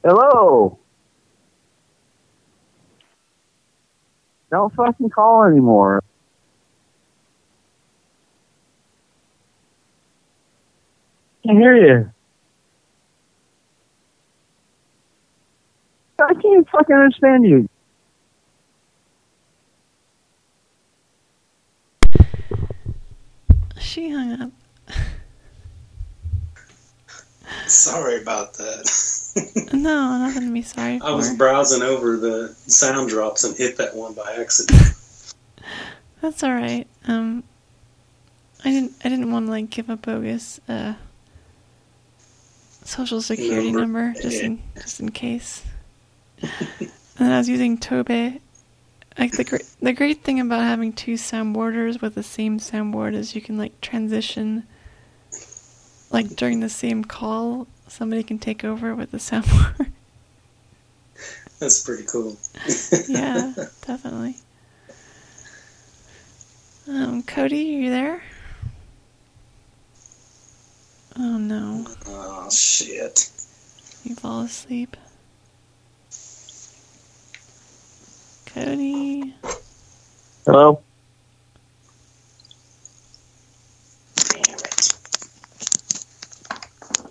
Hello. Don't fucking call anymore. I Can't hear you. I can't fucking understand you. She hung up. Sorry about that. No, nothing to be sorry I was browsing over the sound drops and hit that one by accident. That's all right. Um, I didn't. I didn't want to like give a bogus uh social security Number. number, just in just in case. and I was using Tobe. Like the great the great thing about having two soundboarders with the same soundboard is you can like transition. Like during the same call, somebody can take over with the soundboard. That's pretty cool. yeah, definitely. Um, Cody, are you there? Oh no, Oh shit. you fall asleep. Cody. Hello?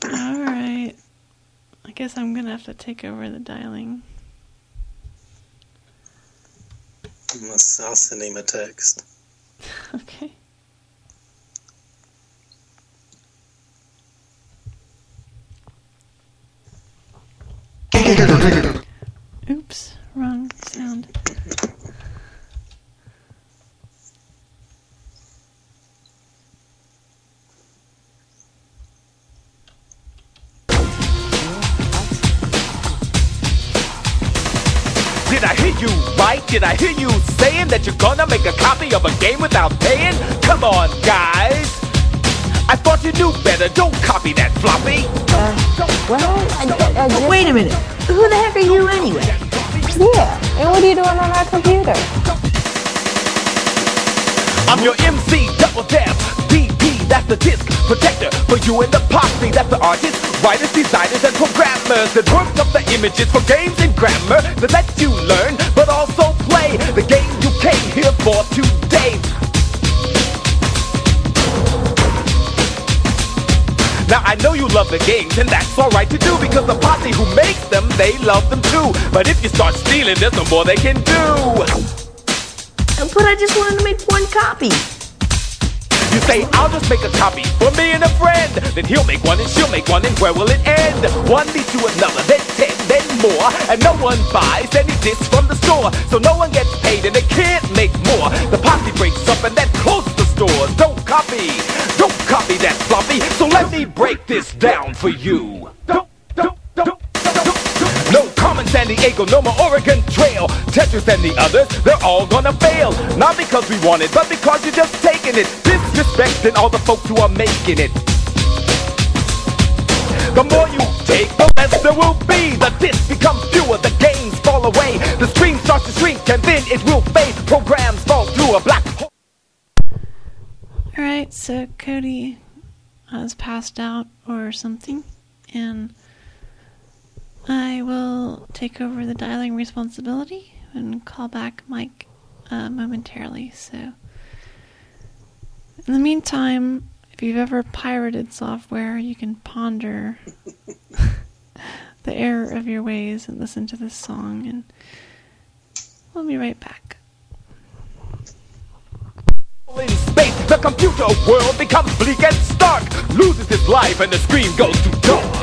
Alright. I guess I'm gonna have to take over the dialing. I'll send him a text. Okay. Oops, wrong sound. You right? Did I hear you saying that you're gonna make a copy of a game without paying? Come on, guys. I thought you knew better. Don't copy that floppy. Uh, well, I, I just... Wait a minute. Who the heck are you anyway? Yeah, and what are you doing on my computer? I'm your MC, Double Def. DP, that's the disc protector for you and the posse. That's the artists, writers, designers, and programmers that worked up the images for games and grammar that let you learn, but also play the game you came here for today. Now I know you love the games, and that's alright to do because the posse who makes them, they love them too. But if you start stealing, there's no more they can do. But I just wanted to make one copy. You say, I'll just make a copy for me and a friend. Then he'll make one and she'll make one, and where will it end? One leads to another, then ten, then more. And no one buys any discs from the store. So no one gets paid and they can't make more. The posse breaks up and that closes the stores. Don't copy, don't copy that floppy. So let me break this down for you. Don't, don't, don't, Carmen Sandiego, no more Oregon Trail. Tetris and the others, they're all gonna fail. Not because we want it, but because you're just taking it. Disrespecting all the folks who are making it. The more you take, the less there will be. The discs become fewer, the games fall away. The screen starts to shrink, and then it will fade. Programs fall through a black hole. Alright, so Cody has passed out or something, and I will take over the dialing responsibility and call back Mike uh, momentarily. So, in the meantime, if you've ever pirated software, you can ponder the error of your ways and listen to this song, and we'll be right back. In space, the computer world becomes bleak and stark. Loses its life, and the screen goes to dark.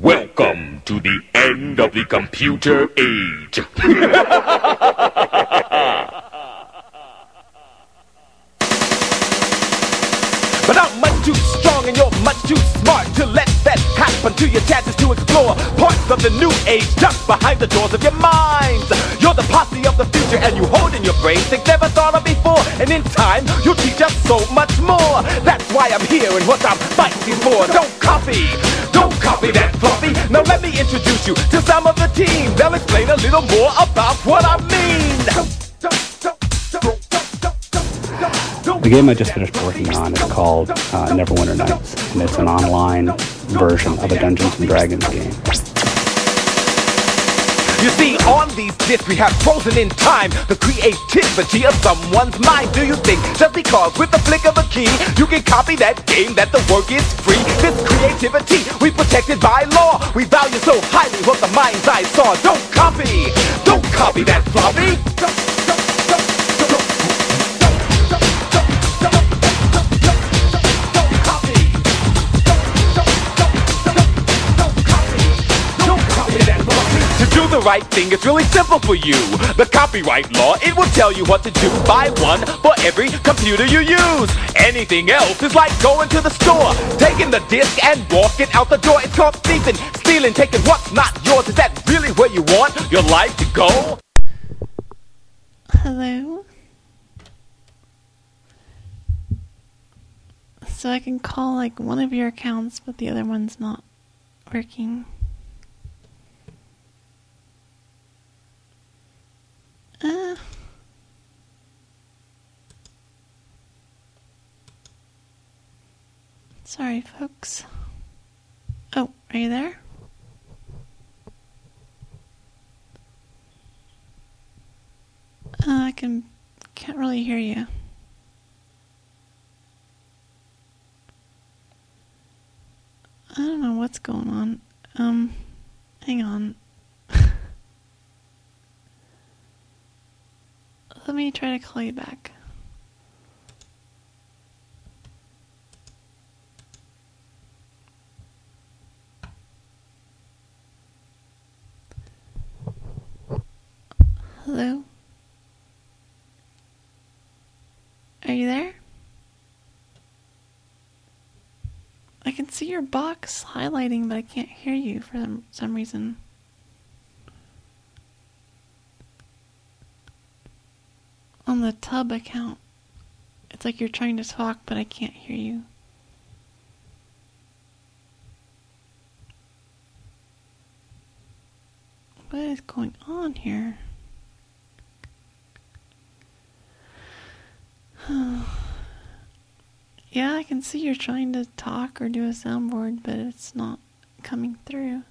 Welcome to the end of the computer age. But I'm much too happen to your chances to explore parts of the new age just behind the doors of your minds. You're the posse of the future and you hold in your brain things never thought of before. And in time, you'll teach us so much more. That's why I'm here and what I'm fighting for. Don't copy, don't copy that floppy. Now let me introduce you to some of the team. They'll explain a little more about what I mean. The game I just finished working on is called uh, Neverwinter Nights, and it's an online version of a Dungeons and Dragons game. You see, on these discs we have frozen in time the creativity of someone's mind. Do you think just because with the flick of a key you can copy that game that the work is free? This creativity we protected by law. We value so highly what the mind's eye saw. Don't copy, don't copy that floppy. The right thing is really simple for you. The copyright law, it will tell you what to do. Buy one for every computer you use. Anything else is like going to the store, taking the disc and walking out the door. It's called thieving, stealing, taking what's not yours. Is that really where you want your life to go? Hello? So I can call like one of your accounts, but the other one's not working. Uh. Sorry, folks. Oh, are you there? Uh, I can can't really hear you. I don't know what's going on. Um, hang on. Let me try to call you back. Hello? Are you there? I can see your box highlighting, but I can't hear you for some, reason. On the tub account, it's like you're trying to talk, but I can't hear you. What is going on here? yeah, I can see you're trying to talk or do a soundboard, but it's not coming through.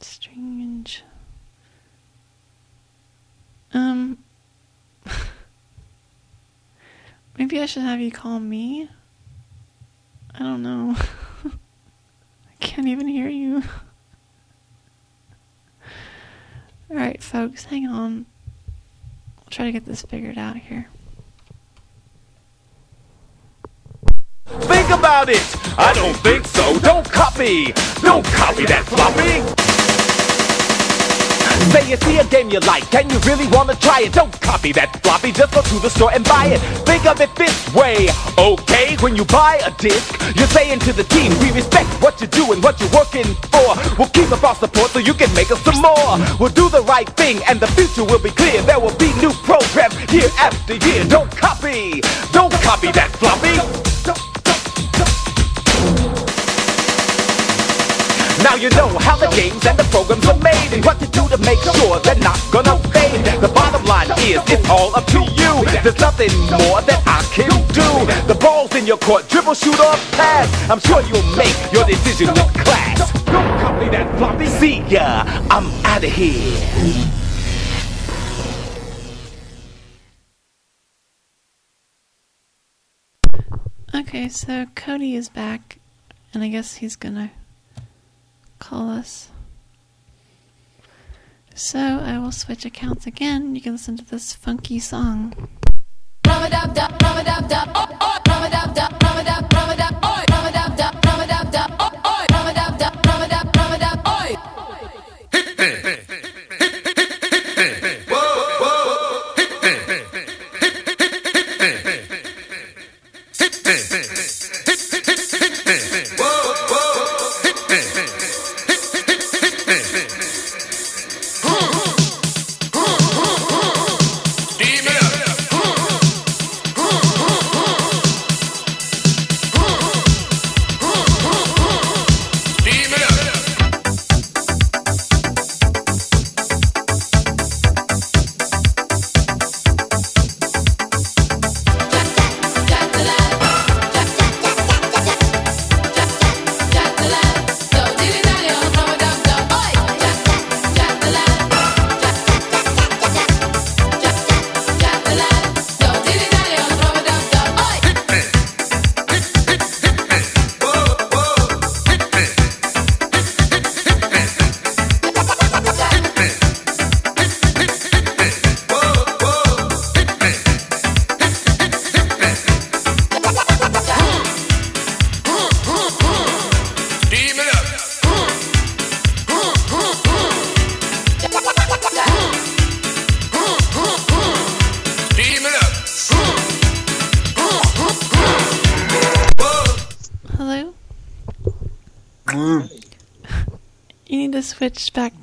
Strange. Um, maybe I should have you call me. I don't know. I can't even hear you. Alright, folks, hang on. I'll try to get this figured out here. Think about it. I don't think so. Don't copy. Don't copy that floppy. Say you see a game you like and you really wanna try it. Don't copy that floppy. Just go to the store and buy it. Think of it this way. Okay, when you buy a disc, you're saying to the team, we respect what you do and what you're working for. We'll keep up our support so you can make us some more. We'll do the right thing and the future will be clear. There will be new programs year after year. Don't copy. Don't copy that floppy. Now you know how the games and the programs are made and what to do to make sure they're not gonna fade. The bottom line is it's all up to you. There's nothing more that I can do. The ball's in your court, dribble, shoot, or pass. I'm sure you'll make your decision with class. Don't copy that floppy. See ya, I'm out of here. Okay, so Cody is back, and I guess he's gonna call us. So I will switch accounts again. You can listen to this funky song. Oh, oh.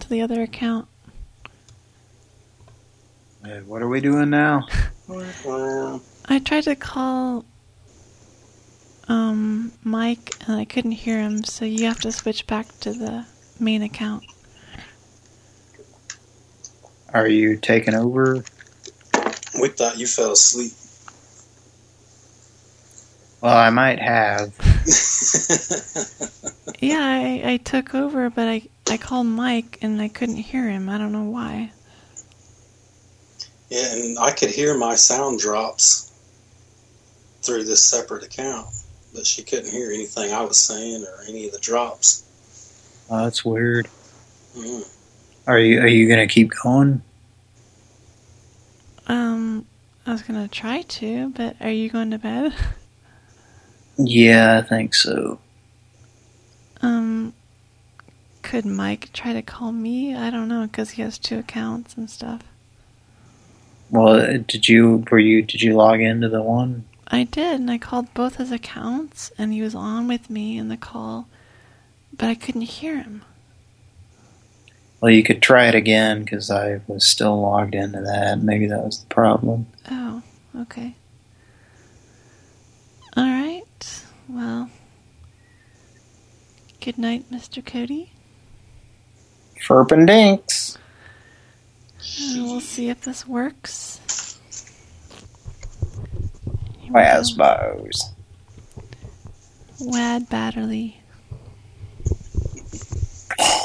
To the other account. Uh, what are we doing now? I tried to call um Mike and I couldn't hear him, so you have to switch back to the main account. Are you taking over? We thought you fell asleep. Well, I might have. Yeah, I, I took over, but I I called Mike and I couldn't hear him. I don't know why. Yeah, and I could hear my sound drops through this separate account, but she couldn't hear anything I was saying or any of the drops. Oh, that's weird. Mm. Are you are you gonna keep going? Um, I was gonna try to, but are you going to bed? Yeah, I think so. Um, could Mike try to call me? I don't know, because he has two accounts and stuff. Well, uh, did you were you did you log into the one? I did, and I called both his accounts, and he was on with me in the call, but I couldn't hear him. Well, you could try it again because I was still logged into that. Maybe that was the problem. Oh, okay. All right. Well, good night, Mr. Cody. Ferpendinks. And we'll see if this works. Wasbos. Wad Batterly.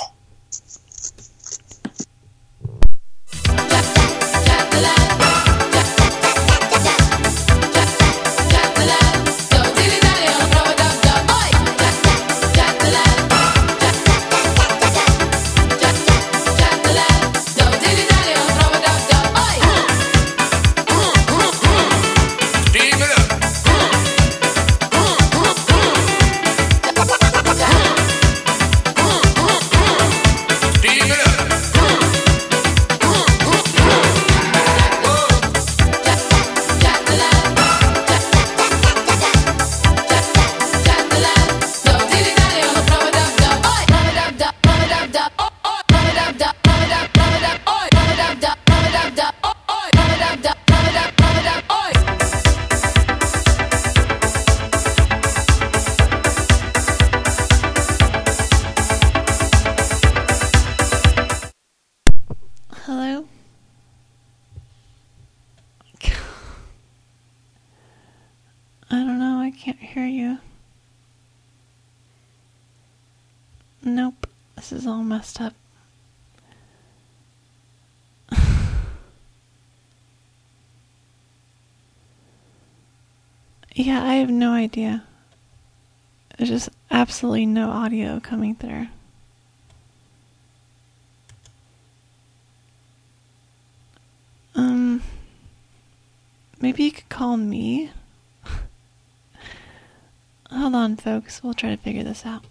messed up. yeah, I have no idea. There's just absolutely no audio coming through. Um, maybe you could call me. Hold on, folks. We'll try to figure this out.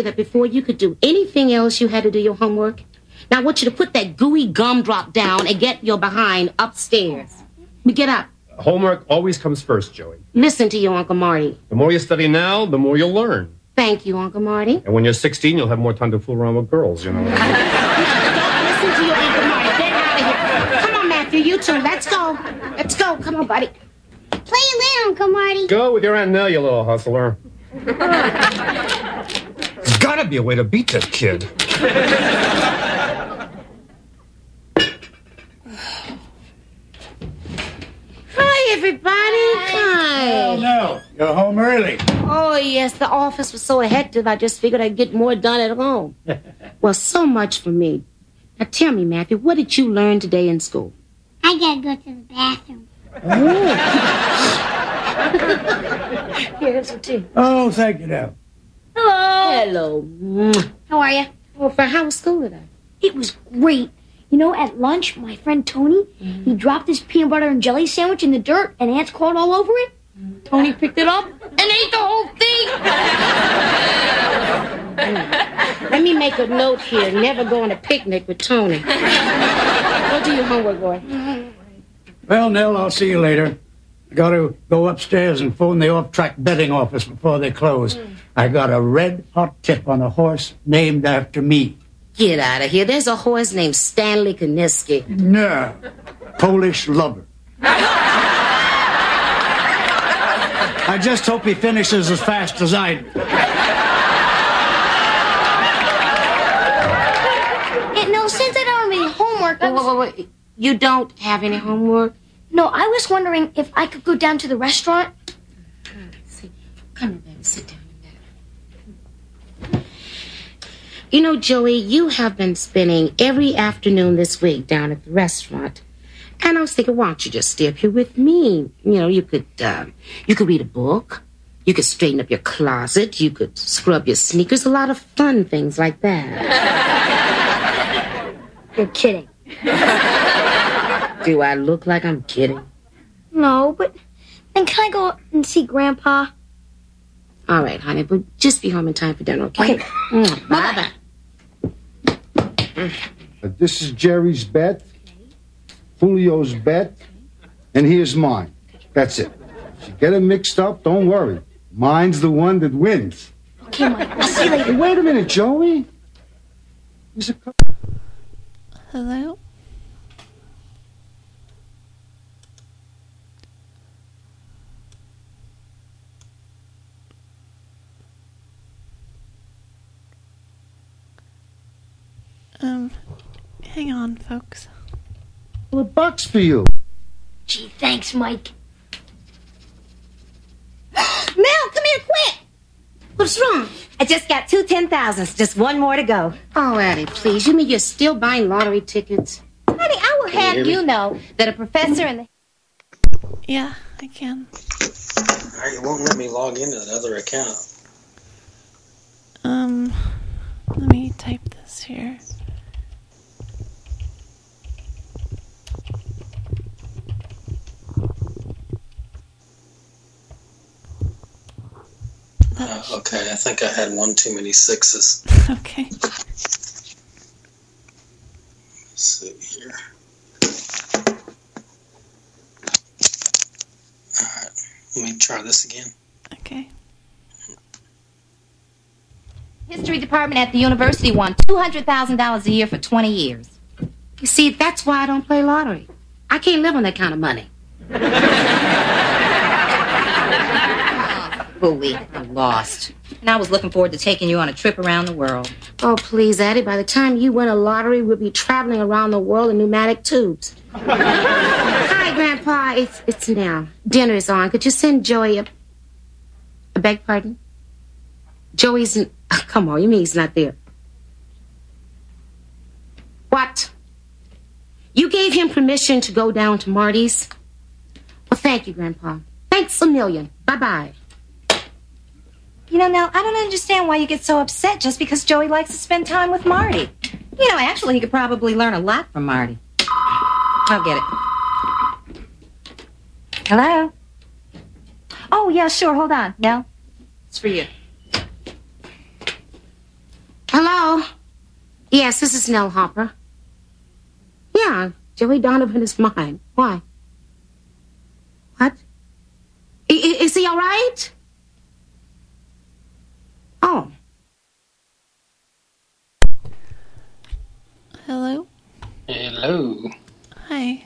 You that before you could do anything else, you had to do your homework? Now I want you to put that gooey gumdrop down and get your behind upstairs. We get up. Homework always comes first, Joey. Listen to your Uncle Marty. The more you study now, the more you'll learn. Thank you, Uncle Marty. And when you're 16, you'll have more time to fool around with girls, you know. Don't Listen to your Uncle Marty. Get out of here. Come on, Matthew, you two. Let's go. Let's go. Come on, buddy. Play you Uncle Marty. Go with your Aunt Nell, you little hustler. There's gotta be a way to beat that kid. Hi, everybody. Hi. Oh, no, you're home early. Oh, yes, the office was so hectic, I just figured I'd get more done at home. well, so much for me. Now, tell me, Matthew, what did you learn today in school? I gotta go to the bathroom. Here's some tea. Oh, thank you, now. Hello. Hello. How are you? Oh, well, for how was school today? It was great. You know, at lunch, my friend Tony, mm-hmm. he dropped his peanut butter and jelly sandwich in the dirt, and ants crawled all over it. Mm-hmm. Tony picked it up and ate the whole thing. Let me make a note here. Never go on a picnic with Tony. Go do your homework, boy. Well, Nell, I'll see you later. I gotta go upstairs and phone the off-track betting office before they close. Mm. I got a red hot tip on a horse named after me. Get out of here. There's a horse named Stanley Kanisky. No, Polish lover. I just hope he finishes as fast as I do. And no, since I don't have any homework, I Wait, wait, wait. You don't have any homework? No, I was wondering if I could go down to the restaurant. Come here, baby. Sit down. You know, Joey, you have been spending every afternoon this week down at the restaurant. And I was thinking, why don't you just stay up here with me? You know, you could, uh, you could read a book. You could straighten up your closet. You could scrub your sneakers. A lot of fun things like that. You're kidding. Do I look like I'm kidding? No, but then can I go and see Grandpa? All right, honey, but just be home in time for dinner, okay? Mm, Bye-bye. Uh, Uh, this is Jerry's bet, Julio's bet, and here's mine. That's it. If you get it mixed up, don't worry. Mine's the one that wins. Okay, Mike. I'll see you later. Wait a minute, Joey. There's a cou- Hello? Um, hang on, folks. Well, a bucks for you. Gee, thanks, Mike. Mel, come here quick. What's wrong? I just got two ten thousands. Just one more to go. Oh, Addie, please. You mean you're still buying lottery tickets? Honey, I will Can have hear me? you know that a professor in the Yeah, I can. Alright, It won't let me log into that other account. Um, let me type this here. Uh, okay, I think I had one too many sixes. Okay. Let's see here. Alright, let me try this again. Okay. history department at the university won two hundred thousand dollars a year for twenty years. You see, that's why I don't play lottery. I can't live on that kind of money. Booey, I'm lost. And I was looking forward to taking you on a trip around the world. Oh, please, Addie. By the time you win a lottery, we'll be traveling around the world in pneumatic tubes. Hi, Grandpa. It's it's now. Dinner is on. Could you send Joey a... I beg pardon? Joey's... n- oh, Come on, you mean he's not there? What? You gave him permission to go down to Marty's? Well, thank you, Grandpa. Thanks a million. Bye-bye. You know, now, I don't understand why you get so upset just because Joey likes to spend time with Marty. You know, actually, he could probably learn a lot from Marty. I'll get it. Hello? Oh, yeah, sure. Hold on. No? It's for you. Hello? Yes, this is Nell Harper. Yeah, Joey Donovan is mine. Why? What? I- is he all right? Oh. Hello? Hello. Hi.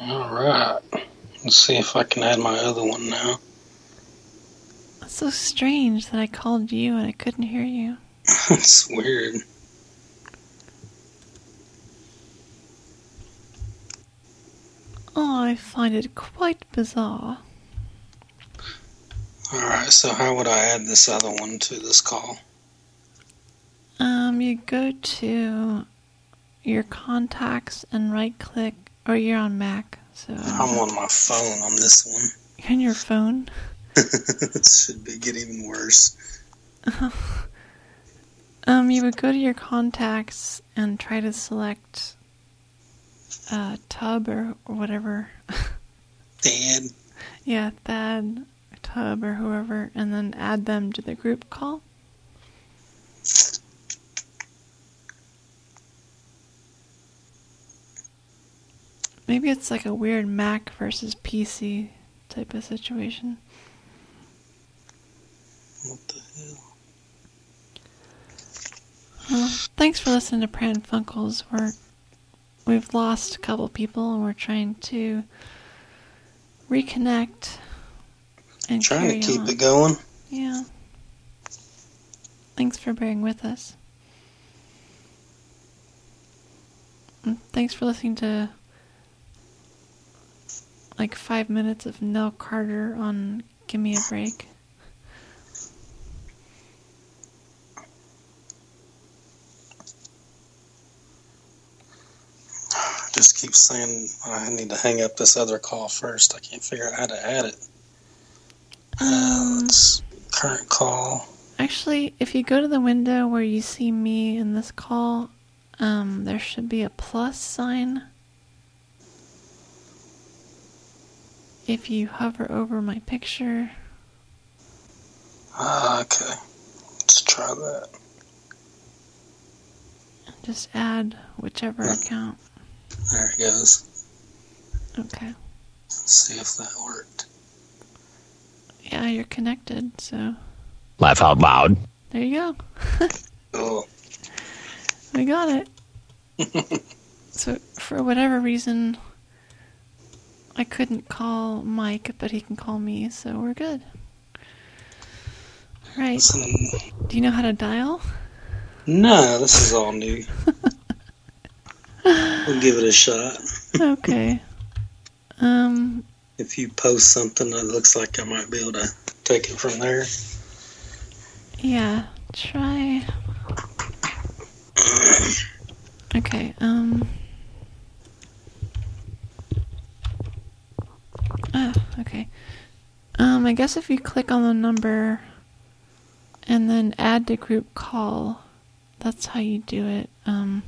All right. Let's see if I can add my other one now. It's so strange that I called you and I couldn't hear you. it's weird. Oh, I find it quite bizarre. All right. So how would I add this other one to this call? Um, you go to your contacts and right click, or you're on Mac, so I'm on my phone on this one. you're on your phone. it should be get even worse. Um, you would go to your contacts and try to select uh, Tub or, or whatever. Dad. yeah, Thad, Tub, or whoever, and then add them to the group call. Maybe it's like a weird Mac versus PC type of situation. What the hell? Well, thanks for listening to Pran Funkels. We're we've lost a couple people, and we're trying to reconnect and Trying to keep on. it going. Yeah. Thanks for bearing with us. And thanks for listening to like five minutes of Nell Carter on Give Me a Break. Just keep saying I need to hang up this other call first. I can't figure out how to add it. Uh, let's current call. Actually, if you go to the window where you see me in this call, um, there should be a plus sign. If you hover over my picture, Ah, okay. Let's try that. just add whichever account. There it goes. Okay. Let's see if that worked. Yeah, you're connected, so Laugh out loud. there you go. Cool. We got it. so, for whatever reason, I couldn't call Mike, but he can call me, so we're good. Alright. Do you know how to dial? No, this is all new. we'll give it a shot. Okay. Um, If you post something that looks like I might be able to take it from there. yeah, try. Okay, um. Ah, okay. Um, I guess if you click on the number and then add to group call, that's how you do it. Um,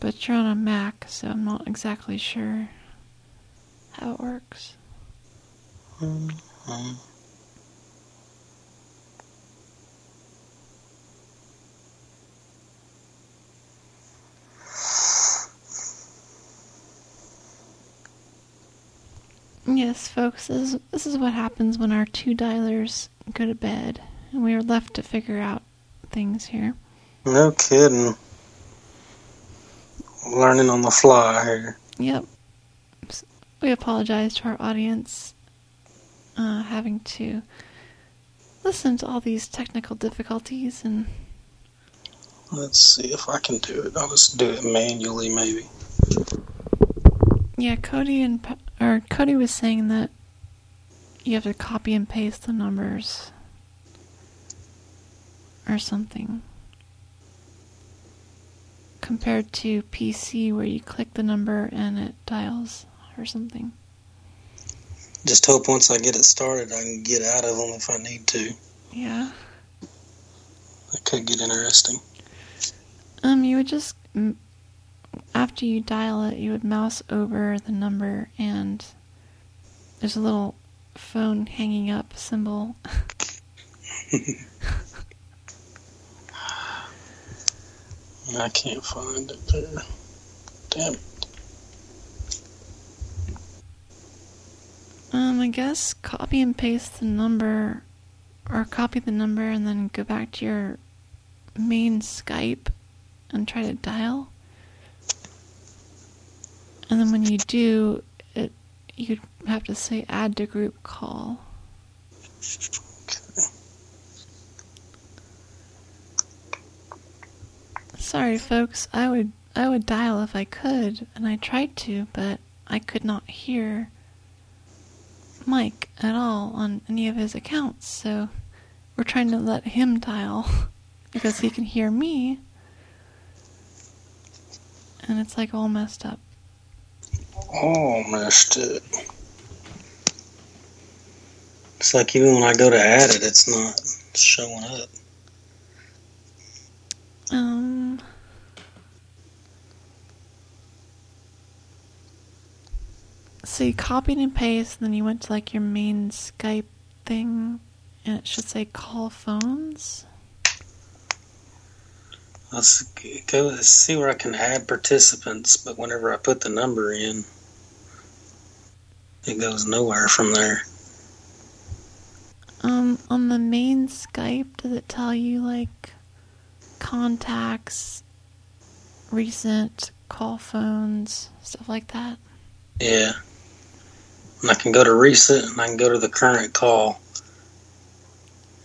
but you're on a Mac, so I'm not exactly sure how it works. Um, Yes, folks, this is, this is what happens when our two dialers go to bed, and we are left to figure out things here. no kidding. Learning on the fly here. Yep. We apologize to our audience uh, having to listen to all these technical difficulties and Let's see if I can do it. I'll just do it manually, maybe. yeah, Cody and or Cody was saying that you have to copy and paste the numbers or something compared to PC where you click the number and it dials or something. Just hope once I get it started, I can get out of them if I need to. Yeah. That could get interesting. Um, you would just after you dial it, you would mouse over the number, and there's a little phone hanging up symbol. I can't find it there. Damn Um, I guess copy and paste the number, or copy the number and then go back to your main Skype and try to dial. And then when you do, it you'd have to say add to group call. Sorry, folks. I would I would dial if I could, and I tried to, but I could not hear Mike at all on any of his accounts. So we're trying to let him dial because he can hear me, and it's like all messed up. Oh, messed up. It's like even when I go to add it, it's not showing up. Um. So you copied and pasted, and then you went to like your main Skype thing, and it should say call phones. Let's go let's see where I can add participants, but whenever I put the number in, it goes nowhere from there. Um, on the main Skype, does it tell you like contacts, recent call phones, stuff like that? Yeah. And I can go to recent and I can go to the current call.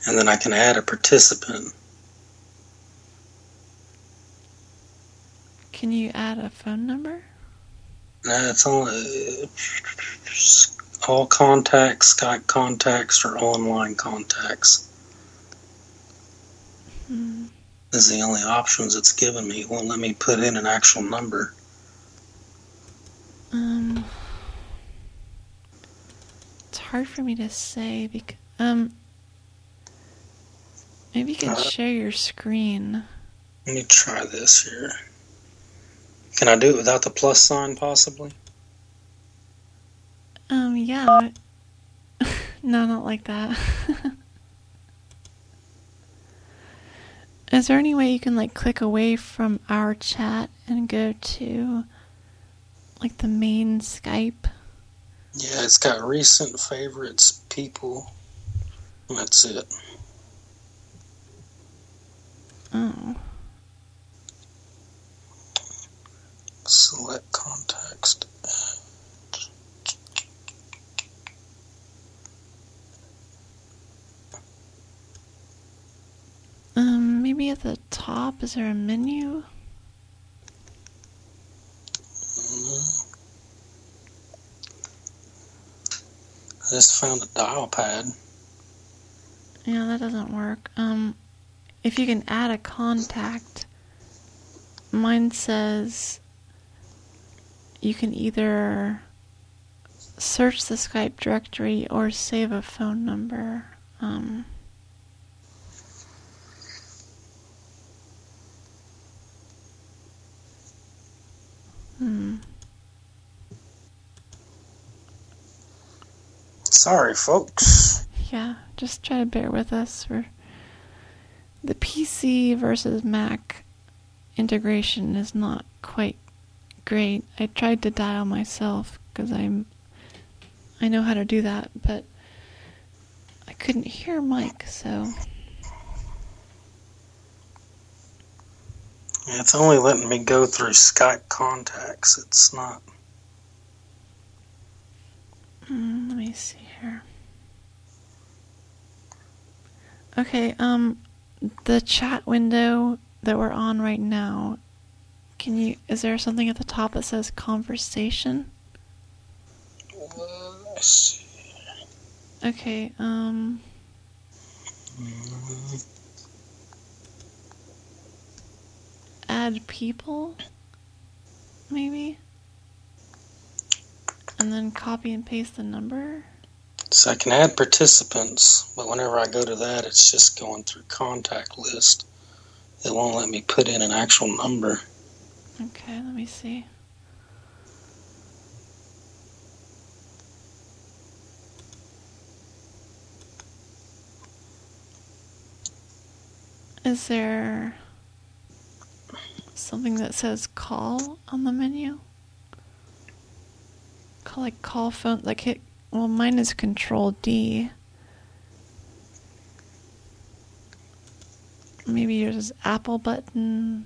And then I can add a participant. Can you add a phone number? No, it's only all contacts, Skype contacts, or online contacts. Hmm. This is the only options it's given me. It won't let me put in an actual number. Um, hard for me to say because um, maybe you can Uh, share your screen. Let me try this here. Can I do it without the plus sign, possibly? Um, yeah. no, not like that. Is there any way you can like click away from our chat and go to like the main Skype? Yeah, it's got recent favorites, people. That's it. Oh. Select contacts. Um, maybe at the top is there a menu? I just found a dial pad. Yeah, that doesn't work. Um, if you can add a contact, mine says you can either search the Skype directory or save a phone number. Um, hmm. Sorry, folks. Yeah, just try to bear with us for the PC versus Mac integration is not quite great. I tried to dial myself because I'm I know how to do that, but I couldn't hear Mike, so Yeah, it's only letting me go through Skype contacts. It's not. mm, let me see Okay, um the chat window that we're on right now, can you is there something at the top that says conversation? Let's see. Okay, um add people maybe? And then copy and paste the number? So I can add participants, but whenever I go to that, it's just going through contact list. It won't let me put in an actual number. Okay, let me see. Is there something that says call on the menu? Call like call phone like hit well mine is control D. Maybe yours is Apple button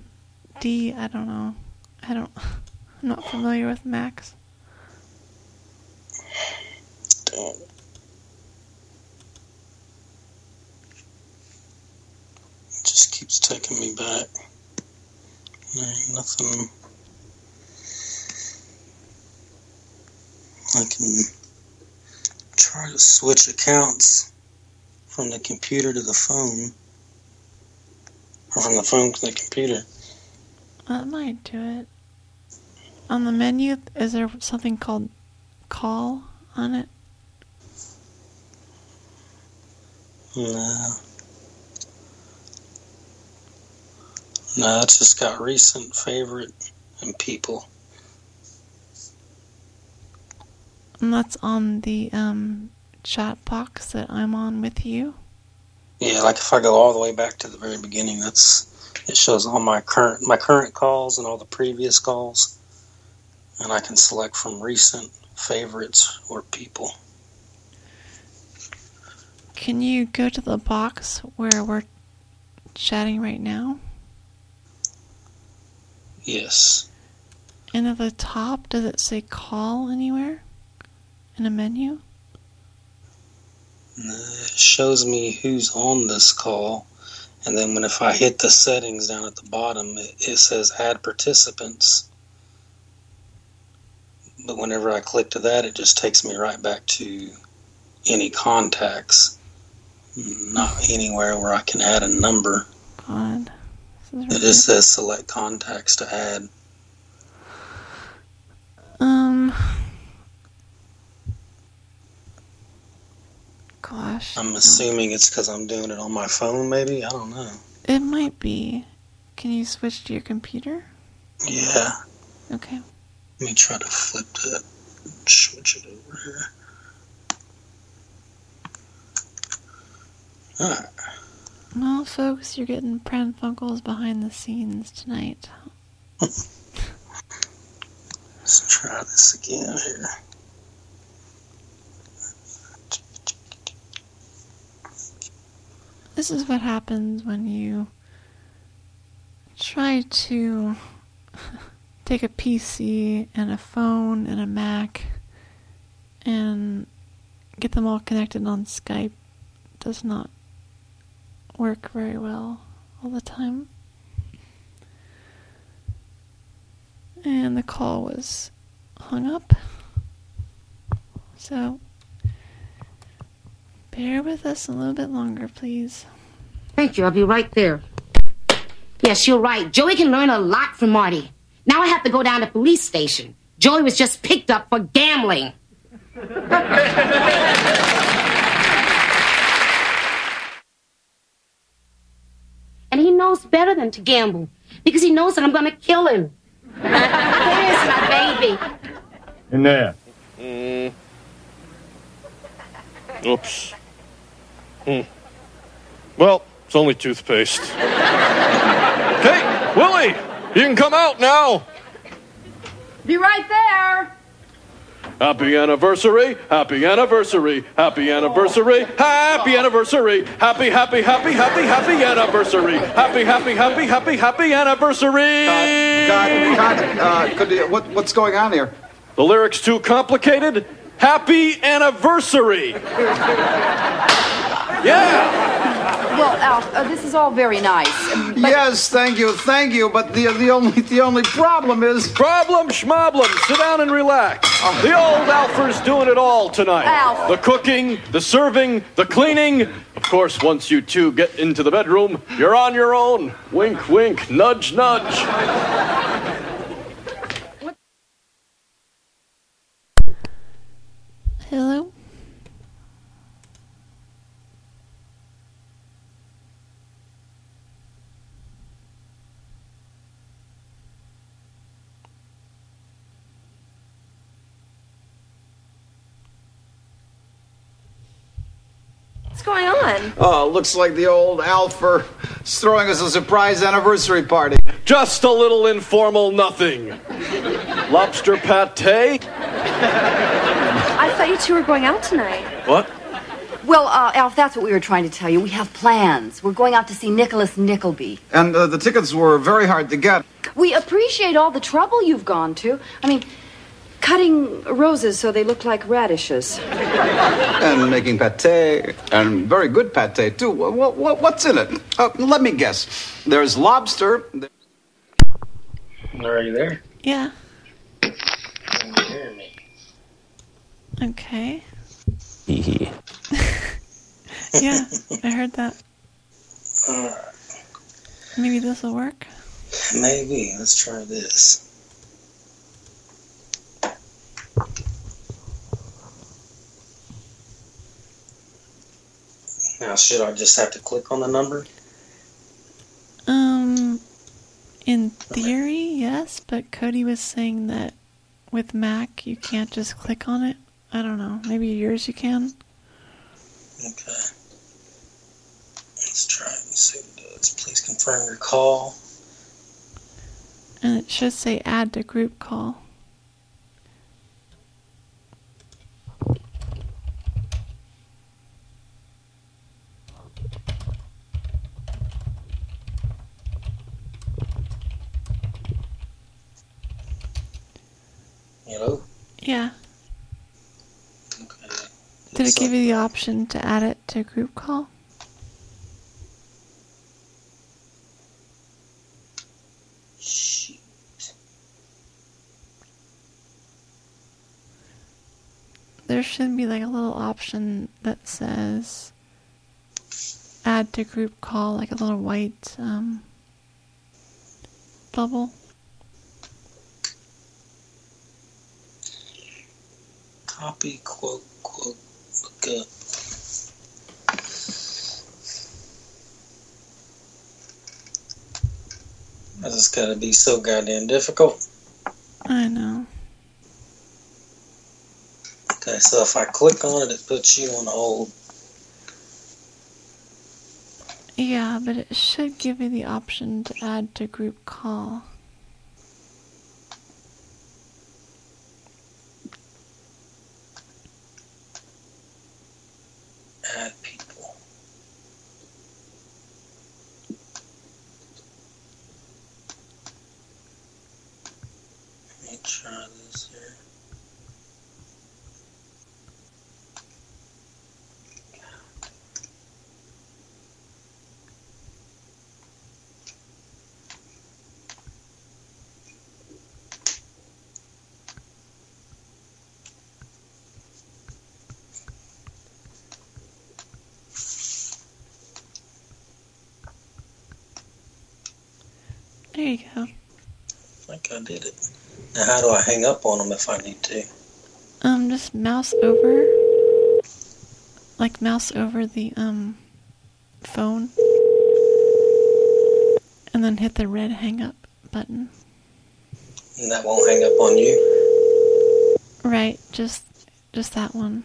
D, I don't know. I don't I'm not familiar with Macs. It just keeps taking me back. Ain't nothing I can try to switch accounts from the computer to the phone. Or from the phone to the computer. That might do it. On the menu, is there something called call on it? No. No, it's just got recent, favorite, and people. And that's on the um, chat box that I'm on with you. Yeah, like if I go all the way back to the very beginning, that's it shows all my current my current calls and all the previous calls, and I can select from recent, favorites, or people. Can you go to the box where we're chatting right now? Yes. And at the top, does it say call anywhere in a menu? It shows me who's on this call, and then when if I hit the settings down at the bottom, it, it says add participants. But whenever I click to that, it just takes me right back to any contacts, not anywhere where I can add a number. God. It just says select contacts to add. Um. Gosh. I'm assuming it's because I'm doing it on my phone, maybe? I don't know. It might be. Can you switch to your computer? Yeah. Okay. Let me try to flip that. Switch it over here. Alright. Well, folks, you're getting Pran Funkels behind the scenes tonight. Let's try this again here. This is what happens when you try to take a PC and a phone and a Mac and get them all connected on Skype. It does not work very well all the time. And the call was hung up. So bear with us a little bit longer, please. Thank you. I'll be right there. Yes, you're right. Joey can learn a lot from Marty. Now I have to go down to police station. Joey was just picked up for gambling. and he knows better than to gamble because he knows that I'm going to kill him. There's my baby. In there. Mm. Oops. Hmm. Well, it's only toothpaste. hey, Willie, you can come out now. Be right there. Happy anniversary, happy anniversary, happy anniversary, happy anniversary, happy, happy, happy, happy, happy anniversary, happy, happy, happy, happy, happy anniversary. God, God, uh, what, what's going on here? The lyrics too complicated? Happy anniversary. Yeah. Well, Alf, uh, this is all very nice. um, but- Yes, thank you, thank you. But the the only the only problem is problem schmoblem. Sit down and relax. The old Alfer's doing it all tonight. Alf. The cooking, the serving, the cleaning. Of course, once you two get into the bedroom, you're on your own. Wink, wink, nudge, nudge. Hello? Going on? Oh, looks like the old Alfer is throwing us a surprise anniversary party. Just a little informal nothing. Lobster pate? I thought you two were going out tonight. What? Well, uh, Alf, that's what we were trying to tell you. We have plans. We're going out to see Nicholas Nickleby. And uh, the tickets were very hard to get. We appreciate all the trouble you've gone to. I mean, cutting roses so they look like radishes. And making pate, and very good pate, too. What, what, what's in it? Uh, let me guess. There's lobster. Are you there? Yeah. Can you hear me? Okay. Hee hee. Yeah, I heard that. Alright. Maybe this will work. Maybe. Let's try this. Now, should I just have to click on the number? Um, in theory, yes, but Cody was saying that with Mac you can't just click on it. I don't know. Maybe yours you can. Okay. Let's try and see what it does. Please confirm your call. And it should say add to group call. Hello? Yeah. Did it give you the option to add it to group call? There should be like a little option that says add to group call, like a little white um, bubble. Copy, quote, quote, look up. This has got to be so goddamn difficult. I know. Okay, so if I click on it, it puts you on hold. Yeah, but it should give you the option to add to group call. Add people. Let me try this here. There you go. I think I did it. Now, how do I hang up on them if I need to? Um, just mouse over, like mouse over the um phone, and then hit the red hang up button. And that won't hang up on you? Right, just just that one.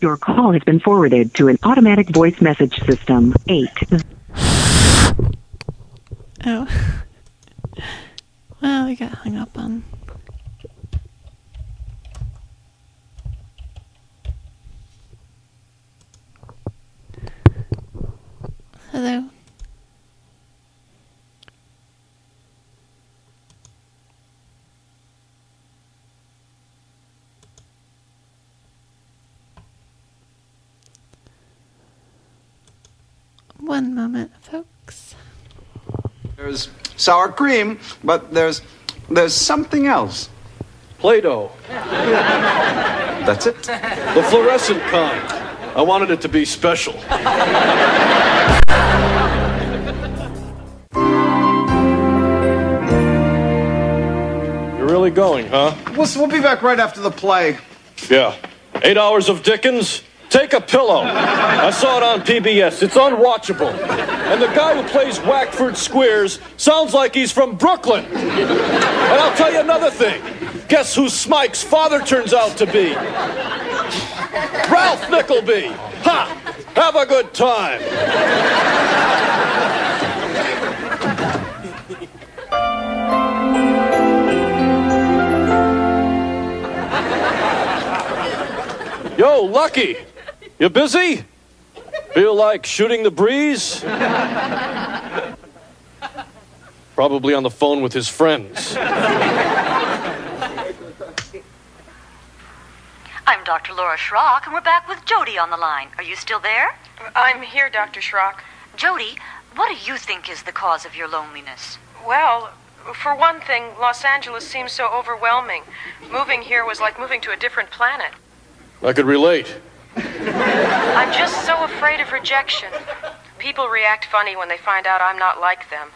Your call has been forwarded to an automatic voice message system. 8. Oh. well, we got hung up on. Hello. One moment, folks. There's sour cream, but there's there's something else. Play-Doh. That's it. The fluorescent kind. I wanted it to be special. You're really going, huh? We'll, we'll be back right after the play. Yeah. Eight hours of Dickens, Take a pillow. I saw it on PBS. It's unwatchable. And the guy who plays Wackford Squeers sounds like he's from Brooklyn. And I'll tell you another thing. Guess who Smike's father turns out to be? Ralph Nickleby. Ha! Have a good time. Yo, Lucky. You busy? Feel like shooting the breeze? Probably on the phone with his friends. I'm Dr. Laura Schrock, and we're back with Jody on the line. Are you still there? I'm here, Dr. Schrock. Jody, what do you think is the cause of your loneliness? Well, for one thing, Los Angeles seems so overwhelming. Moving here was like moving to a different planet. I could relate. I'm just so afraid of rejection. People react funny when they find out I'm not like them.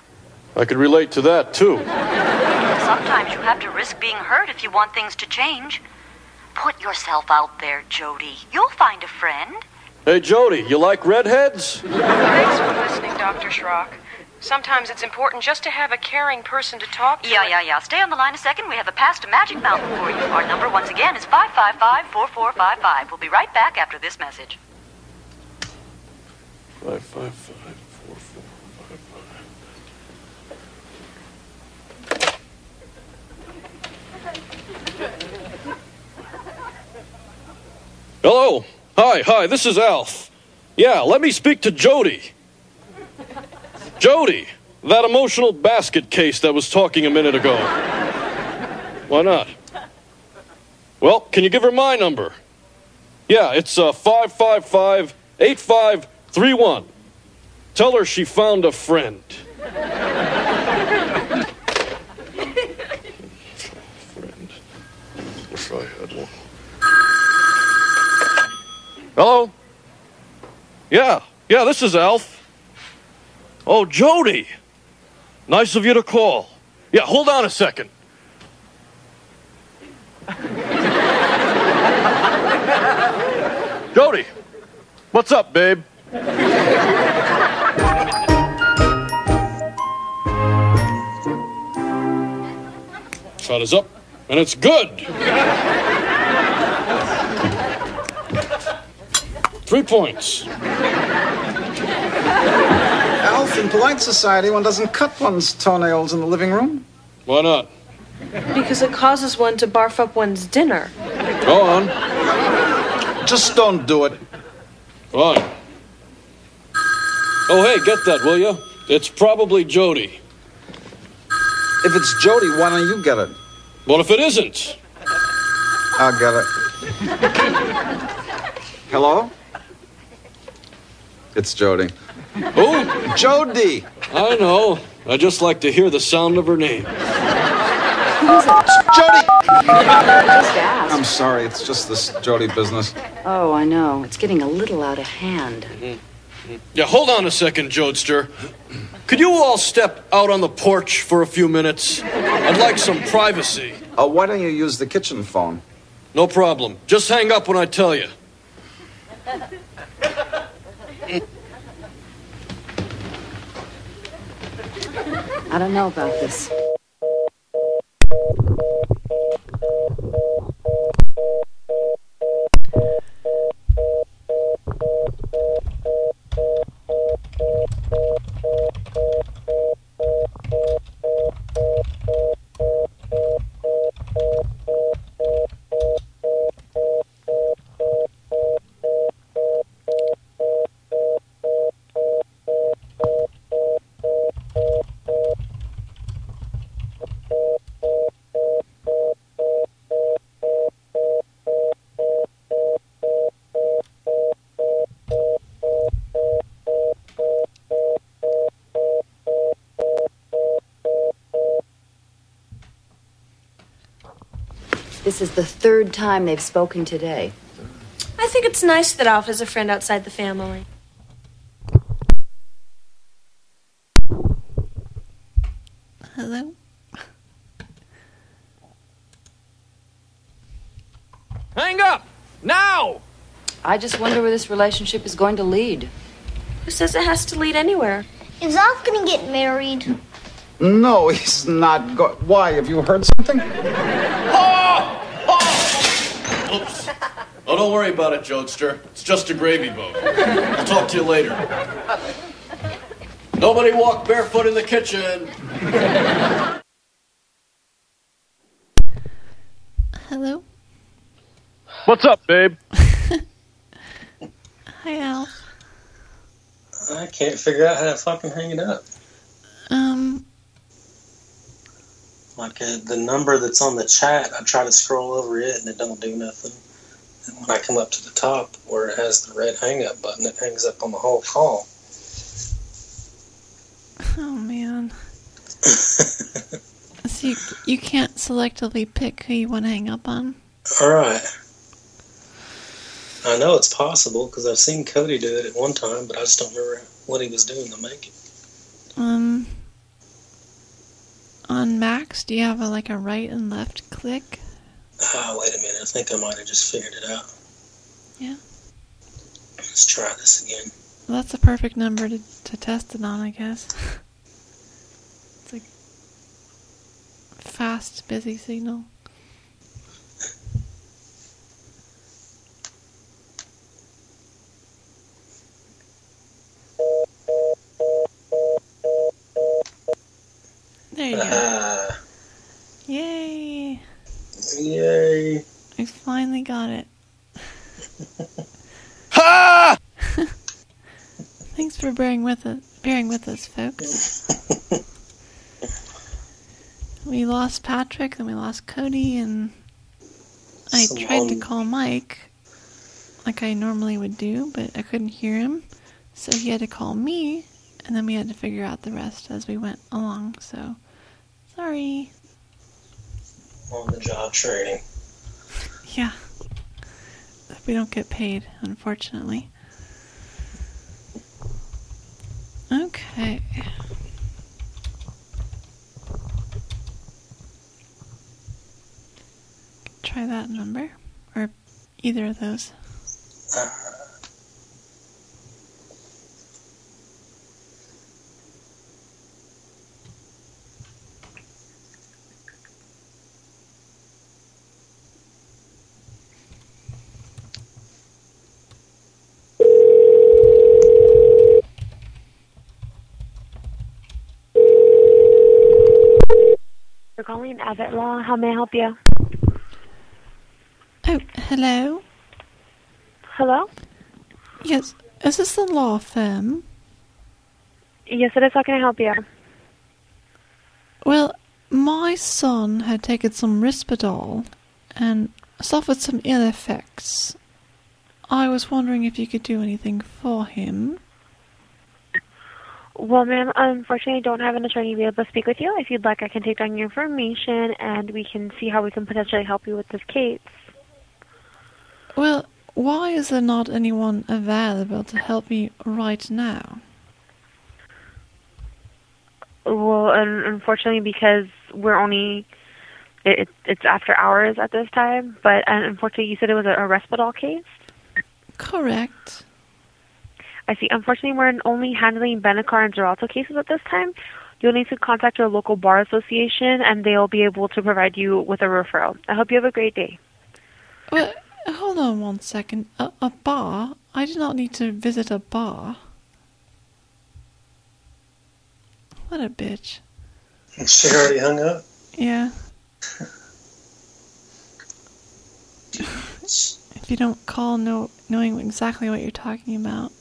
I could relate to that, too. Sometimes you have to risk being hurt if you want things to change. Put yourself out there, Jody. You'll find a friend. Hey, Jody, you like redheads? Thanks for listening, Dr. Schrock. Sometimes it's important just to have a caring person to talk to. Yeah, yeah, yeah. Stay on the line a second. We have a pass to Magic Mountain for you. Our number, once again, is 555 4455. We'll be right back after this message. Five, five, five, four, four, five, five. Hello. Hi, hi, this is Alf. Yeah, let me speak to Jody. Jody, that emotional basket case that was talking a minute ago. Why not? Well, can you give her my number? Yeah, it's uh, 555 8531. Tell her she found a friend. friend. If I had one. Hello? Yeah, yeah, this is Alf. Oh, Jody. Nice of you to call. Yeah, hold on a second. Jody, what's up, babe? Shot is up, and it's good. Three points. Alf, in polite society, one doesn't cut one's toenails in the living room. Why not? Because it causes one to barf up one's dinner. Go on. Just don't do it. Fine. Oh, hey, get that, will you? It's probably Jody. If it's Jody, why don't you get it? What if it isn't? I'll get it. Hello? It's Jody. Who? Jody! I know. I just like to hear the sound of her name. Who is it? Jody! I'm sorry, it's just this Jody business. Oh, I know. It's getting a little out of hand. Yeah, hold on a second, Jodester. Could you all step out on the porch for a few minutes? I'd like some privacy. Uh, why don't you use the kitchen phone? No problem. Just hang up when I tell you. I don't know about this. This is the third time they've spoken today. I think it's nice that Alf has a friend outside the family. Hello? Hang up! Now! I just wonder where this relationship is going to lead. Who says it has to lead anywhere? Is Alf gonna get married? No, he's not go- Why? Have you heard something? Oops. Oh, don't worry about it, Jokester. It's just a gravy boat. I'll talk to you later. Nobody walk barefoot in the kitchen. Hello? What's up, babe? Hi, Al. I can't figure out how to fucking hang it up. Um, Like uh, the number that's on the chat, I try to scroll over it and it don't do nothing. And when I come up to the top where it has the red hang up button, it hangs up on the whole call. oh man. so you, you can't selectively pick who you want to hang up on? All right. I know it's possible because I've seen Cody do it at one time, but I just don't remember what he was doing to make it. Um, on Macs, do you have a, like a right and left click? Oh, wait a minute. I think I might have just figured it out. Yeah. Let's try this again. Well, that's a perfect number to, to test it on, I guess. it's like fast, busy signal. There you go. Ah, Yay! yay. I finally got it. Ha! Thanks for bearing with us, bearing with us, folks. we lost Patrick, and we lost Cody, and I tried to call Mike, like I normally would do, but I couldn't hear him, so he had to call me, and then we had to figure out the rest as we went along. So, sorry. On the job training. Yeah. We don't get paid, unfortunately. Okay. Try that number. Or either of those. You're calling Abbott Law. How may I help you? Oh, hello? Hello? Yes. Is this the law firm? Yes, it is. How can I help you? Well, my son had taken some Risperdal and suffered some ill effects. I was wondering if you could do anything for him. Well, ma'am, unfortunately, I don't have an attorney to be able to speak with you. If you'd like, I can take down your information and we can see how we can potentially help you with this case. Well, why is there not anyone available to help me right now? Well, un- unfortunately, because we're only it, it's after hours at this time. But uh, unfortunately, you said it was a, a case. Correct. I see. Unfortunately, we're only handling Benicar and Xarelto cases at this time. You'll need to contact your local bar association, and they'll be able to provide you with a referral. I hope you have a great day. Well, hold on one second. A, a bar? I do not need to visit a bar. What a bitch. She already hung up. Yeah. if you don't call know, knowing exactly what you're talking about,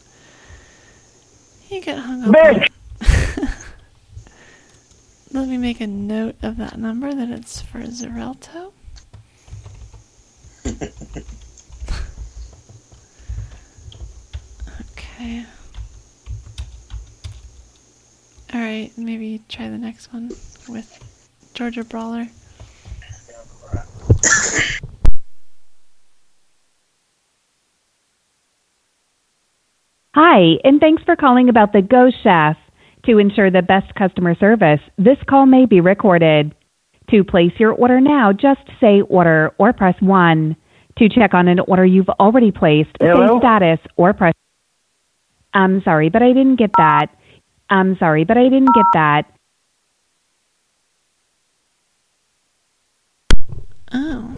you get hung up. on. Let me make a note of that number that it's for Xarelto. okay. Alright, maybe try the next one with Georgia Brawler. Hi, and thanks for calling about the Go Chef. To ensure the best customer service, this call may be recorded. To place your order now, just say order or press 1. To check on an order you've already placed, Hello? say status or press. I'm sorry, but I didn't get that. I'm sorry, but I didn't get that. Oh.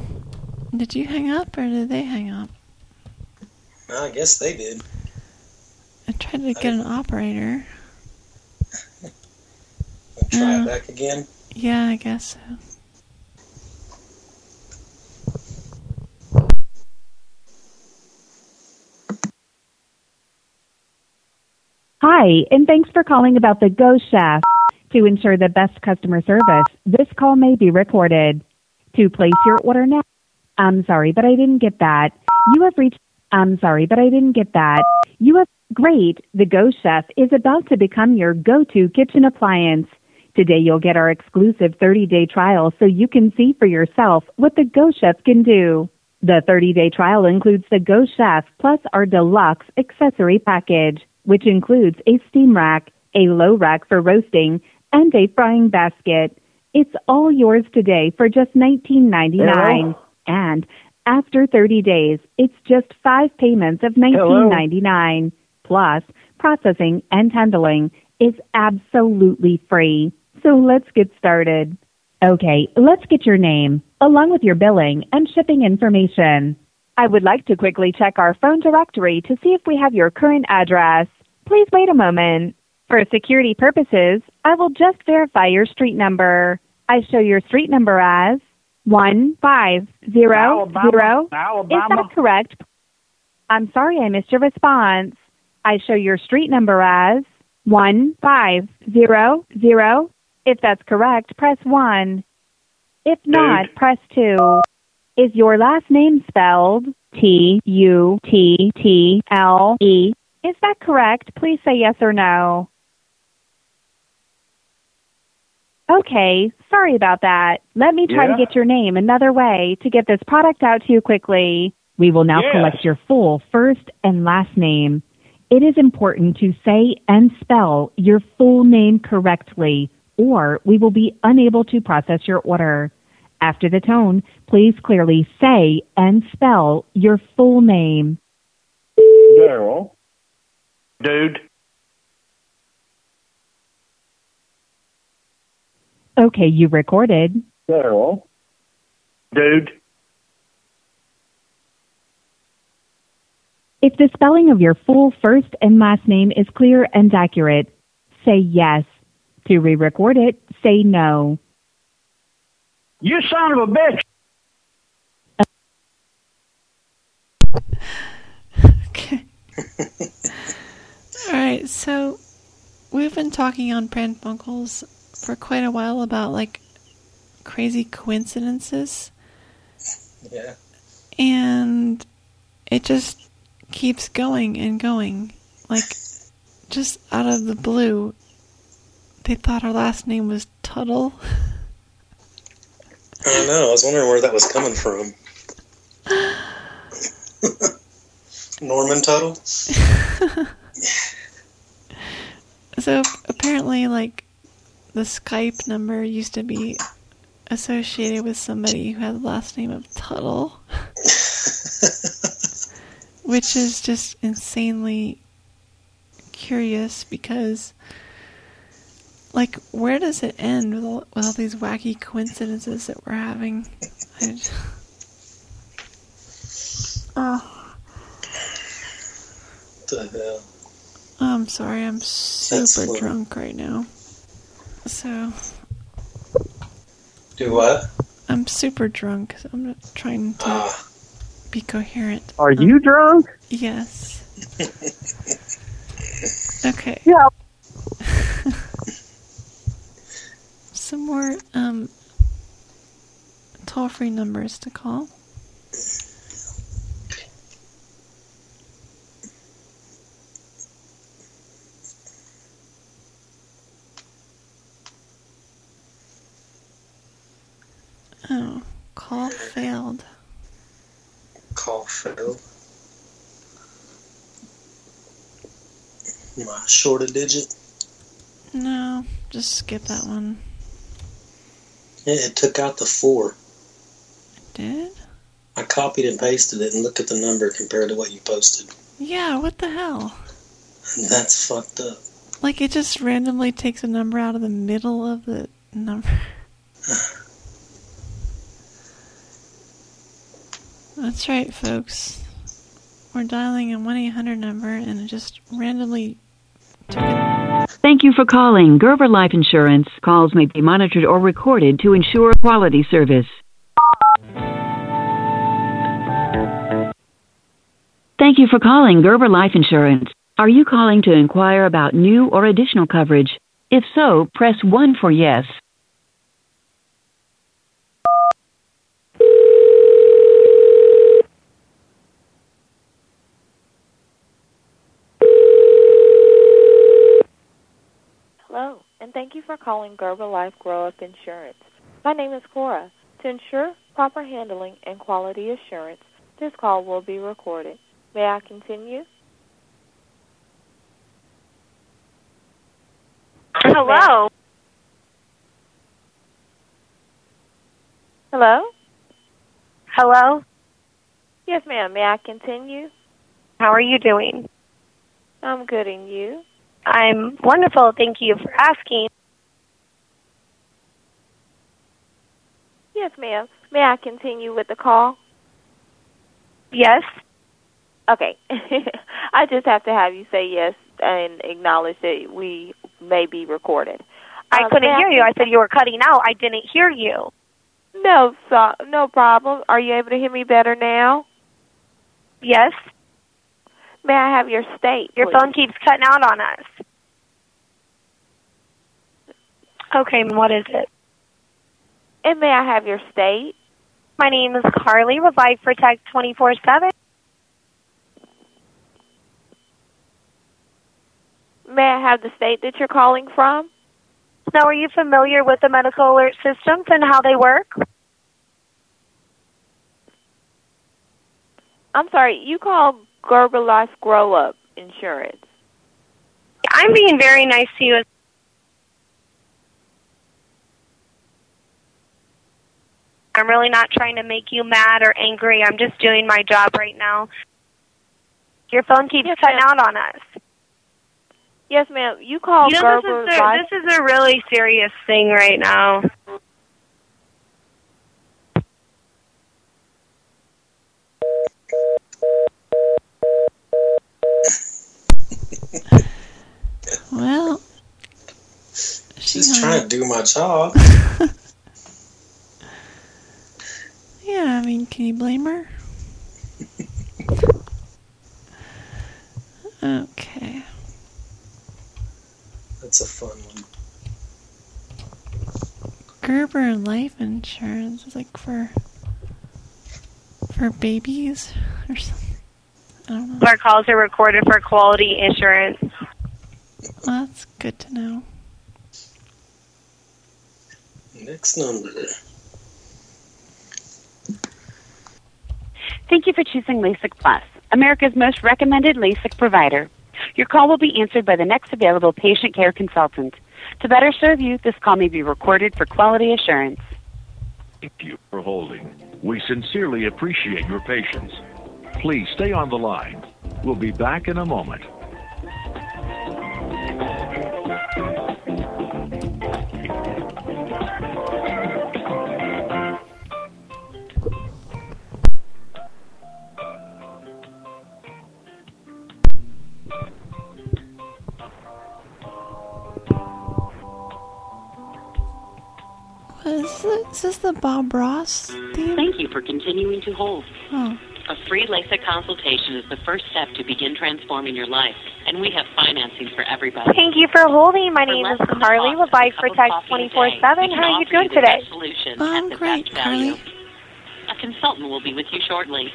Did you hang up or did they hang up? I guess they did. I tried to get an operator. Try Uh, it back again. Yeah, I guess so. Hi, and thanks for calling about the Go Chef. To ensure the best customer service, this call may be recorded. To place your order now. I'm sorry, but I didn't get that. You have reached. I'm sorry, but I didn't get that. You have. Great. The Go Chef is about to become your go-to kitchen appliance. Today you'll get our exclusive 30-day trial so you can see for yourself what the Go Chef can do. The 30-day trial includes the Go Chef plus our deluxe accessory package, which includes a steam rack, a low rack for roasting, and a frying basket. It's all yours today for just $19.99. Hello? And after 30 days, it's just five payments of $19.99. Plus, processing and handling is absolutely free. So let's get started. Okay, let's get your name, along with your billing and shipping information. I would like to quickly check our phone directory to see if we have your current address. Please wait a moment. For security purposes, I will just verify your street number. I show your street number as one five zero Alabama. zero. Is that correct? I'm sorry I missed your response. I show your street number as one five zero zero. If that's correct, press one. If not, press two. Is your last name spelled T U T T L E? Is that correct? Please say yes or no. Okay, sorry about that. Let me try Yeah? to get your name another way to get this product out to you quickly. We will now Yes. collect your full first and last name. It is important to say and spell your full name correctly, or we will be unable to process your order. After the tone, please clearly say and spell your full name. Daryl. Dude. Okay, you recorded. Daryl. Dude. If the spelling of your full first and last name is clear and accurate, say yes. To re-record it, say no. You son of a bitch. Okay. All right, so we've been talking on Pran Funkels for quite a while about like crazy coincidences, Yeah. and it just keeps going and going. Like, just out of the blue, they thought our last name was Tuttle. I don't know. I was wondering where that was coming from. Norman Tuttle? So apparently, like, the Skype number used to be associated with somebody who had the last name of Tuttle. Which is just insanely curious because, like, where does it end with all, with all these wacky coincidences that we're having? I just- oh, What the hell? I'm sorry, I'm super drunk right now. So, Do what? I'm super drunk. So I'm not trying to Ah. Be coherent. Are you drunk? Yes. Okay. Yeah. Some more um toll-free numbers to call. Oh, call failed. Call failed. Am I short a digit? No, just skip that one. Yeah, it took out the four. Did? I copied and pasted it and looked at the number compared to what you posted. Yeah, what the hell? That's fucked up. Like it just randomly takes a number out of the middle of the number. That's right, folks. We're dialing a 1-800 number and it just randomly took it. Thank you for calling Gerber Life Insurance. Calls may be monitored or recorded to ensure quality service. Thank you for calling Gerber Life Insurance. Are you calling to inquire about new or additional coverage? If so, press 1 for yes. Hello, and thank you for calling Gerber Life Grow Up Insurance. My name is Cora. To ensure proper handling and quality assurance, this call will be recorded. May I continue? Hello. Hello? Hello. Yes, ma'am. May I continue? How are you doing? I'm good, and you? I'm wonderful. Thank you for asking. Yes, ma'am. May I continue with the call? Yes. Okay. I just have to have you say yes and acknowledge that we may be recorded. I Um, couldn't hear you. I said you were cutting out. I didn't hear you. No, so, no problem. Are you able to hear me better now? Yes. May I have your state? Your please? phone keeps cutting out on us. Okay, what is it? And may I have your state? My name is Carly with Life Protect 24-7. May I have the state that you're calling from? Now, are you familiar with the medical alert systems and how they work? I'm sorry, you called Gerber Life Grow Up Insurance. I'm being very nice to you. I'm really not trying to make you mad or angry. I'm just doing my job right now. Your phone keeps cutting out on us. Yes, ma'am. You called you know, Gerber this is, a, Life. this is a really serious thing right now. Well, She's trying to do my job. yeah, I mean, can you blame her? okay. That's a fun one. Gerber Life Insurance is like for for babies or something. I don't know. Our calls are recorded for quality insurance. Well, that's good to know. Next number. Thank you for choosing LASIK Plus, America's most recommended LASIK provider. Your call will be answered by the next available patient care consultant. To better serve you, this call may be recorded for quality assurance. Thank you for holding. We sincerely appreciate your patience. Please stay on the line. We'll be back in a moment. What is this? Is this the Bob Ross theme? Thank you for continuing to hold. Oh. A free LASIK consultation is the first step to begin transforming your life, and we have financing for everybody. Thank you for holding. My For name is Carly cost with of a Life cup Protect 24-7. day, we can How are you doing the today? best solution I'm at the great, best value. Carly. A consultant will be with you shortly.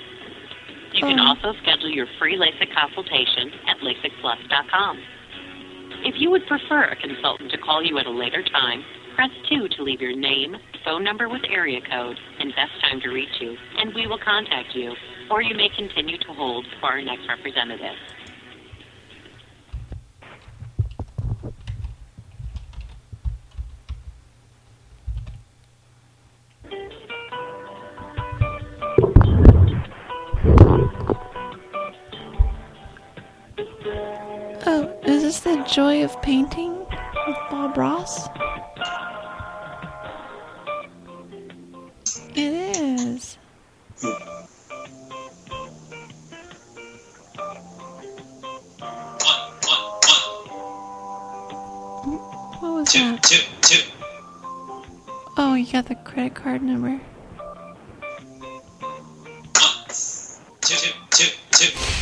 You can Oh. also schedule your free LASIK consultation at LASIKplus.com. If you would prefer a consultant to call you at a later time, press 2 to leave your name, phone number with area code, and best time to reach you, and we will contact you, or you may continue to hold for our next representative. Oh, is this the joy of painting with Bob Ross? It is. What was that? Two, two. Oh, you got the credit card number. Two, two, two, two. Two.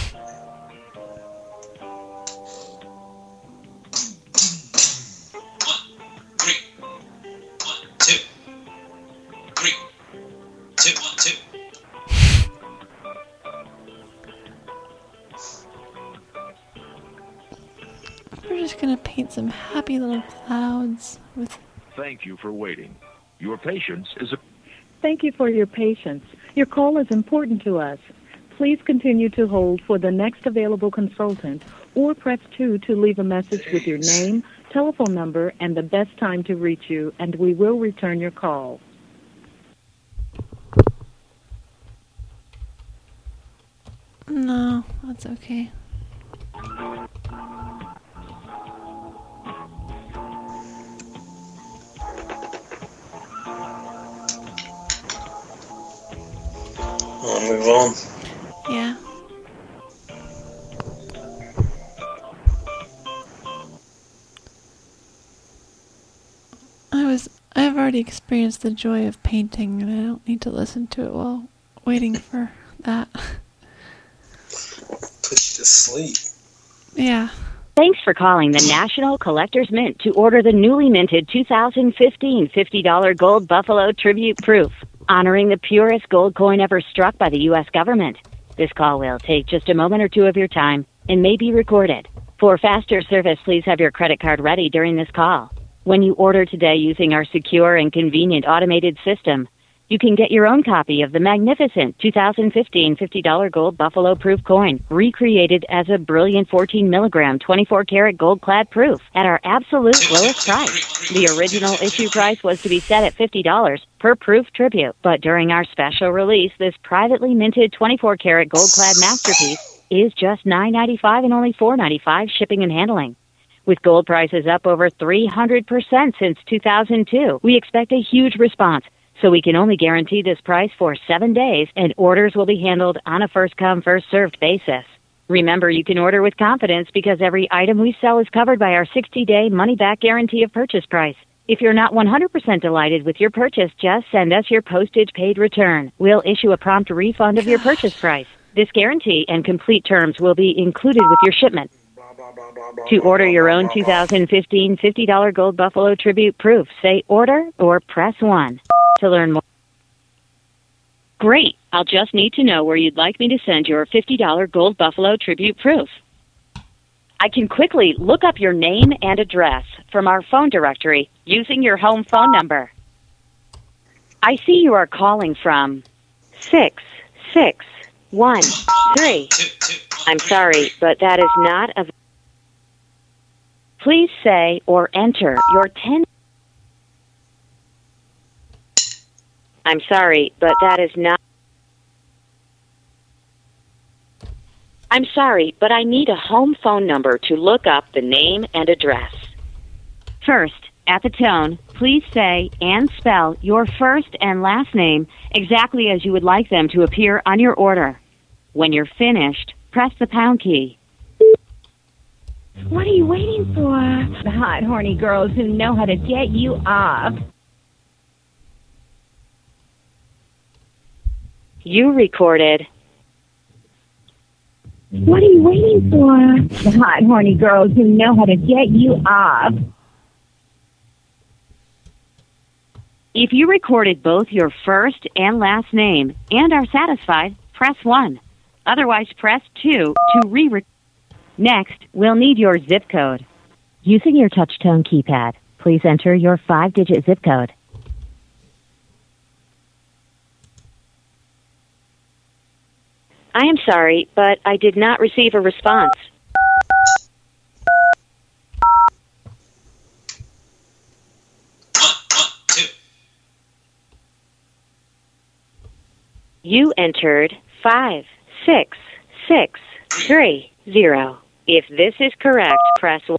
Paint some happy little clouds with. Thank you for waiting. Your patience is a Thank you for your patience. Your call is important to us. Please continue to hold for the next available consultant or press 2 to leave a message with your name, telephone number, and the best time to reach you, and we will return your call. No, that's okay. I'll move on. Yeah. I was I've already experienced the joy of painting and I don't need to listen to it while waiting for that. Put you to sleep. Yeah. Thanks for calling the National Collectors Mint to order the newly minted 2015 $50 Gold Buffalo Tribute Proof, honoring the purest gold coin ever struck by the U.S. government. This call will take just a moment or two of your time and may be recorded. For faster service, please have your credit card ready during this call. When you order today using our secure and convenient automated system, you can get your own copy of the magnificent 2015 $50 gold buffalo proof coin, recreated as a brilliant 14 milligram 24 karat gold clad proof at our absolute lowest price. The original issue price was to be set at $50 per proof tribute, but during our special release, this privately minted 24 karat gold clad masterpiece is just $9.95 and only $4.95 shipping and handling. With gold prices up over 300% since 2002, we expect a huge response. So we can only guarantee this price for seven days, and orders will be handled on a first come, first served basis. Remember, you can order with confidence because every item we sell is covered by our 60 day money back guarantee of purchase price. If you're not 100% delighted with your purchase, just send us your postage paid return. We'll issue a prompt refund of your purchase price. This guarantee and complete terms will be included with your shipment. To order your own 2015 $50 Gold Buffalo Tribute Proof, say order or press 1 to learn more. Great. I'll just need to know where you'd like me to send your $50 Gold Buffalo Tribute Proof. I can quickly look up your name and address from our phone directory using your home phone number. I see you are calling from 6613. I'm sorry, but that is not a. Please say or enter your 10. I'm sorry, but that is not. I'm sorry, but I need a home phone number to look up the name and address. First, at the tone, please say and spell your first and last name exactly as you would like them to appear on your order. When you're finished, press the pound key. What are you waiting for? The hot, horny girls who know how to get you off. You recorded. Mm-hmm. What are you waiting for? The hot, horny girls who know how to get you off. If you recorded both your first and last name and are satisfied, press 1. Otherwise, press 2 to re record. Next, we'll need your zip code. Using your touchtone keypad, please enter your five digit zip code. I am sorry, but I did not receive a response. You entered five, six, six, three, zero. If this is correct, press 1.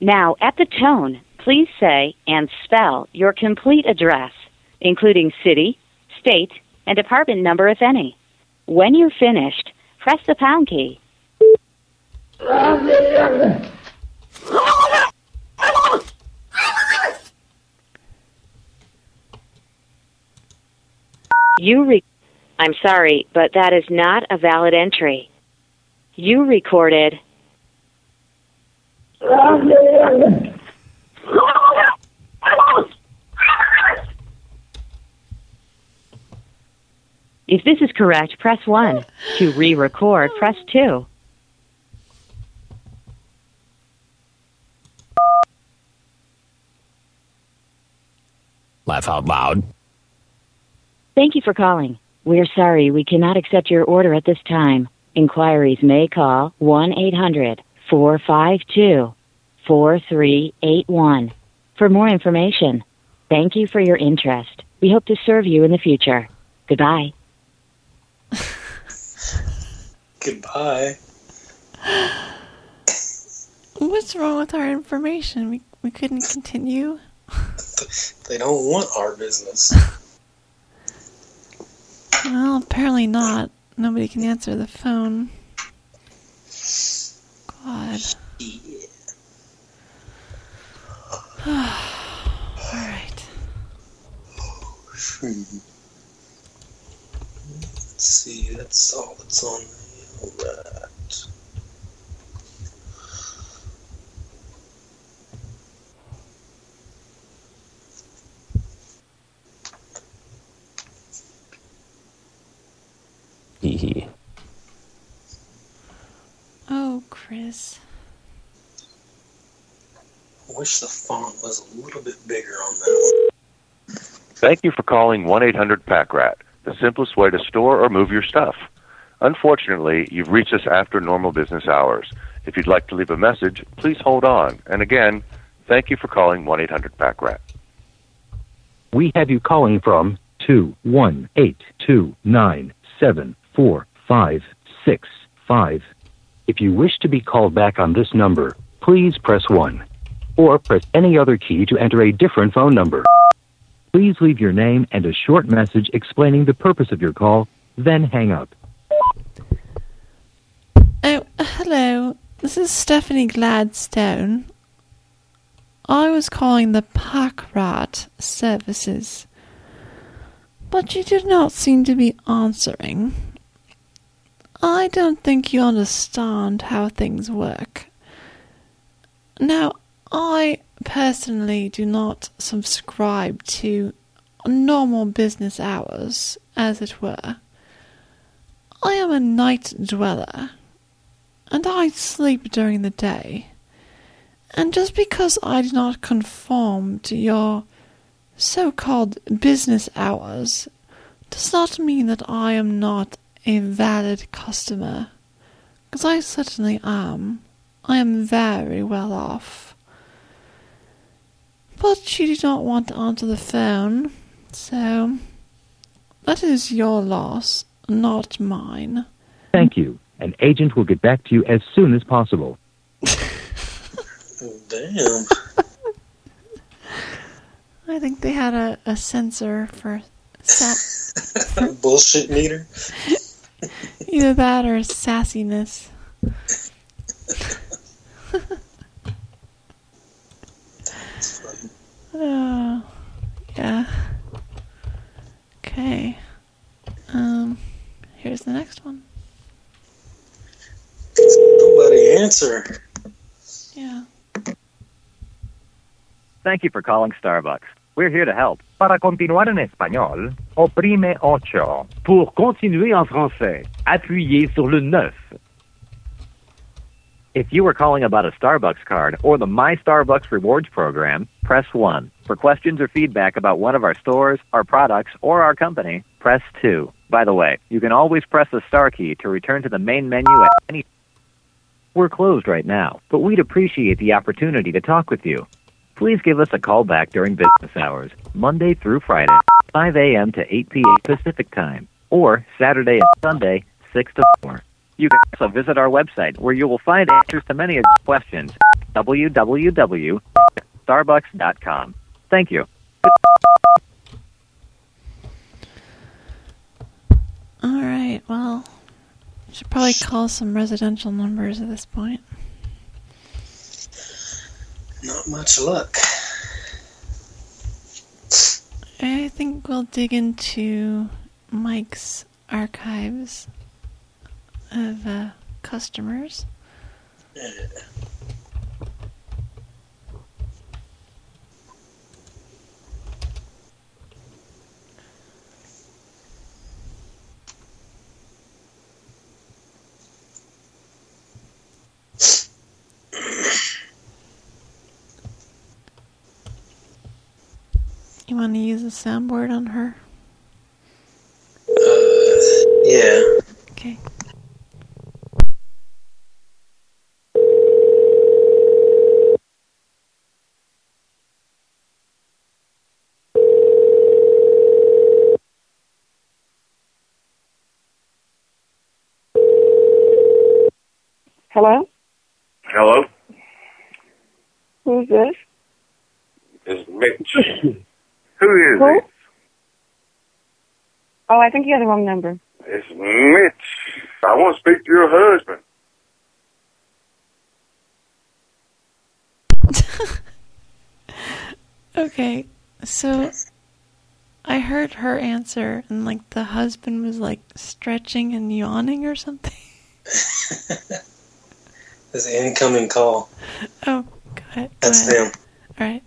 Now, at the tone, please say and spell your complete address, including city, state, and department number, if any. When you're finished, press the pound key. You re- I'm sorry, but that is not a valid entry. You recorded If this is correct, press 1. To re-record, press 2. Laugh out loud. Thank you for calling. We're sorry we cannot accept your order at this time. Inquiries may call 1-800-452-4381 for more information. Thank you for your interest. We hope to serve you in the future. Goodbye. Goodbye. What's wrong with our information? We we couldn't continue. They don't want our business. Well, apparently not. Nobody can answer the phone. God. All right. Let's see, that's all that's on there. Alright. Hee hee. Oh, Chris. I wish the font was a little bit bigger on that one. Thank you for calling 1 800 Pack Rat, the simplest way to store or move your stuff. Unfortunately, you've reached us after normal business hours. If you'd like to leave a message, please hold on. And again, thank you for calling 1 800 Pack Rat. We have you calling from two one eight two nine seven four five six five. If you wish to be called back on this number, please press 1. Or press any other key to enter a different phone number. Please leave your name and a short message explaining the purpose of your call, then hang up. Oh, hello. This is Stephanie Gladstone. I was calling the Pack Rat services, but you did not seem to be answering. I don't think you understand how things work. Now, I personally do not subscribe to normal business hours, as it were. I am a night dweller, and I sleep during the day. And just because I do not conform to your so called business hours does not mean that I am not a valid customer. Because I certainly am. I am very well off. But she did not want to answer the phone, so that is your loss, not mine. Thank you. An agent will get back to you as soon as possible. Damn. I think they had a, a sensor for sa- Bullshit meter. either that or sassiness. Oh, yeah. Okay. Um, here's the next one. Nobody answer. Yeah. Thank you for calling Starbucks. We're here to help. Para continuar en español, oprime ocho. Pour continuer en français, appuyez sur le 9. If you were calling about a Starbucks card or the My Starbucks Rewards program, press 1. For questions or feedback about one of our stores, our products, or our company, press 2. By the way, you can always press the star key to return to the main menu at any time. We're closed right now, but we'd appreciate the opportunity to talk with you. Please give us a call back during business hours, Monday through Friday, 5 a.m. to 8 p.m. Pacific Time, or Saturday and Sunday, 6 to 4. You can also visit our website where you will find answers to many of your questions www.starbucks.com. Thank you. All right. Well, should probably call some residential numbers at this point. Not much luck. I think we'll dig into Mike's archives of uh, customers. You want to use a soundboard on her? Yeah. Hello? Hello, Who's this? it's Mitch. Who is Who? it? Oh, I think you got the wrong number. It's Mitch. I want to speak to your husband. Okay, so I heard her answer, and like the husband was like stretching and yawning or something. There's an incoming call. Oh, go ahead. Go That's ahead. them. All right.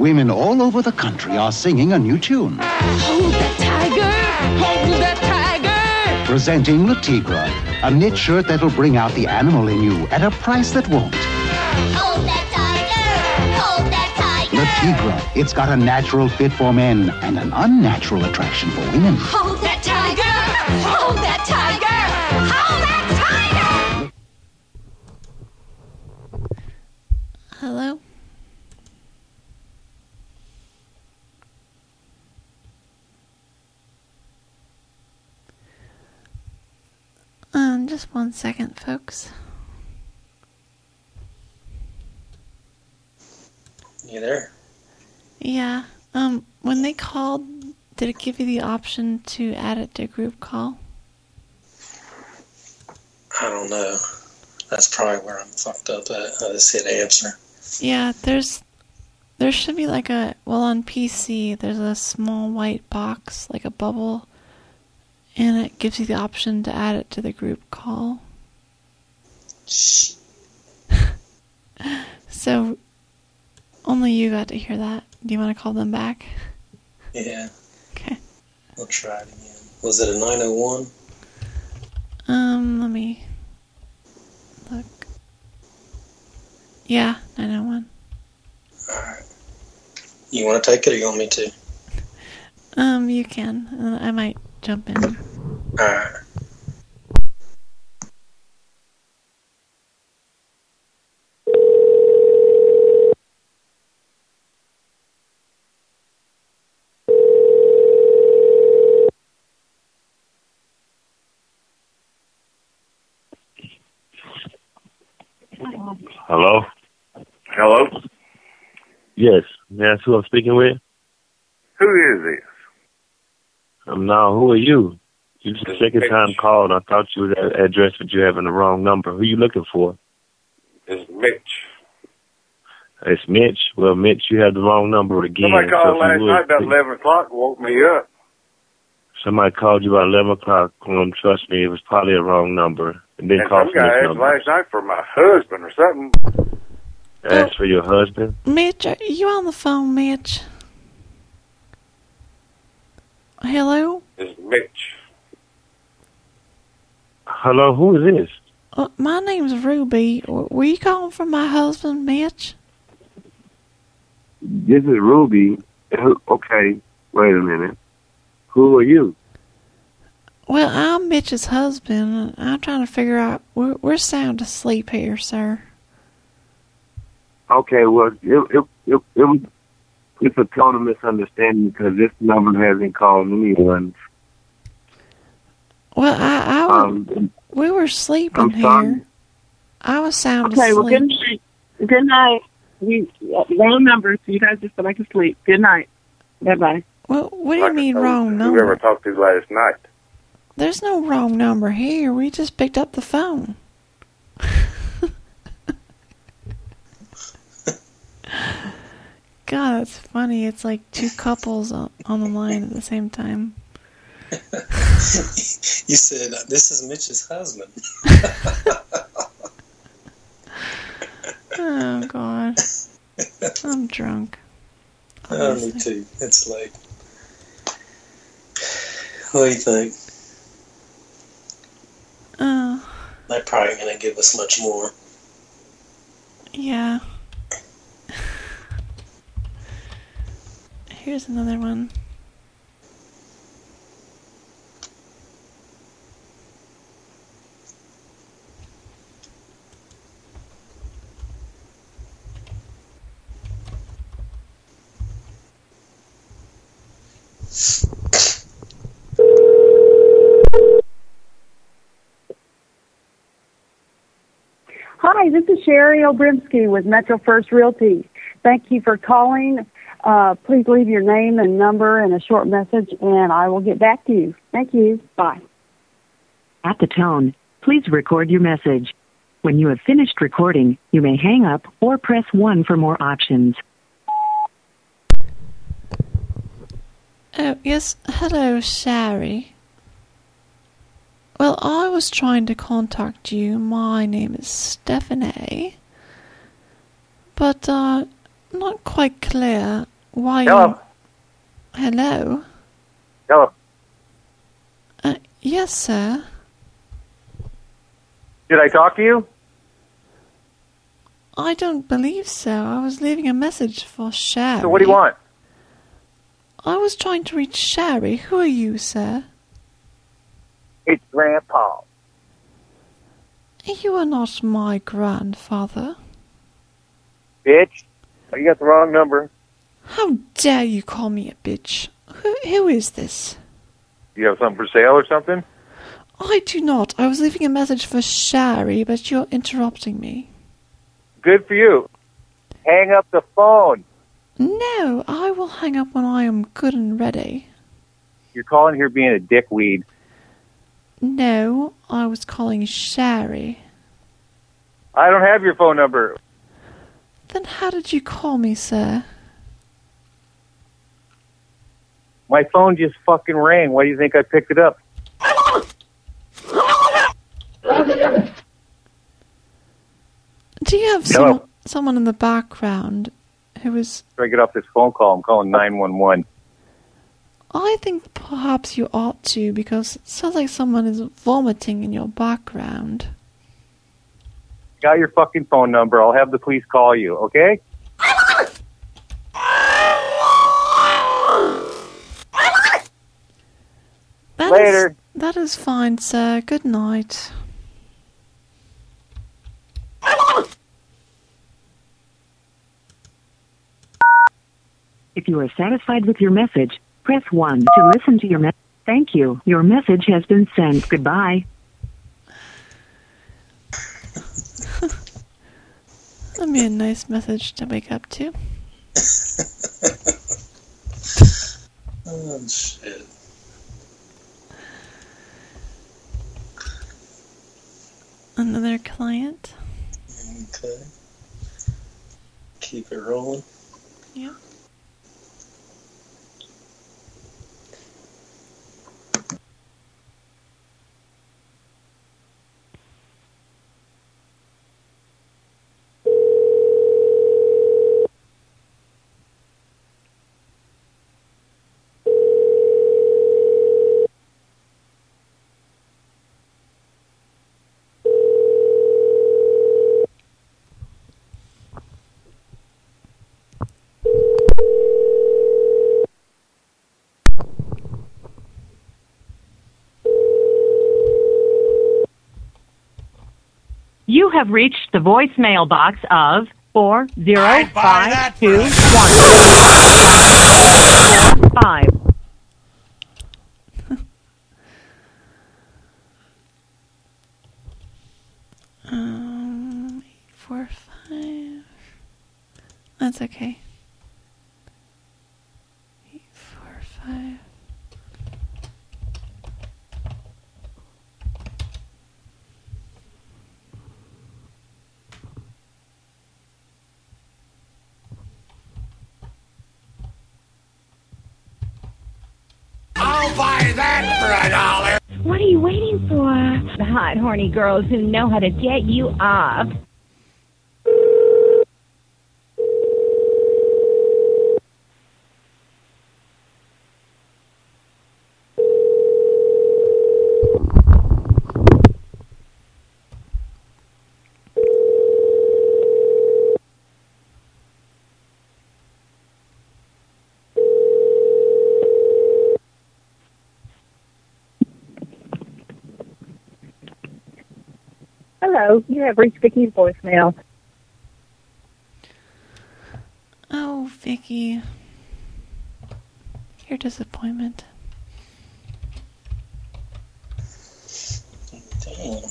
Women all over the country are singing a new tune. Hold that tiger! Hold that tiger! Presenting La Tigra, a knit shirt that'll bring out the animal in you at a price that won't. Hold that tiger! Hold that tiger! La Tigra, it's got a natural fit for men and an unnatural attraction for women. Hold just one second, folks. You there? Yeah. Um, when they called, did it give you the option to add it to group call? I don't know. That's probably where I'm fucked up at. I just hit answer. Yeah, there's there should be like a well on PC there's a small white box like a bubble and it gives you the option to add it to the group call. so only you got to hear that. Do you want to call them back? Yeah. Okay. We'll try it again. Was it a 901? Um, let me look. Yeah, 901. Alright. You want to take it or you want me to? Um, you can. Uh, I might jump in. Alright. Hello? Hello? Yes, that's who I'm speaking with. Who is this? Um, now, who are you? You just the second time called. I thought you was at address, but you're having the wrong number. Who are you looking for? It's Mitch. It's Mitch. Well, Mitch, you have the wrong number again. Somebody called if last would, night about 11 o'clock woke me up. Somebody called you about 11 o'clock. Um, trust me, it was probably a wrong number. And then And call some from guy asked number. last night for my husband or something. Ask for your husband. Mitch, are you on the phone, Mitch? Hello? It's Mitch. Hello, who is this? Uh, my name's Ruby. Were you calling from my husband, Mitch? This is Ruby. Okay, wait a minute. Who are you? Well, I'm Mitch's husband. I'm trying to figure out. We're, we're sound asleep here, sir. Okay, well, it it it, it was it's a total misunderstanding because this number hasn't called anyone. Well, I Um, we were sleeping I'm sorry. here. I was sound Okay, well, asleep. good night. Good night. You, wrong number, so you guys just go back to sleep. Good night. Bye-bye. Well, what do you mean wrong number? Whoever number? talked to last night. There's no wrong number here. We just picked up the phone. God, that's funny. It's like two couples on, on the line at the same time. You said uh, this is Mitch's husband. Oh God, I'm drunk. Oh, me too. It's like, what do you think? Oh, They're probably going to give us much more. yeah. Here's another one. Hi, this is Sherry Obrimsky with Metro First Realty. Thank you for calling. Uh, please leave your name and number and a short message, and I will get back to you. Thank you. Bye. At the tone, please record your message. When you have finished recording, you may hang up or press 1 for more options. Oh, yes. Hello, Sherry. Well, I was trying to contact you. My name is Stephanie. But, uh, not quite clear why Hello. Hello? Hello. Uh, yes, sir. Did I talk to you? I don't believe so. I was leaving a message for Sherry. So what do you want? I was trying to reach Sherry. Who are you, sir? It's Grandpa. You are not my grandfather. Bitch. You got the wrong number. How dare you call me a bitch? Who, who is this? You have something for sale or something? I do not. I was leaving a message for Sherry, but you're interrupting me. Good for you. Hang up the phone. No, I will hang up when I am good and ready. You're calling here being a dickweed. No, I was calling Sherry. I don't have your phone number. Then how did you call me, sir? My phone just fucking rang. Why do you think I picked it up? Do you have some, someone in the background who is... Try to get off this phone call. I'm calling 911. I think perhaps you ought to, because it sounds like someone is vomiting in your background. Got your fucking phone number. I'll have the police call you, okay? That is- Later. that is fine, sir. Good night. If you are satisfied with your message, press 1 to listen to your message. Thank you. Your message has been sent. Goodbye. That'd be a nice message to wake up to. Oh, shit. Another client. Okay. Keep it rolling. Yeah. You have reached the voicemail box of four zero five two one four five. Um, eight, four, five. That's okay. Eight, four, five. I'll buy that for a dollar. What are you waiting for? The hot, horny girls who know how to get you off. You have reached Vicky's voicemail. Oh, Vicky. Your disappointment. Damn.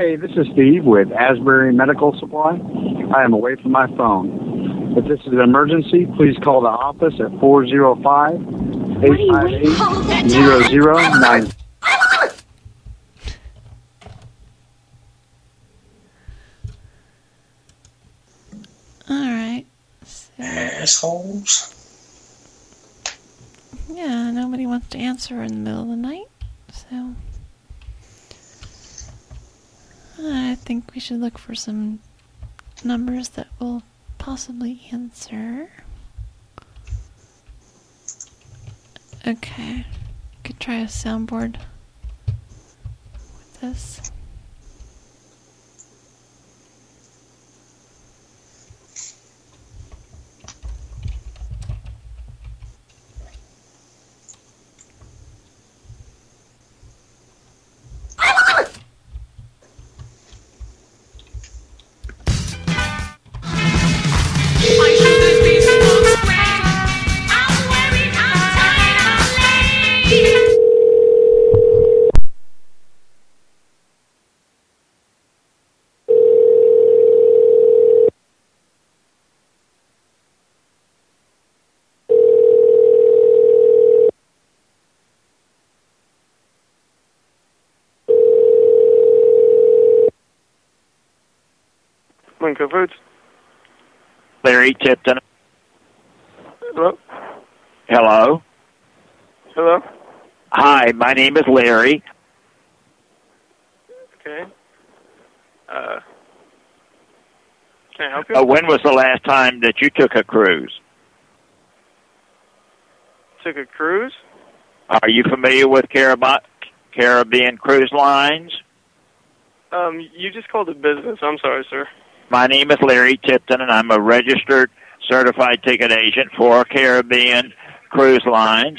Hey, this is Steve with Asbury Medical Supply. I am away from my phone. If this is an emergency, please call the office at 405 858 0009. Alright. Assholes. Yeah, nobody wants to answer in the middle of the night, so. I think we should look for some numbers that will possibly answer. Okay. Could try a soundboard with this. Winco Foods. Larry Tipton. Hello? Hello. Hello? Hi, my name is Larry. Okay. Uh, can I help you? Uh, when was the last time that you took a cruise? Took a cruise? Are you familiar with Carib- Caribbean Cruise Lines? Um, you just called it business. I'm sorry, sir. My name is Larry Tipton, and I'm a registered certified ticket agent for Caribbean Cruise Lines.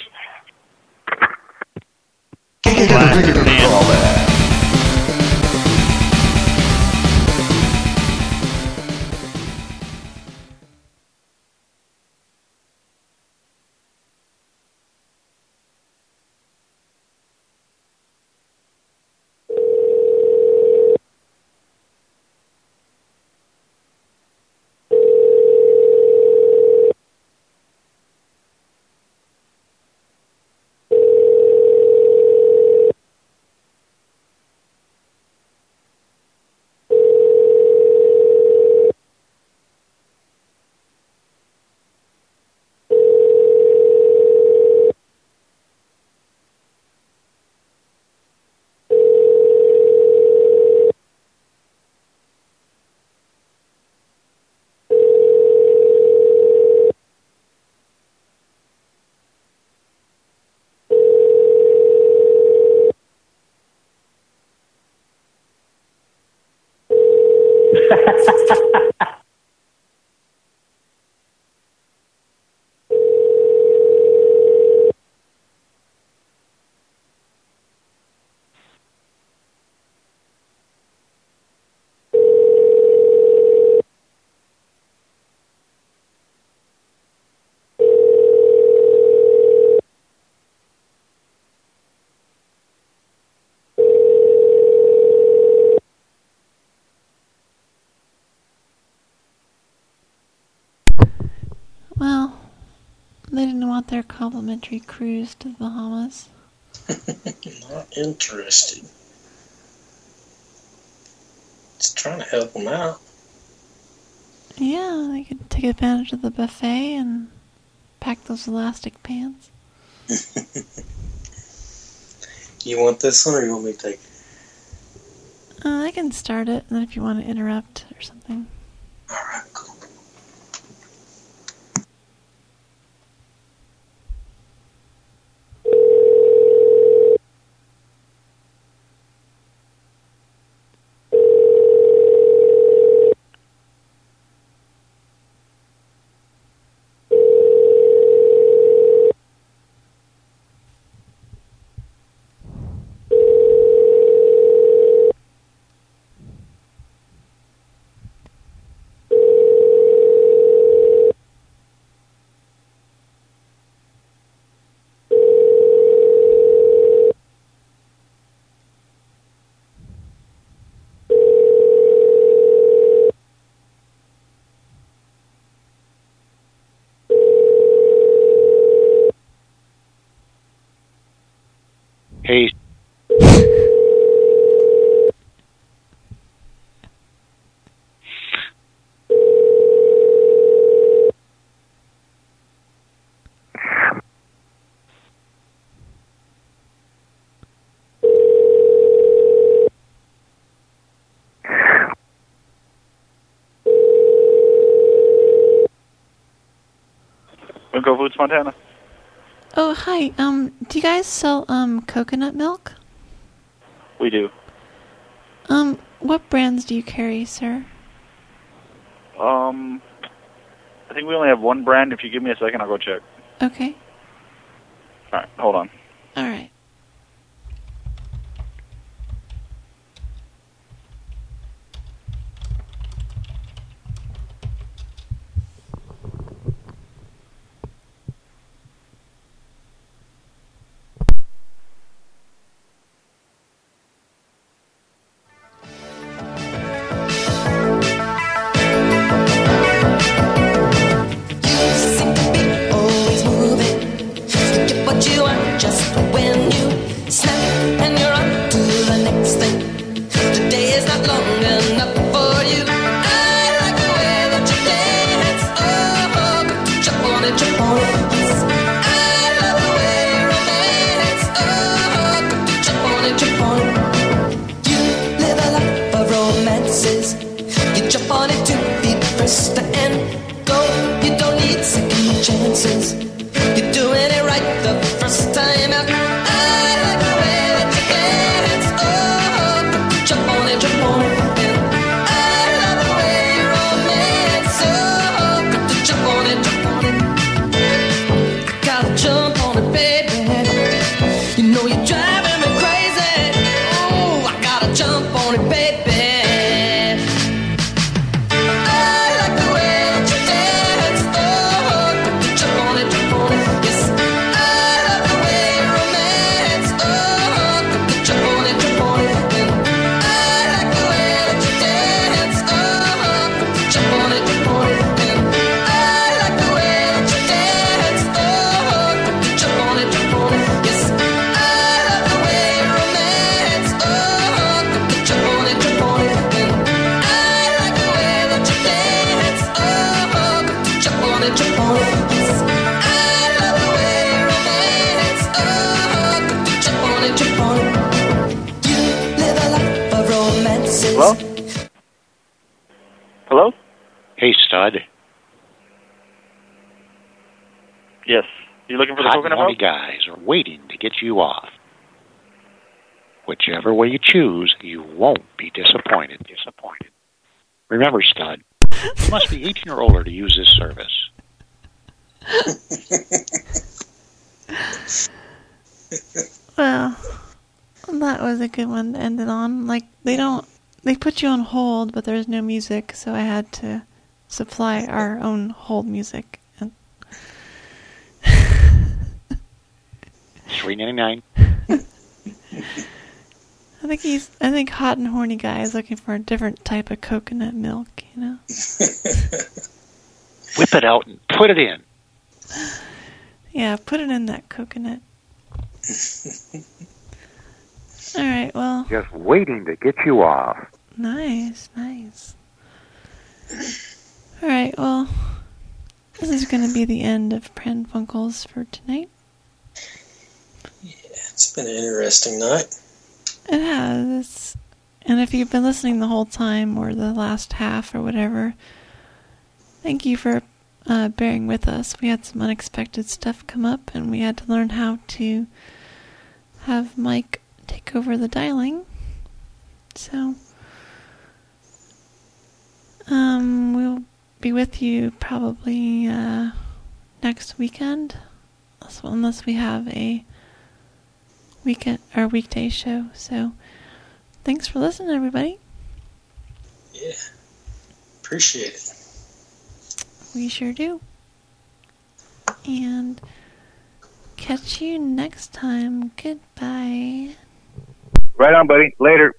They didn't want their complimentary cruise to the Bahamas. Not interested. Just trying to help them out. Yeah, they could take advantage of the buffet and pack those elastic pants. You want this one or you want me to take it? Uh, I can start it, and then if you want to interrupt or something. Alright, cool. Montana. Oh, hi. Um, do you guys sell um coconut milk? We do. Um, what brands do you carry, sir? Um, I think we only have one brand. If you give me a second, I'll go check. Okay. All right, hold on. You off. Whichever way you choose, you won't be disappointed. Disappointed. Remember, stud, you must be 18 or older to use this service. Well, that was a good one to end it on. Like they don't, they put you on hold, but there's no music, so I had to supply our own hold music. Three ninety nine. I think he's, I think hot and horny guy is looking for a different type of coconut milk. You know. Whip it out and put it in. Yeah, put it in that coconut. All right, well, Just waiting to get you off. nice, nice. All right, well, this is going to be the end of Pran Funkels for tonight. It's been an interesting night. It has. And if you've been listening the whole time or the last half or whatever, thank you for uh, bearing with us. We had some unexpected stuff come up and we had to learn how to have Mike take over the dialing. So, um, we'll be with you probably uh, next weekend, unless- unless we have a weekend our weekday show. So, thanks for listening, everybody. Yeah. Appreciate it. We sure do. And catch you next time. Goodbye. Right on, buddy. Later.